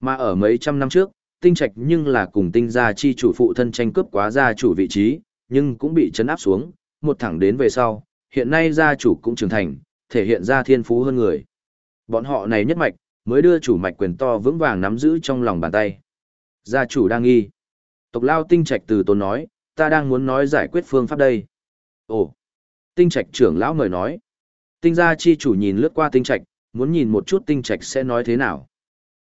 Mà ở mấy trăm năm trước, tinh trạch nhưng là cùng tinh gia chi chủ phụ thân tranh cướp quá gia chủ vị trí, nhưng cũng bị chấn áp xuống, một thẳng đến về sau, hiện nay gia chủ cũng trưởng thành, thể hiện ra thiên phú hơn người. Bọn họ này nhất mạch, mới đưa chủ mạch quyền to vững vàng nắm giữ trong lòng bàn tay. Gia chủ đang nghi. Tộc lao tinh trạch từ tốn nói, ta đang muốn nói giải quyết phương pháp đây. Ồ, tinh trạch trưởng lão mời nói. Tinh gia chi chủ nhìn lướt qua tinh trạch, muốn nhìn một chút tinh trạch sẽ nói thế nào.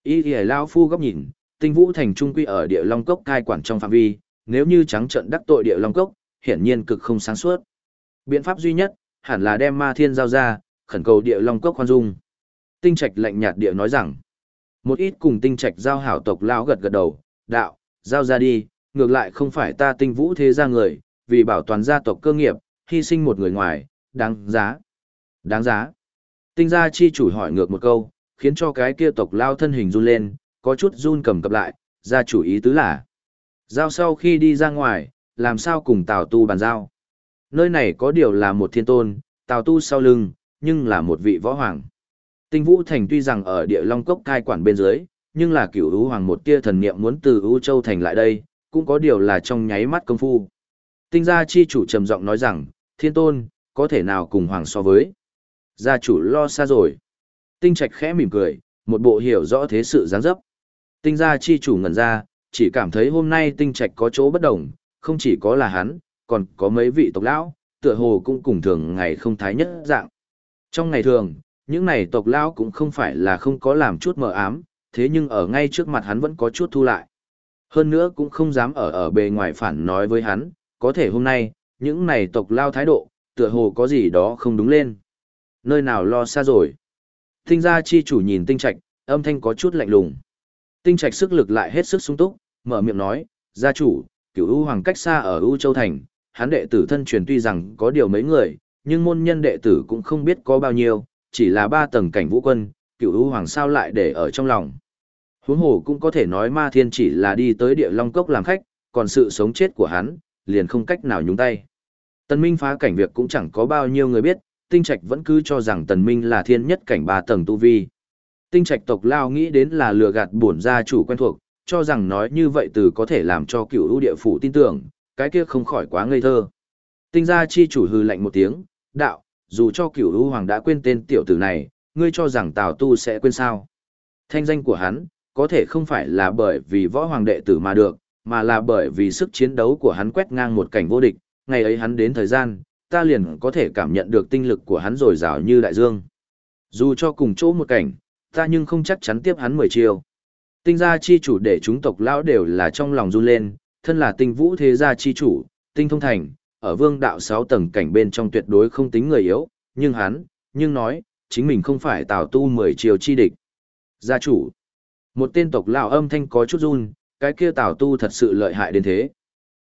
Y thì lao phu góc nhìn, tinh vũ thành trung quy ở địa long cốc cai quản trong phạm vi, nếu như trắng trận đắc tội địa long cốc, hiển nhiên cực không sáng suốt. Biện pháp duy nhất, hẳn là đem ma thiên giao ra, khẩn cầu địa long cốc khoan dung. Tinh trạch lạnh nhạt địa nói rằng, một ít cùng tinh trạch giao hảo tộc lão gật gật đầu, đạo, giao ra đi, ngược lại không phải ta tinh vũ thế gia người, vì bảo toàn gia tộc cơ nghiệp, hy sinh một người ngoài, đáng giá. Đáng giá. Tinh gia chi chủ hỏi ngược một câu, khiến cho cái kia tộc lao thân hình run lên, có chút run cầm cập lại, gia chủ ý tứ là. Giao sau khi đi ra ngoài, làm sao cùng Tào Tu bàn giao. Nơi này có điều là một thiên tôn, Tào Tu sau lưng, nhưng là một vị võ hoàng. Tinh Vũ Thành tuy rằng ở địa Long Cốc cai quản bên dưới, nhưng là cửu ưu hoàng một tia thần niệm muốn từ u châu thành lại đây, cũng có điều là trong nháy mắt công phu. Tinh gia chi chủ trầm giọng nói rằng, thiên tôn, có thể nào cùng hoàng so với. Gia chủ lo xa rồi. Tinh trạch khẽ mỉm cười, một bộ hiểu rõ thế sự dáng dấp. Tinh gia chi chủ ngẩn ra, chỉ cảm thấy hôm nay tinh trạch có chỗ bất đồng, không chỉ có là hắn, còn có mấy vị tộc lão, tựa hồ cũng cùng thường ngày không thái nhất dạng. Trong ngày thường, những này tộc lão cũng không phải là không có làm chút mờ ám, thế nhưng ở ngay trước mặt hắn vẫn có chút thu lại. Hơn nữa cũng không dám ở ở bề ngoài phản nói với hắn, có thể hôm nay, những này tộc lao thái độ, tựa hồ có gì đó không đúng lên. Nơi nào lo xa rồi. Tinh gia chi chủ nhìn tinh trạch, âm thanh có chút lạnh lùng. Tinh trạch sức lực lại hết sức sung túc, mở miệng nói, gia chủ, cửu u hoàng cách xa ở u châu thành, hắn đệ tử thân truyền tuy rằng có điều mấy người, nhưng môn nhân đệ tử cũng không biết có bao nhiêu, chỉ là ba tầng cảnh vũ quân, cửu u hoàng sao lại để ở trong lòng. Huống hồ cũng có thể nói ma thiên chỉ là đi tới địa long cốc làm khách, còn sự sống chết của hắn, liền không cách nào nhúng tay. Tần Minh phá cảnh việc cũng chẳng có bao nhiêu người biết, Tinh Trạch vẫn cứ cho rằng Tần Minh là thiên nhất cảnh ba tầng tu vi. Tinh Trạch tộc lao nghĩ đến là lừa gạt bổn gia chủ quen thuộc, cho rằng nói như vậy từ có thể làm cho cựu ưu địa phủ tin tưởng, cái kia không khỏi quá ngây thơ. Tinh gia chi chủ hừ lạnh một tiếng, đạo, dù cho cựu ưu hoàng đã quên tên tiểu tử này, ngươi cho rằng Tào Tu sẽ quên sao. Thanh danh của hắn, có thể không phải là bởi vì võ hoàng đệ tử mà được, mà là bởi vì sức chiến đấu của hắn quét ngang một cảnh vô địch, ngày ấy hắn đến thời gian, ta liền có thể cảm nhận được tinh lực của hắn rồi rào như đại dương. Dù cho cùng chỗ một cảnh, ta nhưng không chắc chắn tiếp hắn mười chiều. Tinh gia chi chủ để chúng tộc lão đều là trong lòng run lên, thân là tinh vũ thế gia chi chủ, tinh thông thành, ở vương đạo sáu tầng cảnh bên trong tuyệt đối không tính người yếu, nhưng hắn, nhưng nói, chính mình không phải tào tu mười chiều chi địch. Gia chủ, một tên tộc lão âm thanh có chút run, cái kia tào tu thật sự lợi hại đến thế.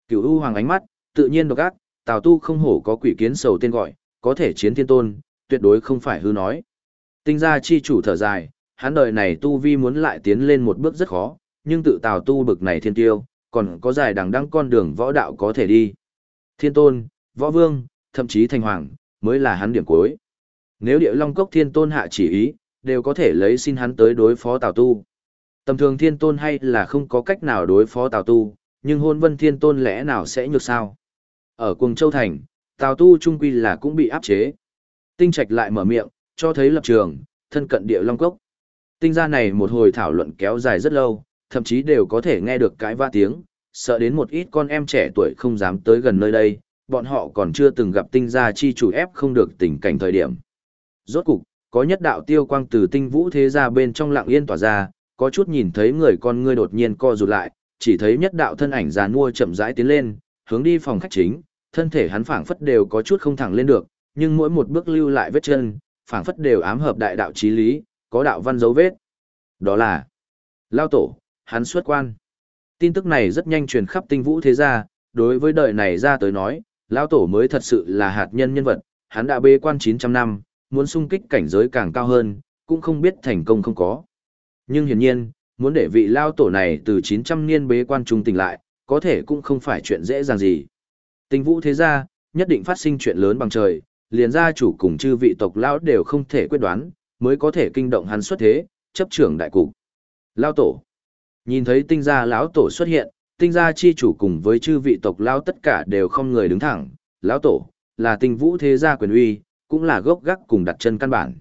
Cửu u hoàng ánh mắt, tự nhiên độc ác, tào tu không hổ có quỷ kiến sầu tên gọi, có thể chiến thiên tôn, tuyệt đối không phải hư nói. Tinh gia chi chủ thở dài, hắn đời này tu vi muốn lại tiến lên một bước rất khó, nhưng tự tào tu bực này thiên tiêu, còn có dài đằng đăng con đường võ đạo có thể đi. Thiên tôn, võ vương, thậm chí thành hoàng, mới là hắn điểm cuối. Nếu địa long cốc thiên tôn hạ chỉ ý, đều có thể lấy xin hắn tới đối phó tào tu. Tầm thường thiên tôn hay là không có cách nào đối phó tào tu, nhưng hôn vân thiên tôn lẽ nào sẽ nhược sao? Ở cùng châu thành, tào tu trung quy là cũng bị áp chế. Tinh trạch lại mở miệng, cho thấy lập trường, thân cận địa long cốc. Tinh gia này một hồi thảo luận kéo dài rất lâu, thậm chí đều có thể nghe được cái va tiếng, sợ đến một ít con em trẻ tuổi không dám tới gần nơi đây, bọn họ còn chưa từng gặp tinh gia chi chủ ép không được tình cảnh thời điểm. Rốt cục, có nhất đạo tiêu quang từ tinh vũ thế gia bên trong lặng yên tỏa ra, có chút nhìn thấy người con ngươi đột nhiên co rụt lại, chỉ thấy nhất đạo thân ảnh già nua chậm rãi tiến lên, hướng đi phòng khách chính, thân thể hắn phảng phất đều có chút không thẳng lên được, nhưng mỗi một bước lưu lại vết chân, phảng phất đều ám hợp đại đạo chí lý, có đạo văn dấu vết. Đó là Lao Tổ, hắn xuất quan. Tin tức này rất nhanh truyền khắp tinh vũ thế gia, đối với đời này ra tới nói, Lao Tổ mới thật sự là hạt nhân nhân vật, hắn đã bê quan 900 năm, muốn sung kích cảnh giới càng cao hơn, cũng không biết thành công không có. Nhưng hiển nhiên, muốn để vị Lao Tổ này từ 900 niên bế quan trung tỉnh lại, có thể cũng không phải chuyện dễ dàng gì. Tinh vũ thế gia, nhất định phát sinh chuyện lớn bằng trời, liền gia chủ cùng chư vị tộc lão đều không thể quyết đoán, mới có thể kinh động hắn xuất thế, chấp trưởng đại cục. Lão tổ, Nhìn thấy tinh gia lão tổ xuất hiện, tinh gia chi chủ cùng với chư vị tộc lão tất cả đều không người đứng thẳng, lão tổ, là tinh vũ thế gia quyền uy, cũng là gốc gác cùng đặt chân căn bản.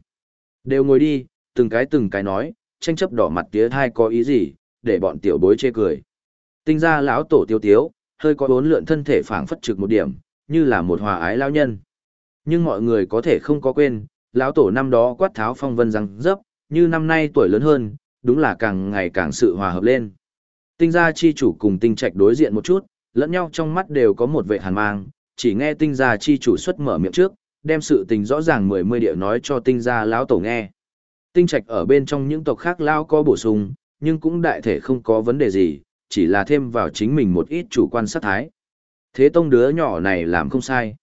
Đều ngồi đi, từng cái từng cái nói, tranh chấp đỏ mặt tía thai có ý gì, để bọn tiểu bối chê cười. Tinh gia lão tổ tiêu tiếu, hơi có bốn lượn thân thể phảng phất trực một điểm, như là một hòa ái lão nhân. Nhưng mọi người có thể không có quên, lão tổ năm đó quát tháo phong vân răng dấp, như năm nay tuổi lớn hơn, đúng là càng ngày càng sự hòa hợp lên. Tinh gia chi chủ cùng tinh trạch đối diện một chút, lẫn nhau trong mắt đều có một vệ hàn mang, chỉ nghe tinh gia chi chủ xuất mở miệng trước, đem sự tình rõ ràng mười mươi địa nói cho tinh gia lão tổ nghe. Tinh trạch ở bên trong những tộc khác lao có bổ sung, nhưng cũng đại thể không có vấn đề gì, chỉ là thêm vào chính mình một ít chủ quan sát thái. Thế tông đứa nhỏ này làm không sai.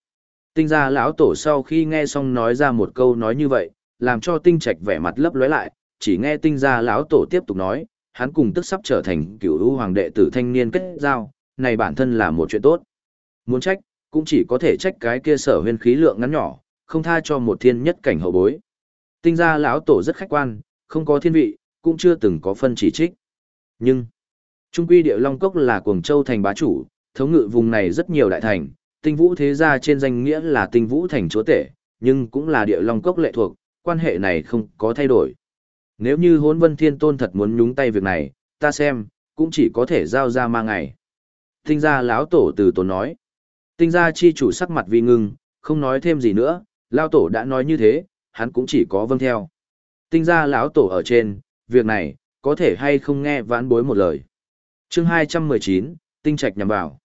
Tinh gia lão tổ sau khi nghe xong nói ra một câu nói như vậy, làm cho tinh trạch vẻ mặt lấp lóe lại, chỉ nghe tinh gia lão tổ tiếp tục nói, hắn cùng tức sắp trở thành cựu lũ hoàng đệ tử thanh niên kết giao, này bản thân là một chuyện tốt. Muốn trách, cũng chỉ có thể trách cái kia sở huyên khí lượng ngắn nhỏ, không tha cho một thiên nhất cảnh hậu bối. Tinh gia lão tổ rất khách quan, không có thiên vị, cũng chưa từng có phân chỉ trích. Nhưng, Trung quy địa Long Cốc là Cuồng Châu thành bá chủ, thống ngự vùng này rất nhiều đại thành, tinh vũ thế gia trên danh nghĩa là tinh vũ thành chúa tể, nhưng cũng là địa Long Cốc lệ thuộc, quan hệ này không có thay đổi. Nếu như hốn vân thiên tôn thật muốn nhúng tay việc này, ta xem, cũng chỉ có thể giao ra ma ngày. Tinh gia lão tổ từ tổ nói. Tinh gia chi chủ sắc mặt vi ngưng, không nói thêm gì nữa, lão tổ đã nói như thế, hắn cũng chỉ có vâng theo. Tinh gia lão tổ ở trên, việc này, có thể hay không nghe vãn bối một lời chương 219, tinh trạch nhằm vào.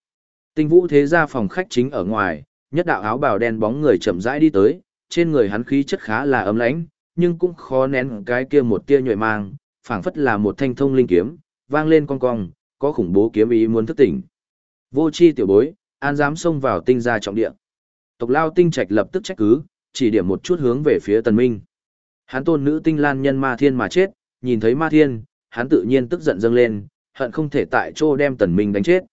Tinh vũ thế gia phòng khách chính ở ngoài, nhất đạo áo bào đen bóng người chậm rãi đi tới, trên người hắn khí chất khá là ấm lãnh, nhưng cũng khó nén cái kia một tia nhuệ mang, phảng phất là một thanh thông linh kiếm, vang lên con cong, có khủng bố kiếm ý muốn thức tỉnh. Vô chi tiểu bối, an dám xông vào tinh gia trọng địa. Tộc lao tinh trạch lập tức trách cứ, chỉ điểm một chút hướng về phía tần minh. Hắn tôn nữ tinh lan nhân ma thiên mà chết, nhìn thấy ma thiên, hắn tự nhiên tức giận dâng lên, hận không thể tại chỗ đem tần minh đánh chết.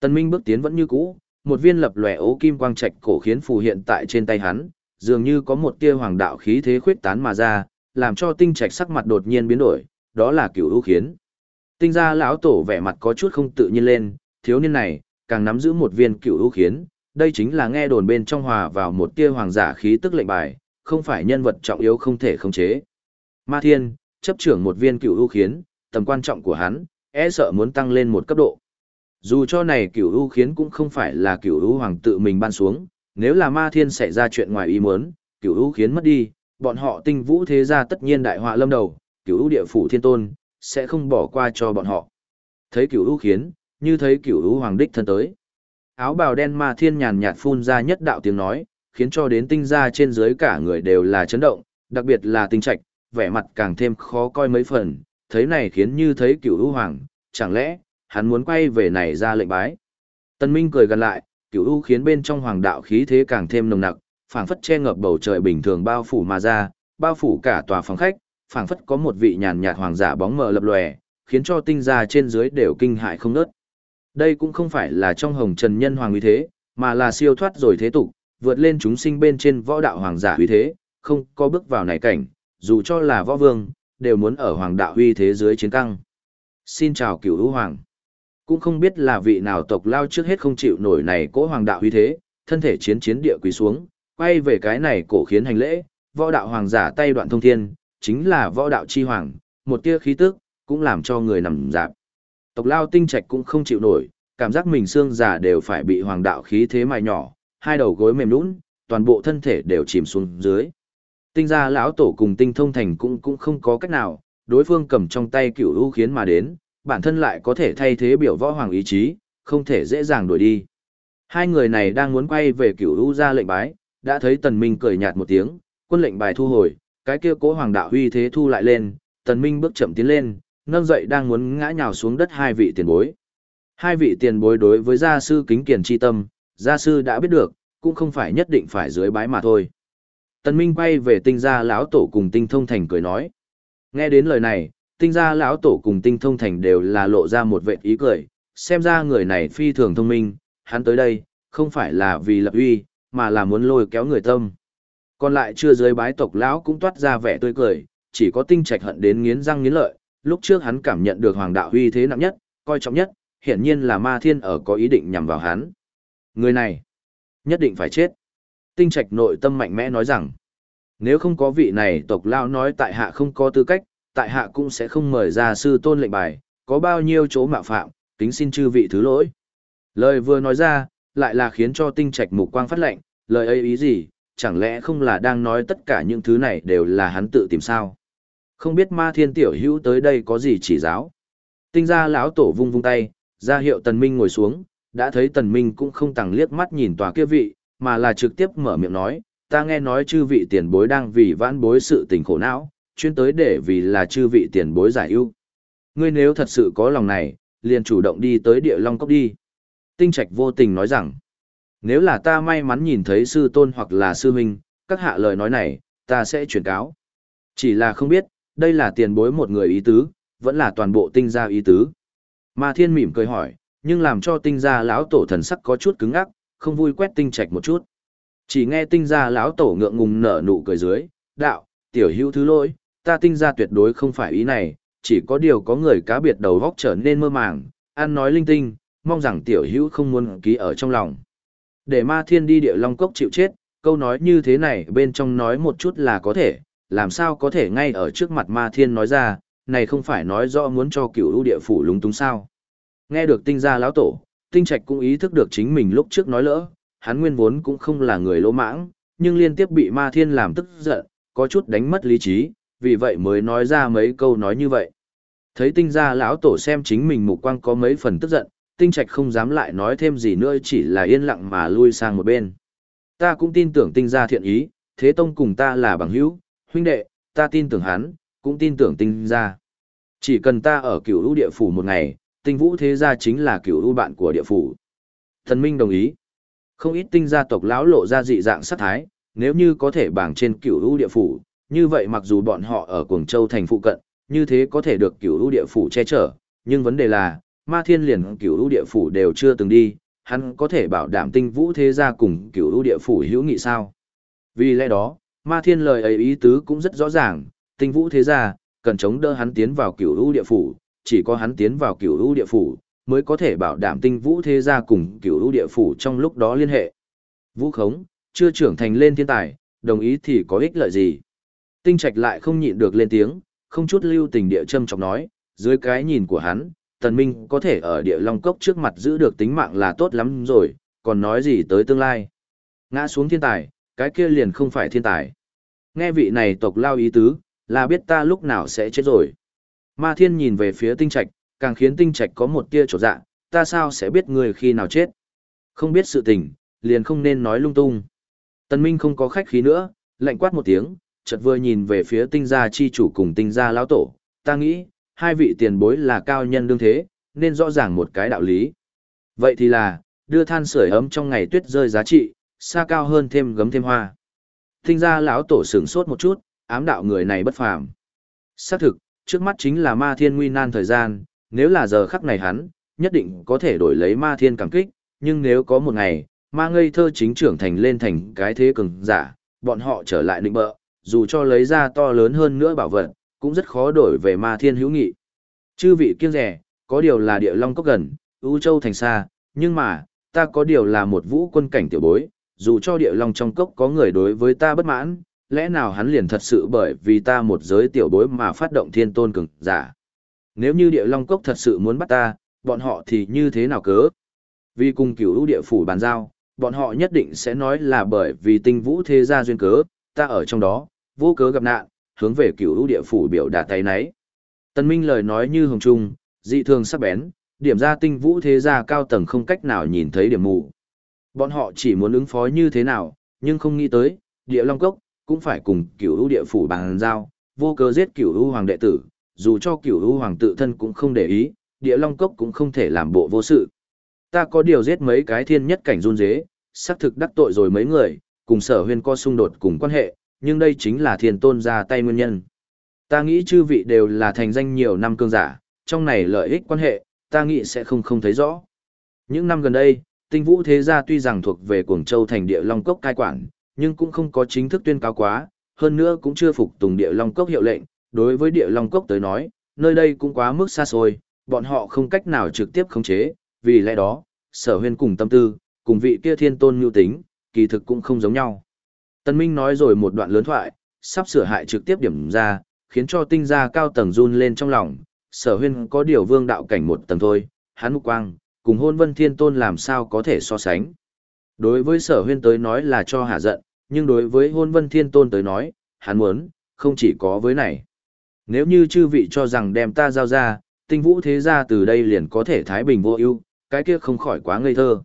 Tần minh bước tiến vẫn như cũ, một viên lập lòe ố kim quang trạch cổ khiến phù hiện tại trên tay hắn, dường như có một tia hoàng đạo khí thế khuyết tán mà ra, làm cho tinh trạch sắc mặt đột nhiên biến đổi, đó là cửu ưu khiến. Tinh gia lão tổ vẻ mặt có chút không tự nhiên lên, thiếu niên này, càng nắm giữ một viên cửu ưu khiến, đây chính là nghe đồn bên trong hòa vào một tia hoàng giả khí tức lệnh bài, không phải nhân vật trọng yếu không thể khống chế. Ma Thiên, chấp trưởng một viên cửu ưu khiến, tầm quan trọng của hắn, e sợ muốn tăng lên một cấp độ. Dù cho này cửu ưu khiến cũng không phải là cửu ưu hoàng tự mình ban xuống, nếu là ma thiên xảy ra chuyện ngoài ý muốn, cửu ưu khiến mất đi, bọn họ tinh vũ thế gia tất nhiên đại họa lâm đầu, cửu ưu địa phủ thiên tôn, sẽ không bỏ qua cho bọn họ. Thấy cửu ưu khiến, như thấy cửu ưu hoàng đích thân tới. Áo bào đen ma thiên nhàn nhạt phun ra nhất đạo tiếng nói, khiến cho đến tinh gia trên dưới cả người đều là chấn động, đặc biệt là tinh trạch, vẻ mặt càng thêm khó coi mấy phần, thấy này khiến như thấy cửu ưu hoàng, chẳng lẽ, hắn muốn quay về này ra lệnh bái. Tân Minh cười gần lại, cửu u khiến bên trong hoàng đạo khí thế càng thêm nồng nặc, phảng phất che ngập bầu trời bình thường bao phủ mà ra, bao phủ cả tòa phòng khách, phảng phất có một vị nhàn nhạt hoàng giả bóng mờ lập lòe, khiến cho tinh gia trên dưới đều kinh hại không ngớt. Đây cũng không phải là trong hồng trần nhân hoàng uy thế, mà là siêu thoát rồi thế tục, vượt lên chúng sinh bên trên võ đạo hoàng giả uy thế, không có bước vào này cảnh, dù cho là võ vương, đều muốn ở hoàng đạo huy thế dưới chiến căng. Xin chào cửu hữu hoàng cũng không biết là vị nào tộc lao trước hết không chịu nổi này cỗ hoàng đạo huy thế, thân thể chiến chiến địa quỳ xuống, quay về cái này cổ khiến hành lễ, võ đạo hoàng giả tay đoạn thông thiên, chính là võ đạo chi hoàng, một tia khí tức, cũng làm cho người nằm dạp. Tộc lao tinh trạch cũng không chịu nổi, cảm giác mình xương giả đều phải bị hoàng đạo khí thế mài nhỏ, hai đầu gối mềm nhũn, toàn bộ thân thể đều chìm xuống dưới. Tinh gia lão tổ cùng tinh thông thành cũng cũng không có cách nào, đối phương cầm trong tay cửu u khiến mà đến, bản thân lại có thể thay thế biểu võ hoàng ý chí, không thể dễ dàng đuổi đi. Hai người này đang muốn quay về cửu u ra lệnh bái, đã thấy tần minh cười nhạt một tiếng, quân lệnh bài thu hồi, cái kia cố hoàng đạo huy thế thu lại lên, tần minh bước chậm tiến lên, nâng dậy đang muốn ngã nhào xuống đất hai vị tiền bối. Hai vị tiền bối đối với gia sư kính kiền chi tâm, gia sư đã biết được, cũng không phải nhất định phải dưới bái mà thôi. Tần Minh quay về tinh gia lão tổ cùng tinh thông thành cười nói. Nghe đến lời này, tinh gia lão tổ cùng tinh thông thành đều là lộ ra một vệ ý cười, xem ra người này phi thường thông minh, hắn tới đây, không phải là vì lập uy, mà là muốn lôi kéo người tâm. Còn lại chưa dưới bái tộc lão cũng toát ra vẻ tươi cười, chỉ có tinh trạch hận đến nghiến răng nghiến lợi, lúc trước hắn cảm nhận được hoàng đạo huy thế nặng nhất, coi trọng nhất, hiển nhiên là ma thiên ở có ý định nhằm vào hắn. Người này, nhất định phải chết. Tinh trạch nội tâm mạnh mẽ nói rằng, nếu không có vị này tộc lao nói tại hạ không có tư cách, tại hạ cũng sẽ không mời ra sư tôn lệnh bài, có bao nhiêu chỗ mạo phạm, kính xin chư vị thứ lỗi. Lời vừa nói ra, lại là khiến cho tinh trạch mục quang phát lệnh, lời ấy ý gì, chẳng lẽ không là đang nói tất cả những thứ này đều là hắn tự tìm sao? Không biết ma thiên tiểu hữu tới đây có gì chỉ giáo. Tinh ra lão tổ vung vung tay, ra hiệu tần minh ngồi xuống, đã thấy tần minh cũng không tàng liếc mắt nhìn tòa kia vị, mà là trực tiếp mở miệng nói, ta nghe nói chư vị tiền bối đang vì vãn bối sự tình khổ não, chuyên tới để vì là chư vị tiền bối giải ưu. Ngươi nếu thật sự có lòng này, liền chủ động đi tới địa long cốc đi. Tinh trạch vô tình nói rằng, nếu là ta may mắn nhìn thấy sư tôn hoặc là sư huynh, các hạ lời nói này, ta sẽ truyền cáo. Chỉ là không biết, đây là tiền bối một người ý tứ, vẫn là toàn bộ tinh gia ý tứ. Ma thiên mỉm cười hỏi, nhưng làm cho tinh gia lão tổ thần sắc có chút cứng ngắc, không vui quét tinh trạch một chút. Chỉ nghe tinh gia lão tổ ngượng ngùng nở nụ cười dưới, đạo, tiểu hữu thứ lỗi, ta tinh gia tuyệt đối không phải ý này, chỉ có điều có người cá biệt đầu góc trở nên mơ màng, ăn nói linh tinh, mong rằng tiểu hữu không muốn ký ở trong lòng. Để ma thiên đi địa long cốc chịu chết, câu nói như thế này bên trong nói một chút là có thể, làm sao có thể ngay ở trước mặt ma thiên nói ra, này không phải nói rõ muốn cho cửu ưu địa phủ lúng túng sao. Nghe được tinh gia lão tổ, tinh trạch cũng ý thức được chính mình lúc trước nói lỡ, hắn nguyên vốn cũng không là người lỗ mãng, nhưng liên tiếp bị ma thiên làm tức giận, có chút đánh mất lý trí, vì vậy mới nói ra mấy câu nói như vậy. Thấy tinh gia lão tổ xem chính mình mục quang có mấy phần tức giận, tinh trạch không dám lại nói thêm gì nữa chỉ là yên lặng mà lui sang một bên. Ta cũng tin tưởng tinh gia thiện ý, thế tông cùng ta là bằng hữu, huynh đệ, ta tin tưởng hắn, cũng tin tưởng tinh gia. Chỉ cần ta ở cửu lũ địa phủ một ngày, tinh vũ thế gia chính là cựu ưu bạn của địa phủ. Thần Minh đồng ý. Không ít tinh gia tộc lão lộ ra dị dạng sát thái, nếu như có thể bảng trên cựu ưu địa phủ, như vậy mặc dù bọn họ ở Cuồng Châu thành phụ cận, như thế có thể được cựu ưu địa phủ che chở, nhưng vấn đề là, ma thiên liền cựu ưu địa phủ đều chưa từng đi, hắn có thể bảo đảm tinh vũ thế gia cùng cựu ưu địa phủ hữu nghị sao. Vì lẽ đó, ma thiên lời ấy ý tứ cũng rất rõ ràng, tinh vũ thế gia, cần chống đỡ hắn tiến vào cựu ưu địa phủ, chỉ có hắn tiến vào cửu u địa phủ, mới có thể bảo đảm tinh vũ thế gia cùng cửu u địa phủ trong lúc đó liên hệ. Vũ khống, chưa trưởng thành lên thiên tài, đồng ý thì có ích lợi gì. Tinh trạch lại không nhịn được lên tiếng, không chút lưu tình địa châm chọc nói, dưới cái nhìn của hắn, tần minh có thể ở địa long cốc trước mặt giữ được tính mạng là tốt lắm rồi, còn nói gì tới tương lai. Ngã xuống thiên tài, cái kia liền không phải thiên tài. Nghe vị này tộc lao ý tứ, là biết ta lúc nào sẽ chết rồi. Ma thiên nhìn về phía tinh trạch, càng khiến tinh trạch có một tia trột dạ, ta sao sẽ biết người khi nào chết. Không biết sự tình, liền không nên nói lung tung. Tần Minh không có khách khí nữa, lạnh quát một tiếng, chợt vừa nhìn về phía tinh gia chi chủ cùng tinh gia lão tổ, ta nghĩ, hai vị tiền bối là cao nhân đương thế, nên rõ ràng một cái đạo lý. Vậy thì là, đưa than sưởi ấm trong ngày tuyết rơi giá trị, xa cao hơn thêm gấm thêm hoa. Tinh gia lão tổ sửng sốt một chút, ám đạo người này bất phàm. Xác thực, trước mắt chính là ma thiên nguy nan thời gian, nếu là giờ khắc này hắn, nhất định có thể đổi lấy ma thiên cảm kích, nhưng nếu có một ngày, ma ngây thơ chính trưởng thành lên thành cái thế cường giả, bọn họ trở lại định bợ, dù cho lấy ra to lớn hơn nữa bảo vật, cũng rất khó đổi về ma thiên hữu nghị. Chư vị kiêng rẻ, có điều là địa long cốc gần, ưu châu thành xa, nhưng mà, ta có điều là một vũ quân cảnh tiểu bối, dù cho địa long trong cốc có người đối với ta bất mãn, lẽ nào hắn liền thật sự bởi vì ta một giới tiểu bối mà phát động thiên tôn cường giả. Nếu như địa long cốc thật sự muốn bắt ta, bọn họ thì như thế nào cớ? Vì cùng cửu ưu địa phủ bàn giao, bọn họ nhất định sẽ nói là bởi vì tinh vũ thế gia duyên cớ, ta ở trong đó, vô cớ gặp nạn, hướng về cửu ưu địa phủ biểu đạt tay nấy. Tân Minh lời nói như hồng trung, dị thường sắc bén, điểm ra tinh vũ thế gia cao tầng không cách nào nhìn thấy điểm mù. Bọn họ chỉ muốn ứng phó như thế nào, nhưng không nghĩ tới, địa long cốc, cũng phải cùng cửu ưu địa phủ bàn giao, vô cớ giết cửu ưu hoàng đệ tử, dù cho cửu ưu hoàng tự thân cũng không để ý, địa long cốc cũng không thể làm bộ vô sự. Ta có điều giết mấy cái thiên nhất cảnh run dế, xác thực đắc tội rồi mấy người, cùng sở huyên co xung đột cùng quan hệ, nhưng đây chính là thiên tôn ra tay nguyên nhân. Ta nghĩ chư vị đều là thành danh nhiều năm cương giả, trong này lợi ích quan hệ, ta nghĩ sẽ không không thấy rõ. Những năm gần đây, tinh vũ thế gia tuy rằng thuộc về cuồng châu thành địa long cốc cai quản, nhưng cũng không có chính thức tuyên cáo quá, hơn nữa cũng chưa phục tùng địa long cốc hiệu lệnh. Đối với địa long cốc tới nói, nơi đây cũng quá mức xa xôi, bọn họ không cách nào trực tiếp khống chế, vì lẽ đó, sở huyên cùng tâm tư, cùng vị kia thiên tôn nhu tính, kỳ thực cũng không giống nhau. Tân Minh nói rồi một đoạn lớn thoại, sắp sửa hại trực tiếp điểm ra, khiến cho tinh gia cao tầng run lên trong lòng, sở huyên có điều vương đạo cảnh một tầng thôi, hắn mục quang, cùng hôn vân thiên tôn làm sao có thể so sánh. Đối với sở huyên tới nói là cho hạ giận, nhưng đối với hôn vân thiên tôn tới nói, hắn muốn, không chỉ có với này. Nếu như chư vị cho rằng đem ta giao ra, tinh vũ thế gia từ đây liền có thể thái bình vô ưu, cái kia không khỏi quá ngây thơ.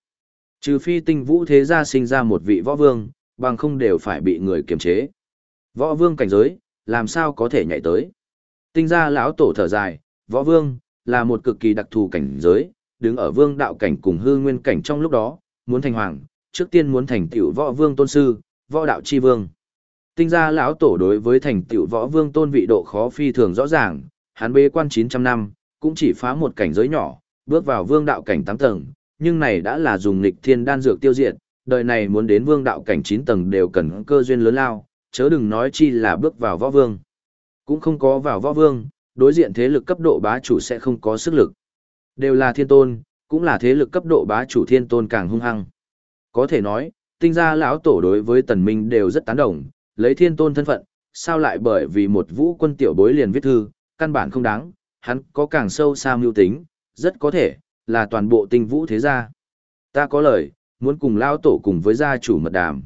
Trừ phi tinh vũ thế gia sinh ra một vị võ vương, bằng không đều phải bị người kiềm chế. Võ vương cảnh giới, làm sao có thể nhảy tới. Tinh gia lão tổ thở dài, võ vương, là một cực kỳ đặc thù cảnh giới, đứng ở vương đạo cảnh cùng hư nguyên cảnh trong lúc đó, muốn thành hoàng, trước tiên muốn thành tiểu võ vương tôn sư, võ đạo chi vương. Tinh gia lão tổ đối với thành tựu võ vương tôn vị độ khó phi thường rõ ràng, hắn bế quan 900 năm, cũng chỉ phá một cảnh giới nhỏ, bước vào vương đạo cảnh 8 tầng, nhưng này đã là dùng nghịch thiên đan dược tiêu diệt, đời này muốn đến vương đạo cảnh 9 tầng đều cần cơ duyên lớn lao, chớ đừng nói chi là bước vào võ vương. Cũng không có vào võ vương, đối diện thế lực cấp độ bá chủ sẽ không có sức lực. Đều là thiên tôn, cũng là thế lực cấp độ bá chủ thiên tôn càng hung hăng. Có thể nói, tinh gia lão tổ đối với tần minh đều rất tán đồng, lấy thiên tôn thân phận, sao lại bởi vì một vũ quân tiểu bối liền viết thư, căn bản không đáng, hắn có càng sâu xa mưu tính, rất có thể, là toàn bộ tinh vũ thế gia. Ta có lời, muốn cùng lão tổ cùng với gia chủ mật đàm.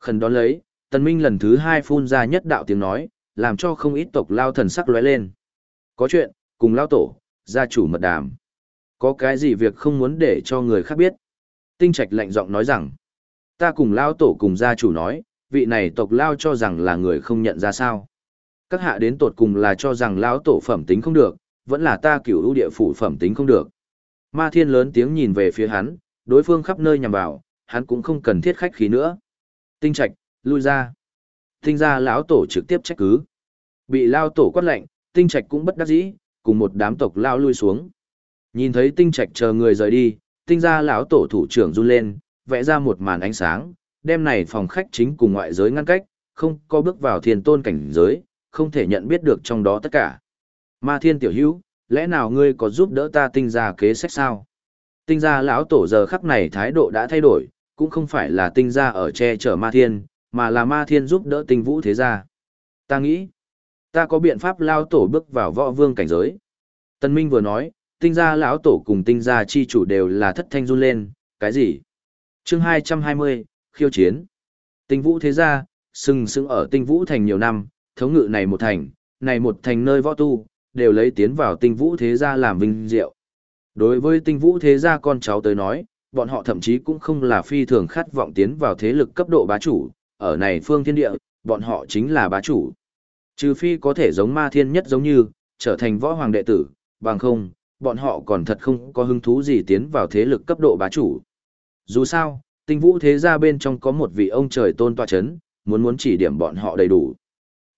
Khẩn đón lấy, tần minh lần thứ hai phun ra nhất đạo tiếng nói, làm cho không ít tộc lao thần sắc lóe lên. Có chuyện, cùng lão tổ, gia chủ mật đàm. Có cái gì việc không muốn để cho người khác biết. Tinh trạch lạnh giọng nói rằng, ta cùng lao tổ cùng gia chủ nói, vị này tộc lao cho rằng là người không nhận ra sao. Các hạ đến tột cùng là cho rằng lão tổ phẩm tính không được, vẫn là ta cửu ưu địa phủ phẩm tính không được. Ma thiên lớn tiếng nhìn về phía hắn, đối phương khắp nơi nhằm vào, hắn cũng không cần thiết khách khí nữa. Tinh trạch, lui ra. Tinh ra lão tổ trực tiếp trách cứ. Bị lao tổ quát lệnh, tinh trạch cũng bất đắc dĩ, cùng một đám tộc lao lui xuống. Nhìn thấy tinh trạch chờ người rời đi, tinh ra lão tổ thủ trưởng run lên, vẽ ra một màn ánh sáng, đem này phòng khách chính cùng ngoại giới ngăn cách, không có bước vào thiên tôn cảnh giới, không thể nhận biết được trong đó tất cả. Ma thiên tiểu hữu, lẽ nào ngươi có giúp đỡ ta tinh ra kế sách sao? Tinh gia lão tổ giờ khắc này thái độ đã thay đổi, cũng không phải là tinh gia ở che chở ma thiên, mà là ma thiên giúp đỡ tinh vũ thế gia. Ta nghĩ, ta có biện pháp lao tổ bước vào võ vương cảnh giới. Tân Minh vừa nói, tinh gia lão tổ cùng tinh gia chi chủ đều là thất thanh run lên, cái gì? Chương 220, khiêu chiến. Tinh vũ thế gia, sừng sững ở tinh vũ thành nhiều năm, thống ngự này một thành, này một thành nơi võ tu, đều lấy tiến vào tinh vũ thế gia làm vinh diệu. Đối với tinh vũ thế gia con cháu tới nói, bọn họ thậm chí cũng không là phi thường khát vọng tiến vào thế lực cấp độ bá chủ, ở này phương thiên địa, bọn họ chính là bá chủ. Trừ phi có thể giống ma thiên nhất giống như, trở thành võ hoàng đệ tử, bằng không, bọn họ còn thật không có hứng thú gì tiến vào thế lực cấp độ bá chủ. Dù sao, tinh vũ thế gia bên trong có một vị ông trời tôn tọa chấn, muốn muốn chỉ điểm bọn họ đầy đủ.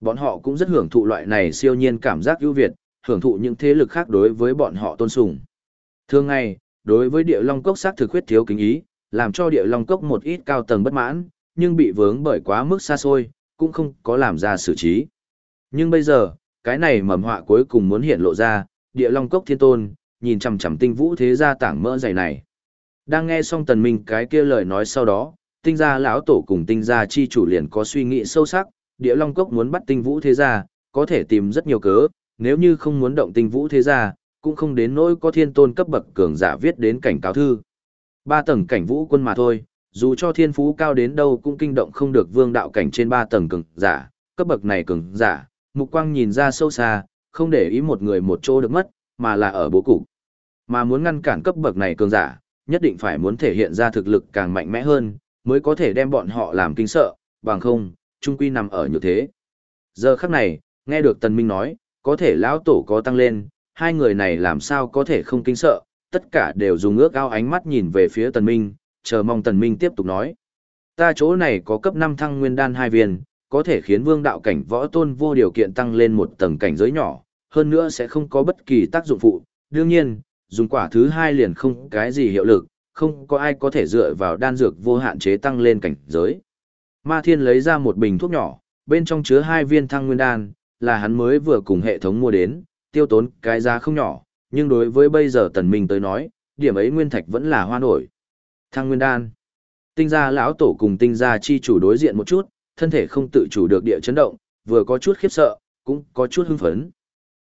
Bọn họ cũng rất hưởng thụ loại này siêu nhiên cảm giác ưu việt, hưởng thụ những thế lực khác đối với bọn họ tôn sùng. Thường ngày, đối với địa long cốc xác thực huyết thiếu kính ý, làm cho địa long cốc một ít cao tầng bất mãn, nhưng bị vướng bởi quá mức xa xôi, cũng không có làm ra xử trí. Nhưng bây giờ, cái này mầm họa cuối cùng muốn hiện lộ ra, địa long cốc thiên tôn, nhìn chằm chằm tinh vũ thế gia tảng mỡ dày này. Đang nghe xong tần minh cái kia lời nói sau đó, tinh gia lão tổ cùng tinh gia chi chủ liền có suy nghĩ sâu sắc, địa long cốc muốn bắt tinh vũ thế gia, có thể tìm rất nhiều cớ, nếu như không muốn động tinh vũ thế gia, cũng không đến nỗi có thiên tôn cấp bậc cường giả viết đến cảnh cáo thư. Ba tầng cảnh vũ quân mà thôi, dù cho thiên phú cao đến đâu cũng kinh động không được vương đạo cảnh trên ba tầng cường giả, cấp bậc này cường giả, mục quang nhìn ra sâu xa, không để ý một người một chỗ được mất, mà là ở bố cục. Mà muốn ngăn cản cấp bậc này cường giả, nhất định phải muốn thể hiện ra thực lực càng mạnh mẽ hơn, mới có thể đem bọn họ làm kinh sợ, bằng không, trung quy nằm ở như thế. Giờ khắc này, nghe được Tần Minh nói, có thể lão tổ có tăng lên, hai người này làm sao có thể không kinh sợ, tất cả đều dùng ước ao ánh mắt nhìn về phía Tần Minh, chờ mong Tần Minh tiếp tục nói. Ta chỗ này có cấp 5 thăng nguyên đan hai viên, có thể khiến vương đạo cảnh võ tôn vô điều kiện tăng lên một tầng cảnh giới nhỏ, hơn nữa sẽ không có bất kỳ tác dụng phụ. Đương nhiên, dùng quả thứ hai liền không cái gì hiệu lực, không có ai có thể dựa vào đan dược vô hạn chế tăng lên cảnh giới. Ma Thiên lấy ra một bình thuốc nhỏ, bên trong chứa hai viên thăng nguyên đan, là hắn mới vừa cùng hệ thống mua đến, tiêu tốn cái giá không nhỏ, nhưng đối với bây giờ tần minh tới nói, điểm ấy nguyên thạch vẫn là hoa nổi. Thăng nguyên đan. Tinh gia lão tổ cùng tinh gia chi chủ đối diện một chút, thân thể không tự chủ được địa chấn động, vừa có chút khiếp sợ, cũng có chút hưng phấn.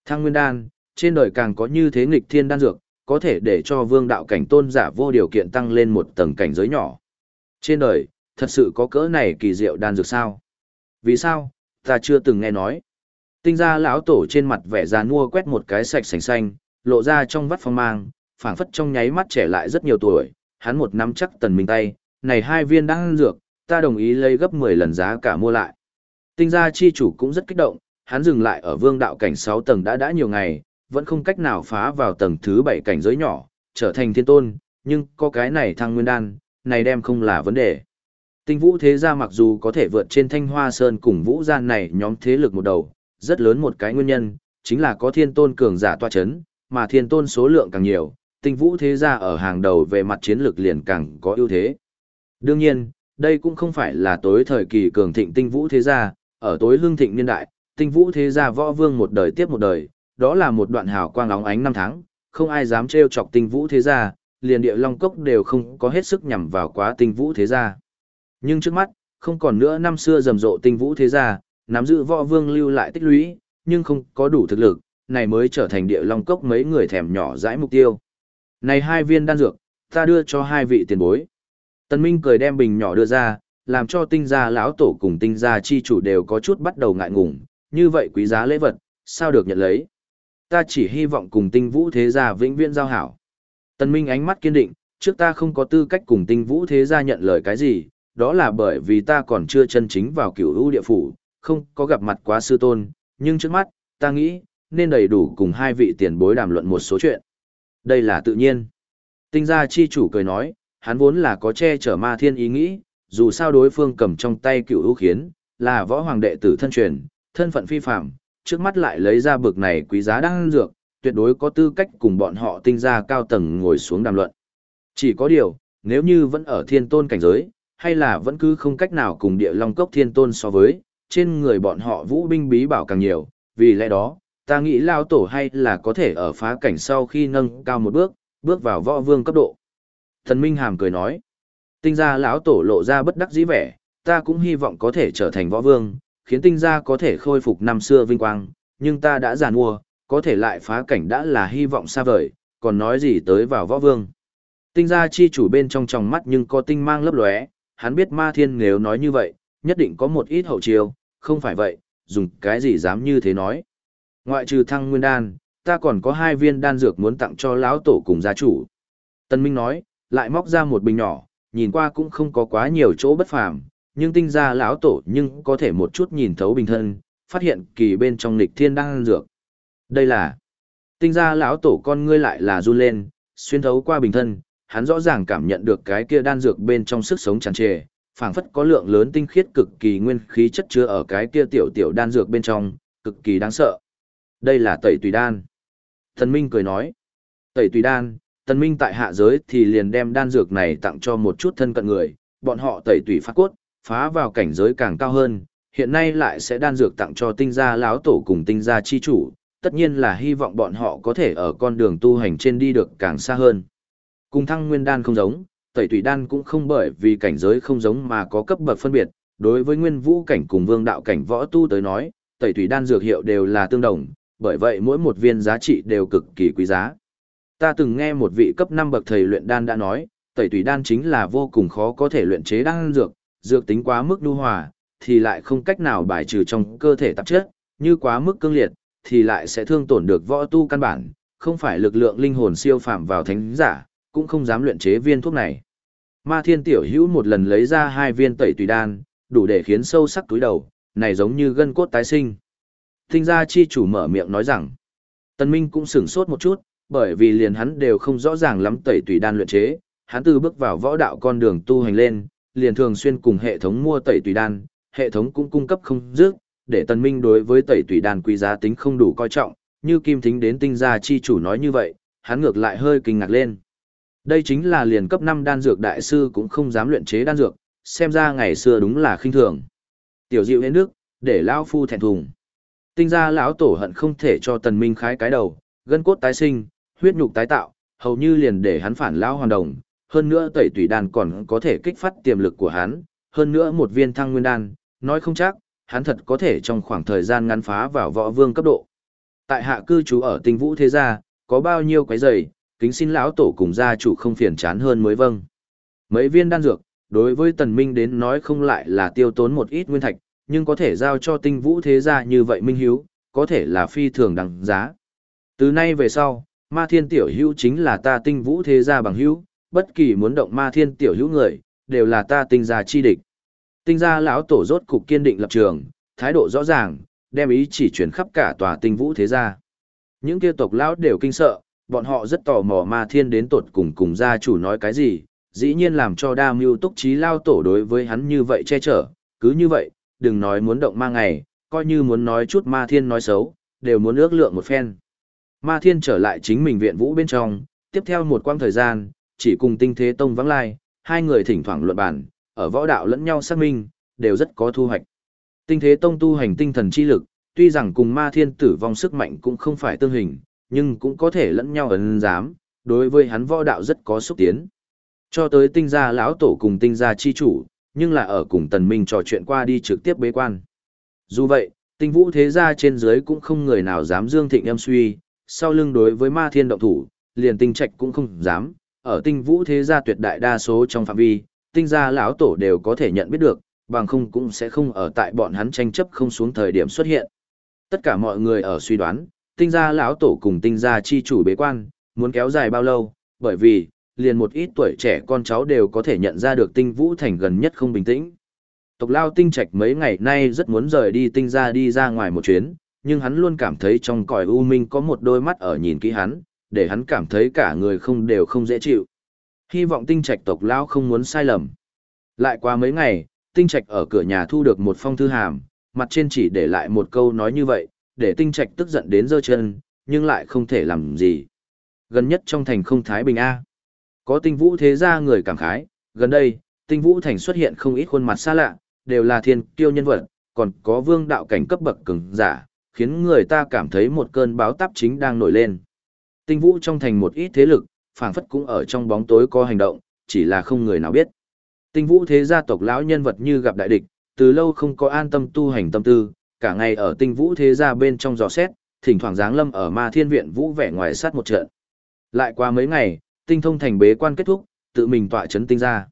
Thăng nguyên đan, trên đời càng có như thế nghịch thiên đan dược, có thể để cho vương đạo cảnh tôn giả vô điều kiện tăng lên một tầng cảnh giới nhỏ. Trên đời, thật sự có cỡ này kỳ diệu đan dược sao? Vì sao? Ta chưa từng nghe nói. Tinh gia lão tổ trên mặt vẻ già nua quét một cái sạch sành xanh, lộ ra trong vắt phong mang, phảng phất trong nháy mắt trẻ lại rất nhiều tuổi, hắn một nắm chắc tần minh tay, này hai viên đan dược, ta đồng ý lấy gấp 10 lần giá cả mua lại. Tinh gia chi chủ cũng rất kích động, hắn dừng lại ở vương đạo cảnh 6 tầng đã đã nhiều ngày, vẫn không cách nào phá vào tầng thứ bảy cảnh giới nhỏ, trở thành thiên tôn, nhưng có cái này thăng nguyên đan, này đem không là vấn đề. Tinh vũ thế gia mặc dù có thể vượt trên thanh hoa sơn cùng vũ gian này nhóm thế lực một đầu, rất lớn một cái nguyên nhân, chính là có thiên tôn cường giả toa chấn, mà thiên tôn số lượng càng nhiều, tinh vũ thế gia ở hàng đầu về mặt chiến lược liền càng có ưu thế. Đương nhiên, đây cũng không phải là tối thời kỳ cường thịnh tinh vũ thế gia, ở tối hương thịnh niên đại, tinh vũ thế gia võ vương một đời tiếp một đời, đó là một đoạn hào quang óng ánh năm tháng, không ai dám trêu chọc tinh vũ thế gia, liền địa long cốc đều không có hết sức nhằm vào quá tinh vũ thế gia. Nhưng trước mắt, không còn nữa năm xưa rầm rộ tinh vũ thế gia, nắm giữ võ vương lưu lại tích lũy, nhưng không có đủ thực lực, này mới trở thành địa long cốc mấy người thèm nhỏ dãi mục tiêu. Này hai viên đan dược, ta đưa cho hai vị tiền bối. Tần Minh cười đem bình nhỏ đưa ra, làm cho tinh gia lão tổ cùng tinh gia chi chủ đều có chút bắt đầu ngại ngùng, như vậy quý giá lễ vật, sao được nhận lấy. Ta chỉ hy vọng cùng tinh vũ thế gia vĩnh viễn giao hảo. Tần Minh ánh mắt kiên định, trước ta không có tư cách cùng tinh vũ thế gia nhận lời cái gì, đó là bởi vì ta còn chưa chân chính vào cửu lũ địa phủ, không có gặp mặt quá sư tôn, nhưng trước mắt, ta nghĩ, nên đầy đủ cùng hai vị tiền bối đàm luận một số chuyện. Đây là tự nhiên. Tinh gia chi chủ cười nói, hắn vốn là có che chở ma thiên ý nghĩ, dù sao đối phương cầm trong tay cựu ưu khiến, là võ hoàng đệ tử thân truyền, thân phận phi phạm, trước mắt lại lấy ra bực này quý giá đang dược, tuyệt đối có tư cách cùng bọn họ tinh gia cao tầng ngồi xuống đàm luận. Chỉ có điều, nếu như vẫn ở thiên tôn cảnh giới, hay là vẫn cứ không cách nào cùng địa long cốc thiên tôn so với, trên người bọn họ vũ binh bí bảo càng nhiều, vì lẽ đó, ta nghĩ lao tổ hay là có thể ở phá cảnh sau khi nâng cao một bước, bước vào võ vương cấp độ. Thần Minh Hàm cười nói, tinh gia lão tổ lộ ra bất đắc dĩ vẻ, ta cũng hy vọng có thể trở thành võ vương, khiến tinh gia có thể khôi phục năm xưa vinh quang, nhưng ta đã giàn mua, có thể lại phá cảnh đã là hy vọng xa vời, còn nói gì tới vào võ vương. Tinh gia chi chủ bên trong tròng mắt nhưng có tinh mang lấp lóe, hắn biết ma thiên nếu nói như vậy, nhất định có một ít hậu chiêu, không phải vậy, dùng cái gì dám như thế nói. Ngoại trừ thăng nguyên đan, ta còn có hai viên đan dược muốn tặng cho lão tổ cùng gia chủ. Tân Minh nói, lại móc ra một bình nhỏ, nhìn qua cũng không có quá nhiều chỗ bất phàm, nhưng tinh ra lão tổ nhưng có thể một chút nhìn thấu bình thân, phát hiện kỳ bên trong lịch thiên đang dược. Đây là tinh ra lão tổ con ngươi lại là run lên, xuyên thấu qua bình thân, hắn rõ ràng cảm nhận được cái kia đan dược bên trong sức sống tràn trề, phảng phất có lượng lớn tinh khiết cực kỳ nguyên khí chất chứa ở cái kia tiểu tiểu đan dược bên trong, cực kỳ đáng sợ. Đây là tẩy tùy đan. Thần Minh cười nói, tẩy tùy đan, Thần Minh tại hạ giới thì liền đem đan dược này tặng cho một chút thân cận người, bọn họ tẩy tùy phát cốt, phá vào cảnh giới càng cao hơn, hiện nay lại sẽ đan dược tặng cho tinh gia lão tổ cùng tinh gia chi chủ, tất nhiên là hy vọng bọn họ có thể ở con đường tu hành trên đi được càng xa hơn. Cùng thăng nguyên đan không giống, tẩy tùy đan cũng không bởi vì cảnh giới không giống mà có cấp bậc phân biệt, đối với nguyên vũ cảnh cùng vương đạo cảnh võ tu tới nói, tẩy tùy đan dược hiệu đều là tương đồng, bởi vậy mỗi một viên giá trị đều cực kỳ quý giá. Ta từng nghe một vị cấp 5 bậc thầy luyện đan đã nói, tẩy tùy đan chính là vô cùng khó có thể luyện chế đan dược, dược tính quá mức nhu hòa, thì lại không cách nào bài trừ trong cơ thể tạp chất, như quá mức cương liệt, thì lại sẽ thương tổn được võ tu căn bản, không phải lực lượng linh hồn siêu phạm vào thánh giả, cũng không dám luyện chế viên thuốc này. Ma Thiên Tiểu Hữu một lần lấy ra hai viên tẩy tùy đan, đủ để khiến sâu sắc túi đầu, này giống như gân cốt tái sinh. Tinh gia chi chủ mở miệng nói rằng, Tân Minh cũng sửng sốt một chút, bởi vì liền hắn đều không rõ ràng lắm tẩy tùy đan luyện chế, hắn từ bước vào võ đạo con đường tu hành lên, liền thường xuyên cùng hệ thống mua tẩy tùy đan, hệ thống cũng cung cấp không dứt, để tần Minh đối với tẩy tùy đan quý giá tính không đủ coi trọng, như Kim Thính đến tinh gia chi chủ nói như vậy, hắn ngược lại hơi kinh ngạc lên. Đây chính là liền cấp 5 đan dược đại sư cũng không dám luyện chế đan dược, xem ra ngày xưa đúng là khinh thường. Tiểu Diệu hến nước, để lão phu thẹn thùng. Tinh gia lão tổ hận không thể cho tần minh khái cái đầu, gân cốt tái sinh, huyết nhục tái tạo, hầu như liền để hắn phản lão hoàn đồng, hơn nữa tẩy tùy đan còn có thể kích phát tiềm lực của hắn, hơn nữa một viên thăng nguyên đan, nói không chắc, hắn thật có thể trong khoảng thời gian ngắn phá vào võ vương cấp độ. Tại hạ cư trú ở tinh vũ thế gia, có bao nhiêu cái giày, kính xin lão tổ cùng gia chủ không phiền chán hơn mới vâng. Mấy viên đan dược, đối với tần minh đến nói không lại là tiêu tốn một ít nguyên thạch, nhưng có thể giao cho tinh vũ thế gia như vậy minh hiếu, có thể là phi thường đằng giá. Từ nay về sau, ma thiên tiểu hữu chính là ta tinh vũ thế gia bằng hữu, bất kỳ muốn động ma thiên tiểu hữu người, đều là ta tinh gia chi địch. Tinh gia lão tổ rốt cục kiên định lập trường, thái độ rõ ràng, đem ý chỉ chuyển khắp cả tòa tinh vũ thế gia. Những kia tộc lão đều kinh sợ, bọn họ rất tò mò ma thiên đến tột cùng cùng gia chủ nói cái gì, dĩ nhiên làm cho đa mưu túc trí lao tổ đối với hắn như vậy che chở, cứ như vậy, đừng nói muốn động ma ngày, coi như muốn nói chút ma thiên nói xấu, đều muốn ước lượng một phen. Ma thiên trở lại chính mình viện vũ bên trong, tiếp theo một quãng thời gian, chỉ cùng tinh thế tông vắng lai, hai người thỉnh thoảng luận bàn ở võ đạo lẫn nhau xác minh, đều rất có thu hoạch. Tinh thế tông tu hành tinh thần chi lực, tuy rằng cùng ma thiên tử vong sức mạnh cũng không phải tương hình, nhưng cũng có thể lẫn nhau ấn giám, đối với hắn võ đạo rất có xúc tiến. Cho tới tinh gia lão tổ cùng tinh gia chi chủ, nhưng là ở cùng tần minh trò chuyện qua đi trực tiếp bế quan. Dù vậy, tinh vũ thế gia trên dưới cũng không người nào dám dương thịnh em suy, sau lưng đối với ma thiên động thủ, liền tinh trạch cũng không dám, ở tinh vũ thế gia tuyệt đại đa số trong phạm vi, tinh gia lão tổ đều có thể nhận biết được, bằng không cũng sẽ không ở tại bọn hắn tranh chấp không xuống thời điểm xuất hiện. Tất cả mọi người ở suy đoán, tinh gia lão tổ cùng tinh gia chi chủ bế quan, muốn kéo dài bao lâu, bởi vì, liền một ít tuổi trẻ con cháu đều có thể nhận ra được tinh vũ thành gần nhất không bình tĩnh. Tộc lao tinh trạch mấy ngày nay rất muốn rời đi tinh gia đi ra ngoài một chuyến, nhưng hắn luôn cảm thấy trong cõi u minh có một đôi mắt ở nhìn kỹ hắn, để hắn cảm thấy cả người không đều không dễ chịu. Hy vọng tinh trạch tộc lão không muốn sai lầm. Lại qua mấy ngày, tinh trạch ở cửa nhà thu được một phong thư hàm, mặt trên chỉ để lại một câu nói như vậy, để tinh trạch tức giận đến giơ chân, nhưng lại không thể làm gì. Gần nhất trong thành không thái bình A. Có tinh vũ thế gia người cảm khái, gần đây, tinh vũ thành xuất hiện không ít khuôn mặt xa lạ, đều là thiên kiêu nhân vật, còn có vương đạo cảnh cấp bậc cường giả, khiến người ta cảm thấy một cơn báo táp chính đang nổi lên. Tinh vũ trong thành một ít thế lực, phảng phất cũng ở trong bóng tối có hành động, chỉ là không người nào biết. Tinh vũ thế gia tộc lão nhân vật như gặp đại địch, từ lâu không có an tâm tu hành tâm tư, cả ngày ở tinh vũ thế gia bên trong giò xét, thỉnh thoảng giáng lâm ở ma thiên viện vũ vẻ ngoài sát một trận. Lại qua mấy ngày, tinh thông thành bế quan kết thúc, tự mình tọa chấn tinh ra.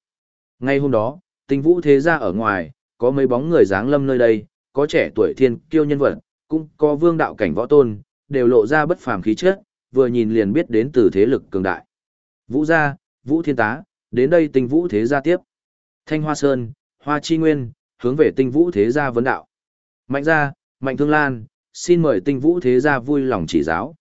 Ngay hôm đó, tinh vũ thế gia ở ngoài, có mấy bóng người giáng lâm nơi đây, có trẻ tuổi thiên kiêu nhân vật, cũng có vương đạo cảnh võ tôn, đều lộ ra bất phàm khí chất, vừa nhìn liền biết đến từ thế lực cường đại. Vũ gia, Vũ Thiên Tá, đến đây tinh vũ thế gia tiếp. Thanh Hoa Sơn, Hoa Chi Nguyên, hướng về tinh vũ thế gia vấn đạo. Mạnh gia, Mạnh Thương Lan, xin mời tinh vũ thế gia vui lòng chỉ giáo.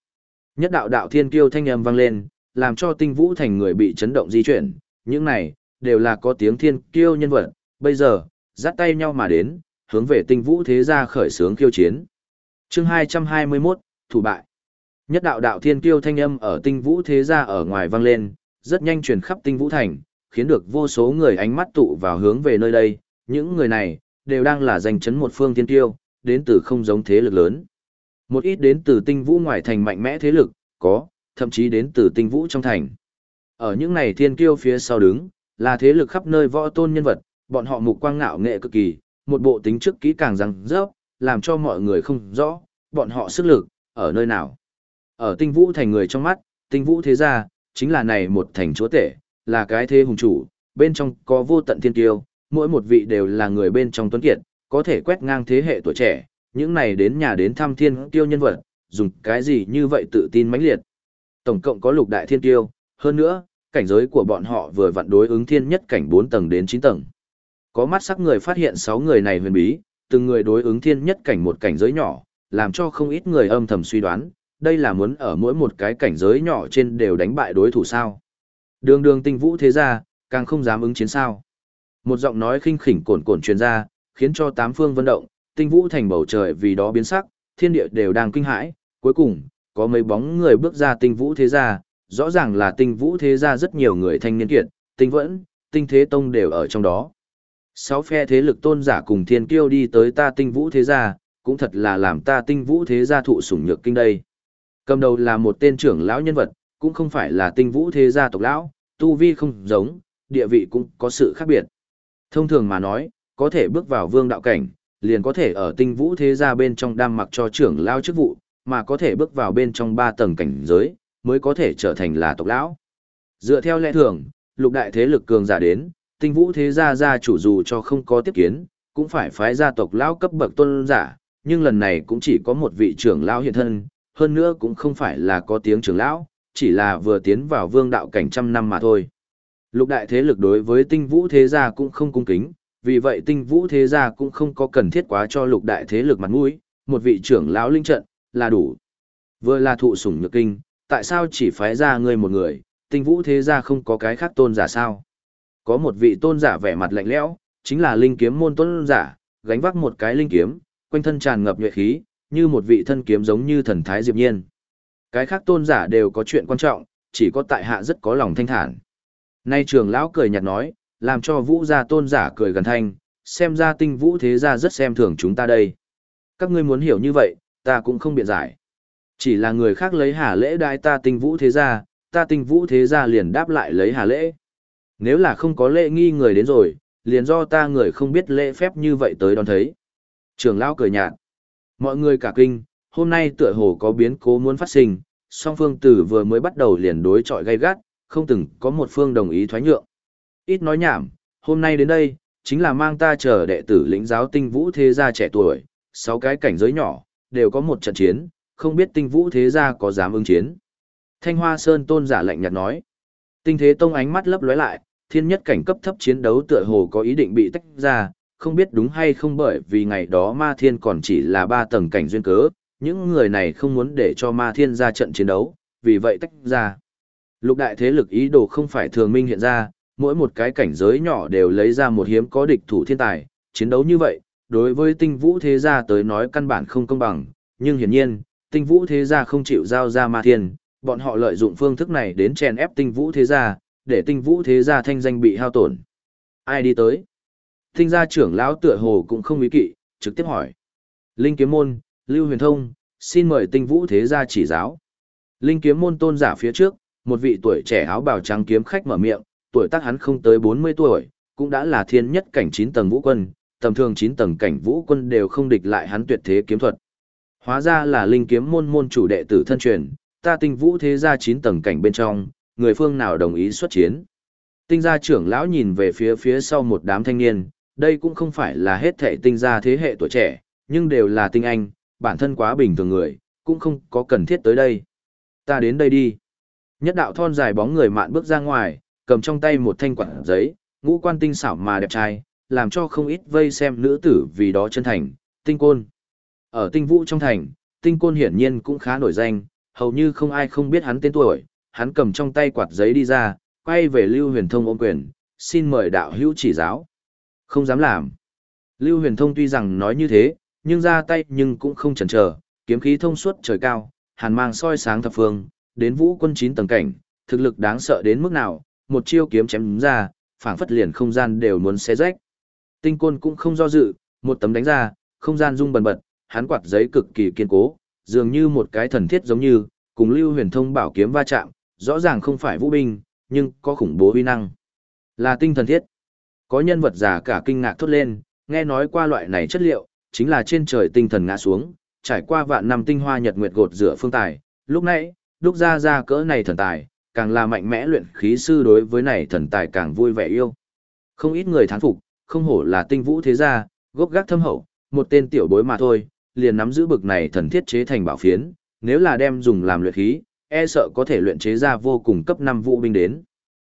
Nhất đạo đạo thiên kiêu thanh âm vang lên, làm cho tinh vũ thành người bị chấn động di chuyển, những này, đều là có tiếng thiên kiêu nhân vật, bây giờ, dắt tay nhau mà đến, hướng về tinh vũ thế gia khởi sướng khiêu chiến. chương 221, thủ bại. Nhất đạo đạo thiên kiêu thanh âm ở tinh vũ thế gia ở ngoài vang lên, rất nhanh truyền khắp tinh vũ thành, khiến được vô số người ánh mắt tụ vào hướng về nơi đây, những người này, đều đang là danh chấn một phương thiên kiêu, đến từ không giống thế lực lớn. Một ít đến từ tinh vũ ngoài thành mạnh mẽ thế lực, có, thậm chí đến từ tinh vũ trong thành. Ở những này thiên kiêu phía sau đứng, là thế lực khắp nơi võ tôn nhân vật, bọn họ mục quang ngạo nghệ cực kỳ, một bộ tính trước kỹ càng răng rớp, làm cho mọi người không rõ, bọn họ sức lực, ở nơi nào. Ở tinh vũ thành người trong mắt, tinh vũ thế gia, chính là này một thành chúa tể, là cái thế hùng chủ, bên trong có vô tận thiên tiêu mỗi một vị đều là người bên trong tuấn kiệt, có thể quét ngang thế hệ tuổi trẻ, những này đến nhà đến thăm thiên tiêu nhân vật, dùng cái gì như vậy tự tin mãnh liệt tổng cộng có lục đại thiên tiêu, hơn nữa, cảnh giới của bọn họ vừa vặn đối ứng thiên nhất cảnh 4 tầng đến 9 tầng. Có mắt sắc người phát hiện 6 người này huyền bí, từng người đối ứng thiên nhất cảnh một cảnh giới nhỏ, làm cho không ít người âm thầm suy đoán, đây là muốn ở mỗi một cái cảnh giới nhỏ trên đều đánh bại đối thủ sao. Đường đường tinh vũ thế ra, càng không dám ứng chiến sao. Một giọng nói khinh khỉnh cồn cồn truyền ra, khiến cho tám phương vận động, tinh vũ thành bầu trời vì đó biến sắc, thiên địa đều đang kinh hãi, cuối cùng, có mấy bóng người bước ra tinh vũ thế gia, rõ ràng là tinh vũ thế gia rất nhiều người thanh niên kiệt, tinh vẫn, tinh thế tông đều ở trong đó. Sáu phe thế lực tôn giả cùng thiên kiêu đi tới ta tinh vũ thế gia, cũng thật là làm ta tinh vũ thế gia thụ sủng nhược kinh đây. Cầm đầu là một tên trưởng lão nhân vật, cũng không phải là tinh vũ thế gia tộc lão, tu vi không giống, địa vị cũng có sự khác biệt. Thông thường mà nói, có thể bước vào vương đạo cảnh, liền có thể ở tinh vũ thế gia bên trong đam mặc cho trưởng lão chức vụ, mà có thể bước vào bên trong ba tầng cảnh giới, mới có thể trở thành là tộc lão. Dựa theo lẽ thường, lục đại thế lực cường giả đến, tinh vũ thế gia gia chủ dù cho không có tiếp kiến, cũng phải phái gia tộc lão cấp bậc tôn giả, nhưng lần này cũng chỉ có một vị trưởng lão hiện thân, hơn nữa cũng không phải là có tiếng trưởng lão, chỉ là vừa tiến vào vương đạo cảnh trăm năm mà thôi. Lục đại thế lực đối với tinh vũ thế gia cũng không cung kính, vì vậy tinh vũ thế gia cũng không có cần thiết quá cho lục đại thế lực mặt mũi, một vị trưởng lão linh trận, là đủ. Vừa là thụ sủng nhược kinh, tại sao chỉ phái ra ngươi một người, tinh vũ thế gia không có cái khác tôn giả sao? Có một vị tôn giả vẻ mặt lạnh lẽo, chính là linh kiếm môn tôn giả, gánh vác một cái linh kiếm, quanh thân tràn ngập nhuệ khí, như một vị thân kiếm giống như thần thái diệp nhiên. Cái khác tôn giả đều có chuyện quan trọng, chỉ có tại hạ rất có lòng thanh thản. Nay trường lão cười nhạt nói, làm cho vũ gia tôn giả cười gần thanh, xem ra tinh vũ thế gia rất xem thường chúng ta đây. Các ngươi muốn hiểu như vậy, ta cũng không biện giải. Chỉ là người khác lấy hà lễ đai ta tinh vũ thế gia, ta tinh vũ thế gia liền đáp lại lấy hà lễ. Nếu là không có lễ nghi người đến rồi, liền do ta người không biết lễ phép như vậy tới đón thấy. Trường lão cười nhạt. Mọi người cả kinh, hôm nay tựa hồ có biến cố muốn phát sinh, song phương tử vừa mới bắt đầu liền đối chọi gay gắt, không từng có một phương đồng ý thoái nhượng. Ít nói nhảm, hôm nay đến đây, chính là mang ta chờ đệ tử lĩnh giáo tinh vũ thế gia trẻ tuổi, sáu cái cảnh giới nhỏ, đều có một trận chiến, không biết tinh vũ thế gia có dám ứng chiến. Thanh Hoa Sơn tôn giả lạnh nhạt nói. Tinh thế tông ánh mắt lấp lóe lại, thiên nhất cảnh cấp thấp chiến đấu tựa hồ có ý định bị tách ra, không biết đúng hay không bởi vì ngày đó ma thiên còn chỉ là ba tầng cảnh duyên cớ, những người này không muốn để cho ma thiên ra trận chiến đấu, vì vậy tách ra. Lục đại thế lực ý đồ không phải thường minh hiện ra, mỗi một cái cảnh giới nhỏ đều lấy ra một hiếm có địch thủ thiên tài, chiến đấu như vậy, đối với tinh vũ thế gia tới nói căn bản không công bằng, nhưng hiển nhiên, tinh vũ thế gia không chịu giao ra ma thiên, bọn họ lợi dụng phương thức này đến chèn ép tinh vũ thế gia, để tinh vũ thế gia thanh danh bị hao tổn. Ai đi tới? Tinh gia trưởng lão tựa hồ cũng không ý kỵ, trực tiếp hỏi. Linh kiếm môn, Lưu Huyền Thông, xin mời tinh vũ thế gia chỉ giáo. Linh kiếm môn tôn giả phía trước, một vị tuổi trẻ áo bào trắng kiếm khách mở miệng, tuổi tác hắn không tới 40 tuổi, cũng đã là thiên nhất cảnh 9 tầng vũ quân, tầm thường 9 tầng cảnh vũ quân đều không địch lại hắn tuyệt thế kiếm thuật. Hóa ra là linh kiếm môn môn chủ đệ tử thân truyền, ta tinh vũ thế gia 9 tầng cảnh bên trong, người phương nào đồng ý xuất chiến. Tinh gia trưởng lão nhìn về phía phía sau một đám thanh niên, đây cũng không phải là hết thệ tinh gia thế hệ tuổi trẻ, nhưng đều là tinh anh, bản thân quá bình thường người, cũng không có cần thiết tới đây. Ta đến đây đi. Nhất đạo thon dài bóng người mạn bước ra ngoài, cầm trong tay một thanh quản giấy, ngũ quan tinh xảo mà đẹp trai, làm cho không ít vây xem nữ tử vì đó chân thành, tinh côn. Ở tinh vũ trong thành, tinh côn hiển nhiên cũng khá nổi danh, hầu như không ai không biết hắn tên tuổi, hắn cầm trong tay quạt giấy đi ra, quay về Lưu Huyền Thông ôm quyền, xin mời đạo hữu chỉ giáo. Không dám làm. Lưu Huyền Thông tuy rằng nói như thế, nhưng ra tay nhưng cũng không chần chờ, kiếm khí thông suốt trời cao, hàn mang soi sáng thập phương, đến vũ quân chín tầng cảnh, thực lực đáng sợ đến mức nào, một chiêu kiếm chém ra, phảng phất liền không gian đều muốn xé rách. Tinh côn cũng không do dự, một tấm đánh ra, không gian rung bần bật, hắn quạt giấy cực kỳ kiên cố, dường như một cái thần thiết giống như, cùng Lưu Huyền Thông bảo kiếm va chạm, rõ ràng không phải vũ binh, nhưng có khủng bố uy năng. Là tinh thần thiết. Có nhân vật giả cả kinh ngạc thốt lên, nghe nói qua loại này chất liệu, chính là trên trời tinh thần ngã xuống, trải qua vạn năm tinh hoa nhật nguyệt gột rửa phương tài, lúc nãy, lúc ra ra cỡ này thần tài, càng là mạnh mẽ luyện khí sư đối với này thần tài càng vui vẻ yêu. Không ít người thán phục, không hổ là tinh vũ thế gia, gốc gác thâm hậu, một tên tiểu bối mà thôi, liền nắm giữ bực này thần thiết chế thành bảo phiến, nếu là đem dùng làm luyện khí, e sợ có thể luyện chế ra vô cùng cấp 5 vũ binh đến.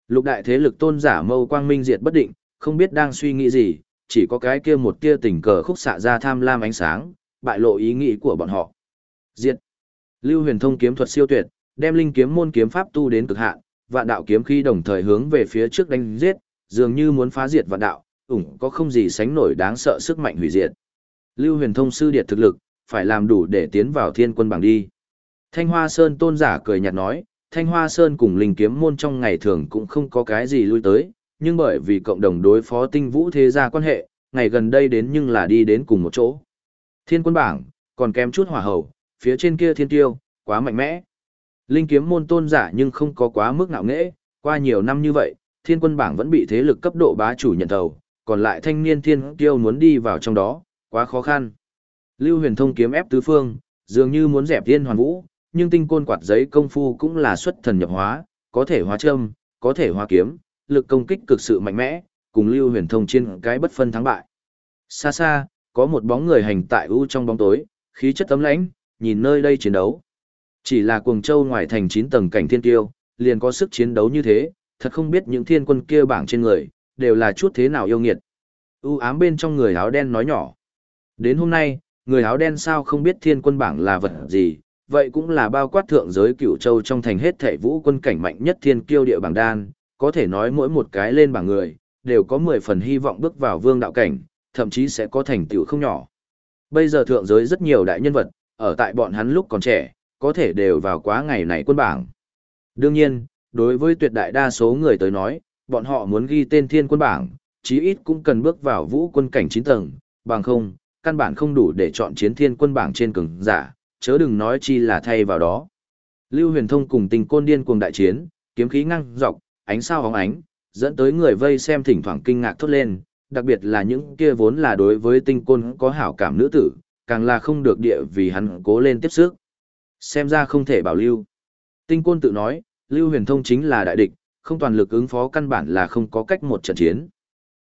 Lục đại thế lực tôn giả mâu quang minh diệt bất định, không biết đang suy nghĩ gì, chỉ có cái kia một tia tình cờ khúc xạ ra tham lam ánh sáng, bại lộ ý nghĩ của bọn họ. Diệt. Lưu Huyền Thông kiếm thuật siêu tuyệt, đem linh kiếm môn kiếm pháp tu đến cực hạn, vạn đạo kiếm khí đồng thời hướng về phía trước đánh giết, dường như muốn phá diệt vạn đạo, ủng có không gì sánh nổi đáng sợ sức mạnh hủy diệt. Lưu Huyền Thông sư điệt thực lực, phải làm đủ để tiến vào thiên quân bảng đi. Thanh Hoa Sơn tôn giả cười nhạt nói, Thanh Hoa Sơn cùng linh kiếm môn trong ngày thường cũng không có cái gì lui tới, nhưng bởi vì cộng đồng đối phó tinh vũ thế gia quan hệ, ngày gần đây đến nhưng là đi đến cùng một chỗ. Thiên quân bảng, còn kém chút hỏa hầu, phía trên kia thiên tiêu, quá mạnh mẽ. Linh kiếm môn tôn giả nhưng không có quá mức ngạo nghễ, qua nhiều năm như vậy, thiên quân bảng vẫn bị thế lực cấp độ bá chủ nhận thầu, còn lại thanh niên thiên tiêu muốn đi vào trong đó, quá khó khăn. Lưu huyền thông kiếm ép tứ phương, dường như muốn dẹp thiên hoàn vũ, nhưng tinh côn quạt giấy công phu cũng là xuất thần nhập hóa, có thể hóa châm, có thể hóa kiếm, lực công kích cực sự mạnh mẽ, cùng Lưu Huyền Thông trên cái bất phân thắng bại. Xa xa, có một bóng người hành tại u trong bóng tối, khí chất tấm lãnh, nhìn nơi đây chiến đấu. Chỉ là cuồng châu ngoài thành 9 tầng cảnh thiên tiêu, liền có sức chiến đấu như thế, thật không biết những thiên quân kia bảng trên người, đều là chút thế nào yêu nghiệt. U ám bên trong người áo đen nói nhỏ. Đến hôm nay, người áo đen sao không biết thiên quân bảng là vật gì, vậy cũng là bao quát thượng giới cửu châu trong thành hết thể vũ quân cảnh mạnh nhất thiên kiêu địa bảng đan, có thể nói mỗi một cái lên bảng người, đều có 10 phần hy vọng bước vào vương đạo cảnh, thậm chí sẽ có thành tựu không nhỏ. Bây giờ thượng giới rất nhiều đại nhân vật, ở tại bọn hắn lúc còn trẻ, có thể đều vào quá ngày này quân bảng. Đương nhiên, đối với tuyệt đại đa số người tới nói, bọn họ muốn ghi tên thiên quân bảng, chí ít cũng cần bước vào vũ quân cảnh 9 tầng, bằng không, căn bản không đủ để chọn chiến thiên quân bảng trên cường giả, chớ đừng nói chi là thay vào đó. Lưu Huyền Thông cùng tình côn điên cuồng đại chiến, kiếm khí ngăng dọc, ánh sao hóng ánh, dẫn tới người vây xem thỉnh thoảng kinh ngạc thốt lên, đặc biệt là những kia vốn là đối với tinh côn có hảo cảm nữ tử, càng là không được địa vì hắn cố lên tiếp sức. Xem ra không thể bảo lưu. Tinh côn tự nói, Lưu Huyền Thông chính là đại địch, không toàn lực ứng phó căn bản là không có cách một trận chiến.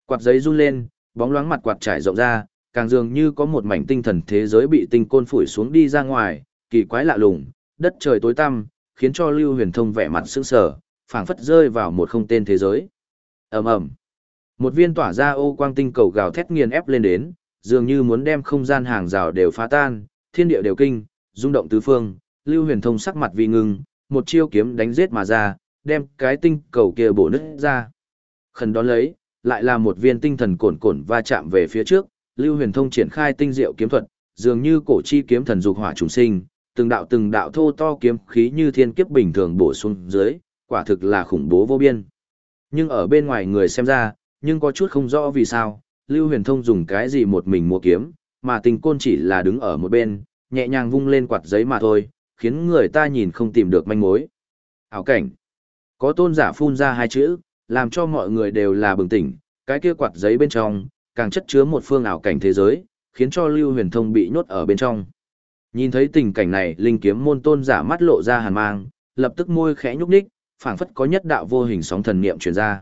Quạt giấy run lên, bóng loáng mặt quạt trải rộng ra, càng dường như có một mảnh tinh thần thế giới bị tinh côn phủi xuống đi ra ngoài, kỳ quái lạ lùng, đất trời tối tăm, khiến cho Lưu Huyền Thông vẻ mặt sững sờ, phảng phất rơi vào một không tên thế giới. Ầm ầm. Một viên tỏa ra ô quang tinh cầu gào thét nghiền ép lên đến, dường như muốn đem không gian hàng rào đều phá tan, thiên địa đều kinh, rung động tứ phương, Lưu Huyền Thông sắc mặt vì ngưng, một chiêu kiếm đánh giết mà ra, đem cái tinh cầu kia bổ nứt ra. Khẩn đón lấy, lại là một viên tinh thần cồn cồn va chạm về phía trước, Lưu Huyền Thông triển khai tinh diệu kiếm thuật, dường như cổ chi kiếm thần dục hỏa trùng sinh, từng đạo từng đạo thô to kiếm khí như thiên kiếp bình thường bổ xuống dưới, quả thực là khủng bố vô biên. Nhưng ở bên ngoài người xem ra, nhưng có chút không rõ vì sao, Lưu Huyền Thông dùng cái gì một mình mua kiếm, mà tình côn chỉ là đứng ở một bên, nhẹ nhàng vung lên quạt giấy mà thôi, khiến người ta nhìn không tìm được manh mối. Ảo cảnh. Có tôn giả phun ra hai chữ, làm cho mọi người đều là bừng tỉnh, cái kia quạt giấy bên trong, càng chất chứa một phương ảo cảnh thế giới, khiến cho Lưu Huyền Thông bị nhốt ở bên trong. Nhìn thấy tình cảnh này, linh kiếm môn tôn giả mắt lộ ra hàn mang, lập tức môi khẽ nhúc nhích, phảng phất có nhất đạo vô hình sóng thần niệm truyền ra.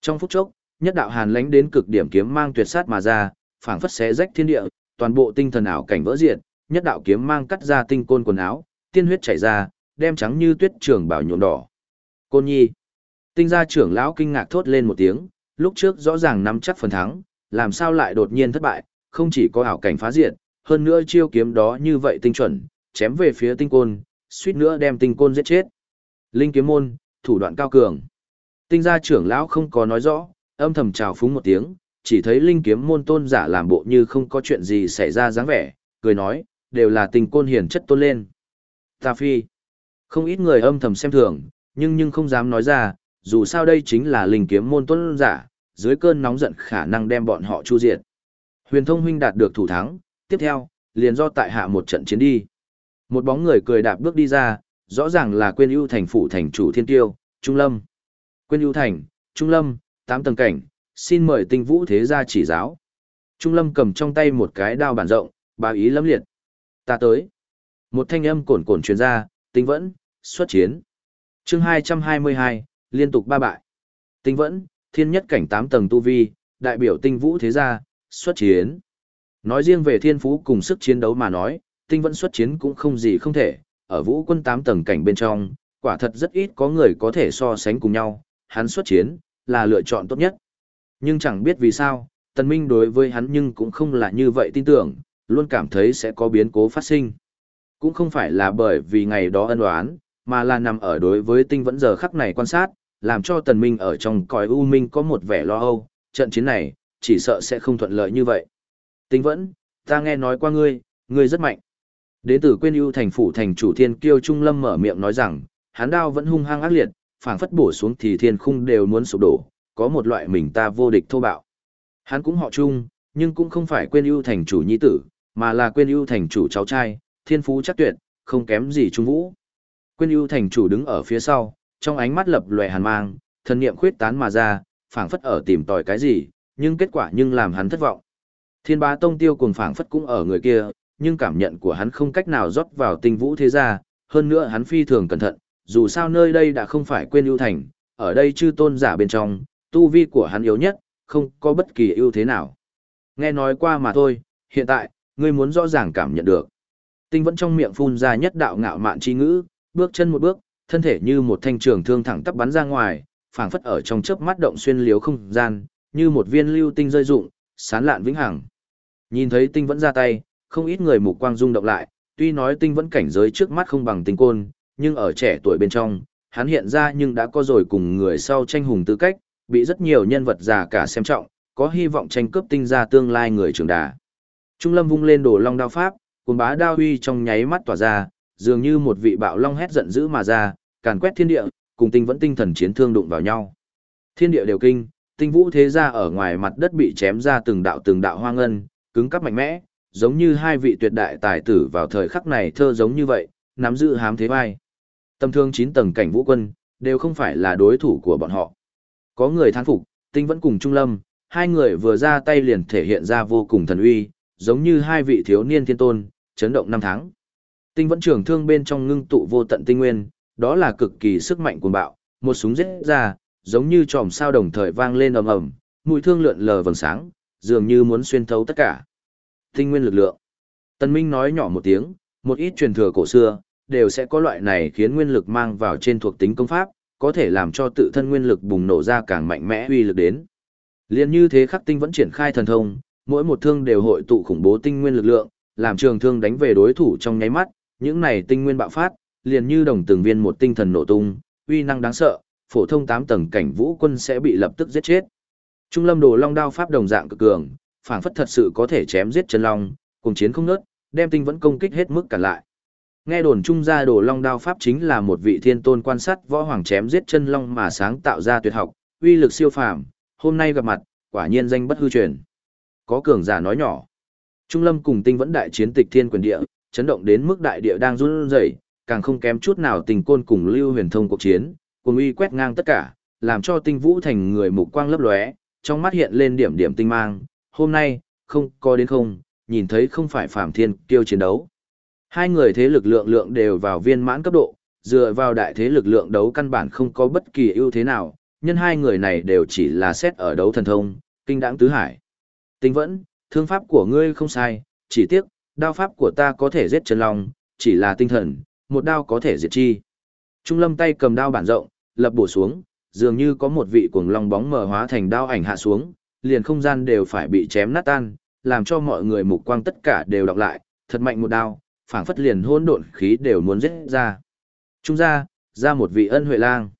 Trong phút chốc, nhất đạo hàn lãnh đến cực điểm kiếm mang tuyệt sát mà ra, phảng phất xé rách thiên địa, toàn bộ tinh thần ảo cảnh vỡ diệt, nhất đạo kiếm mang cắt ra tinh côn quần áo, tiên huyết chảy ra, đem trắng như tuyết trường bảo nhuộm đỏ. Côn Nhi. Tinh gia trưởng lão kinh ngạc thốt lên một tiếng, lúc trước rõ ràng nắm chắc phần thắng, làm sao lại đột nhiên thất bại, không chỉ có ảo cảnh phá diệt, hơn nữa chiêu kiếm đó như vậy tinh chuẩn, chém về phía tinh côn, suýt nữa đem tinh côn giết chết. Linh kiếm môn, thủ đoạn cao cường. Tinh gia trưởng lão không có nói rõ, âm thầm chào phúng một tiếng, chỉ thấy linh kiếm môn tôn giả làm bộ như không có chuyện gì xảy ra dáng vẻ, cười nói, đều là tình côn hiền chất tôn lên. Ta phi. Không ít người âm thầm xem thường, nhưng nhưng không dám nói ra, dù sao đây chính là linh kiếm môn tôn giả, dưới cơn nóng giận khả năng đem bọn họ chu diệt. Huyền thông huynh đạt được thủ thắng, tiếp theo, liền do tại hạ một trận chiến đi. Một bóng người cười đạp bước đi ra, rõ ràng là quên ưu thành phủ thành chủ thiên tiêu, Trung Lâm. Quên ưu thành, Trung Lâm, tám tầng cảnh, xin mời tinh vũ thế gia chỉ giáo. Trung Lâm cầm trong tay một cái đao bản rộng, bà ý lâm liệt. Ta tới. Một thanh âm cồn cồn truyền ra, tinh vẫn, xuất chiến. chương 222, liên tục ba bại. Tinh vẫn, thiên nhất cảnh tám tầng tu vi, đại biểu tinh vũ thế gia, xuất chiến. Nói riêng về thiên phú cùng sức chiến đấu mà nói, tinh vẫn xuất chiến cũng không gì không thể, ở vũ quân tám tầng cảnh bên trong, quả thật rất ít có người có thể so sánh cùng nhau, hắn xuất chiến, là lựa chọn tốt nhất. Nhưng chẳng biết vì sao, tần minh đối với hắn nhưng cũng không là như vậy tin tưởng, luôn cảm thấy sẽ có biến cố phát sinh. Cũng không phải là bởi vì ngày đó ân oán, mà là nằm ở đối với tinh vẫn giờ khắc này quan sát, làm cho tần minh ở trong cõi u minh có một vẻ lo âu, trận chiến này, chỉ sợ sẽ không thuận lợi như vậy. Tinh vẫn, ta nghe nói qua ngươi, ngươi rất mạnh. Đến từ quên ưu thành phủ thành chủ thiên kiêu trung lâm mở miệng nói rằng, hắn đao vẫn hung hăng ác liệt, phảng phất bổ xuống thì thiên khung đều muốn sụp đổ, có một loại mình ta vô địch thô bạo. Hắn cũng họ Trung, nhưng cũng không phải quên ưu thành chủ nhi tử, mà là quên ưu thành chủ cháu trai, thiên phú chắc tuyệt, không kém gì Trung Vũ. Quên ưu thành chủ đứng ở phía sau, trong ánh mắt lập lòe hàn mang, thần niệm khuyết tán mà ra, phảng phất ở tìm tòi cái gì, nhưng kết quả nhưng làm hắn thất vọng. Thiên bá tông tiêu cùng phảng phất cũng ở người kia, nhưng cảm nhận của hắn không cách nào rót vào tinh vũ thế gia, hơn nữa hắn phi thường cẩn thận, dù sao nơi đây đã không phải quên ưu thành, ở đây chư tôn giả bên trong, tu vi của hắn yếu nhất, không có bất kỳ ưu thế nào. Nghe nói qua mà thôi, hiện tại, ngươi muốn rõ ràng cảm nhận được. Tinh vẫn trong miệng phun ra nhất đạo ngạo mạn chi ngữ, bước chân một bước, thân thể như một thanh trường thương thẳng tắp bắn ra ngoài, phảng phất ở trong chớp mắt động xuyên liếu không gian, như một viên lưu tinh rơi rụng, sán lạn vĩnh hằng. Nhìn thấy tinh vẫn ra tay, không ít người mục quang rung động lại, tuy nói tinh vẫn cảnh giới trước mắt không bằng tinh côn, nhưng ở trẻ tuổi bên trong, hắn hiện ra nhưng đã có rồi cùng người sau tranh hùng tư cách, bị rất nhiều nhân vật già cả xem trọng, có hy vọng tranh cướp tinh ra tương lai người trưởng đà. Trung Lâm vung lên đồ long đao pháp, cuồng bá đao huy trong nháy mắt tỏa ra, dường như một vị bạo long hét giận dữ mà ra, càn quét thiên địa, cùng tinh vẫn tinh thần chiến thương đụng vào nhau. Thiên địa đều kinh, tinh vũ thế gia ở ngoài mặt đất bị chém ra từng đạo từng đạo hoang ngân, cứng cắp mạnh mẽ, giống như hai vị tuyệt đại tài tử vào thời khắc này thơ giống như vậy, nắm giữ hám thế vai. Tâm thương chín tầng cảnh vũ quân, đều không phải là đối thủ của bọn họ. Có người thán phục, tinh vẫn cùng Trung Lâm, hai người vừa ra tay liền thể hiện ra vô cùng thần uy, giống như hai vị thiếu niên thiên tôn, chấn động năm tháng. Tinh vẫn trưởng thương bên trong ngưng tụ vô tận tinh nguyên, đó là cực kỳ sức mạnh cuồng bạo, một súng giết ra, giống như tròm sao đồng thời vang lên ầm ầm, mũi thương lượn lờ vầng sáng, dường như muốn xuyên thấu tất cả. Tinh nguyên lực lượng. Tân Minh nói nhỏ một tiếng, một ít truyền thừa cổ xưa, đều sẽ có loại này khiến nguyên lực mang vào trên thuộc tính công pháp, có thể làm cho tự thân nguyên lực bùng nổ ra càng mạnh mẽ uy lực đến. Liên như thế khắc tinh vẫn triển khai thần thông, mỗi một thương đều hội tụ khủng bố tinh nguyên lực lượng, làm trường thương đánh về đối thủ trong nháy mắt, những này tinh nguyên bạo phát, liền như đồng từng viên một tinh thần nổ tung, uy năng đáng sợ, phổ thông 8 tầng cảnh vũ quân sẽ bị lập tức giết chết. Trung Lâm Đồ Long đao pháp đồng dạng cực cường, phảng phất thật sự có thể chém giết chân long, cùng chiến không nớt, đem tinh vẫn công kích hết mức cả lại. Nghe đồn trung gia Đồ Long đao pháp chính là một vị thiên tôn quan sát võ hoàng chém giết chân long mà sáng tạo ra tuyệt học, uy lực siêu phàm, hôm nay gặp mặt, quả nhiên danh bất hư truyền. Có cường giả nói nhỏ. Trung Lâm cùng tinh vẫn đại chiến tịch thiên quyền địa, chấn động đến mức đại địa đang run rẩy, càng không kém chút nào tình côn cùng Lưu Huyền Thông cuộc chiến, cùng uy quét ngang tất cả, làm cho Tinh Vũ thành người mục quang lấp lóe, trong mắt hiện lên điểm điểm tinh mang, hôm nay, không có đến không, nhìn thấy không phải Phạm Thiên tiêu chiến đấu. Hai người thế lực lượng lượng đều vào viên mãn cấp độ, dựa vào đại thế lực lượng đấu căn bản không có bất kỳ ưu thế nào, nhân hai người này đều chỉ là xét ở đấu thần thông, kinh đãng tứ hải. Tinh vẫn, thương pháp của ngươi không sai, chỉ tiếc, đao pháp của ta có thể giết chân long, chỉ là tinh thần, một đao có thể diệt chi. Trung lâm tay cầm đao bản rộng, lập bổ xuống, dường như có một vị cuồng long bóng mờ hóa thành đao ảnh hạ xuống, liền không gian đều phải bị chém nát tan, làm cho mọi người mục quang tất cả đều đọc lại, thật mạnh một đao, phảng phất liền hỗn độn khí đều muốn giết ra. Trung ra, ra một vị ân huệ lang.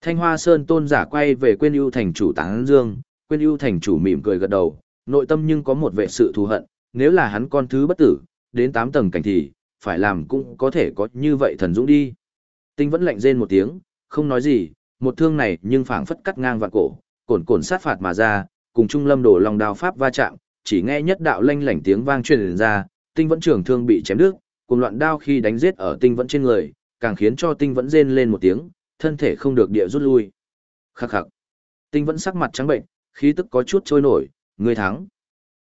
Thanh Hoa Sơn tôn giả quay về quên ưu thành chủ táng dương, quên ưu thành chủ mỉm cười gật đầu, nội tâm nhưng có một vệ sự thù hận, nếu là hắn con thứ bất tử, đến 8 tầng cảnh thì, phải làm cũng có thể có như vậy thần dũng đi. Tinh vẫn lạnh rên một tiếng, không nói gì, một thương này nhưng phảng phất cắt ngang vạn cổ, cồn cồn sát phạt mà ra, cùng trung lâm đổ lòng đao pháp va chạm, chỉ nghe nhất đạo lanh lảnh tiếng vang truyền ra, tinh vẫn trường thương bị chém đứt, cùng loạn đao khi đánh giết ở tinh vẫn trên người, càng khiến cho tinh vẫn rên lên một tiếng, thân thể không được địa rút lui. Khắc khắc. Tinh vẫn sắc mặt trắng bệnh, khí tức có chút trôi nổi, người thắng.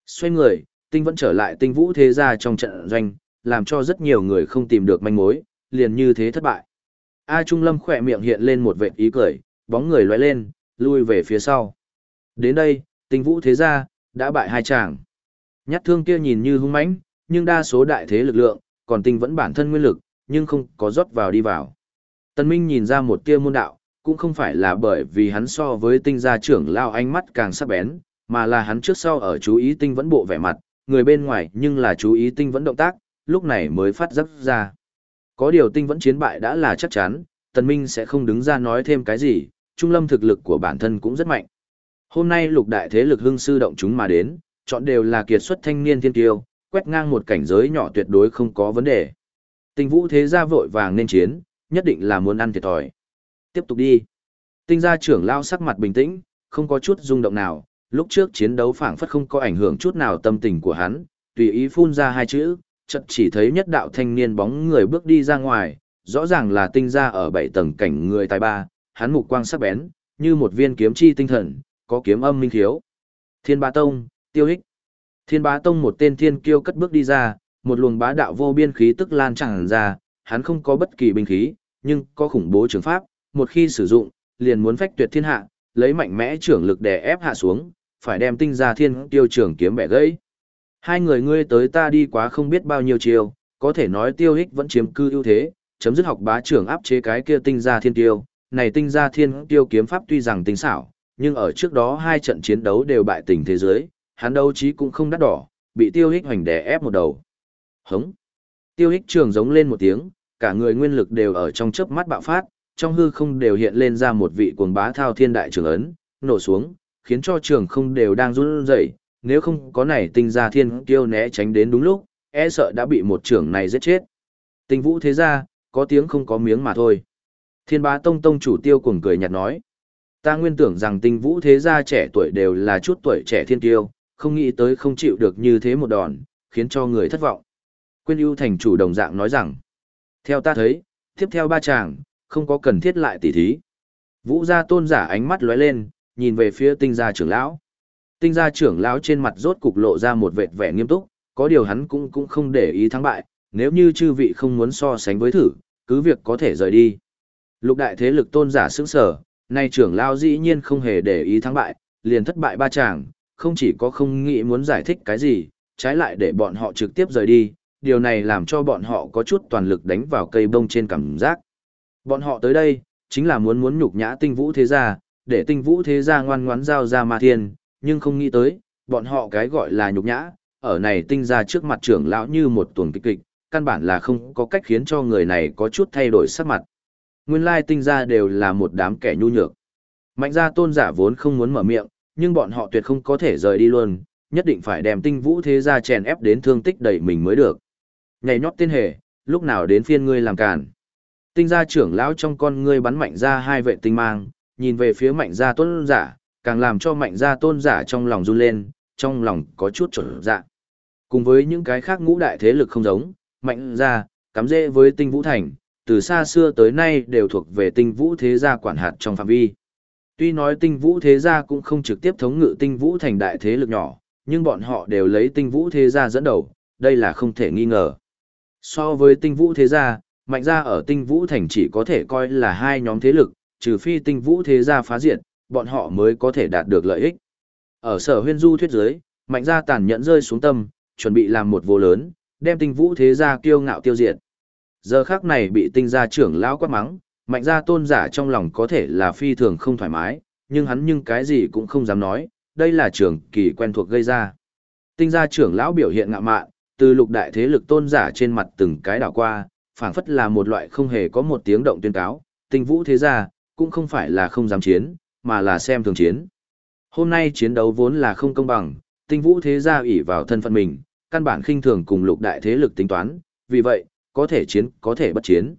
Xoay người, tinh vẫn trở lại tinh vũ thế gia trong trận doanh, làm cho rất nhiều người không tìm được manh mối, liền như thế thất bại. A Trung Lâm khỏe miệng hiện lên một vệt ý cười, bóng người lóe lên, lui về phía sau. Đến đây, tinh vũ thế gia, đã bại hai chàng. Nhát thương kia nhìn như hung mãnh, nhưng đa số đại thế lực lượng, còn tinh vẫn bản thân nguyên lực, nhưng không có rót vào đi vào. Tân Minh nhìn ra một tia môn đạo, cũng không phải là bởi vì hắn so với tinh gia trưởng lao ánh mắt càng sắc bén, mà là hắn trước sau ở chú ý tinh vẫn bộ vẻ mặt, người bên ngoài nhưng là chú ý tinh vẫn động tác, lúc này mới phát giác ra. Có điều tinh vẫn chiến bại đã là chắc chắn, Tần Minh sẽ không đứng ra nói thêm cái gì, trung lâm thực lực của bản thân cũng rất mạnh. Hôm nay lục đại thế lực hưng sư động chúng mà đến, chọn đều là kiệt xuất thanh niên thiên tiêu, quét ngang một cảnh giới nhỏ tuyệt đối không có vấn đề. Tinh vũ thế gia vội vàng nên chiến, nhất định là muốn ăn thiệt thòi. Tiếp tục đi. Tinh gia trưởng lao sắc mặt bình tĩnh, không có chút rung động nào, lúc trước chiến đấu phảng phất không có ảnh hưởng chút nào tâm tình của hắn, tùy ý phun ra hai chữ, chợt chỉ thấy nhất đạo thanh niên bóng người bước đi ra ngoài, rõ ràng là tinh gia ở bảy tầng cảnh người tài ba, hắn mục quang sắc bén, như một viên kiếm chi tinh thần, có kiếm âm minh thiếu. Thiên Bá Tông, Tiêu Hích. Thiên Bá Tông một tên thiên kiêu cất bước đi ra, một luồng bá đạo vô biên khí tức lan tràn ra, hắn không có bất kỳ binh khí, nhưng có khủng bố trường pháp, một khi sử dụng, liền muốn phách tuyệt thiên hạ, lấy mạnh mẽ trưởng lực đè ép hạ xuống, phải đem tinh ra thiên tiêu trưởng kiếm bẻ gãy. Hai người ngươi tới ta đi quá không biết bao nhiêu chiều, có thể nói tiêu hích vẫn chiếm cư ưu thế, chấm dứt học bá trưởng áp chế cái kia tinh ra thiên tiêu. Này tinh ra thiên tiêu kiếm pháp tuy rằng tinh xảo, nhưng ở trước đó hai trận chiến đấu đều bại tình thế giới, hắn đấu trí cũng không đắt đỏ, bị tiêu hích hoành đè ép một đầu. Hống! Tiêu hích trường giống lên một tiếng, cả người nguyên lực đều ở trong chớp mắt bạo phát, trong hư không đều hiện lên ra một vị cuồng bá thao thiên đại trường ấn, nổ xuống, khiến cho trường không đều đang run rẩy, nếu không có này tinh ra thiên kiêu né tránh đến đúng lúc, e sợ đã bị một trưởng này giết chết. Tinh vũ thế ra, có tiếng không có miếng mà thôi. Thiên bá tông tông chủ tiêu cuồng cười nhạt nói. Ta nguyên tưởng rằng tinh vũ thế gia trẻ tuổi đều là chút tuổi trẻ thiên kiêu, không nghĩ tới không chịu được như thế một đòn, khiến cho người thất vọng. Quyên ưu thành chủ đồng dạng nói rằng, theo ta thấy, tiếp theo ba chàng, không có cần thiết lại tỉ thí. Vũ gia tôn giả ánh mắt lóe lên, nhìn về phía tinh gia trưởng lão. Tinh gia trưởng lão trên mặt rốt cục lộ ra một vệt vẻ nghiêm túc, có điều hắn cũng cũng không để ý thắng bại, nếu như chư vị không muốn so sánh với thử, cứ việc có thể rời đi. Lục đại thế lực tôn giả sững sở, nay trưởng lão dĩ nhiên không hề để ý thắng bại, liền thất bại ba chàng, không chỉ có không nghĩ muốn giải thích cái gì, trái lại để bọn họ trực tiếp rời đi, điều này làm cho bọn họ có chút toàn lực đánh vào cây bông trên cảm giác. Bọn họ tới đây, chính là muốn muốn nhục nhã tinh vũ thế gia, để tinh vũ thế gia ngoan ngoãn giao ra ma thiên, nhưng không nghĩ tới, bọn họ cái gọi là nhục nhã, ở này tinh ra trước mặt trưởng lão như một tuần kịch kịch, căn bản là không có cách khiến cho người này có chút thay đổi sắc mặt. Nguyên lai tinh ra đều là một đám kẻ nhu nhược. Mạnh gia tôn giả vốn không muốn mở miệng, nhưng bọn họ tuyệt không có thể rời đi luôn, nhất định phải đem tinh vũ thế gia chèn ép đến thương tích đẩy mình mới được. Nhảy nhót tên hề, lúc nào đến phiên ngươi làm càn. Tinh gia trưởng lão trong con ngươi bắn mạnh ra hai vệ tinh mang, nhìn về phía mạnh gia tôn giả, càng làm cho mạnh gia tôn giả trong lòng run lên, trong lòng có chút trở dạ. Cùng với những cái khác ngũ đại thế lực không giống, mạnh gia, cắm dễ với tinh vũ thành, từ xa xưa tới nay đều thuộc về tinh vũ thế gia quản hạt trong phạm vi. Tuy nói tinh vũ thế gia cũng không trực tiếp thống ngự tinh vũ thành đại thế lực nhỏ, nhưng bọn họ đều lấy tinh vũ thế gia dẫn đầu, đây là không thể nghi ngờ. So với tinh vũ thế gia, mạnh gia ở tinh vũ thành chỉ có thể coi là hai nhóm thế lực, trừ phi tinh vũ thế gia phá diệt, bọn họ mới có thể đạt được lợi ích. Ở sở huyên du thuyết giới, mạnh gia tàn nhẫn rơi xuống tâm, chuẩn bị làm một vô lớn, đem tinh vũ thế gia kiêu ngạo tiêu diệt. Giờ khắc này bị tinh gia trưởng lão quát mắng, mạnh gia tôn giả trong lòng có thể là phi thường không thoải mái, nhưng hắn nhưng cái gì cũng không dám nói, đây là trưởng kỳ quen thuộc gây ra. Tinh gia trưởng lão biểu hiện ngạo mạn, từ lục đại thế lực tôn giả trên mặt từng cái đảo qua, phảng phất là một loại không hề có một tiếng động tuyên cáo, tinh vũ thế gia, cũng không phải là không dám chiến, mà là xem thường chiến. Hôm nay chiến đấu vốn là không công bằng, tinh vũ thế gia ủy vào thân phận mình, căn bản khinh thường cùng lục đại thế lực tính toán, vì vậy, có thể chiến, có thể bất chiến.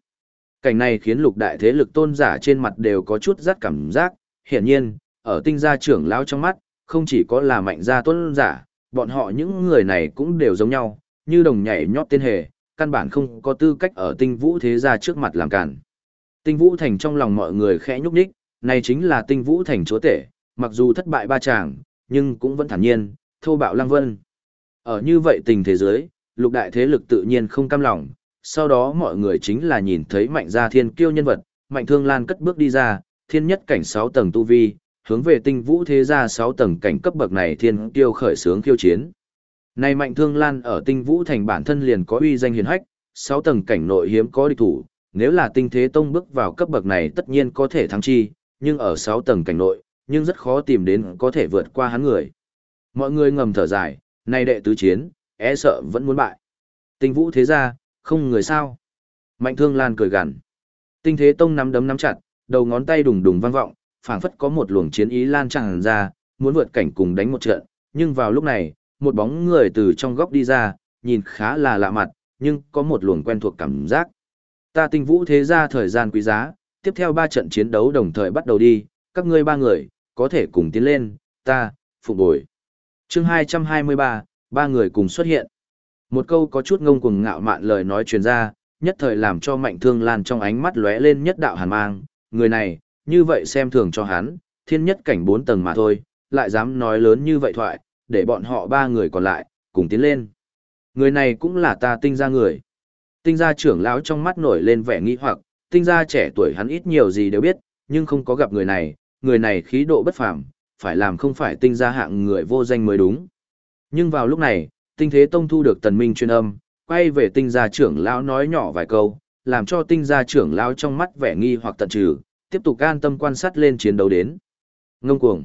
Cảnh này khiến lục đại thế lực tôn giả trên mặt đều có chút rát cảm giác, hiển nhiên, ở tinh gia trưởng lão trong mắt, không chỉ có là mạnh gia tôn giả, bọn họ những người này cũng đều giống nhau, như đồng nhảy nhót tên hề, căn bản không có tư cách ở tinh vũ thế gia trước mặt làm cản. Tinh vũ thành trong lòng mọi người khẽ nhúc nhích, này chính là tinh vũ thành chúa tể, mặc dù thất bại ba chàng, nhưng cũng vẫn thản nhiên, thô bạo lăng vân. Ở như vậy tình thế giới, lục đại thế lực tự nhiên không cam lòng, sau đó mọi người chính là nhìn thấy mạnh gia thiên kiêu nhân vật, mạnh thương lan cất bước đi ra, thiên nhất cảnh 6 tầng tu vi, hướng về tinh vũ thế gia 6 tầng cảnh cấp bậc này thiên kiêu khởi sướng khiêu chiến. Này mạnh thương lan ở tinh vũ thành bản thân liền có uy danh hiền hách, 6 tầng cảnh nội hiếm có địch thủ, nếu là tinh thế tông bước vào cấp bậc này tất nhiên có thể thắng chi, nhưng ở 6 tầng cảnh nội, nhưng rất khó tìm đến có thể vượt qua hắn người. Mọi người ngầm thở dài, nay đệ tứ chiến, e sợ vẫn muốn bại. Tinh vũ thế gia không người sao. Mạnh thương lan cười gằn. Tinh thế tông nắm đấm nắm chặt, đầu ngón tay đùng đùng vang vọng, phảng phất có một luồng chiến ý lan tràn ra, muốn vượt cảnh cùng đánh một trận, nhưng vào lúc này, một bóng người từ trong góc đi ra, nhìn khá là lạ mặt, nhưng có một luồng quen thuộc cảm giác. Ta tinh vũ thế ra thời gian quý giá, tiếp theo ba trận chiến đấu đồng thời bắt đầu đi, các ngươi ba người, có thể cùng tiến lên, ta, phục bồi. chương 223, ba người cùng xuất hiện. Một câu có chút ngông cuồng ngạo mạn lời nói truyền ra, nhất thời làm cho mạnh thương lan trong ánh mắt lóe lên nhất đạo hàn mang, người này, như vậy xem thường cho hắn, thiên nhất cảnh bốn tầng mà thôi, lại dám nói lớn như vậy thoại, để bọn họ ba người còn lại, cùng tiến lên. Người này cũng là ta tinh ra người. Tinh gia trưởng lão trong mắt nổi lên vẻ nghi hoặc, tinh gia trẻ tuổi hắn ít nhiều gì đều biết, nhưng không có gặp người này, người này khí độ bất phàm, phải làm không phải tinh gia hạng người vô danh mới đúng. Nhưng vào lúc này, tinh thế tông thu được tần minh truyền âm, quay về tinh gia trưởng lão nói nhỏ vài câu, làm cho tinh gia trưởng lão trong mắt vẻ nghi hoặc tận trừ, tiếp tục an tâm quan sát lên chiến đấu đến. Ngông cuồng.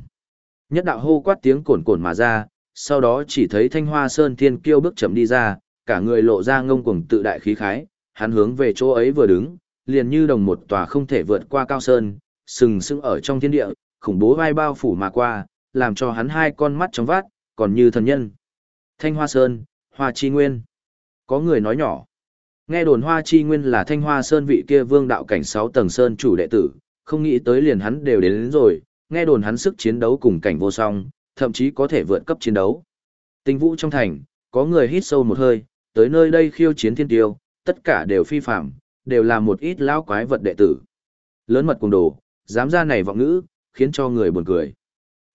Nhất đạo hô quát tiếng cồn cồn mà ra, sau đó chỉ thấy thanh hoa sơn thiên kiêu bước chậm đi ra, cả người lộ ra ngông cuồng tự đại khí khái, hắn hướng về chỗ ấy vừa đứng, liền như đồng một tòa không thể vượt qua cao sơn, sừng sững ở trong thiên địa, khủng bố vai bao phủ mà qua, làm cho hắn hai con mắt trong vát, còn như thần nhân. Thanh Hoa Sơn, Hoa Chi Nguyên. Có người nói nhỏ. Nghe đồn Hoa Chi Nguyên là Thanh Hoa Sơn vị kia vương đạo cảnh 6 tầng Sơn chủ đệ tử, không nghĩ tới liền hắn đều đến, đến rồi, nghe đồn hắn sức chiến đấu cùng cảnh vô song, thậm chí có thể vượt cấp chiến đấu. Tinh vũ trong thành, có người hít sâu một hơi, tới nơi đây khiêu chiến thiên tiêu, tất cả đều phi phạm, đều là một ít lão quái vật đệ tử. Lớn mật cùng đồ, dám ra này vọng ngữ, khiến cho người buồn cười.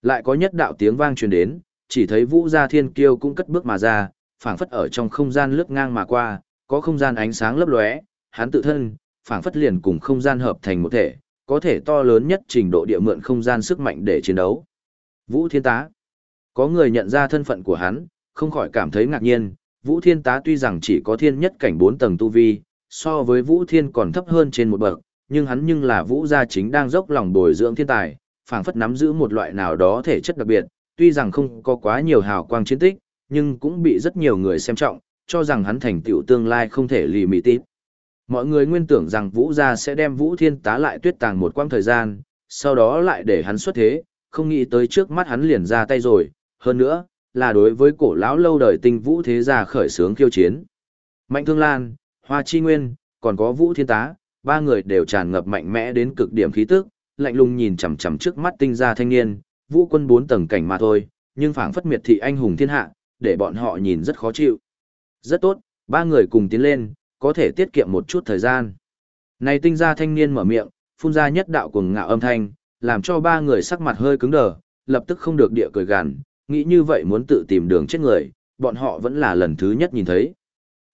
Lại có nhất đạo tiếng vang truyền đến, chỉ thấy Vũ Gia Thiên Kiêu cũng cất bước mà ra, phảng phất ở trong không gian lướt ngang mà qua, có không gian ánh sáng lấp lóe, hắn tự thân, phảng phất liền cùng không gian hợp thành một thể, có thể to lớn nhất trình độ địa mượn không gian sức mạnh để chiến đấu. Vũ Thiên Tá. Có người nhận ra thân phận của hắn, không khỏi cảm thấy ngạc nhiên, Vũ Thiên Tá tuy rằng chỉ có thiên nhất cảnh 4 tầng tu vi, so với Vũ Thiên còn thấp hơn trên một bậc, nhưng hắn nhưng là Vũ gia chính đang dốc lòng bồi dưỡng thiên tài, phảng phất nắm giữ một loại nào đó thể chất đặc biệt, tuy rằng không có quá nhiều hào quang chiến tích, nhưng cũng bị rất nhiều người xem trọng, cho rằng hắn thành tựu tương lai không thể lì mị tít. Mọi người nguyên tưởng rằng Vũ gia sẽ đem Vũ Thiên tá lại tuyết tàng một quãng thời gian, sau đó lại để hắn xuất thế, không nghĩ tới trước mắt hắn liền ra tay rồi, hơn nữa, là đối với cổ lão lâu đời tinh Vũ thế gia khởi sướng khiêu chiến. Mạnh Thương Lan, Hoa Chi Nguyên, còn có Vũ Thiên tá, ba người đều tràn ngập mạnh mẽ đến cực điểm khí tức, lạnh lùng nhìn chằm chằm trước mắt tinh gia thanh niên, vũ quân bốn tầng cảnh mà thôi, nhưng phảng phất miệt thị anh hùng thiên hạ, để bọn họ nhìn rất khó chịu. Rất tốt, ba người cùng tiến lên, có thể tiết kiệm một chút thời gian. Này tinh gia thanh niên mở miệng, phun ra nhất đạo cuồng ngạo âm thanh, làm cho ba người sắc mặt hơi cứng đờ, lập tức không được địa cười gằn, nghĩ như vậy muốn tự tìm đường chết người, bọn họ vẫn là lần thứ nhất nhìn thấy.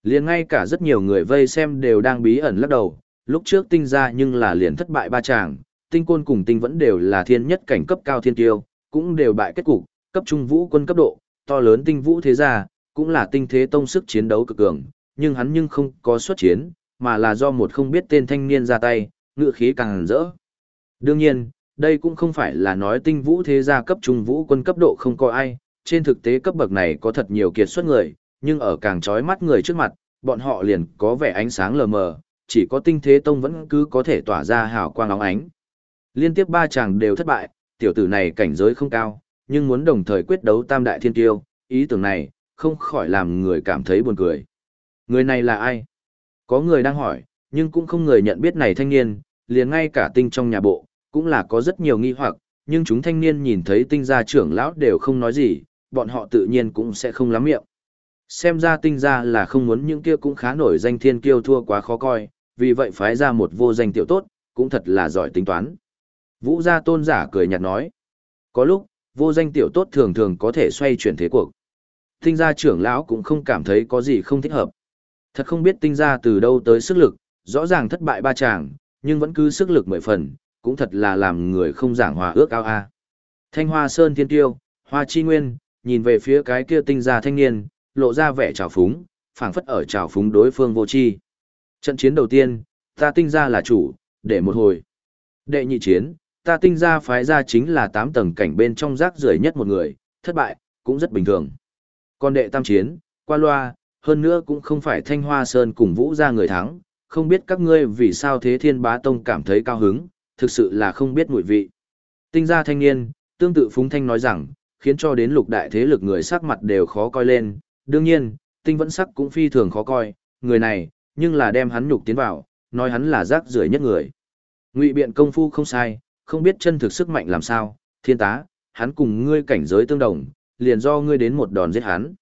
Liền ngay cả rất nhiều người vây xem đều đang bí ẩn lắc đầu, lúc trước tinh gia nhưng là liền thất bại ba chàng, tinh côn cùng tinh vẫn đều là thiên nhất cảnh cấp cao thiên tiêu, cũng đều bại kết cục, cấp trung vũ quân cấp độ, to lớn tinh vũ thế gia, cũng là tinh thế tông sức chiến đấu cực cường, nhưng hắn nhưng không có xuất chiến, mà là do một không biết tên thanh niên ra tay, ngự khí càng rỡ. Đương nhiên, đây cũng không phải là nói tinh vũ thế gia cấp trung vũ quân cấp độ không có ai, trên thực tế cấp bậc này có thật nhiều kiệt xuất người, nhưng ở càng trói mắt người trước mặt, bọn họ liền có vẻ ánh sáng lờ mờ, chỉ có tinh thế tông vẫn cứ có thể tỏa ra hào quang óng ánh. Liên tiếp ba chàng đều thất bại, tiểu tử này cảnh giới không cao, nhưng muốn đồng thời quyết đấu tam đại thiên tiêu, ý tưởng này, không khỏi làm người cảm thấy buồn cười. Người này là ai? Có người đang hỏi, nhưng cũng không người nhận biết này thanh niên, liền ngay cả tinh trong nhà bộ, cũng là có rất nhiều nghi hoặc, nhưng chúng thanh niên nhìn thấy tinh gia trưởng lão đều không nói gì, bọn họ tự nhiên cũng sẽ không lắm miệng. Xem ra tinh gia là không muốn những kia cũng khá nổi danh thiên kiêu thua quá khó coi, vì vậy phái ra một vô danh tiểu tốt, cũng thật là giỏi tính toán. Vũ gia tôn giả cười nhạt nói. Có lúc, vô danh tiểu tốt thường thường có thể xoay chuyển thế cuộc. Tinh gia trưởng lão cũng không cảm thấy có gì không thích hợp. Thật không biết tinh gia từ đâu tới sức lực, rõ ràng thất bại ba chàng, nhưng vẫn cứ sức lực mười phần, cũng thật là làm người không giảng hòa ước ao a. Thanh hoa sơn thiên tiêu, hoa chi nguyên, nhìn về phía cái kia tinh gia thanh niên, lộ ra vẻ trào phúng, phảng phất ở trào phúng đối phương vô chi. Trận chiến đầu tiên, ta tinh gia là chủ, để một hồi. Đệ nhị chiến, ta tinh gia phái ra chính là tám tầng cảnh bên trong rác rưởi nhất một người, thất bại, cũng rất bình thường. Còn đệ tam chiến, qua loa, hơn nữa cũng không phải thanh hoa sơn cùng vũ ra người thắng, không biết các ngươi vì sao thế thiên bá tông cảm thấy cao hứng, thực sự là không biết mùi vị. Tinh gia thanh niên, tương tự Phúng Thanh nói rằng, khiến cho đến lục đại thế lực người sắc mặt đều khó coi lên, đương nhiên, tinh vẫn sắc cũng phi thường khó coi, người này, nhưng là đem hắn nhục tiến vào, nói hắn là rác rưởi nhất người. Ngụy biện công phu không sai, không biết chân thực sức mạnh làm sao, thiên tá, hắn cùng ngươi cảnh giới tương đồng, liền do ngươi đến một đòn giết hắn.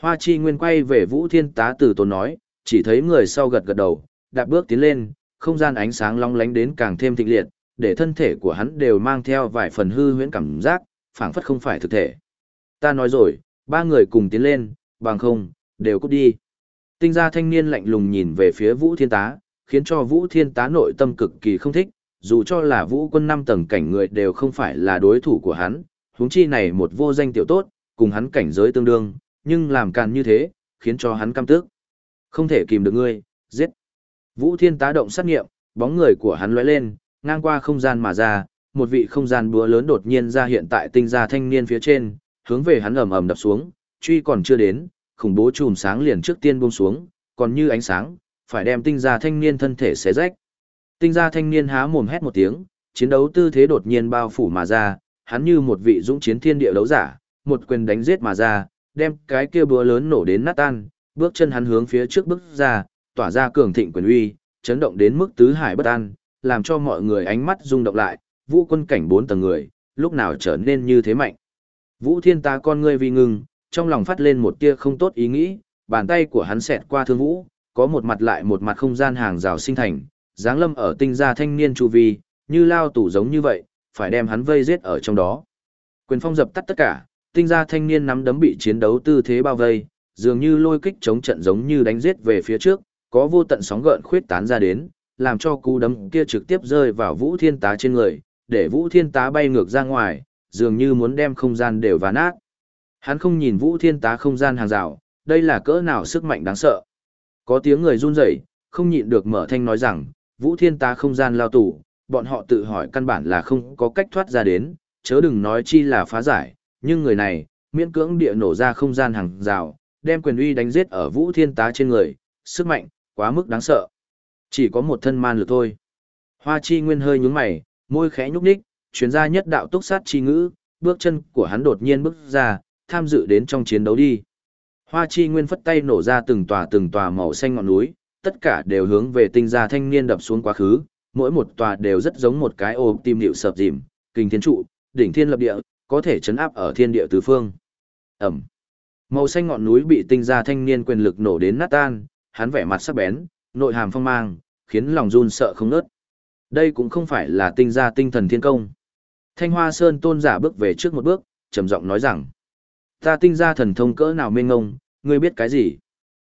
Hoa chi nguyên quay về vũ thiên tá từ tốn nói, chỉ thấy người sau gật gật đầu, đạp bước tiến lên, không gian ánh sáng long lánh đến càng thêm thịnh liệt, để thân thể của hắn đều mang theo vài phần hư huyễn cảm giác, phảng phất không phải thực thể. Ta nói rồi, ba người cùng tiến lên, bằng không, đều cút đi. Tinh gia thanh niên lạnh lùng nhìn về phía vũ thiên tá, khiến cho vũ thiên tá nội tâm cực kỳ không thích, dù cho là vũ quân năm tầng cảnh người đều không phải là đối thủ của hắn, huống chi này một vô danh tiểu tốt, cùng hắn cảnh giới tương đương, nhưng làm càn như thế, khiến cho hắn căm tức. Không thể kìm được ngươi, giết. Vũ Thiên tá động sát nghiệm, bóng người của hắn lóe lên, ngang qua không gian mà ra, một vị không gian búa lớn đột nhiên ra hiện tại tinh gia thanh niên phía trên, hướng về hắn ầm ầm đập xuống, truy còn chưa đến, khủng bố chùm sáng liền trước tiên buông xuống, còn như ánh sáng, phải đem tinh gia thanh niên thân thể xé rách. Tinh gia thanh niên há mồm hét một tiếng, chiến đấu tư thế đột nhiên bao phủ mà ra, hắn như một vị dũng chiến thiên địa đấu giả, một quyền đánh giết mà ra, đem cái kia búa lớn nổ đến nát tan, bước chân hắn hướng phía trước bước ra, tỏa ra cường thịnh quyền uy, chấn động đến mức tứ hải bất an, làm cho mọi người ánh mắt rung động lại, vũ quân cảnh bốn tầng người, lúc nào trở nên như thế mạnh. Vũ thiên ta con ngươi vì ngừng, trong lòng phát lên một tia không tốt ý nghĩ, bàn tay của hắn xẹt qua thương vũ, có một mặt lại một mặt không gian hàng rào sinh thành, giáng lâm ở tinh gia thanh niên chu vi, như lao tủ giống như vậy, phải đem hắn vây giết ở trong đó. Quyền phong dập tắt tất cả, tinh gia thanh niên nắm đấm bị chiến đấu tư thế bao vây, dường như lôi kích chống trận giống như đánh giết về phía trước, có vô tận sóng gợn khuyết tán ra đến, làm cho cú đấm kia trực tiếp rơi vào Vũ Thiên Tá trên người, để Vũ Thiên Tá bay ngược ra ngoài, dường như muốn đem không gian đều ván nát. Hắn không nhìn Vũ Thiên Tá không gian hàng rào, đây là cỡ nào sức mạnh đáng sợ. Có tiếng người run rẩy, không nhịn được mở thanh nói rằng, Vũ Thiên Tá không gian lao tù, bọn họ tự hỏi căn bản là không có cách thoát ra đến, chớ đừng nói chi là phá giải, nhưng người này, miễn cưỡng địa nổ ra không gian hàng rào, đem quyền uy đánh giết ở Vũ Thiên Tá trên người, sức mạnh, quá mức đáng sợ. Chỉ có một thân man lực thôi. Hoa chi nguyên hơi nhúng mày, môi khẽ nhúc nhích, chuyến ra nhất đạo túc sát chi ngữ, bước chân của hắn đột nhiên bước ra, tham dự đến trong chiến đấu đi. Hoa chi nguyên phất tay nổ ra từng tòa từng tòa màu xanh ngọn núi, tất cả đều hướng về tinh gia thanh niên đập xuống quá khứ, mỗi một tòa đều rất giống một cái ôm tim điệu sập dìm, kinh thiên trụ, đỉnh thiên lập địa, có thể chấn áp ở thiên địa tứ phương. Ẩm. Màu xanh ngọn núi bị tinh gia thanh niên quyền lực nổ đến nát tan, hắn vẻ mặt sắc bén, nội hàm phong mang, khiến lòng run sợ không nớt. Đây cũng không phải là tinh gia tinh thần thiên công. Thanh Hoa Sơn tôn giả bước về trước một bước, trầm giọng nói rằng: "Ta tinh gia thần thông cỡ nào mênh ngông, ngươi biết cái gì?"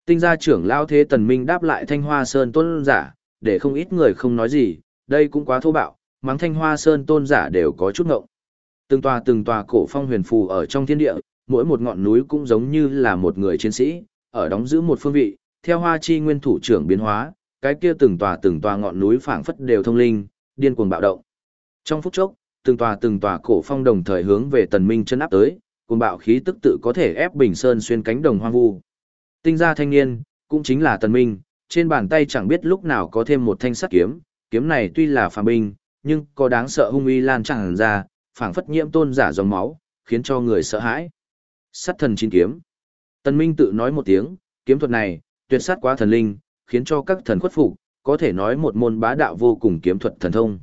Tinh gia trưởng lao thế tần minh đáp lại Thanh Hoa Sơn tôn giả, để không ít người không nói gì, đây cũng quá thô bạo, mắng Thanh Hoa Sơn tôn giả đều có chút ngộng. Từng tòa từng tòa cổ phong huyền phù ở trong thiên địa, mỗi một ngọn núi cũng giống như là một người chiến sĩ, ở đóng giữ một phương vị, theo hoa chi nguyên thủ trưởng biến hóa, cái kia từng tòa từng tòa ngọn núi phảng phất đều thông linh, điên cuồng bạo động. Trong phút chốc, từng tòa từng tòa cổ phong đồng thời hướng về tần minh chân áp tới, cuồng bạo khí tức tự có thể ép bình sơn xuyên cánh đồng hoang vu. Tinh gia thanh niên, cũng chính là tần minh, trên bàn tay chẳng biết lúc nào có thêm một thanh sắt kiếm, kiếm này tuy là phàm binh, nhưng có đáng sợ hung uy lan tràn ra, phảng phất nhiễm tôn giả dòng máu, khiến cho người sợ hãi. Sắt thần chín kiếm. Tần Minh tự nói một tiếng, kiếm thuật này, tuyệt sát quá thần linh, khiến cho các thần khuất phục, có thể nói một môn bá đạo vô cùng kiếm thuật thần thông.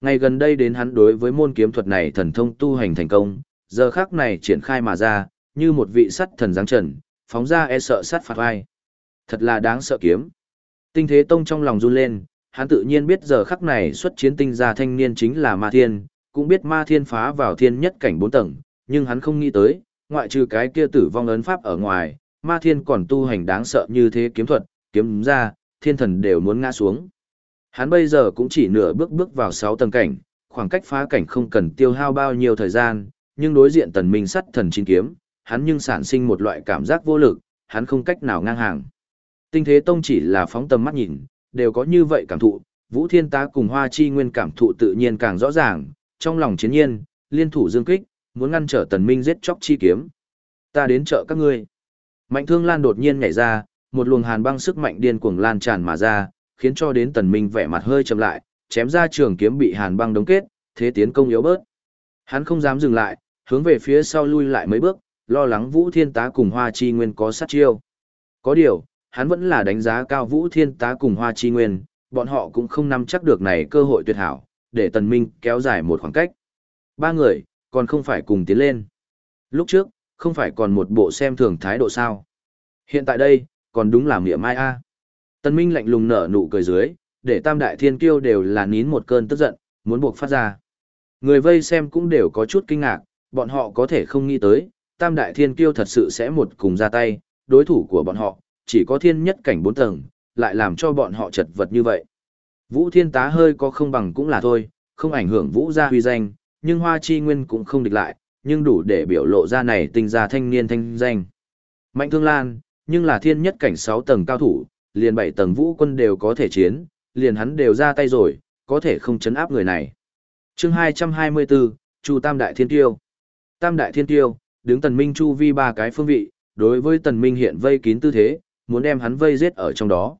Ngày gần đây đến hắn đối với môn kiếm thuật này thần thông tu hành thành công, giờ khắc này triển khai mà ra, như một vị sắt thần giáng trần, phóng ra e sợ sát phạt vai. Thật là đáng sợ kiếm. Tinh thế tông trong lòng run lên, hắn tự nhiên biết giờ khắc này xuất chiến tinh gia thanh niên chính là Ma Thiên, cũng biết Ma Thiên phá vào thiên nhất cảnh bốn tầng, nhưng hắn không nghĩ tới, ngoại trừ cái kia tử vong ấn pháp ở ngoài, Ma Thiên còn tu hành đáng sợ như thế kiếm thuật, kiếm ra, thiên thần đều muốn ngã xuống. Hắn bây giờ cũng chỉ nửa bước bước vào 6 tầng cảnh, khoảng cách phá cảnh không cần tiêu hao bao nhiêu thời gian, nhưng đối diện tần minh sắt thần chín kiếm, hắn nhưng sản sinh một loại cảm giác vô lực, hắn không cách nào ngang hàng. Tinh thế tông chỉ là phóng tầm mắt nhìn, đều có như vậy cảm thụ, Vũ Thiên tá cùng Hoa Chi Nguyên cảm thụ tự nhiên càng rõ ràng, trong lòng chiến nhiên, liên thủ dương kích, muốn ngăn trở tần minh giết chóc chi kiếm. Ta đến trợ các ngươi. Mạnh thương lan đột nhiên nhảy ra, một luồng hàn băng sức mạnh điên cuồng lan tràn mà ra, khiến cho đến tần minh vẻ mặt hơi chậm lại, chém ra trường kiếm bị hàn băng đóng kết, thế tiến công yếu bớt. Hắn không dám dừng lại, hướng về phía sau lui lại mấy bước, lo lắng Vũ Thiên Tá cùng Hoa Chi Nguyên có sát chiêu. Có điều, hắn vẫn là đánh giá cao Vũ Thiên Tá cùng Hoa Chi Nguyên, bọn họ cũng không nắm chắc được này cơ hội tuyệt hảo, để tần minh kéo dài một khoảng cách. Ba người, còn không phải cùng tiến lên. Lúc trước, không phải còn một bộ xem thường thái độ sao. Hiện tại đây, còn đúng là miệng mai a. tần Minh lạnh lùng nở nụ cười dưới, để tam đại thiên kiêu đều là nín một cơn tức giận, muốn buộc phát ra. Người vây xem cũng đều có chút kinh ngạc, bọn họ có thể không nghĩ tới, tam đại thiên kiêu thật sự sẽ một cùng ra tay, đối thủ của bọn họ, chỉ có thiên nhất cảnh bốn tầng, lại làm cho bọn họ chật vật như vậy. Vũ thiên tá hơi có không bằng cũng là thôi, không ảnh hưởng vũ gia huy danh, nhưng hoa chi nguyên cũng không địch lại, nhưng đủ để biểu lộ ra này tình gia thanh niên thanh danh. Mạnh thương lan, nhưng là thiên nhất cảnh 6 tầng cao thủ, liền 7 tầng vũ quân đều có thể chiến, liền hắn đều ra tay rồi, có thể không chấn áp người này. chương 224, Chu Tam Đại Thiên Tiêu Tam Đại Thiên Tiêu, đứng tần minh chu vi ba cái phương vị, đối với tần minh hiện vây kín tư thế, muốn đem hắn vây giết ở trong đó.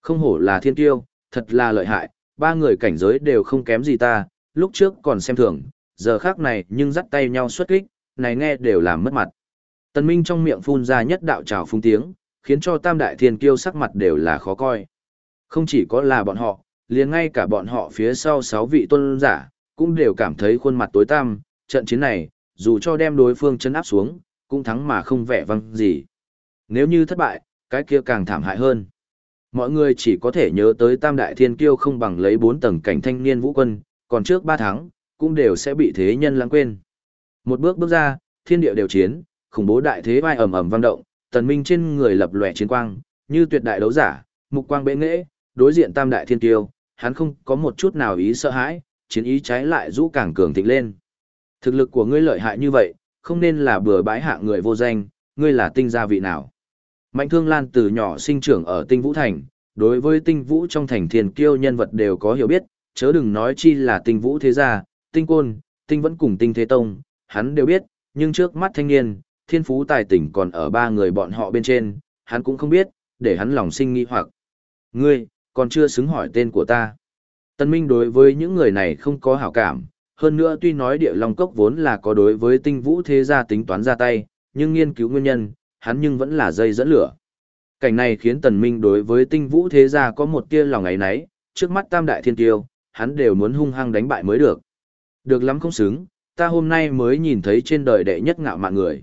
Không hổ là thiên tiêu, thật là lợi hại, ba người cảnh giới đều không kém gì ta, lúc trước còn xem thường, giờ khác này nhưng dắt tay nhau xuất kích, này nghe đều làm mất mặt. Tần Minh trong miệng phun ra nhất đạo trào phung tiếng, khiến cho tam đại thiên kiêu sắc mặt đều là khó coi. Không chỉ có là bọn họ, liền ngay cả bọn họ phía sau sáu vị tôn giả, cũng đều cảm thấy khuôn mặt tối tăm, trận chiến này, dù cho đem đối phương chấn áp xuống, cũng thắng mà không vẻ vang gì. Nếu như thất bại, cái kia càng thảm hại hơn. Mọi người chỉ có thể nhớ tới tam đại thiên kiêu không bằng lấy bốn tầng cảnh thanh niên vũ quân, còn trước ba tháng, cũng đều sẽ bị thế nhân lãng quên. Một bước bước ra, thiên địa đều chiến, khủng bố đại thế vai ầm ầm vang động, tần minh trên người lập lòe chiến quang, như tuyệt đại đấu giả, mục quang bệ nghệ, đối diện tam đại thiên kiêu, hắn không có một chút nào ý sợ hãi, chiến ý trái lại rũ càng cường thịnh lên. Thực lực của ngươi lợi hại như vậy, không nên là bừa bãi hạ người vô danh, ngươi là tinh gia vị nào. Mạnh Thương Lan từ nhỏ sinh trưởng ở Tinh Vũ Thành, đối với Tinh Vũ trong thành thiên kiêu nhân vật đều có hiểu biết, chớ đừng nói chi là Tinh Vũ thế gia, Tinh Côn, Tinh vẫn cùng Tinh Thế Tông, hắn đều biết, nhưng trước mắt thanh niên, thiên phú tài tỉnh còn ở ba người bọn họ bên trên, hắn cũng không biết, để hắn lòng sinh nghi hoặc. Ngươi, còn chưa xứng hỏi tên của ta. Tân Minh đối với những người này không có hảo cảm, hơn nữa tuy nói địa long cốc vốn là có đối với tinh vũ thế gia tính toán ra tay, nhưng nghiên cứu nguyên nhân, hắn nhưng vẫn là dây dẫn lửa. Cảnh này khiến tần minh đối với tinh vũ thế gia có một tia lòng ấy nấy, trước mắt tam đại thiên tiêu, hắn đều muốn hung hăng đánh bại mới được. Được lắm không xứng, ta hôm nay mới nhìn thấy trên đời đệ nhất ngạo mạn người.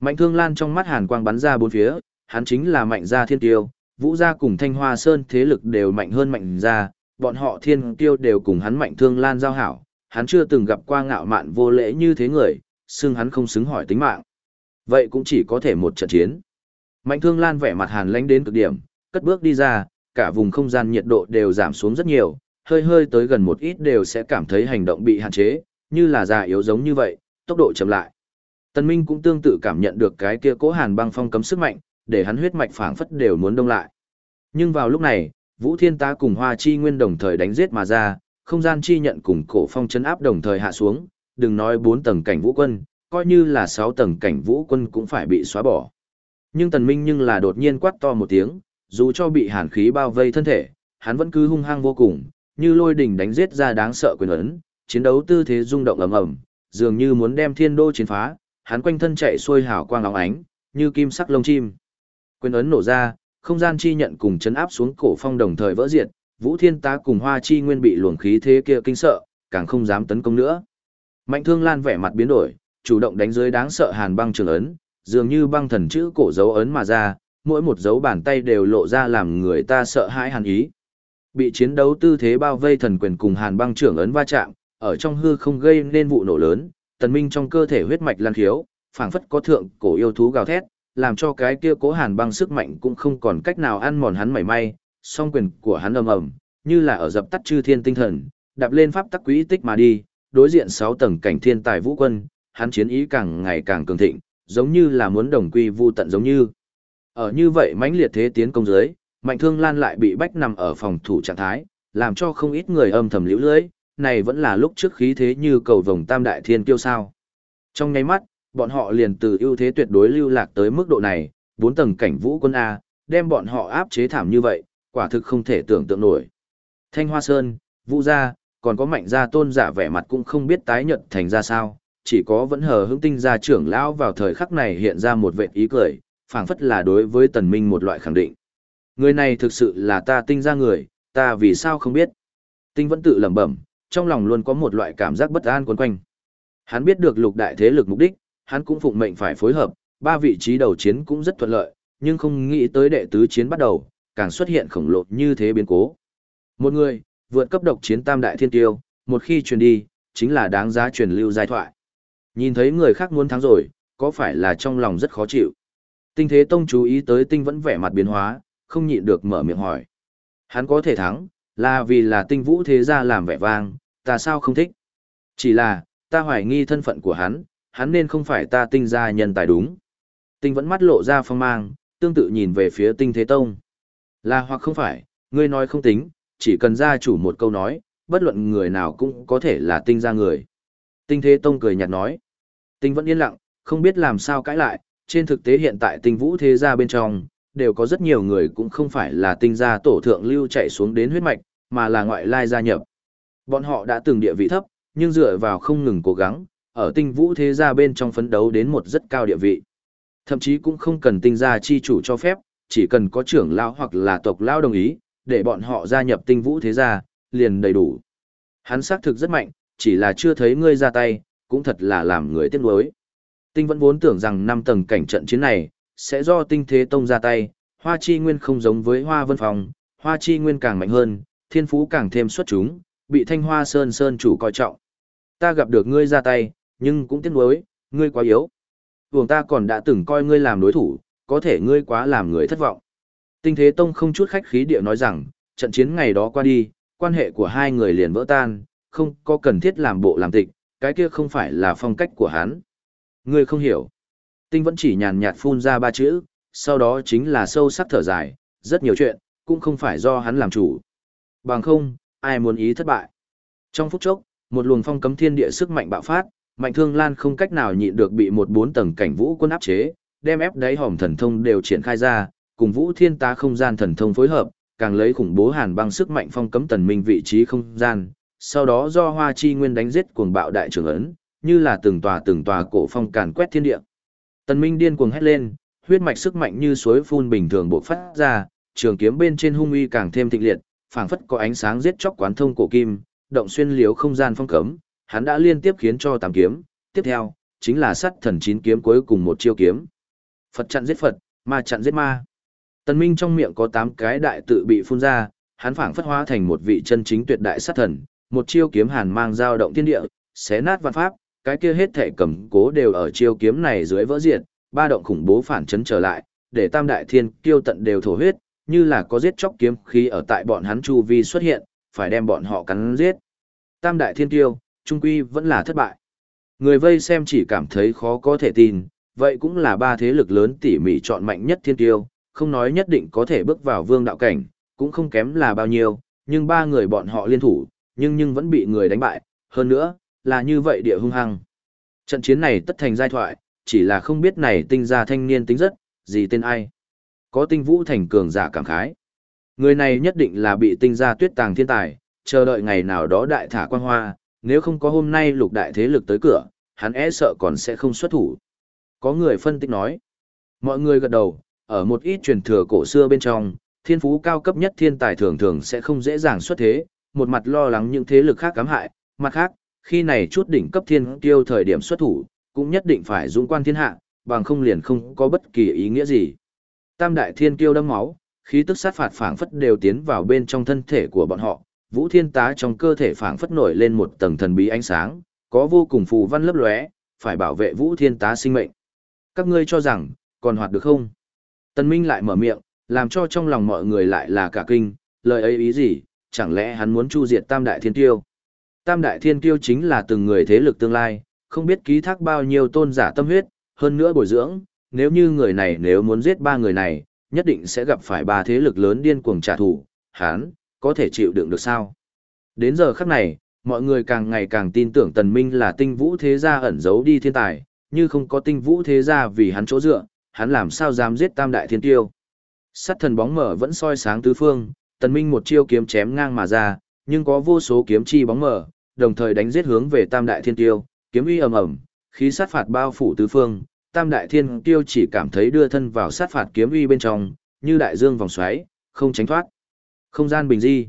Mạnh thương lan trong mắt hàn quang bắn ra bốn phía, hắn chính là mạnh gia thiên tiêu, vũ gia cùng thanh hoa sơn thế lực đều mạnh hơn mạnh gia, bọn họ thiên tiêu đều cùng hắn mạnh thương lan giao hảo, hắn chưa từng gặp qua ngạo mạn vô lễ như thế người, xưng hắn không xứng hỏi tính mạng. Vậy cũng chỉ có thể một trận chiến. Mạnh thương lan vẻ mặt hàn lãnh đến cực điểm, cất bước đi ra, cả vùng không gian nhiệt độ đều giảm xuống rất nhiều, hơi hơi tới gần một ít đều sẽ cảm thấy hành động bị hạn chế, như là già yếu giống như vậy, tốc độ chậm lại. Tần Minh cũng tương tự cảm nhận được cái kia cố hàn băng phong cấm sức mạnh, để hắn huyết mạch phảng phất đều muốn đông lại. Nhưng vào lúc này, Vũ Thiên Ta cùng Hoa Chi Nguyên đồng thời đánh giết mà ra, không gian chi nhận cùng cổ phong chấn áp đồng thời hạ xuống, đừng nói 4 tầng cảnh vũ quân, coi như là 6 tầng cảnh vũ quân cũng phải bị xóa bỏ. Nhưng tần minh nhưng là đột nhiên quát to một tiếng, dù cho bị hàn khí bao vây thân thể, hắn vẫn cứ hung hăng vô cùng, như lôi đỉnh đánh giết ra đáng sợ quyền ấn, chiến đấu tư thế rung động ầm ầm, dường như muốn đem thiên đô chiến phá, hắn quanh thân chạy xuôi hào quang óng ánh, như kim sắc lông chim. Quyền ấn nổ ra, không gian chi nhận cùng chấn áp xuống cổ phong đồng thời vỡ diệt, Vũ Thiên Tá cùng Hoa Chi Nguyên bị luồng khí thế kia kinh sợ, càng không dám tấn công nữa. Mạnh Thương Lan vẻ mặt biến đổi, chủ động đánh dưới đáng sợ hàn băng trường ấn, dường như băng thần chữ cổ dấu ấn mà ra, mỗi một dấu bàn tay đều lộ ra làm người ta sợ hãi hàn ý. Bị chiến đấu tư thế bao vây thần quyền cùng hàn băng trưởng ấn va chạm, ở trong hư không gây nên vụ nổ lớn, tần minh trong cơ thể huyết mạch lan khiếu, phảng phất có thượng cổ yêu thú gào thét, làm cho cái kia cố hàn băng sức mạnh cũng không còn cách nào ăn mòn hắn mảy may, song quyền của hắn ầm ầm, như là ở dập tắt chư thiên tinh thần, đạp lên pháp tắc quý tích mà đi, đối diện 6 tầng cảnh thiên tài vũ quân, hắn chiến ý càng ngày càng cường thịnh, giống như là muốn đồng quy vu tận giống như. Ở như vậy mãnh liệt thế tiến công dưới, Mạnh Thương Lan lại bị bách nằm ở phòng thủ trạng thái, làm cho không ít người âm thầm liễu lưỡi. này vẫn là lúc trước khí thế như cầu vồng tam đại thiên kiêu sao. Trong nháy mắt, bọn họ liền từ ưu thế tuyệt đối lưu lạc tới mức độ này, bốn tầng cảnh vũ quân A, đem bọn họ áp chế thảm như vậy, quả thực không thể tưởng tượng nổi. Thanh Hoa Sơn, Vũ Gia, còn có mạnh gia tôn giả vẻ mặt cũng không biết tái nhận thành ra sao, chỉ có vẫn hờ hững tinh gia trưởng lão vào thời khắc này hiện ra một vệ ý cười, phảng phất là đối với tần minh một loại khẳng định. Người này thực sự là ta tinh gia người, ta vì sao không biết. Tinh vẫn tự lẩm bẩm, trong lòng luôn có một loại cảm giác bất an quấn quanh. Hắn biết được lục đại thế lực mục đích, hắn cũng phụng mệnh phải phối hợp, ba vị trí đầu chiến cũng rất thuận lợi, nhưng không nghĩ tới đệ tứ chiến bắt đầu, càng xuất hiện khổng lồ như thế biến cố. Một người, vượt cấp độc chiến tam đại thiên tiêu, một khi truyền đi, chính là đáng giá truyền lưu giai thoại. Nhìn thấy người khác muốn thắng rồi, có phải là trong lòng rất khó chịu. Tinh thế tông chú ý tới tinh vẫn vẻ mặt biến hóa, không nhịn được mở miệng hỏi. Hắn có thể thắng, là vì là tinh vũ thế gia làm vẻ vang, ta sao không thích. Chỉ là, ta hoài nghi thân phận của hắn, hắn nên không phải ta tinh gia nhân tài đúng. Tinh vẫn mắt lộ ra phong mang, tương tự nhìn về phía tinh thế tông. Là hoặc không phải, ngươi nói không tính, chỉ cần gia chủ một câu nói, bất luận người nào cũng có thể là tinh gia người. Tinh thế tông cười nhạt nói. Tinh vẫn yên lặng, không biết làm sao cãi lại, trên thực tế hiện tại tinh vũ thế gia bên trong, đều có rất nhiều người cũng không phải là tinh gia tổ thượng lưu chạy xuống đến huyết mạch, mà là ngoại lai gia nhập. Bọn họ đã từng địa vị thấp, nhưng dựa vào không ngừng cố gắng, ở tinh vũ thế gia bên trong phấn đấu đến một rất cao địa vị. Thậm chí cũng không cần tinh gia chi chủ cho phép, chỉ cần có trưởng lão hoặc là tộc lão đồng ý, để bọn họ gia nhập tinh vũ thế gia, liền đầy đủ. Hắn xác thực rất mạnh, chỉ là chưa thấy ngươi ra tay, cũng thật là làm người tiếc nuối. Tinh vẫn vốn tưởng rằng năm tầng cảnh trận chiến này, sẽ do tinh thế tông ra tay, hoa chi nguyên không giống với hoa vân phòng, hoa chi nguyên càng mạnh hơn, thiên phú càng thêm xuất chúng, bị thanh hoa sơn sơn chủ coi trọng. Ta gặp được ngươi ra tay, nhưng cũng tiếc nuối, ngươi quá yếu. Vùng ta còn đã từng coi ngươi làm đối thủ, có thể ngươi quá làm người thất vọng. Tinh thế tông không chút khách khí địa nói rằng, trận chiến ngày đó qua đi, quan hệ của hai người liền vỡ tan, không có cần thiết làm bộ làm tịch, cái kia không phải là phong cách của hắn. Ngươi không hiểu. Tinh vẫn chỉ nhàn nhạt phun ra ba chữ, sau đó chính là sâu sắc thở dài, rất nhiều chuyện, cũng không phải do hắn làm chủ. Bằng không, ai muốn ý thất bại. Trong phút chốc, một luồng phong cấm thiên địa sức mạnh bạo phát, mạnh thương lan không cách nào nhịn được bị một bốn tầng cảnh vũ quân áp chế, đem ép đáy hòm thần thông đều triển khai ra, cùng vũ thiên tá không gian thần thông phối hợp, càng lấy khủng bố hàn băng sức mạnh phong cấm tần minh vị trí không gian, sau đó do hoa chi nguyên đánh giết cuồng bạo đại trưởng ấn, như là từng tòa từng tòa cổ phong càn quét thiên địa. Tần minh điên cuồng hét lên, huyết mạch sức mạnh như suối phun bình thường bộc phát ra, trường kiếm bên trên hung uy càng thêm thịnh liệt, phảng phất có ánh sáng giết chóc quán thông cổ kim, động xuyên liếu không gian phong cấm, hắn đã liên tiếp khiến cho tám kiếm, tiếp theo, chính là sắt thần chín kiếm cuối cùng một chiêu kiếm. Phật chặn giết Phật, ma chặn giết ma. Tần Minh trong miệng có tám cái đại tự bị phun ra, hắn phảng phất hóa thành một vị chân chính tuyệt đại sát thần, một chiêu kiếm hàn mang dao động thiên địa, xé nát văn pháp, cái kia hết thể cầm cố đều ở chiêu kiếm này dưới vỡ diệt, ba động khủng bố phản chấn trở lại, để tam đại thiên kiêu tận đều thổ huyết, như là có giết chóc kiếm khí ở tại bọn hắn chu vi xuất hiện, phải đem bọn họ cắn giết. Tam đại thiên kiêu, trung quy vẫn là thất bại. Người vây xem chỉ cảm thấy khó có thể tin, vậy cũng là ba thế lực lớn tỉ mỉ chọn mạnh nhất thiên tiêu không nói nhất định có thể bước vào vương đạo cảnh, cũng không kém là bao nhiêu, nhưng ba người bọn họ liên thủ, nhưng nhưng vẫn bị người đánh bại, hơn nữa, là như vậy địa hung hăng. Trận chiến này tất thành giai thoại, chỉ là không biết này tinh gia thanh niên tính rất, gì tên ai. Có tinh vũ thành cường giả cảm khái. Người này nhất định là bị tinh gia tuyết tàng thiên tài, chờ đợi ngày nào đó đại thả quan hoa, nếu không có hôm nay lục đại thế lực tới cửa, hắn e sợ còn sẽ không xuất thủ. Có người phân tích nói. Mọi người gật đầu, ở một ít truyền thừa cổ xưa bên trong, thiên phú cao cấp nhất thiên tài thường thường sẽ không dễ dàng xuất thế, một mặt lo lắng những thế lực khác cám hại, mặt khác, khi này chút đỉnh cấp thiên tiêu thời điểm xuất thủ, cũng nhất định phải dũng quan thiên hạ, bằng không liền không có bất kỳ ý nghĩa gì. Tam đại thiên kiêu đâm máu, khí tức sát phạt phảng phất đều tiến vào bên trong thân thể của bọn họ, Vũ Thiên Tá trong cơ thể phảng phất nổi lên một tầng thần bí ánh sáng, có vô cùng phù văn lấp lóe, phải bảo vệ Vũ Thiên Tá sinh mệnh. Các ngươi cho rằng, còn hoạt được không? Tần Minh lại mở miệng, làm cho trong lòng mọi người lại là cả kinh, lời ấy ý gì, chẳng lẽ hắn muốn chu diệt Tam đại thiên tiêu? Tam đại thiên tiêu chính là từng người thế lực tương lai, không biết ký thác bao nhiêu tôn giả tâm huyết, hơn nữa bồi dưỡng, nếu như người này nếu muốn giết ba người này, nhất định sẽ gặp phải ba thế lực lớn điên cuồng trả thù, hắn, có thể chịu đựng được sao? Đến giờ khắc này, mọi người càng ngày càng tin tưởng tần minh là tinh vũ thế gia ẩn giấu đi thiên tài, như không có tinh vũ thế gia vì hắn chỗ dựa, hắn làm sao dám giết tam đại thiên tiêu. Sát thần bóng mở vẫn soi sáng tứ phương, tần minh một chiêu kiếm chém ngang mà ra, nhưng có vô số kiếm chi bóng mở, đồng thời đánh giết hướng về tam đại thiên tiêu, kiếm uy ầm ầm, khí sát phạt bao phủ tứ phương, tam đại thiên tiêu chỉ cảm thấy đưa thân vào sát phạt kiếm uy bên trong, như đại dương vòng xoáy, không tránh thoát. Không gian bình di.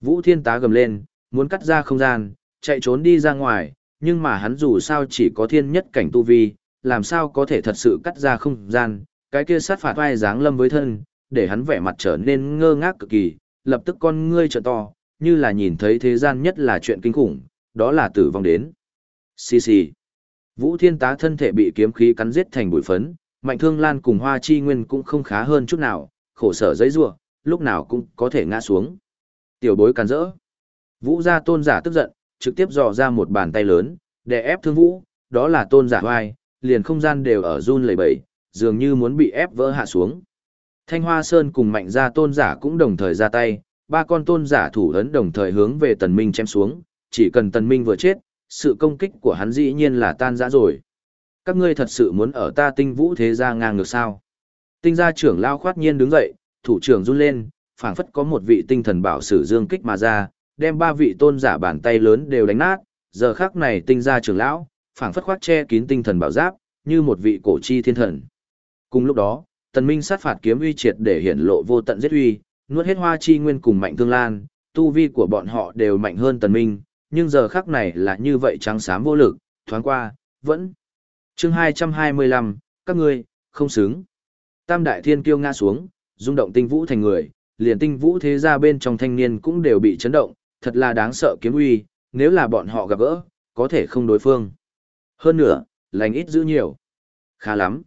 Vũ thiên tá gầm lên, muốn cắt ra không gian, chạy trốn đi ra ngoài, nhưng mà hắn dù sao chỉ có thiên nhất cảnh tu vi, làm sao có thể thật sự cắt ra không gian, cái kia sát phạt vai dáng lâm với thân, để hắn vẻ mặt trở nên ngơ ngác cực kỳ, lập tức con ngươi trợ to, như là nhìn thấy thế gian nhất là chuyện kinh khủng, đó là tử vong đến. Xì xì. Vũ Thiên Tá thân thể bị kiếm khí cắn giết thành bụi phấn, Mạnh Thương Lan cùng Hoa Chi Nguyên cũng không khá hơn chút nào, khổ sở giấy rua, lúc nào cũng có thể ngã xuống. Tiểu bối cắn rỡ. Vũ gia tôn giả tức giận, trực tiếp dò ra một bàn tay lớn, để ép thương vũ, đó là tôn giả hoai, liền không gian đều ở run lẩy bẩy, dường như muốn bị ép vỡ hạ xuống. Thanh Hoa Sơn cùng mạnh ra tôn giả cũng đồng thời ra tay, ba con tôn giả thủ ấn đồng thời hướng về tần minh chém xuống, chỉ cần tần minh vừa chết, sự công kích của hắn dĩ nhiên là tan rã rồi. Các ngươi thật sự muốn ở ta tinh vũ thế gia ngang ngược sao? Tinh gia trưởng lao khoát nhiên đứng dậy, thủ trưởng run lên, phảng phất có một vị tinh thần bảo sử dương kích mà ra, đem ba vị tôn giả bàn tay lớn đều đánh nát, giờ khắc này tinh gia trưởng lão, phảng phất khoác che kín tinh thần bảo giáp, như một vị cổ chi thiên thần. Cùng lúc đó, tần minh sát phạt kiếm uy triệt để hiện lộ vô tận giết uy, nuốt hết hoa chi nguyên cùng mạnh thương lan, tu vi của bọn họ đều mạnh hơn tần minh, nhưng giờ khắc này là như vậy trắng xám vô lực, thoáng qua, vẫn. Chương 225, các ngươi, không xứng. Tam đại thiên kiêu ngã xuống, rung động tinh vũ thành người, liền tinh vũ thế gia bên trong thanh niên cũng đều bị chấn động, thật là đáng sợ kiếm uy, nếu là bọn họ gặp gỡ, có thể không đối phương. Hơn nữa, lành ít giữ nhiều. Khá lắm.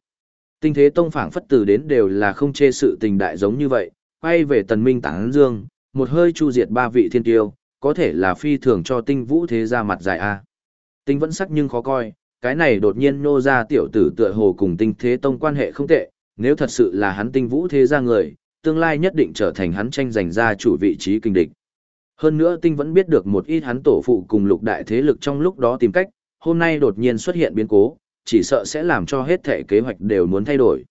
Tinh thế tông phảng phất từ đến đều là không chê sự tình đại giống như vậy, quay về tần minh tảng dương, một hơi chu diệt ba vị thiên tiêu, có thể là phi thường cho tinh vũ thế ra mặt dài a. Tinh vẫn sắc nhưng khó coi, cái này đột nhiên nô ra tiểu tử tựa hồ cùng tinh thế tông quan hệ không tệ, nếu thật sự là hắn tinh vũ thế ra người, tương lai nhất định trở thành hắn tranh giành ra chủ vị trí kinh địch. Hơn nữa tinh vẫn biết được một ít hắn tổ phụ cùng lục đại thế lực trong lúc đó tìm cách, hôm nay đột nhiên xuất hiện biến cố, chỉ sợ sẽ làm cho hết thể kế hoạch đều muốn thay đổi.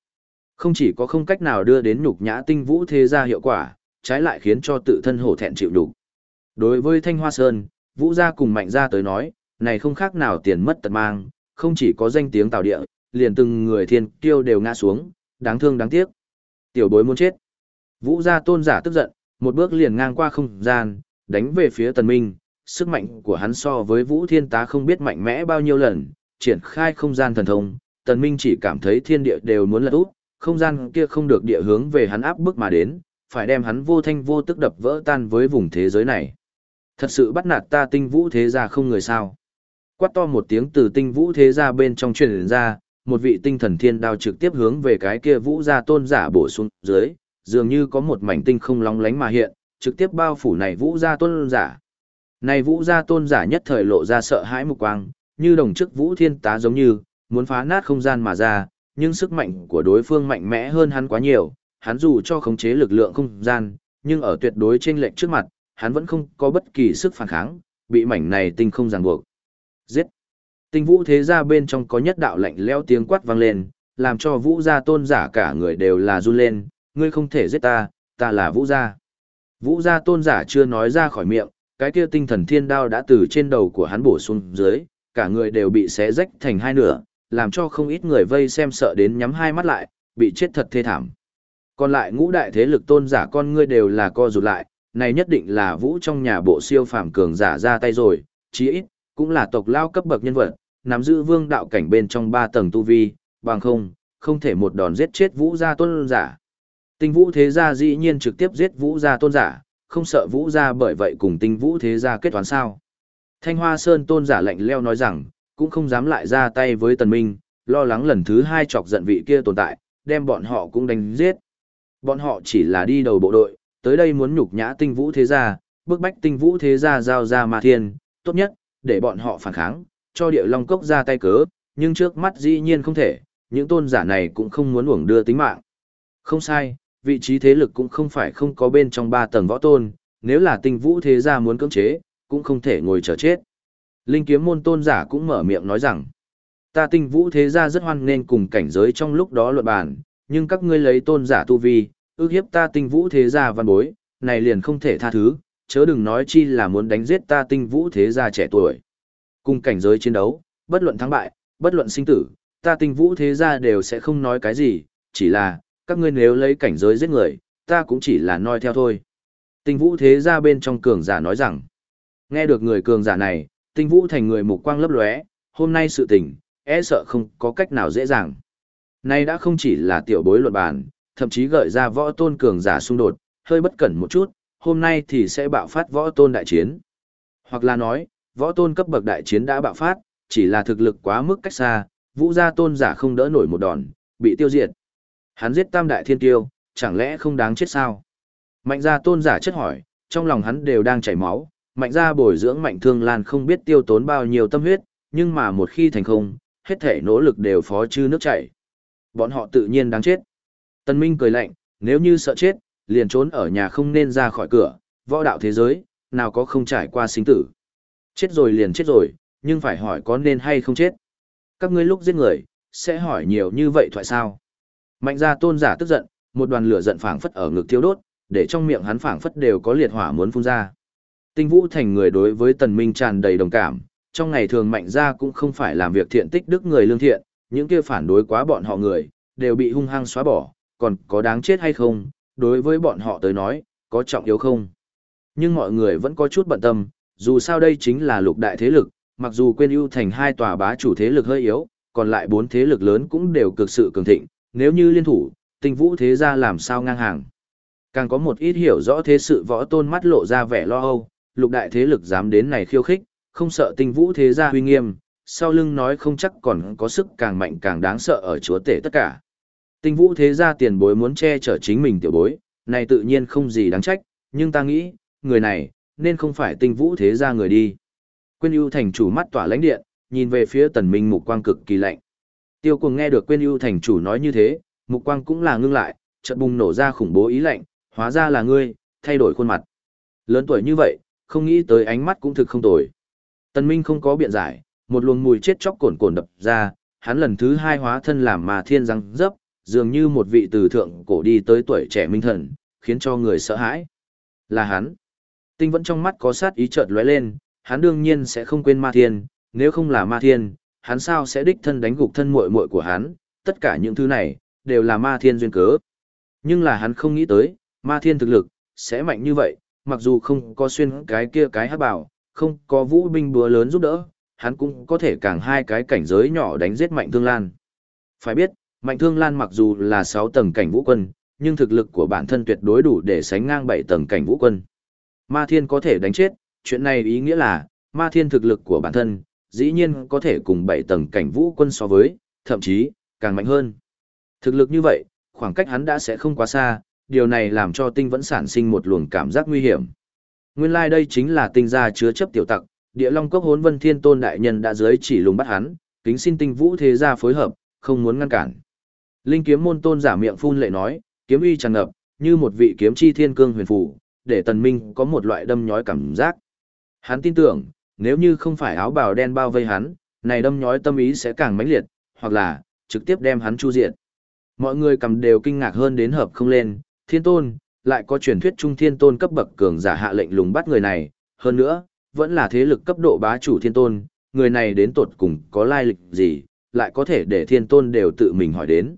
Không chỉ có không cách nào đưa đến nhục nhã tinh vũ thế gia hiệu quả, trái lại khiến cho tự thân hổ thẹn chịu đủ. Đối với Thanh Hoa Sơn, Vũ gia cùng Mạnh gia tới nói, này không khác nào tiền mất tật mang, không chỉ có danh tiếng tạo địa, liền từng người thiên kiêu đều ngã xuống, đáng thương đáng tiếc. Tiểu bối muốn chết. Vũ gia tôn giả tức giận, một bước liền ngang qua không gian, đánh về phía tần minh, sức mạnh của hắn so với vũ thiên tá không biết mạnh mẽ bao nhiêu lần, triển khai không gian thần thông, tần minh chỉ cảm thấy thiên địa đều muốn lật úp, không gian kia không được địa hướng về hắn áp bức mà đến, phải đem hắn vô thanh vô tức đập vỡ tan với vùng thế giới này. Thật sự bắt nạt ta tinh vũ thế gia không người sao. Quát to một tiếng từ tinh vũ thế gia bên trong truyền ra, một vị tinh thần thiên đao trực tiếp hướng về cái kia vũ gia tôn giả bổ xuống dưới, dường như có một mảnh tinh không lóng lánh mà hiện, trực tiếp bao phủ này vũ gia tôn giả. Này vũ gia tôn giả nhất thời lộ ra sợ hãi mục quang, như đồng chức vũ thiên tá giống như, muốn phá nát không gian mà ra, nhưng sức mạnh của đối phương mạnh mẽ hơn hắn quá nhiều, hắn dù cho khống chế lực lượng không gian, nhưng ở tuyệt đối trên lệnh trước mặt, hắn vẫn không có bất kỳ sức phản kháng, bị mảnh này tinh không ràng buộc. Giết! Tinh vũ thế gia bên trong có nhất đạo lạnh leo tiếng quát vang lên, làm cho vũ gia tôn giả cả người đều là run lên, ngươi không thể giết ta, ta là vũ gia. Vũ gia tôn giả chưa nói ra khỏi miệng, cái kia tinh thần thiên đao đã từ trên đầu của hắn bổ xuống dưới, cả người đều bị xé rách thành hai nửa, làm cho không ít người vây xem sợ đến nhắm hai mắt lại, bị chết thật thê thảm. Còn lại ngũ đại thế lực tôn giả con ngươi đều là co rụt lại, này nhất định là vũ trong nhà bộ siêu phàm cường giả ra tay rồi, chí ít, cũng là tộc lao cấp bậc nhân vật, nắm giữ vương đạo cảnh bên trong ba tầng tu vi, bằng không, không thể một đòn giết chết vũ gia tôn giả. Tinh vũ thế gia dĩ nhiên trực tiếp giết vũ gia tôn giả, không sợ vũ gia bởi vậy cùng tinh vũ thế gia kết toán sao. Thanh Hoa Sơn tôn giả lạnh leo nói rằng, cũng không dám lại ra tay với tần minh, lo lắng lần thứ hai chọc giận vị kia tồn tại, đem bọn họ cũng đánh giết. Bọn họ chỉ là đi đầu bộ đội, tới đây muốn nhục nhã tinh vũ thế gia, bức bách tinh vũ thế gia giao ra ma thiên, tốt nhất, để bọn họ phản kháng, cho địa long cốc ra tay cớ, nhưng trước mắt dĩ nhiên không thể, những tôn giả này cũng không muốn uổng đưa tính mạng. Không sai, vị trí thế lực cũng không phải không có bên trong ba tầng võ tôn, nếu là tinh vũ thế gia muốn cưỡng chế, cũng không thể ngồi chờ chết. Linh kiếm môn tôn giả cũng mở miệng nói rằng, ta tinh vũ thế gia rất hoan nên cùng cảnh giới trong lúc đó luận bàn, nhưng các ngươi lấy tôn giả tu vi, ước hiếp ta tinh vũ thế gia văn bối, này liền không thể tha thứ, chớ đừng nói chi là muốn đánh giết ta tinh vũ thế gia trẻ tuổi. Cùng cảnh giới chiến đấu, bất luận thắng bại, bất luận sinh tử, ta tinh vũ thế gia đều sẽ không nói cái gì, chỉ là, các ngươi nếu lấy cảnh giới giết người, ta cũng chỉ là nói theo thôi. Tinh vũ thế gia bên trong cường giả nói rằng, nghe được người cường giả này, tinh vũ thành người mục quang lấp lóe, hôm nay sự tình, e sợ không có cách nào dễ dàng. Nay đã không chỉ là tiểu bối luận bàn, thậm chí gợi ra võ tôn cường giả xung đột, hơi bất cẩn một chút, hôm nay thì sẽ bạo phát võ tôn đại chiến. Hoặc là nói, võ tôn cấp bậc đại chiến đã bạo phát, chỉ là thực lực quá mức cách xa, vũ gia tôn giả không đỡ nổi một đòn, bị tiêu diệt. Hắn giết tam đại thiên tiêu, chẳng lẽ không đáng chết sao? Mạnh gia tôn giả chất hỏi, trong lòng hắn đều đang chảy máu, mạnh gia bồi dưỡng mạnh thương lan không biết tiêu tốn bao nhiêu tâm huyết, nhưng mà một khi thành không, hết thể nỗ lực đều phó chư nước chảy. Bọn họ tự nhiên đáng chết. Tân Minh cười lạnh, nếu như sợ chết, liền trốn ở nhà không nên ra khỏi cửa, võ đạo thế giới, nào có không trải qua sinh tử. Chết rồi liền chết rồi, nhưng phải hỏi có nên hay không chết. Các ngươi lúc giết người, sẽ hỏi nhiều như vậy thoại sao? Mạnh gia tôn giả tức giận, một đoàn lửa giận phảng phất ở ngực thiêu đốt, để trong miệng hắn phảng phất đều có liệt hỏa muốn phun ra. Tinh Vũ thành người đối với Tần Minh tràn đầy đồng cảm, trong ngày thường mạnh gia cũng không phải làm việc thiện tích đức người lương thiện, những kia phản đối quá bọn họ người, đều bị hung hăng xóa bỏ, còn có đáng chết hay không, đối với bọn họ tới nói, có trọng yếu không. Nhưng mọi người vẫn có chút bận tâm, dù sao đây chính là lục đại thế lực, mặc dù quên ưu thành hai tòa bá chủ thế lực hơi yếu, còn lại bốn thế lực lớn cũng đều cực sự cường thịnh, nếu như liên thủ, tinh vũ thế gia làm sao ngang hàng. Càng có một ít hiểu rõ thế sự võ tôn mắt lộ ra vẻ lo âu, lục đại thế lực dám đến này khiêu khích, không sợ tinh vũ thế gia huy nghiêm, sau lưng nói không chắc còn có sức càng mạnh càng đáng sợ ở chúa tể tất cả. Tinh vũ thế gia tiền bối muốn che chở chính mình tiểu bối, này tự nhiên không gì đáng trách, nhưng ta nghĩ, người này, nên không phải tinh vũ thế gia người đi. Quyên ưu thành chủ mắt tỏa lãnh điện, nhìn về phía tần minh mục quang cực kỳ lạnh. Tiêu cuồng nghe được quyên ưu thành chủ nói như thế, mục quang cũng là ngưng lại, chợt bùng nổ ra khủng bố ý lạnh, hóa ra là ngươi, thay đổi khuôn mặt. Lớn tuổi như vậy, không nghĩ tới ánh mắt cũng thực không tồi. Tần minh không có biện giải, một luồng mùi chết chóc cồn cồn đập ra, hắn lần thứ hai hóa thân làm mà thiên răng dấp, dường như một vị từ thượng cổ đi tới tuổi trẻ minh thần, khiến cho người sợ hãi. Là hắn. Tinh vẫn trong mắt có sát ý chợt lóe lên, hắn đương nhiên sẽ không quên ma thiên, nếu không là ma thiên, hắn sao sẽ đích thân đánh gục thân muội muội của hắn, tất cả những thứ này, đều là ma thiên duyên cớ. Nhưng là hắn không nghĩ tới, ma thiên thực lực, sẽ mạnh như vậy, mặc dù không có xuyên cái kia cái hắc bảo, không có vũ binh búa lớn giúp đỡ, hắn cũng có thể càng hai cái cảnh giới nhỏ đánh giết mạnh thương lan. Phải biết, mạnh thương lan mặc dù là 6 tầng cảnh vũ quân, nhưng thực lực của bản thân tuyệt đối đủ để sánh ngang 7 tầng cảnh vũ quân. Ma thiên có thể đánh chết, chuyện này ý nghĩa là, ma thiên thực lực của bản thân, dĩ nhiên có thể cùng 7 tầng cảnh vũ quân so với, thậm chí, càng mạnh hơn. Thực lực như vậy, khoảng cách hắn đã sẽ không quá xa, điều này làm cho tinh vẫn sản sinh một luồng cảm giác nguy hiểm. Nguyên lai like đây chính là tinh gia chứa chấp tiểu tặc, địa long cốc hốn vân thiên tôn đại nhân đã dưới chỉ lùng bắt hắn, kính xin tinh vũ thế gia phối hợp, không muốn ngăn cản. Linh kiếm môn tôn giả miệng phun lệ nói, kiếm uy tràn ngập, như một vị kiếm chi thiên cương huyền phụ, để tần minh có một loại đâm nhói cảm giác. Hắn tin tưởng, nếu như không phải áo bào đen bao vây hắn, này đâm nhói tâm ý sẽ càng mãnh liệt, hoặc là, trực tiếp đem hắn chu diệt. Mọi người cầm đều kinh ngạc hơn đến hợp không lên, thiên tôn, lại có truyền thuyết trung thiên tôn cấp bậc cường giả hạ lệnh lùng bắt người này, hơn nữa, vẫn là thế lực cấp độ bá chủ thiên tôn, người này đến tột cùng có lai lịch gì, lại có thể để thiên tôn đều tự mình hỏi đến.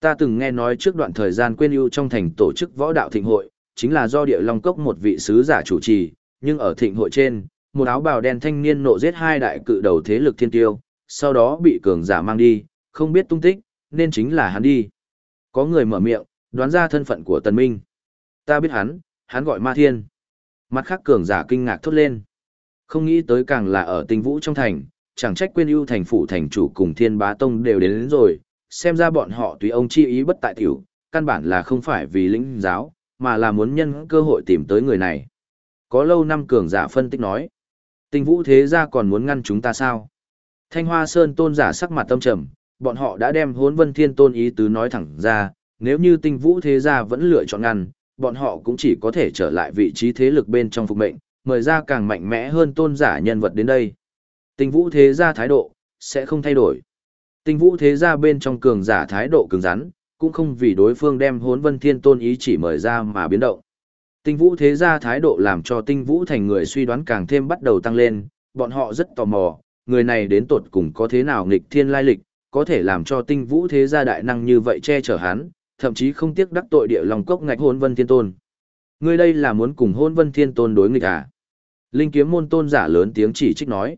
Ta từng nghe nói trước đoạn thời gian quên ưu trong thành tổ chức võ đạo thịnh hội, chính là do địa long cốc một vị sứ giả chủ trì, nhưng ở thịnh hội trên, một áo bào đen thanh niên nộ giết hai đại cự đầu thế lực thiên tiêu, sau đó bị cường giả mang đi, không biết tung tích, nên chính là hắn đi. Có người mở miệng, đoán ra thân phận của Tần Minh. Ta biết hắn, hắn gọi Ma Thiên. Mặt khác cường giả kinh ngạc thốt lên. Không nghĩ tới càng là ở tinh vũ trong thành, chẳng trách quên ưu thành phủ thành chủ cùng thiên bá tông đều đến, đến rồi, xem ra bọn họ tùy ông chi ý bất tại tiểu, căn bản là không phải vì lĩnh giáo, mà là muốn nhân cơ hội tìm tới người này. Có lâu năm cường giả phân tích nói, tinh vũ thế gia còn muốn ngăn chúng ta sao? Thanh Hoa Sơn tôn giả sắc mặt tâm trầm, bọn họ đã đem hốn vân thiên tôn ý tứ nói thẳng ra, nếu như tinh vũ thế gia vẫn lựa chọn ngăn, bọn họ cũng chỉ có thể trở lại vị trí thế lực bên trong phục mệnh, mời ra càng mạnh mẽ hơn tôn giả nhân vật đến đây. Tinh vũ thế gia thái độ, sẽ không thay đổi. Tinh vũ thế gia bên trong cường giả thái độ cứng rắn, cũng không vì đối phương đem hốn vân thiên tôn ý chỉ mời ra mà biến động. Tinh vũ thế gia thái độ làm cho tinh vũ thành người suy đoán càng thêm bắt đầu tăng lên, bọn họ rất tò mò, người này đến tột cùng có thế nào nghịch thiên lai lịch, có thể làm cho tinh vũ thế gia đại năng như vậy che chở hắn, thậm chí không tiếc đắc tội địa lòng cốc ngạch hôn vân thiên tôn. Ngươi đây là muốn cùng hôn vân thiên tôn đối nghịch à? Linh kiếm môn tôn giả lớn tiếng chỉ trích nói.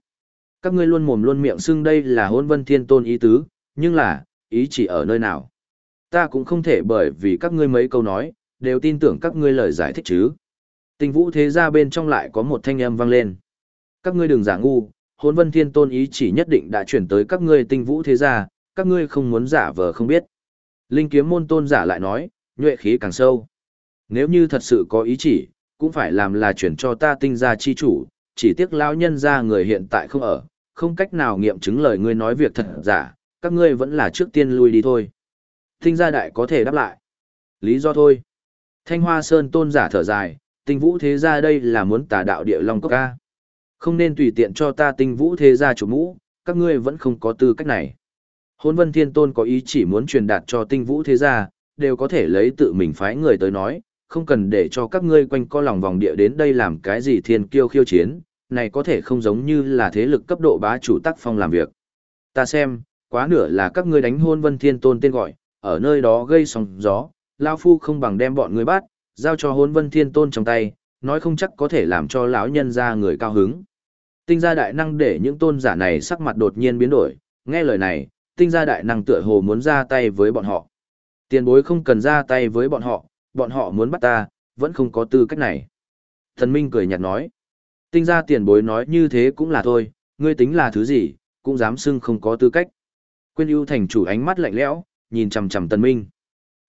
Các ngươi luôn mồm luôn miệng xưng đây là hôn vân thiên tôn ý tứ, nhưng là, ý chỉ ở nơi nào. Ta cũng không thể bởi vì các ngươi mấy câu nói, đều tin tưởng các ngươi lời giải thích chứ. Tinh vũ thế gia bên trong lại có một thanh âm vang lên. Các ngươi đừng giả ngu, hôn vân thiên tôn ý chỉ nhất định đã chuyển tới các ngươi tinh vũ thế gia, các ngươi không muốn giả vờ không biết. Linh kiếm môn tôn giả lại nói, nhuệ khí càng sâu. Nếu như thật sự có ý chỉ, cũng phải làm là chuyển cho ta tinh gia chi chủ, chỉ tiếc lão nhân gia người hiện tại không ở, không cách nào nghiệm chứng lời ngươi nói việc thật giả, các ngươi vẫn là trước tiên lui đi thôi. Tinh gia đại có thể đáp lại. Lý do thôi. Thanh Hoa Sơn tôn giả thở dài, tinh vũ thế gia đây là muốn tà đạo địa long cốc ca. Không nên tùy tiện cho ta tinh vũ thế gia chủ mũ, các ngươi vẫn không có tư cách này. Hôn vân thiên tôn có ý chỉ muốn truyền đạt cho tinh vũ thế gia, đều có thể lấy tự mình phái người tới nói, không cần để cho các ngươi quanh co lòng vòng địa đến đây làm cái gì thiên kiêu khiêu chiến, này có thể không giống như là thế lực cấp độ bá chủ tác phong làm việc. Ta xem, quá nửa là các ngươi đánh hôn vân thiên tôn tên gọi, ở nơi đó gây sóng gió, Lão Phu không bằng đem bọn ngươi bắt, giao cho hôn vân thiên tôn trong tay, nói không chắc có thể làm cho lão nhân ra người cao hứng. Tinh gia đại năng để những tôn giả này sắc mặt đột nhiên biến đổi, nghe lời này, tinh gia đại năng tựa hồ muốn ra tay với bọn họ. Tiền bối không cần ra tay với bọn họ, bọn họ muốn bắt ta, vẫn không có tư cách này. Thần Minh cười nhạt nói, tinh gia tiền bối nói như thế cũng là thôi, ngươi tính là thứ gì, cũng dám xưng không có tư cách. Quyên ưu thành chủ ánh mắt lạnh lẽo, nhìn chằm chằm Tần Minh.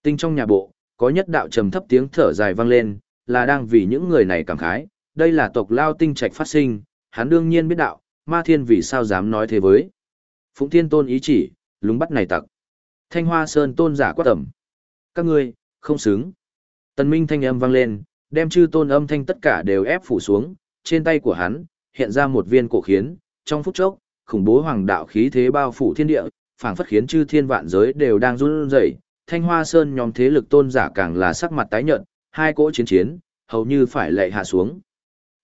Tinh trong nhà bộ, có nhất đạo trầm thấp tiếng thở dài vang lên, là đang vì những người này cảm khái, đây là tộc lao tinh trạch phát sinh, hắn đương nhiên biết đạo, ma thiên vì sao dám nói thế với. Phụng thiên tôn ý chỉ, lúng bắt này tặc. Thanh hoa sơn tôn giả quát tẩm. Các ngươi, không xứng. Tần minh thanh âm vang lên, đem chư tôn âm thanh tất cả đều ép phủ xuống, trên tay của hắn, hiện ra một viên cổ khiến, trong phút chốc, khủng bố hoàng đạo khí thế bao phủ thiên địa, phảng phất khiến chư thiên vạn giới đều đang run rẩy. Thanh Hoa Sơn nhóm thế lực tôn giả càng là sắc mặt tái nhợt, hai cỗ chiến chiến, hầu như phải lệ hạ xuống.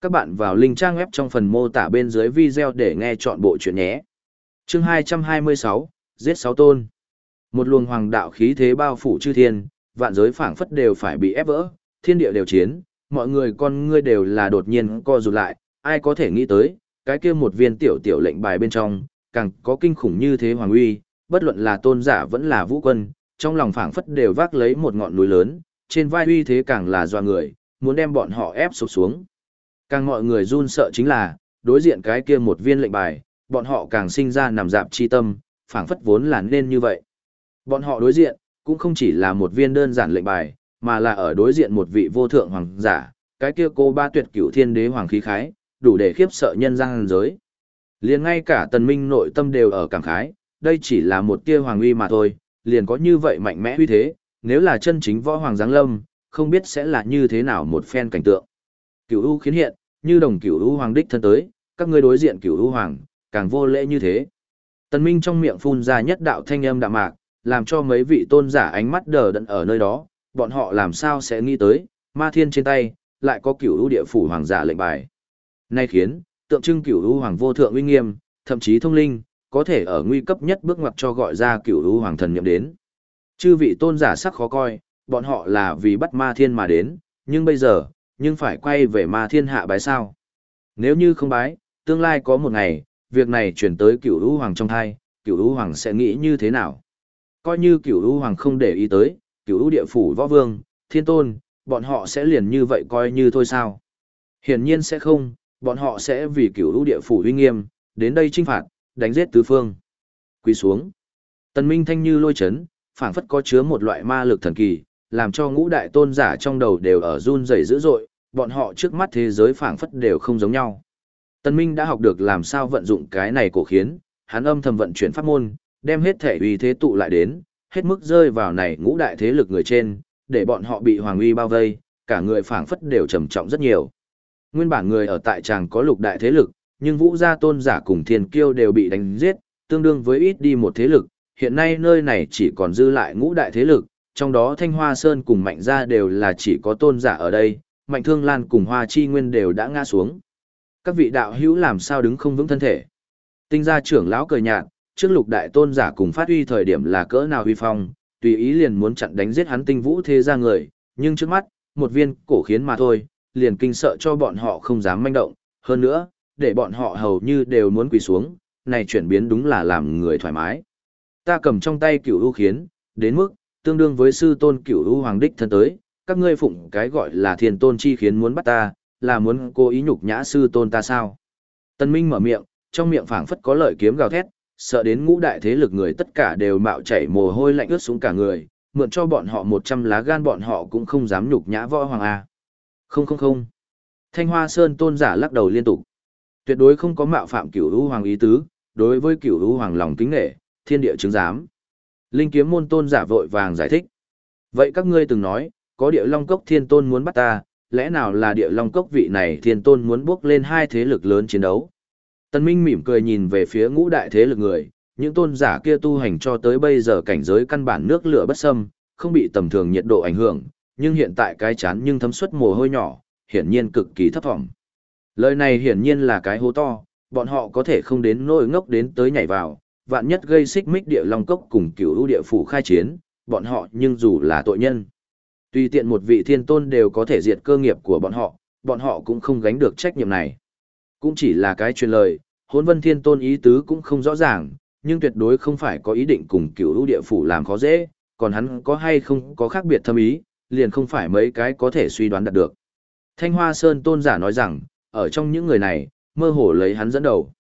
Các bạn vào link trang web trong phần mô tả bên dưới video để nghe chọn bộ chuyện nhé. Chương 226, giết sáu tôn. Một luồng hoàng đạo khí thế bao phủ chư thiên, vạn giới phảng phất đều phải bị ép vỡ, thiên địa đều chiến, mọi người con ngươi đều là đột nhiên co rụt lại, ai có thể nghĩ tới, cái kia một viên tiểu tiểu lệnh bài bên trong, càng có kinh khủng như thế hoàng uy, bất luận là tôn giả vẫn là vũ quân, trong lòng phảng phất đều vác lấy một ngọn núi lớn, trên vai uy thế càng là doa người, muốn đem bọn họ ép sụp xuống. Càng mọi người run sợ chính là, đối diện cái kia một viên lệnh bài, bọn họ càng sinh ra nằm dạp chi tâm, phảng phất vốn là nên như vậy. Bọn họ đối diện, cũng không chỉ là một viên đơn giản lệnh bài, mà là ở đối diện một vị vô thượng hoàng giả, cái kia cô ba tuyệt cửu thiên đế hoàng khí khái, đủ để khiếp sợ nhân gian giới. Liền ngay cả tần minh nội tâm đều ở cảm khái, đây chỉ là một tia hoàng uy mà thôi, liền có như vậy mạnh mẽ uy thế, nếu là chân chính võ hoàng giáng lâm, không biết sẽ là như thế nào một phen cảnh tượng. Cửu U khiến hiện, như đồng Cửu U hoàng đích thân tới, các ngươi đối diện Cửu U hoàng, càng vô lễ như thế. Tần Minh trong miệng phun ra nhất đạo thanh âm đạm mạc, làm cho mấy vị tôn giả ánh mắt đờ đẫn ở nơi đó, bọn họ làm sao sẽ nghĩ tới, ma thiên trên tay, lại có Cửu U địa phủ hoàng giả lệnh bài. Nay khiến, tượng trưng Cửu U hoàng vô thượng uy nghiêm, thậm chí thông linh, có thể ở nguy cấp nhất bước ngoặt cho gọi ra Cửu lũ hoàng thần nhậm đến. Chư vị tôn giả sắc khó coi, bọn họ là vì bắt ma thiên mà đến, nhưng bây giờ, nhưng phải quay về ma thiên hạ bái sao. Nếu như không bái, tương lai có một ngày, việc này chuyển tới cửu lũ hoàng trong thai, cửu lũ hoàng sẽ nghĩ như thế nào? Coi như cửu lũ hoàng không để ý tới, cửu lũ địa phủ võ vương, thiên tôn, bọn họ sẽ liền như vậy coi như thôi sao? Hiển nhiên sẽ không, bọn họ sẽ vì cửu lũ địa phủ uy nghiêm, đến đây trinh phạt, đánh giết tứ phương. Quỳ xuống. Tần Minh thanh như lôi chấn, phảng phất có chứa một loại ma lực thần kỳ, làm cho ngũ đại tôn giả trong đầu đều ở run rẩy dữ dội, bọn họ trước mắt thế giới phảng phất đều không giống nhau. Tần Minh đã học được làm sao vận dụng cái này cổ khiến, hắn âm thầm vận chuyển pháp môn, đem hết thể uy thế tụ lại đến, hết mức rơi vào này ngũ đại thế lực người trên, để bọn họ bị hoàng uy bao vây, cả người phảng phất đều trầm trọng rất nhiều. Nguyên bản người ở tại tràng có lục đại thế lực, nhưng vũ gia tôn giả cùng thiên kiêu đều bị đánh giết, tương đương với ít đi một thế lực, hiện nay nơi này chỉ còn dư lại ngũ đại thế lực, trong đó Thanh Hoa Sơn cùng Mạnh Gia đều là chỉ có tôn giả ở đây, Mạnh Thương Lan cùng Hoa Chi Nguyên đều đã ngã xuống. Các vị đạo hữu làm sao đứng không vững thân thể. Tinh gia trưởng lão cười nhạt, trước lục đại tôn giả cùng phát uy thời điểm là cỡ nào huy phong, tùy ý liền muốn chặn đánh giết hắn tinh vũ thế ra người, nhưng trước mắt, một viên cổ khiến mà thôi, liền kinh sợ cho bọn họ không dám manh động, hơn nữa, để bọn họ hầu như đều muốn quỳ xuống, này chuyển biến đúng là làm người thoải mái. Ta cầm trong tay cửu u khiến, đến mức, tương đương với sư tôn cửu u hoàng đích thân tới, các ngươi phụng cái gọi là thiên tôn chi khiến muốn bắt ta, là muốn cố ý nhục nhã sư tôn ta sao? Tân Minh mở miệng, trong miệng phảng phất có lợi kiếm gào thét, sợ đến ngũ đại thế lực người tất cả đều mạo chảy mồ hôi lạnh ướt xuống cả người, mượn cho bọn họ một trăm lá gan bọn họ cũng không dám nhục nhã võ hoàng a. Không không không. Thanh Hoa Sơn tôn giả lắc đầu liên tục. Tuyệt đối không có mạo phạm cửu hữu hoàng ý tứ, đối với cửu hữu hoàng lòng kính nghệ, thiên địa chứng giám. Linh kiếm môn tôn giả vội vàng giải thích. Vậy các ngươi từng nói, có địa long cốc thiên tôn muốn bắt ta, lẽ nào là địa long cốc vị này thiên tôn muốn bước lên hai thế lực lớn chiến đấu? Tân Minh mỉm cười nhìn về phía ngũ đại thế lực người, những tôn giả kia tu hành cho tới bây giờ cảnh giới căn bản nước lửa bất xâm, không bị tầm thường nhiệt độ ảnh hưởng, nhưng hiện tại cái chán nhưng thấm suất mồ hôi nhỏ, hiển nhiên cực kỳ thấp vọng. Lời này hiển nhiên là cái hố to, bọn họ có thể không đến nỗi ngốc đến tới nhảy vào, vạn nhất gây xích mích địa long cốc cùng cửu ưu địa phủ khai chiến, bọn họ nhưng dù là tội nhân. Tùy tiện một vị thiên tôn đều có thể diệt cơ nghiệp của bọn họ, bọn họ cũng không gánh được trách nhiệm này. Cũng chỉ là cái truyền lời, hốn vân thiên tôn ý tứ cũng không rõ ràng, nhưng tuyệt đối không phải có ý định cùng cửu ưu địa phủ làm khó dễ, còn hắn có hay không có khác biệt thâm ý, liền không phải mấy cái có thể suy đoán đạt được. Thanh Hoa Sơn tôn giả nói rằng, ở trong những người này, mơ hồ lấy hắn dẫn đầu.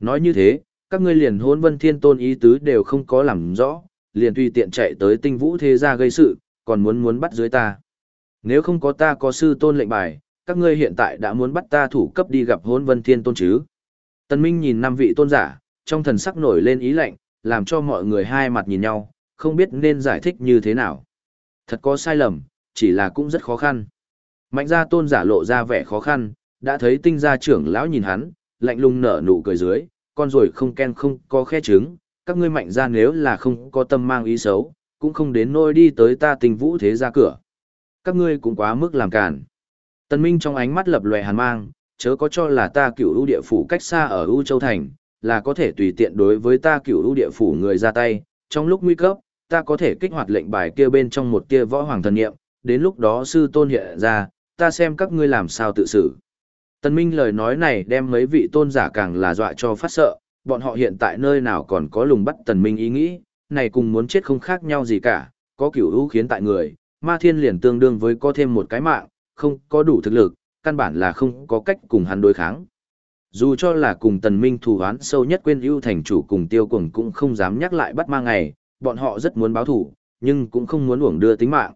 Nói như thế, các ngươi liền hôn vân thiên tôn ý tứ đều không có làm rõ, liền tùy tiện chạy tới tinh vũ thế gia gây sự, còn muốn muốn bắt dưới ta. Nếu không có ta có sư tôn lệnh bài, các ngươi hiện tại đã muốn bắt ta thủ cấp đi gặp hôn vân thiên tôn chứ. Tần Minh nhìn năm vị tôn giả, trong thần sắc nổi lên ý lệnh, làm cho mọi người hai mặt nhìn nhau, không biết nên giải thích như thế nào. Thật có sai lầm, chỉ là cũng rất khó khăn. Mạnh gia tôn giả lộ ra vẻ khó khăn, đã thấy tinh gia trưởng lão nhìn hắn, lạnh lùng nở nụ cười dưới, con rồi không ken không có khe trứng, các ngươi mạnh ra nếu là không có tâm mang ý xấu, cũng không đến nôi đi tới ta tình vũ thế ra cửa. Các ngươi cũng quá mức làm cản. Tần Minh trong ánh mắt lập lòe hàn mang, chớ có cho là ta cửu ưu địa phủ cách xa ở ưu châu thành, là có thể tùy tiện đối với ta cửu ưu địa phủ người ra tay, trong lúc nguy cấp, ta có thể kích hoạt lệnh bài kia bên trong một kia võ hoàng thần niệm, đến lúc đó sư tôn hiện ra, ta xem các ngươi làm sao tự xử. Tần Minh lời nói này đem mấy vị tôn giả càng là dọa cho phát sợ, bọn họ hiện tại nơi nào còn có lùng bắt Tần Minh ý nghĩ, này cùng muốn chết không khác nhau gì cả, có kiểu ưu khiến tại người, ma thiên liền tương đương với có thêm một cái mạng, không có đủ thực lực, căn bản là không có cách cùng hắn đối kháng. Dù cho là cùng Tần Minh thù oán sâu nhất quên ưu thành chủ cùng tiêu cuồng cũng không dám nhắc lại bắt ma ngày, bọn họ rất muốn báo thù, nhưng cũng không muốn uổng đưa tính mạng.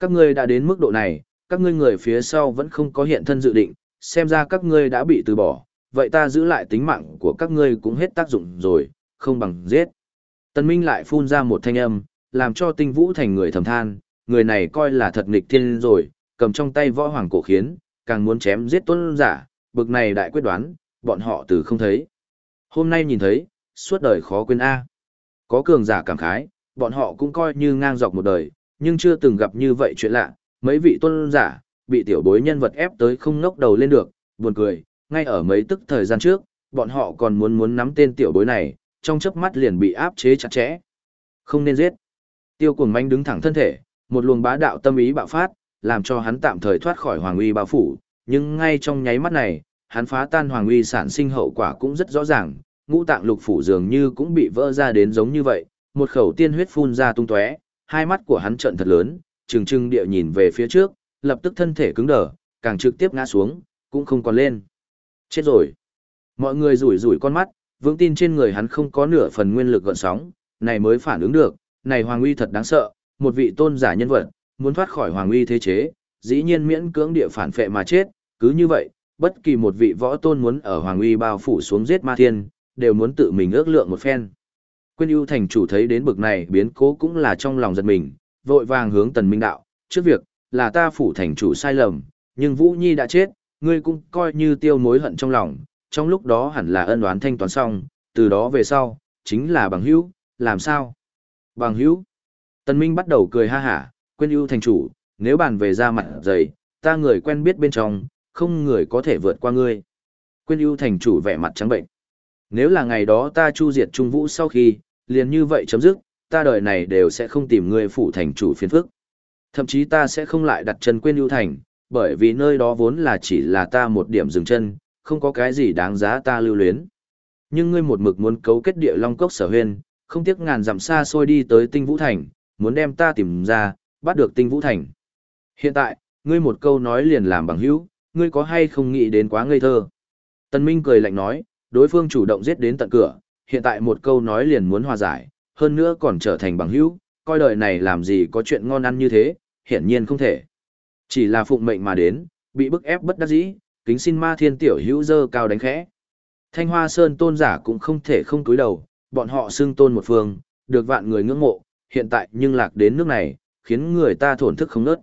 Các ngươi đã đến mức độ này, các ngươi người phía sau vẫn không có hiện thân dự định, xem ra các ngươi đã bị từ bỏ, vậy ta giữ lại tính mạng của các ngươi cũng hết tác dụng rồi, không bằng giết. Tân Minh lại phun ra một thanh âm, làm cho tinh vũ thành người thầm than, người này coi là thật nghịch thiên rồi, cầm trong tay võ hoàng cổ khiến, càng muốn chém giết tuân giả, bực này đại quyết đoán, bọn họ từ không thấy. Hôm nay nhìn thấy, suốt đời khó quên A. Có cường giả cảm khái, bọn họ cũng coi như ngang dọc một đời, nhưng chưa từng gặp như vậy chuyện lạ, mấy vị tuân giả, bị tiểu bối nhân vật ép tới không ngóc đầu lên được, buồn cười, ngay ở mấy tức thời gian trước, bọn họ còn muốn muốn nắm tên tiểu bối này, trong chớp mắt liền bị áp chế chặt chẽ. Không nên giết. Tiêu cuồng manh đứng thẳng thân thể, một luồng bá đạo tâm ý bạo phát, làm cho hắn tạm thời thoát khỏi hoàng uy bao phủ, nhưng ngay trong nháy mắt này, hắn phá tan hoàng uy sản sinh hậu quả cũng rất rõ ràng, ngũ tạng lục phủ dường như cũng bị vỡ ra đến giống như vậy, một khẩu tiên huyết phun ra tung tóe, hai mắt của hắn trợn thật lớn, trừng trừng địa nhìn về phía trước, lập tức thân thể cứng đờ, càng trực tiếp ngã xuống, cũng không còn lên. Chết rồi. Mọi người rủi rủi con mắt, vững tin trên người hắn không có nửa phần nguyên lực gợn sóng, này mới phản ứng được, này hoàng uy thật đáng sợ, một vị tôn giả nhân vật, muốn thoát khỏi hoàng uy thế chế, dĩ nhiên miễn cưỡng địa phản phệ mà chết, cứ như vậy, bất kỳ một vị võ tôn muốn ở hoàng uy bao phủ xuống giết ma thiên, đều muốn tự mình ước lượng một phen. Quyên ưu thành chủ thấy đến bực này biến cố cũng là trong lòng giật mình, vội vàng hướng tần minh đạo, trước việc, là ta phủ thành chủ sai lầm, nhưng Vũ Nhi đã chết, ngươi cũng coi như tiêu mối hận trong lòng, trong lúc đó hẳn là ân oán thanh toán xong, từ đó về sau, chính là bằng hữu, làm sao? Bằng hữu. Tần Minh bắt đầu cười ha hả, quên ưu thành chủ, nếu bàn về ra mặt dày, ta người quen biết bên trong, không người có thể vượt qua ngươi. Quên ưu thành chủ vẻ mặt trắng bệnh. Nếu là ngày đó ta chu diệt trung vũ sau khi, liền như vậy chấm dứt, ta đời này đều sẽ không tìm ngươi phụ thành chủ phiền phức. Thậm chí ta sẽ không lại đặt chân quên ưu thành, bởi vì nơi đó vốn là chỉ là ta một điểm dừng chân, không có cái gì đáng giá ta lưu luyến. Nhưng ngươi một mực muốn cấu kết địa long cốc sở huyên, Không tiếc ngàn dặm xa xôi đi tới tinh vũ thành, muốn đem ta tìm ra, bắt được tinh vũ thành. Hiện tại, ngươi một câu nói liền làm bằng hữu, ngươi có hay không nghĩ đến quá ngây thơ. Tân Minh cười lạnh nói, đối phương chủ động giết đến tận cửa, hiện tại một câu nói liền muốn hòa giải, hơn nữa còn trở thành bằng hữu, coi đời này làm gì có chuyện ngon ăn như thế, hiển nhiên không thể. Chỉ là phụng mệnh mà đến, bị bức ép bất đắc dĩ, kính xin ma thiên tiểu hữu dơ cao đánh khẽ. Thanh Hoa Sơn tôn giả cũng không thể không cúi đầu, bọn họ xưng tôn một phương, được vạn người ngưỡng mộ, hiện tại nhưng lạc đến nước này, khiến người ta thổn thức không nớt.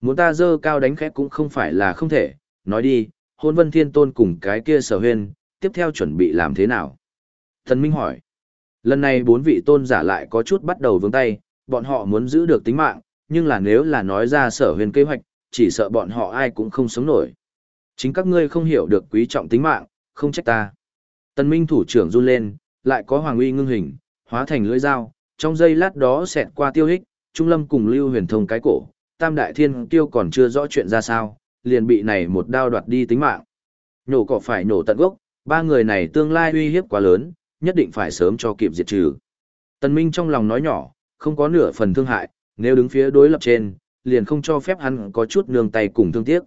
Muốn ta dơ cao đánh khẽ cũng không phải là không thể, nói đi, hôn vân thiên tôn cùng cái kia sở huyên, tiếp theo chuẩn bị làm thế nào? Thần Minh hỏi. Lần này bốn vị tôn giả lại có chút bắt đầu vướng tay, bọn họ muốn giữ được tính mạng, nhưng là nếu là nói ra sở huyền kế hoạch, chỉ sợ bọn họ ai cũng không sống nổi. Chính các ngươi không hiểu được quý trọng tính mạng, không trách ta. Tần Minh thủ trưởng run lên, lại có hoàng uy ngưng hình, hóa thành lưỡi dao, trong giây lát đó xẹt qua tiêu hích, Trung Lâm cùng Lưu Huyền Thông cái cổ, Tam Đại Thiên Tiêu còn chưa rõ chuyện ra sao, liền bị này một đao đoạt đi tính mạng. Nhổ cỏ phải nổ tận gốc, ba người này tương lai uy hiếp quá lớn, nhất định phải sớm cho kịp diệt trừ. Tần Minh trong lòng nói nhỏ, không có nửa phần thương hại, nếu đứng phía đối lập trên, liền không cho phép hắn có chút nương tay cùng thương tiếc.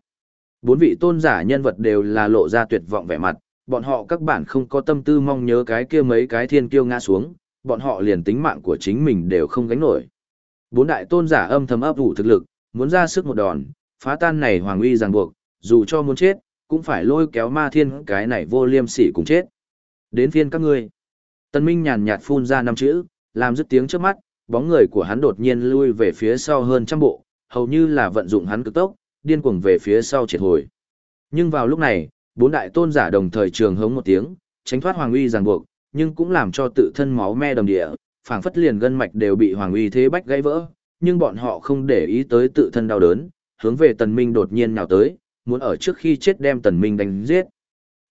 Bốn vị tôn giả nhân vật đều là lộ ra tuyệt vọng vẻ mặt, bọn họ các bạn không có tâm tư mong nhớ cái kia mấy cái thiên kiêu ngã xuống, bọn họ liền tính mạng của chính mình đều không gánh nổi. Bốn đại tôn giả âm thầm ấp ủ thực lực, muốn ra sức một đòn, phá tan này hoàng uy ràng buộc, dù cho muốn chết, cũng phải lôi kéo ma thiên cái này vô liêm sỉ cùng chết. Đến phiên các ngươi. Tân Minh nhàn nhạt phun ra năm chữ, làm dứt tiếng trước mắt, bóng người của hắn đột nhiên lui về phía sau hơn trăm bộ, hầu như là vận dụng hắn cực tốc, điên cuồng về phía sau triệt hồi. Nhưng vào lúc này, bốn đại tôn giả đồng thời trường hống một tiếng, tránh thoát hoàng uy ràng buộc, nhưng cũng làm cho tự thân máu me đầm địa, phảng phất liền gân mạch đều bị hoàng uy thế bách gãy vỡ, nhưng bọn họ không để ý tới tự thân đau đớn, hướng về tần minh đột nhiên nhào tới, muốn ở trước khi chết đem tần minh đánh giết.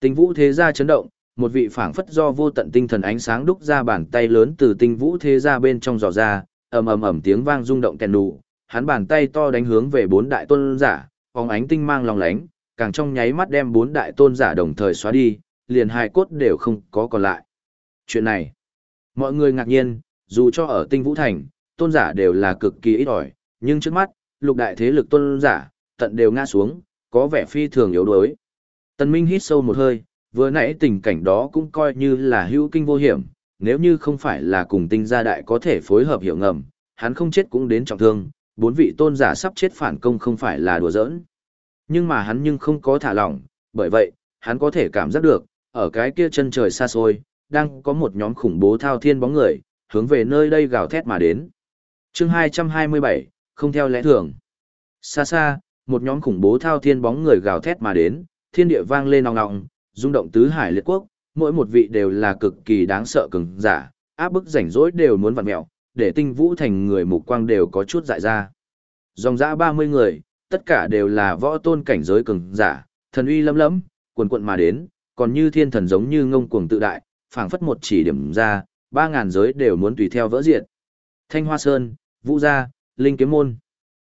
Tinh vũ thế gia chấn động, một vị phảng phất do vô tận tinh thần ánh sáng đúc ra bàn tay lớn từ tinh vũ thế ra bên trong giò ra, ầm ầm ầm tiếng vang rung động kèn đủ hắn bàn tay to đánh hướng về bốn đại tôn giả, phóng ánh tinh mang lòng lánh, càng trong nháy mắt đem bốn đại tôn giả đồng thời xóa đi, liền hai cốt đều không có còn lại. Chuyện này, mọi người ngạc nhiên, dù cho ở tinh vũ thành, tôn giả đều là cực kỳ ít ỏi, nhưng trước mắt, lục đại thế lực tôn giả, tận đều ngã xuống, có vẻ phi thường yếu đuối. Tần Minh hít sâu một hơi, vừa nãy tình cảnh đó cũng coi như là hữu kinh vô hiểm, nếu như không phải là cùng tinh gia đại có thể phối hợp hiểu ngầm, hắn không chết cũng đến trọng thương, bốn vị tôn giả sắp chết phản công không phải là đùa giỡn. Nhưng mà hắn nhưng không có thả lỏng, bởi vậy, hắn có thể cảm giác được, ở cái kia chân trời xa xôi, đang có một nhóm khủng bố thao thiên bóng người, hướng về nơi đây gào thét mà đến. chương 227, không theo lẽ thường. Xa xa, một nhóm khủng bố thao thiên bóng người gào thét mà đến, thiên địa vang lên nòng nọng, rung động tứ hải liệt quốc, mỗi một vị đều là cực kỳ đáng sợ cường giả, áp bức rảnh rỗi đều muốn vặn mẹo, để tinh vũ thành người mục quang đều có chút dại ra. Dòng dã 30 người, tất cả đều là võ tôn cảnh giới cường giả, thần uy lấm lẫm, quần quận mà đến, còn như thiên thần giống như ngông cuồng tự đại, phảng phất một chỉ điểm ra, 3000 giới đều muốn tùy theo vỡ diện. Thanh Hoa Sơn, Vũ gia, Linh Kiếm môn.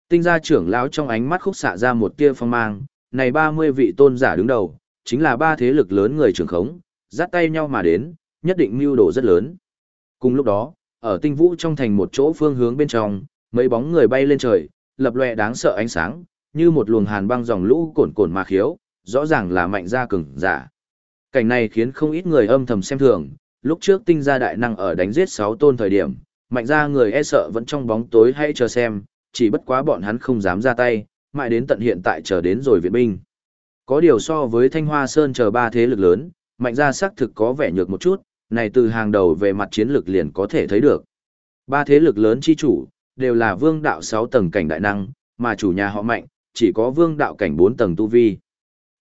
Tinh gia trưởng lão trong ánh mắt khúc xạ ra một tia phong mang, này 30 vị tôn giả đứng đầu, chính là ba thế lực lớn người trưởng khống, dắt tay nhau mà đến, nhất định mưu đồ rất lớn. Cùng lúc đó, ở tinh vũ trong thành một chỗ phương hướng bên trong, mấy bóng người bay lên trời, lập lòe đáng sợ ánh sáng, như một luồng hàn băng dòng lũ cồn cồn mà khiếu, rõ ràng là mạnh gia cường giả. Cảnh này khiến không ít người âm thầm xem thường, lúc trước tinh gia đại năng ở đánh giết 6 tôn thời điểm, mạnh gia người e sợ vẫn trong bóng tối hay chờ xem, chỉ bất quá bọn hắn không dám ra tay, mãi đến tận hiện tại chờ đến rồi viện binh. Có điều so với Thanh Hoa Sơn chờ ba thế lực lớn, mạnh gia xác thực có vẻ nhược một chút, này từ hàng đầu về mặt chiến lược liền có thể thấy được. Ba thế lực lớn chi chủ, đều là vương đạo 6 tầng cảnh đại năng, mà chủ nhà họ mạnh, chỉ có vương đạo cảnh 4 tầng tu vi.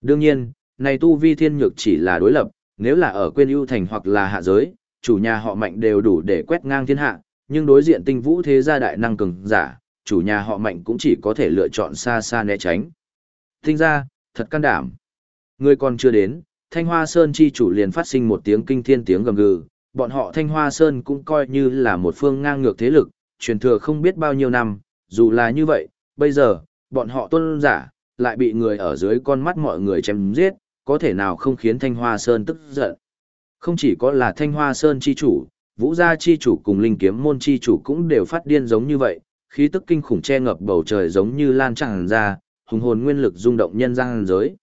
Đương nhiên, này tu vi thiên nhược chỉ là đối lập, nếu là ở quên ưu thành hoặc là hạ giới, chủ nhà họ mạnh đều đủ để quét ngang thiên hạ, nhưng đối diện tinh vũ thế gia đại năng cường giả, chủ nhà họ mạnh cũng chỉ có thể lựa chọn xa xa né tránh. Tinh ra, thật can đảm. Người còn chưa đến, Thanh Hoa Sơn chi chủ liền phát sinh một tiếng kinh thiên tiếng gầm gừ, bọn họ Thanh Hoa Sơn cũng coi như là một phương ngang ngược thế lực, truyền thừa không biết bao nhiêu năm, dù là như vậy, bây giờ, bọn họ tuân giả, lại bị người ở dưới con mắt mọi người chém giết, có thể nào không khiến Thanh Hoa Sơn tức giận. Không chỉ có là Thanh Hoa Sơn chi chủ, vũ gia chi chủ cùng linh kiếm môn chi chủ cũng đều phát điên giống như vậy, khí tức kinh khủng che ngập bầu trời giống như lan tràn ra, hùng hồn nguyên lực rung động nhân gian giới.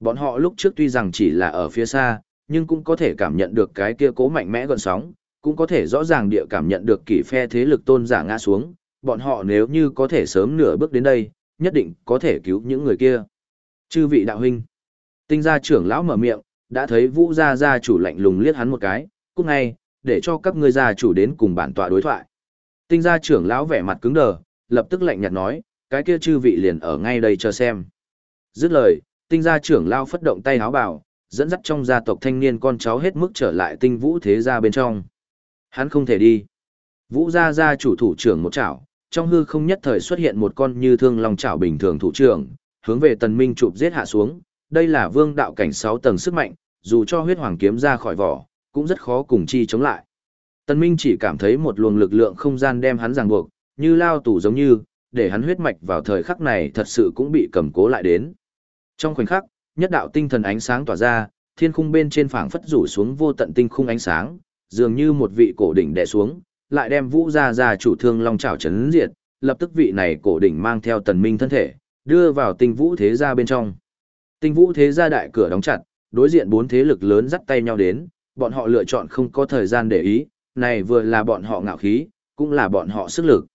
Bọn họ lúc trước tuy rằng chỉ là ở phía xa, nhưng cũng có thể cảm nhận được cái kia cố mạnh mẽ gần sóng, cũng có thể rõ ràng địa cảm nhận được kỷ phe thế lực tôn giả ngã xuống, bọn họ nếu như có thể sớm nửa bước đến đây, nhất định có thể cứu những người kia. Chư vị đạo huynh, tinh gia trưởng lão mở miệng, đã thấy vũ gia gia chủ lạnh lùng liếc hắn một cái, cút ngay, để cho các ngươi gia chủ đến cùng bản tọa đối thoại. Tinh gia trưởng lão vẻ mặt cứng đờ, lập tức lạnh nhạt nói, cái kia chư vị liền ở ngay đây chờ xem. Dứt lời, tinh gia trưởng lao phất động tay háo bảo, dẫn dắt trong gia tộc thanh niên con cháu hết mức trở lại tinh vũ thế gia bên trong. Hắn không thể đi. Vũ gia gia chủ thủ trưởng một chảo, trong hư không nhất thời xuất hiện một con như thương long chảo bình thường thủ trưởng, hướng về tần minh chụp giết hạ xuống. Đây là vương đạo cảnh 6 tầng sức mạnh, dù cho huyết hoàng kiếm ra khỏi vỏ, cũng rất khó cùng chi chống lại. Tần minh chỉ cảm thấy một luồng lực lượng không gian đem hắn ràng buộc, như lao tủ giống như, để hắn huyết mạch vào thời khắc này thật sự cũng bị cầm cố lại đến. Trong khoảnh khắc, nhất đạo tinh thần ánh sáng tỏa ra, thiên khung bên trên phảng phất rủ xuống vô tận tinh khung ánh sáng, dường như một vị cổ đỉnh đè xuống, lại đem Vũ gia gia chủ thương long chảo chấn diệt, lập tức vị này cổ đỉnh mang theo tần minh thân thể, đưa vào tinh vũ thế gia bên trong. Tinh vũ thế gia đại cửa đóng chặt, đối diện bốn thế lực lớn dắt tay nhau đến, bọn họ lựa chọn không có thời gian để ý, này vừa là bọn họ ngạo khí, cũng là bọn họ sức lực.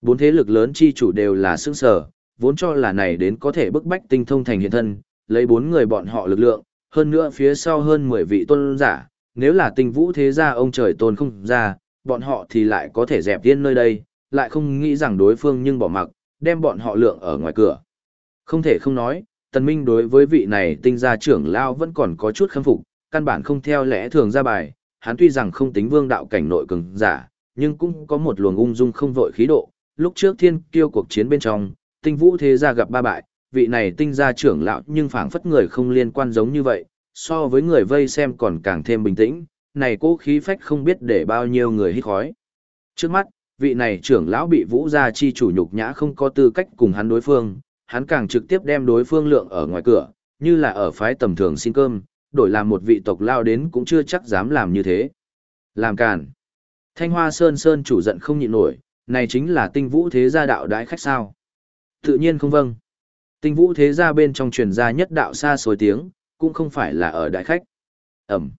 Bốn thế lực lớn chi chủ đều là sức sở, vốn cho là này đến có thể bức bách tinh thông thành hiện thân, lấy bốn người bọn họ lực lượng, hơn nữa phía sau hơn 10 vị tôn giả, nếu là tinh vũ thế gia ông trời tôn không ra, bọn họ thì lại có thể dẹp tiên nơi đây, lại không nghĩ rằng đối phương nhưng bỏ mặc, đem bọn họ lượng ở ngoài cửa. Không thể không nói, tần minh đối với vị này tinh gia trưởng lao vẫn còn có chút khâm phục, căn bản không theo lẽ thường ra bài, hắn tuy rằng không tính vương đạo cảnh nội cường giả, nhưng cũng có một luồng ung dung không vội khí độ. Lúc trước thiên kiêu cuộc chiến bên trong, tinh vũ thế gia gặp ba bại, vị này tinh gia trưởng lão nhưng phảng phất người không liên quan giống như vậy, so với người vây xem còn càng thêm bình tĩnh, này cố khí phách không biết để bao nhiêu người hít khói. Trước mắt, vị này trưởng lão bị vũ gia chi chủ nhục nhã không có tư cách cùng hắn đối phương, hắn càng trực tiếp đem đối phương lượng ở ngoài cửa, như là ở phái tầm thường xin cơm, đổi làm một vị tộc lao đến cũng chưa chắc dám làm như thế. Làm càn. Thanh Hoa Sơn Sơn chủ giận không nhịn nổi, này chính là tinh vũ thế gia đạo đái khách sao. Tự nhiên không vâng. Tinh vũ thế gia bên trong truyền gia nhất đạo xa xôi tiếng, cũng không phải là ở đại khách. Ẩm.